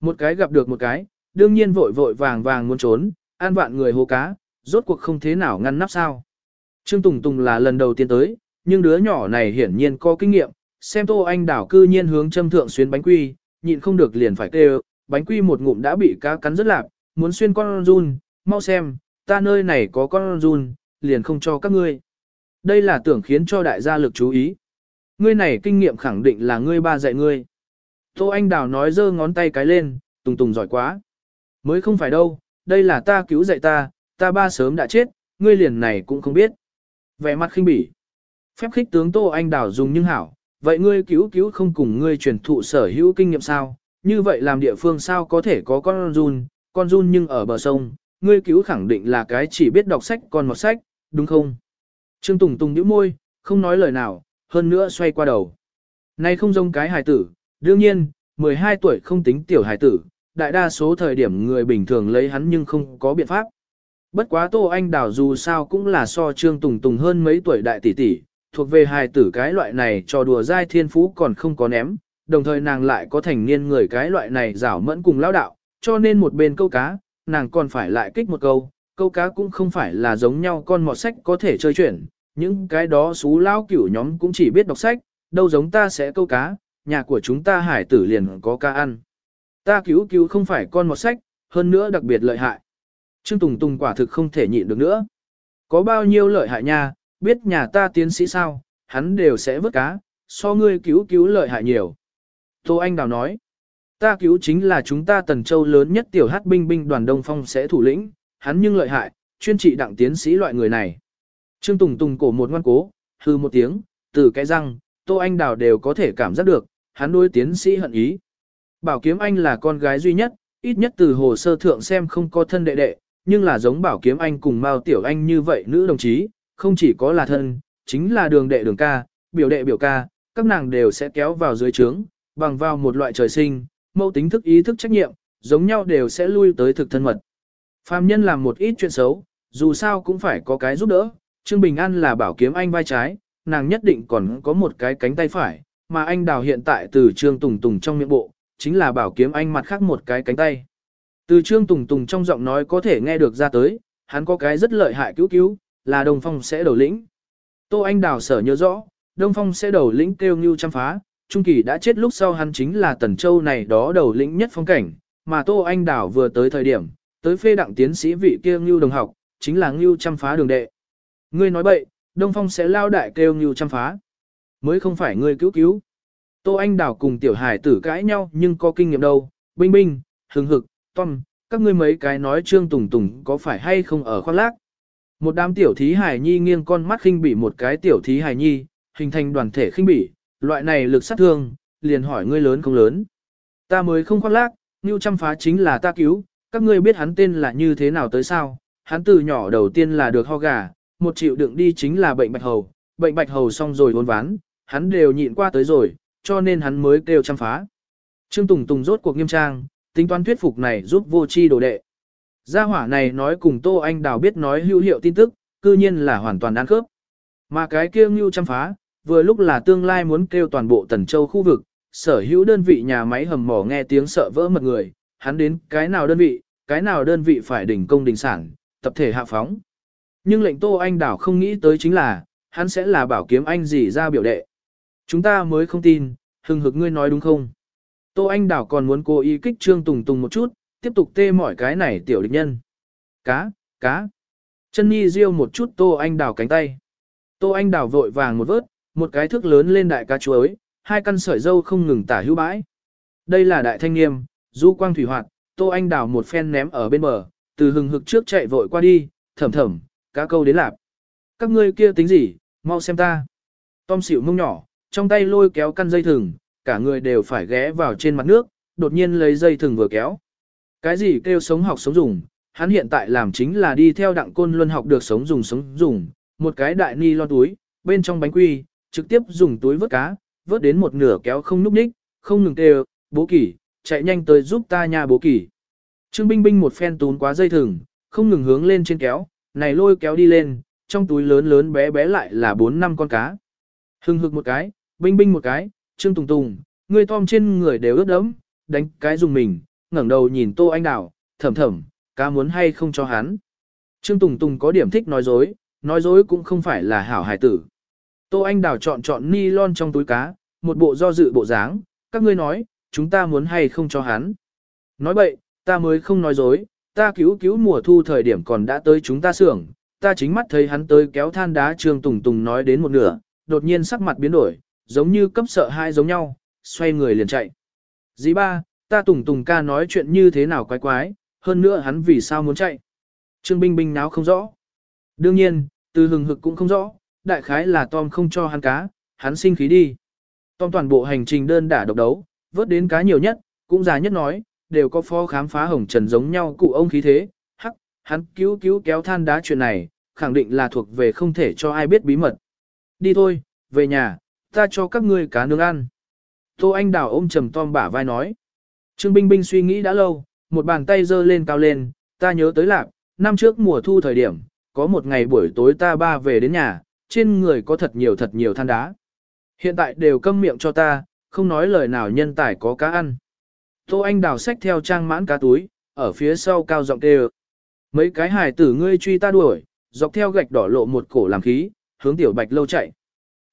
Một cái gặp được một cái, đương nhiên vội vội vàng vàng muốn trốn, an vạn người hô cá, rốt cuộc không thế nào ngăn nắp sao. Trương Tùng Tùng là lần đầu tiên tới, nhưng đứa nhỏ này hiển nhiên có kinh nghiệm, xem Tô Anh đảo cư nhiên hướng châm thượng xuyên bánh quy, nhịn không được liền phải kêu, bánh quy một ngụm đã bị cá cắn rất lạp, muốn xuyên con run, mau xem, ta nơi này có con run, liền không cho các ngươi. Đây là tưởng khiến cho đại gia lực chú ý. Ngươi này kinh nghiệm khẳng định là ngươi ba dạy ngươi. Tô Anh Đào nói giơ ngón tay cái lên, tùng tùng giỏi quá. Mới không phải đâu, đây là ta cứu dạy ta, ta ba sớm đã chết, ngươi liền này cũng không biết. Vẻ mặt khinh bỉ. Phép khích tướng Tô Anh Đào dùng nhưng hảo, vậy ngươi cứu cứu không cùng ngươi truyền thụ sở hữu kinh nghiệm sao, như vậy làm địa phương sao có thể có con run, con run nhưng ở bờ sông, ngươi cứu khẳng định là cái chỉ biết đọc sách còn một sách, đúng không? Trương Tùng Tùng nhíu môi, không nói lời nào, hơn nữa xoay qua đầu. nay không giống cái hài tử, đương nhiên, 12 tuổi không tính tiểu hài tử, đại đa số thời điểm người bình thường lấy hắn nhưng không có biện pháp. Bất quá Tô Anh Đào dù sao cũng là so Trương Tùng Tùng hơn mấy tuổi đại tỷ tỷ, thuộc về hài tử cái loại này trò đùa dai thiên phú còn không có ném, đồng thời nàng lại có thành niên người cái loại này rảo mẫn cùng lao đạo, cho nên một bên câu cá, nàng còn phải lại kích một câu, câu cá cũng không phải là giống nhau con mọt sách có thể chơi chuyển, những cái đó xú lao cửu nhóm cũng chỉ biết đọc sách, đâu giống ta sẽ câu cá, nhà của chúng ta hải tử liền có ca ăn. Ta cứu cứu không phải con mọt sách, hơn nữa đặc biệt lợi hại. Trương Tùng Tùng quả thực không thể nhịn được nữa. Có bao nhiêu lợi hại nha, biết nhà ta tiến sĩ sao, hắn đều sẽ vớt cá, so ngươi cứu cứu lợi hại nhiều. Tô Anh Đào nói, ta cứu chính là chúng ta tần châu lớn nhất tiểu hát binh binh đoàn đông phong sẽ thủ lĩnh, hắn nhưng lợi hại, chuyên trị đặng tiến sĩ loại người này. Trương Tùng Tùng cổ một ngoan cố, hư một tiếng, từ cái răng, Tô Anh Đào đều có thể cảm giác được, hắn đối tiến sĩ hận ý. Bảo Kiếm Anh là con gái duy nhất, ít nhất từ hồ sơ thượng xem không có thân đệ đệ, nhưng là giống Bảo Kiếm Anh cùng Mao Tiểu Anh như vậy nữ đồng chí, không chỉ có là thân, chính là đường đệ đường ca, biểu đệ biểu ca, các nàng đều sẽ kéo vào dưới trướng, bằng vào một loại trời sinh, mâu tính thức ý thức trách nhiệm, giống nhau đều sẽ lui tới thực thân mật. Phàm nhân làm một ít chuyện xấu, dù sao cũng phải có cái giúp đỡ, Trương Bình An là bảo kiếm anh vai trái, nàng nhất định còn có một cái cánh tay phải, mà anh đào hiện tại từ Trương Tùng Tùng trong miệng bộ, chính là bảo kiếm anh mặt khác một cái cánh tay. Từ Trương Tùng Tùng trong giọng nói có thể nghe được ra tới, hắn có cái rất lợi hại cứu cứu, là Đông Phong sẽ đầu lĩnh. Tô Anh Đào sở nhớ rõ, Đông Phong sẽ đầu lĩnh kêu như chăm phá, Trung Kỳ đã chết lúc sau hắn chính là Tần Châu này đó đầu lĩnh nhất phong cảnh, mà Tô Anh Đào vừa tới thời điểm, tới phê đặng tiến sĩ vị kia Ngưu đồng học, chính là Ngưu chăm phá đường đệ. Ngươi nói bậy, Đông Phong sẽ lao đại kêu Ngưu chăm phá. Mới không phải ngươi cứu cứu. Tô Anh Đào cùng tiểu hải tử cãi nhau nhưng có kinh nghiệm đâu, binh binh, hừng hực, Tom, các ngươi mấy cái nói Trương Tùng Tùng có phải hay không ở khoác lác. Một đám tiểu thí hải nhi nghiêng con mắt khinh bỉ một cái tiểu thí hải nhi, hình thành đoàn thể khinh bỉ, loại này lực sát thương, liền hỏi ngươi lớn không lớn. Ta mới không khoác lác, Ngưu chăm phá chính là ta cứu, các ngươi biết hắn tên là như thế nào tới sao, hắn từ nhỏ đầu tiên là được ho gà, một triệu đựng đi chính là bệnh bạch hầu, bệnh bạch hầu xong rồi uốn ván, hắn đều nhịn qua tới rồi, cho nên hắn mới kêu chăm phá. Trương Tùng Tùng rốt cuộc nghiêm trang, tính toán thuyết phục này giúp vô chi đồ đệ. Gia hỏa này nói cùng Tô Anh Đào biết nói hữu hiệu tin tức, cư nhiên là hoàn toàn đáng khớp. Mà cái kia ngưu chăm phá, vừa lúc là tương lai muốn kêu toàn bộ Tần Châu khu vực, sở hữu đơn vị nhà máy hầm mỏ nghe tiếng sợ vỡ mật người, hắn đến cái nào đơn vị, cái nào đơn vị phải đỉnh công đỉnh sản, tập thể hạ phóng. Nhưng lệnh Tô Anh Đảo không nghĩ tới chính là, hắn sẽ là bảo kiếm anh gì ra biểu đệ. Chúng ta mới không tin, hừng hực ngươi nói đúng không? Tô Anh Đảo còn muốn cố ý kích Trương Tùng Tùng một chút, tiếp tục tê mỏi cái này tiểu địch nhân. Cá, cá. Chân Nhi riêu một chút Tô Anh Đảo cánh tay. Tô Anh Đảo vội vàng một vớt, một cái thước lớn lên đại cá chuối, hai căn sợi dâu không ngừng tả hữu bãi. Đây là đại thanh nghiêm, du quang thủy hoạt, Tô Anh Đảo một phen ném ở bên bờ, từ hừng hực trước chạy vội qua đi, thầm thầm, cá câu đến lạp. Các ngươi kia tính gì, mau xem ta. Tom xỉu mông nhỏ, trong tay lôi kéo căn dây thừng, cả người đều phải ghé vào trên mặt nước, đột nhiên lấy dây thừng vừa kéo. Cái gì kêu sống học sống dùng, hắn hiện tại làm chính là đi theo đặng côn luân học được sống dùng sống dùng, một cái đại ni lo túi, bên trong bánh quy, trực tiếp dùng túi vớt cá, vớt đến một nửa kéo không núp ních, không ngừng kêu, bố kỷ, chạy nhanh tới giúp ta nha bố kỷ. Trương Binh Binh một phen tún quá dây thừng, không ngừng hướng lên trên kéo, này lôi kéo đi lên, trong túi lớn lớn bé bé lại là 4 năm con cá. Hưng hực một cái, Binh Binh một cái, Trương Tùng Tùng, người tom trên người đều ướt đẫm, đánh cái dùng mình, ngẩng đầu nhìn Tô Anh Đào, thầm thầm, cá muốn hay không cho hắn. Trương Tùng Tùng có điểm thích nói dối, nói dối cũng không phải là hảo hải tử. Tô Anh Đào chọn chọn ni lon trong túi cá, một bộ do dự bộ dáng, các ngươi nói, chúng ta muốn hay không cho hắn. Nói bậy, ta mới không nói dối, ta cứu cứu mùa thu thời điểm còn đã tới chúng ta xưởng, ta chính mắt thấy hắn tới kéo than đá Trương Tùng Tùng nói đến một nửa, đột nhiên sắc mặt biến đổi, giống như cấp sợ hai giống nhau, xoay người liền chạy. Dĩ ba, ta Tùng Tùng ca nói chuyện như thế nào quái quái, hơn nữa hắn vì sao muốn chạy. Trương Binh Binh náo không rõ. Đương nhiên, từ hừng hực cũng không rõ, đại khái là Tom không cho hắn cá, hắn sinh khí đi. Tom toàn bộ hành trình đơn đả độc đấu, vớt đến cá nhiều nhất, cũng già nhất nói, đều có phó khám phá hồng trần giống nhau cụ ông khí thế, hắc, hắn cứu cứu kéo than đá chuyện này, khẳng định là thuộc về không thể cho ai biết bí mật. Đi thôi, về nhà, ta cho các ngươi cá nướng ăn. Tô Anh Đào ôm trầm Tom bả vai nói. Trương Binh Binh suy nghĩ đã lâu, một bàn tay giơ lên cao lên, ta nhớ tới lạc, năm trước mùa thu thời điểm, có một ngày buổi tối ta ba về đến nhà, trên người có thật nhiều thật nhiều than đá. Hiện tại đều câm miệng cho ta, không nói lời nào nhân tài có cá ăn. Tô Anh đào xách theo trang mãn cá túi, ở phía sau cao giọng kêu. Mấy cái hài tử ngươi truy ta đuổi, dọc theo gạch đỏ lộ một cổ làm khí, hướng tiểu bạch lâu chạy.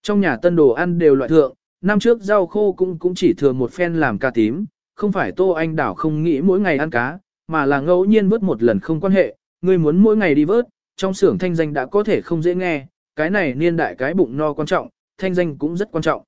Trong nhà tân đồ ăn đều loại thượng, năm trước rau khô cũng cũng chỉ thừa một phen làm cá tím, không phải Tô Anh đảo không nghĩ mỗi ngày ăn cá, mà là ngẫu nhiên vớt một lần không quan hệ, ngươi muốn mỗi ngày đi vớt, trong xưởng thanh danh đã có thể không dễ nghe, cái này niên đại cái bụng no quan trọng, thanh danh cũng rất quan trọng.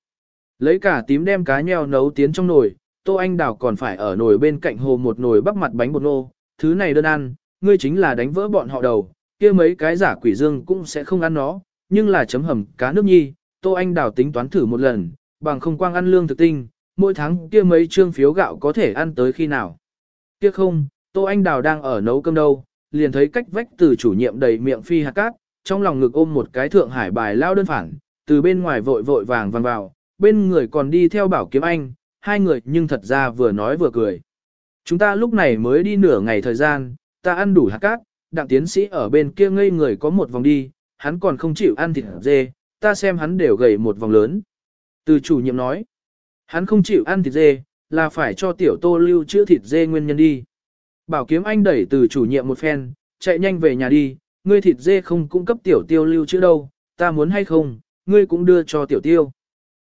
Lấy cả tím đem cá nheo nấu tiến trong nồi, Tô Anh đảo còn phải ở nồi bên cạnh hồ một nồi bắp mặt bánh bột nô, thứ này đơn ăn, ngươi chính là đánh vỡ bọn họ đầu, kia mấy cái giả quỷ dương cũng sẽ không ăn nó, nhưng là chấm hầm cá nước nhi, Tô Anh Đào tính toán thử một lần, bằng không quang ăn lương thực tinh, mỗi tháng kia mấy trương phiếu gạo có thể ăn tới khi nào. Kia không, Tô Anh Đào đang ở nấu cơm đâu, liền thấy cách vách từ chủ nhiệm đầy miệng phi hạt cát, trong lòng ngực ôm một cái thượng hải bài lao đơn phản, từ bên ngoài vội vội vàng vàng vào, bên người còn đi theo bảo kiếm anh, hai người nhưng thật ra vừa nói vừa cười. Chúng ta lúc này mới đi nửa ngày thời gian, ta ăn đủ hạt cát, đặng tiến sĩ ở bên kia ngây người có một vòng đi, hắn còn không chịu ăn thịt dê, ta xem hắn đều gầy một vòng lớn. Từ chủ nhiệm nói, hắn không chịu ăn thịt dê, là phải cho tiểu tô lưu chữa thịt dê nguyên nhân đi. Bảo kiếm anh đẩy từ chủ nhiệm một phen, chạy nhanh về nhà đi, ngươi thịt dê không cung cấp tiểu tiêu lưu chữa đâu, ta muốn hay không, ngươi cũng đưa cho tiểu tiêu.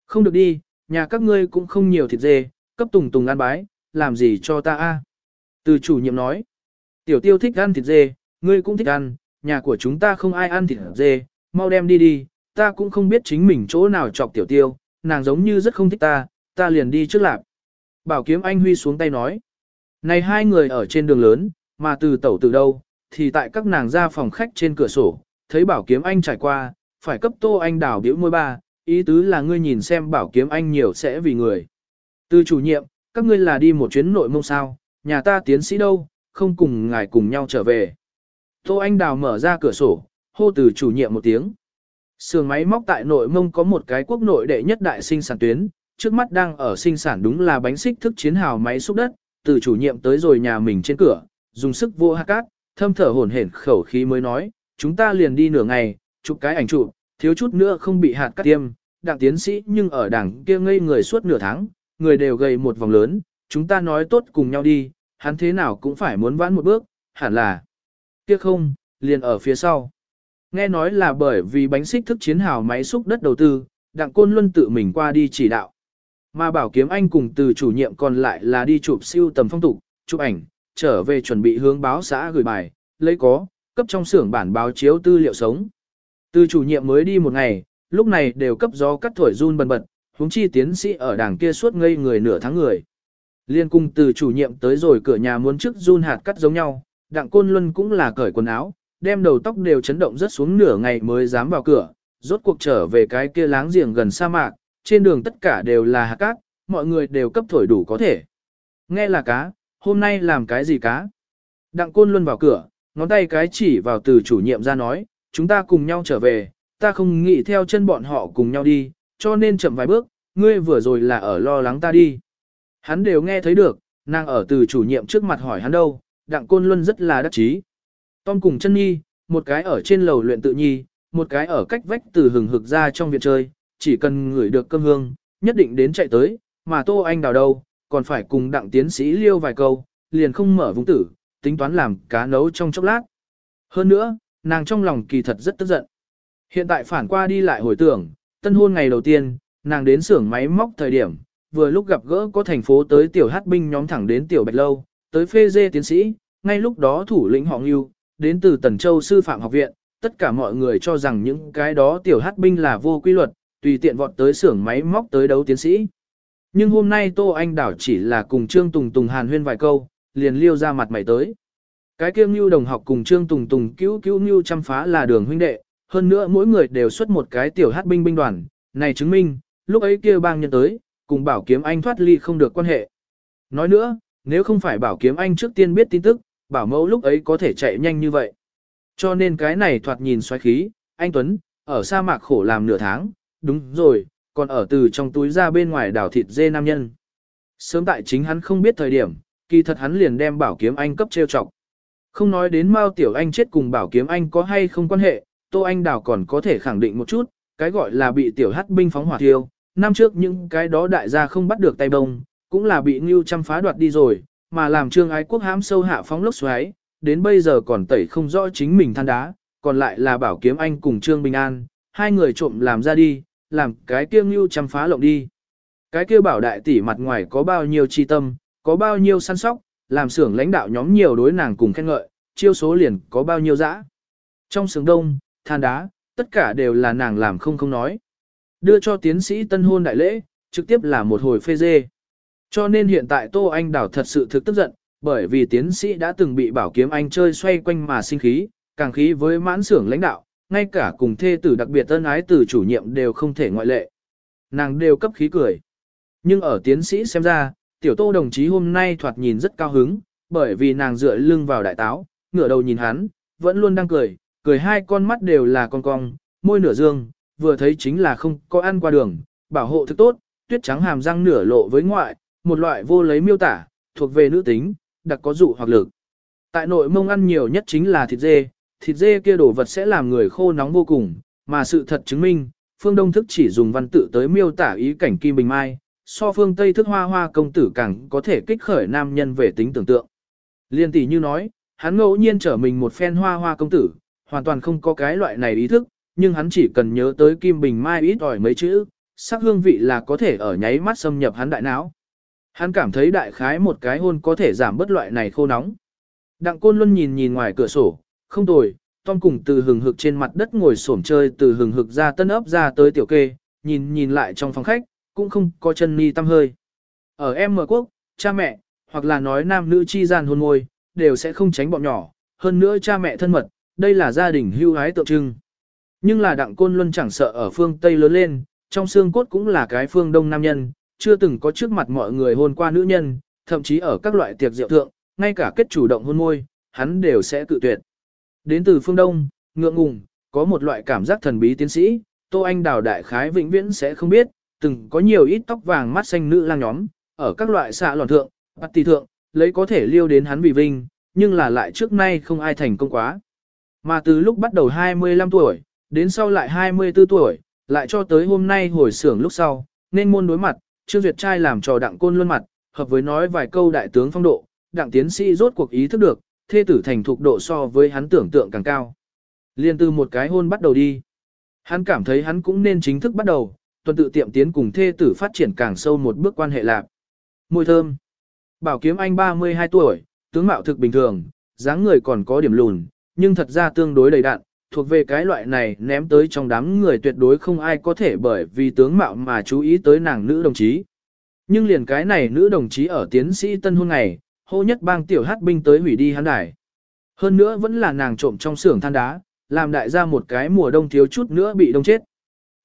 Không được đi, nhà các ngươi cũng không nhiều thịt dê, cấp tùng tùng ăn bái, làm gì cho ta a? Từ chủ nhiệm nói, tiểu tiêu thích ăn thịt dê, ngươi cũng thích ăn, nhà của chúng ta không ai ăn thịt dê, mau đem đi đi, ta cũng không biết chính mình chỗ nào chọc tiểu tiêu, nàng giống như rất không thích ta, ta liền đi trước lạp. Bảo kiếm anh huy xuống tay nói, này hai người ở trên đường lớn, mà từ tẩu từ đâu, thì tại các nàng ra phòng khách trên cửa sổ, thấy bảo kiếm anh trải qua, phải cấp tô anh đảo biểu môi ba, ý tứ là ngươi nhìn xem bảo kiếm anh nhiều sẽ vì người. Từ chủ nhiệm, các ngươi là đi một chuyến nội mông sao, nhà ta tiến sĩ đâu, không cùng ngài cùng nhau trở về. Tô Anh Đào mở ra cửa sổ, hô từ chủ nhiệm một tiếng. Sườn máy móc tại nội mông có một cái quốc nội đệ nhất đại sinh sản tuyến, trước mắt đang ở sinh sản đúng là bánh xích thức chiến hào máy xúc đất, từ chủ nhiệm tới rồi nhà mình trên cửa, dùng sức vô hạt cát, thâm thở hổn hển khẩu khí mới nói, chúng ta liền đi nửa ngày, chụp cái ảnh chụp, thiếu chút nữa không bị hạt cát tiêm, đặng tiến sĩ nhưng ở đảng kia ngây người suốt nửa tháng, người đều gầy một vòng lớn, chúng ta nói tốt cùng nhau đi, hắn thế nào cũng phải muốn vãn một bước, hẳn là. Kia không, liền ở phía sau. Nghe nói là bởi vì bánh xích thức chiến hào máy xúc đất đầu tư, đặng côn luân tự mình qua đi chỉ đạo. Mà bảo kiếm anh cùng từ chủ nhiệm còn lại là đi chụp siêu tầm phong tục, chụp ảnh, trở về chuẩn bị hướng báo xã gửi bài, lấy có, cấp trong xưởng bản báo chiếu tư liệu sống. Từ chủ nhiệm mới đi một ngày, lúc này đều cấp gió cắt thổi run bần bật, huống chi tiến sĩ ở đảng kia suốt ngây người nửa tháng người. Liên cung từ chủ nhiệm tới rồi cửa nhà muốn trước run hạt cắt giống nhau, đặng côn luân cũng là cởi quần áo, đem đầu tóc đều chấn động rất xuống nửa ngày mới dám vào cửa, rốt cuộc trở về cái kia láng giềng gần sa mạc, trên đường tất cả đều là hạt cát, mọi người đều cấp thổi đủ có thể. Nghe là cá, hôm nay làm cái gì cá? Đặng côn luôn vào cửa, ngón tay cái chỉ vào từ chủ nhiệm ra nói, chúng ta cùng nhau trở về, ta không nghĩ theo chân bọn họ cùng nhau đi, cho nên chậm vài bước, ngươi vừa rồi là ở lo lắng ta đi. Hắn đều nghe thấy được, nàng ở từ chủ nhiệm trước mặt hỏi hắn đâu, đặng côn luân rất là đắc chí. Tom cùng chân nhi, một cái ở trên lầu luyện tự nhi, một cái ở cách vách từ hừng hực ra trong viện chơi, chỉ cần ngửi được cơm hương, nhất định đến chạy tới, mà Tô Anh đào đâu, còn phải cùng đặng tiến sĩ liêu vài câu, liền không mở vũng tử, tính toán làm cá nấu trong chốc lát. Hơn nữa, nàng trong lòng kỳ thật rất tức giận. Hiện tại phản qua đi lại hồi tưởng, tân hôn ngày đầu tiên, nàng đến xưởng máy móc thời điểm, vừa lúc gặp gỡ có thành phố tới tiểu hát binh nhóm thẳng đến tiểu bạch lâu, tới phê dê tiến sĩ, ngay lúc đó thủ lĩnh họ Ngưu, đến từ Tần Châu Sư Phạm Học Viện, tất cả mọi người cho rằng những cái đó tiểu hát binh là vô quy luật, tùy tiện vọt tới xưởng máy móc tới đấu tiến sĩ. Nhưng hôm nay Tô Anh Đảo chỉ là cùng Trương Tùng Tùng hàn huyên vài câu, liền liêu ra mặt mày tới. Cái kia Ngưu đồng học cùng Trương Tùng Tùng cứu cứu Ngưu chăm phá là đường huynh đệ, hơn nữa mỗi người đều xuất một cái tiểu hát binh binh đoàn, này chứng minh, lúc ấy kia bang nhân tới, cùng bảo kiếm anh thoát ly không được quan hệ. Nói nữa, nếu không phải bảo kiếm anh trước tiên biết tin tức, bảo mẫu lúc ấy có thể chạy nhanh như vậy. Cho nên cái này thoạt nhìn xoáy khí, anh Tuấn, ở sa mạc khổ làm nửa tháng, đúng rồi, còn ở từ trong túi ra bên ngoài đảo thịt dê nam nhân. Sớm tại chính hắn không biết thời điểm, kỳ thật hắn liền đem bảo kiếm anh cấp trêu chọc. Không nói đến Mao Tiểu Anh chết cùng bảo kiếm anh có hay không quan hệ, Tô Anh Đào còn có thể khẳng định một chút, cái gọi là bị tiểu hắc binh phóng hỏa thiêu, năm trước những cái đó đại gia không bắt được tay bông, cũng là bị Ngưu chăm phá đoạt đi rồi, mà làm trương ái quốc hãm sâu hạ phóng lốc xoáy, đến bây giờ còn tẩy không rõ chính mình than đá, còn lại là bảo kiếm anh cùng trương bình an, hai người trộm làm ra đi, làm cái kia Ngưu chăm phá lộng đi. Cái kia bảo đại tỷ mặt ngoài có bao nhiêu chi tâm, có bao nhiêu săn sóc, làm xưởng lãnh đạo nhóm nhiều đối nàng cùng khen ngợi, chiêu số liền có bao nhiêu dã. Trong xưởng đông, than đá, tất cả đều là nàng làm không không nói. Đưa cho tiến sĩ tân hôn đại lễ, trực tiếp là một hồi phê dê. Cho nên hiện tại Tô Anh Đảo thật sự thực tức giận, bởi vì tiến sĩ đã từng bị bảo kiếm anh chơi xoay quanh mà sinh khí, càng khí với mãn xưởng lãnh đạo, ngay cả cùng thê tử đặc biệt tân ái từ chủ nhiệm đều không thể ngoại lệ. Nàng đều cấp khí cười. Nhưng ở tiến sĩ xem ra, tiểu tô đồng chí hôm nay thoạt nhìn rất cao hứng, bởi vì nàng dựa lưng vào đại táo, ngửa đầu nhìn hắn, vẫn luôn đang cười, cười hai con mắt đều là con cong, môi nửa dương, vừa thấy chính là không có ăn qua đường, bảo hộ thức tốt, tuyết trắng hàm răng nửa lộ với ngoại, một loại vô lấy miêu tả, thuộc về nữ tính, đặc có dụ hoặc lực. Tại nội mông ăn nhiều nhất chính là thịt dê, thịt dê kia đồ vật sẽ làm người khô nóng vô cùng, mà sự thật chứng minh, phương Đông thức chỉ dùng văn tự tới miêu tả ý cảnh Kim Bình Mai, so phương Tây thức hoa hoa công tử càng có thể kích khởi nam nhân về tính tưởng tượng. Liên tỷ như nói, hắn ngẫu nhiên trở mình một phen hoa hoa công tử, hoàn toàn không có cái loại này ý thức, nhưng hắn chỉ cần nhớ tới Kim Bình Mai ít ỏi mấy chữ, sắc hương vị là có thể ở nháy mắt xâm nhập hắn đại não. Hắn cảm thấy đại khái một cái hôn có thể giảm bớt loại này khô nóng. Đặng Côn Luân nhìn nhìn ngoài cửa sổ, không tồi, Tom cùng từ hừng hực trên mặt đất ngồi xổm chơi từ hừng hực ra tân ấp ra tới tiểu kê, nhìn nhìn lại trong phòng khách, cũng không có chân ni tâm hơi. Ở em mở quốc, cha mẹ, hoặc là nói nam nữ chi gian hôn môi, đều sẽ không tránh bọn nhỏ, hơn nữa cha mẹ thân mật, đây là gia đình hưu hái tượng trưng. Nhưng là đặng côn luân chẳng sợ ở phương Tây lớn lên, trong xương cốt cũng là cái phương Đông nam nhân, chưa từng có trước mặt mọi người hôn qua nữ nhân, thậm chí ở các loại tiệc rượu thượng, ngay cả kết chủ động hôn môi, hắn đều sẽ cự tuyệt. Đến từ phương Đông, ngượng ngùng, có một loại cảm giác thần bí tiến sĩ, Tô Anh Đào đại khái vĩnh viễn sẽ không biết, từng có nhiều ít tóc vàng mắt xanh nữ lang nhóm, ở các loại xạ lòn thượng, bắt tì thượng, lấy có thể liêu đến hắn vì vinh, nhưng là lại trước nay không ai thành công quá. Mà từ lúc bắt đầu 25 tuổi, đến sau lại 24 tuổi, lại cho tới hôm nay hồi xưởng lúc sau, nên môn đối mặt, Trương Duyệt trai làm trò đặng côn luôn mặt, hợp với nói vài câu đại tướng phong độ, đặng tiến sĩ rốt cuộc ý thức được, thê tử thành thục độ so với hắn tưởng tượng càng cao. Liên từ một cái hôn bắt đầu đi. Hắn cảm thấy hắn cũng nên chính thức bắt đầu, tuần tự tiệm tiến cùng thê tử phát triển càng sâu một bước quan hệ lạc. Môi thơm. Bảo kiếm anh 32 tuổi, tướng mạo thực bình thường, dáng người còn có điểm lùn, nhưng thật ra tương đối đầy đặn, thuộc về cái loại này ném tới trong đám người tuyệt đối không ai có thể bởi vì tướng mạo mà chú ý tới nàng nữ đồng chí. Nhưng liền cái này nữ đồng chí ở tiến sĩ tân hôn ngày, hô nhất bang tiểu hát binh tới hủy đi hắn đài. Hơn nữa vẫn là nàng trộm trong xưởng than đá, làm đại gia một cái mùa đông thiếu chút nữa bị đông chết.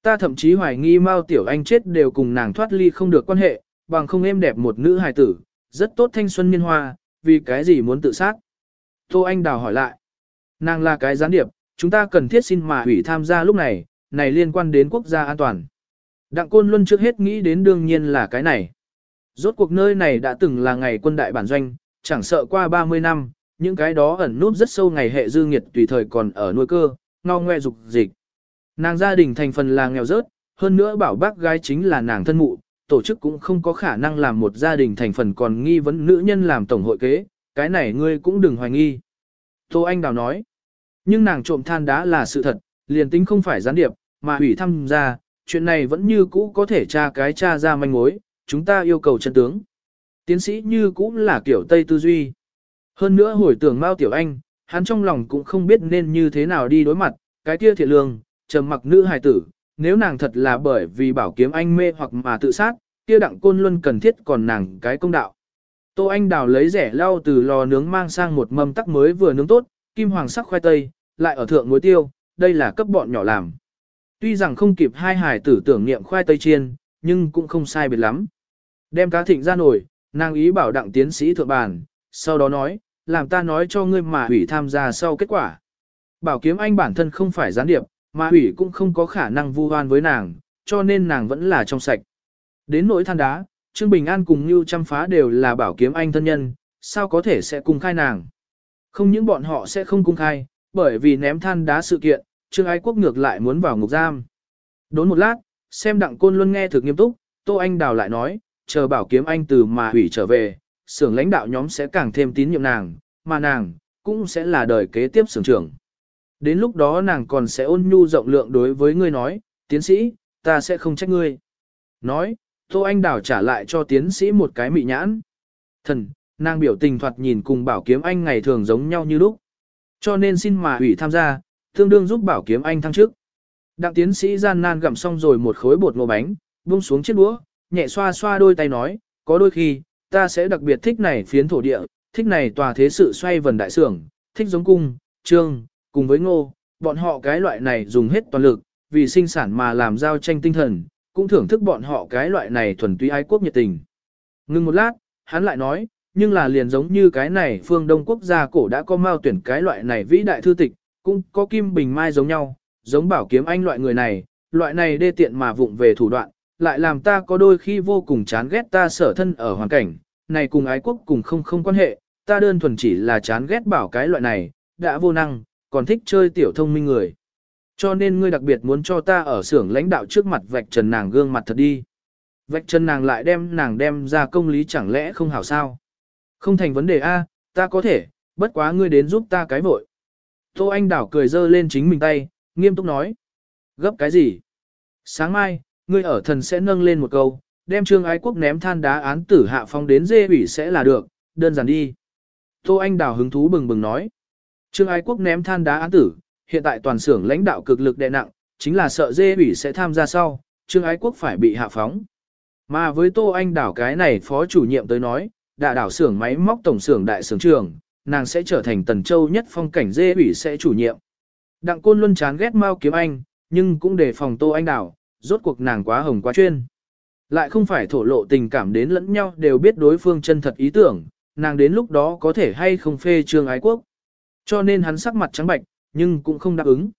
Ta thậm chí hoài nghi Mao Tiểu Anh chết đều cùng nàng thoát ly không được quan hệ, bằng không êm đẹp một nữ hài tử, rất tốt thanh xuân niên hoa, vì cái gì muốn tự sát. Tô Anh Đào hỏi lại. Nàng là cái gián điệp, chúng ta cần thiết xin mà hủy tham gia lúc này, này liên quan đến quốc gia an toàn. Đặng Côn Luân trước hết nghĩ đến đương nhiên là cái này. Rốt cuộc nơi này đã từng là ngày quân đại bản doanh, chẳng sợ qua 30 năm, những cái đó ẩn núp rất sâu ngày hệ dư nghiệt tùy thời còn ở nuôi cơ, ngao ngoe dục dịch. Nàng gia đình thành phần là nghèo rớt, hơn nữa bảo bác gái chính là nàng thân mụ, tổ chức cũng không có khả năng làm một gia đình thành phần còn nghi vấn nữ nhân làm tổng hội kế, cái này ngươi cũng đừng hoài nghi. Tô Anh Đào nói, nhưng nàng trộm than đá là sự thật, liền tính không phải gián điệp, mà ủy thăm ra, chuyện này vẫn như cũ có thể tra cái tra ra manh mối, chúng ta yêu cầu chân tướng. Tiến sĩ như cũng là kiểu Tây tư duy. Hơn nữa hồi tưởng Mao Tiểu Anh, hắn trong lòng cũng không biết nên như thế nào đi đối mặt, cái kia thiệt lương, trầm mặc nữ hài tử, nếu nàng thật là bởi vì bảo kiếm anh mê hoặc mà tự sát, kia đặng côn luân cần thiết còn nàng cái công đạo. Tô Anh Đào lấy rẻ lau từ lò nướng mang sang một mâm tắc mới vừa nướng tốt, kim hoàng sắc khoai tây, lại ở thượng muối tiêu, đây là cấp bọn nhỏ làm. Tuy rằng không kịp hai hải tử tưởng niệm khoai tây chiên, nhưng cũng không sai biệt lắm. Đem cá thịnh ra nổi, nàng ý bảo đặng tiến sĩ thượng bàn, sau đó nói, làm ta nói cho ngươi mà hủy tham gia sau kết quả. Bảo kiếm anh bản thân không phải gián điệp, mà hủy cũng không có khả năng vu oan với nàng, cho nên nàng vẫn là trong sạch. Đến nỗi than đá, Trương Bình An cùng Như Trăm Phá đều là bảo kiếm anh thân nhân, sao có thể sẽ cung khai nàng. Không những bọn họ sẽ không cung khai, bởi vì ném than đá sự kiện, Trương Ái Quốc ngược lại muốn vào ngục giam. Đốn một lát, xem đặng côn luôn nghe thực nghiêm túc, Tô Anh Đào lại nói, chờ bảo kiếm anh từ mà hủy trở về, xưởng lãnh đạo nhóm sẽ càng thêm tín nhiệm nàng, mà nàng, cũng sẽ là đời kế tiếp xưởng trưởng. Đến lúc đó nàng còn sẽ ôn nhu rộng lượng đối với ngươi nói, tiến sĩ, ta sẽ không trách ngươi. Nói, Tô Anh Đào trả lại cho tiến sĩ một cái mị nhãn. Thần, nàng biểu tình thoạt nhìn cùng bảo kiếm anh ngày thường giống nhau như lúc. Cho nên xin mà ủy tham gia, tương đương giúp bảo kiếm anh thăng trước. Đặng tiến sĩ gian nan gặm xong rồi một khối bột ngô bánh, buông xuống chiếc đũa, nhẹ xoa xoa đôi tay nói, có đôi khi, ta sẽ đặc biệt thích này phiến thổ địa, thích này tòa thế sự xoay vần đại sưởng, thích giống cung, trương, cùng với ngô, bọn họ cái loại này dùng hết toàn lực, vì sinh sản mà làm giao tranh tinh thần, cũng thưởng thức bọn họ cái loại này thuần túy ái quốc nhiệt tình. Ngưng một lát, hắn lại nói, nhưng là liền giống như cái này phương Đông quốc gia cổ đã có mao tuyển cái loại này vĩ đại thư tịch, cũng có kim bình mai giống nhau, giống bảo kiếm anh loại người này, loại này đê tiện mà vụng về thủ đoạn, lại làm ta có đôi khi vô cùng chán ghét ta sở thân ở hoàn cảnh, này cùng ái quốc cùng không không quan hệ, ta đơn thuần chỉ là chán ghét bảo cái loại này, đã vô năng, còn thích chơi tiểu thông minh người. Cho nên ngươi đặc biệt muốn cho ta ở xưởng lãnh đạo trước mặt vạch trần nàng gương mặt thật đi. Vạch trần nàng lại đem nàng đem ra công lý chẳng lẽ không hảo sao? Không thành vấn đề A, ta có thể, bất quá ngươi đến giúp ta cái vội. Tô Anh Đảo cười dơ lên chính mình tay, nghiêm túc nói. Gấp cái gì? Sáng mai, ngươi ở thần sẽ nâng lên một câu, đem trương ái quốc ném than đá án tử hạ phong đến dê ủy sẽ là được, đơn giản đi. Tô Anh Đào hứng thú bừng bừng nói. Trương ái quốc ném than đá án tử, hiện tại toàn xưởng lãnh đạo cực lực đè nặng, chính là sợ dê ủy sẽ tham gia sau, trương ái quốc phải bị hạ phóng. Mà với Tô Anh Đảo cái này phó chủ nhiệm tới nói, đã đảo xưởng máy móc tổng xưởng đại xưởng trường, nàng sẽ trở thành tần châu nhất phong cảnh dê ủy sẽ chủ nhiệm. Đặng Côn luôn chán ghét Mao Kiếm Anh, nhưng cũng đề phòng Tô Anh Đảo, rốt cuộc nàng quá hồng quá chuyên. Lại không phải thổ lộ tình cảm đến lẫn nhau đều biết đối phương chân thật ý tưởng, nàng đến lúc đó có thể hay không phê trương ái quốc. Cho nên hắn sắc mặt trắng bạch, nhưng cũng không đáp ứng.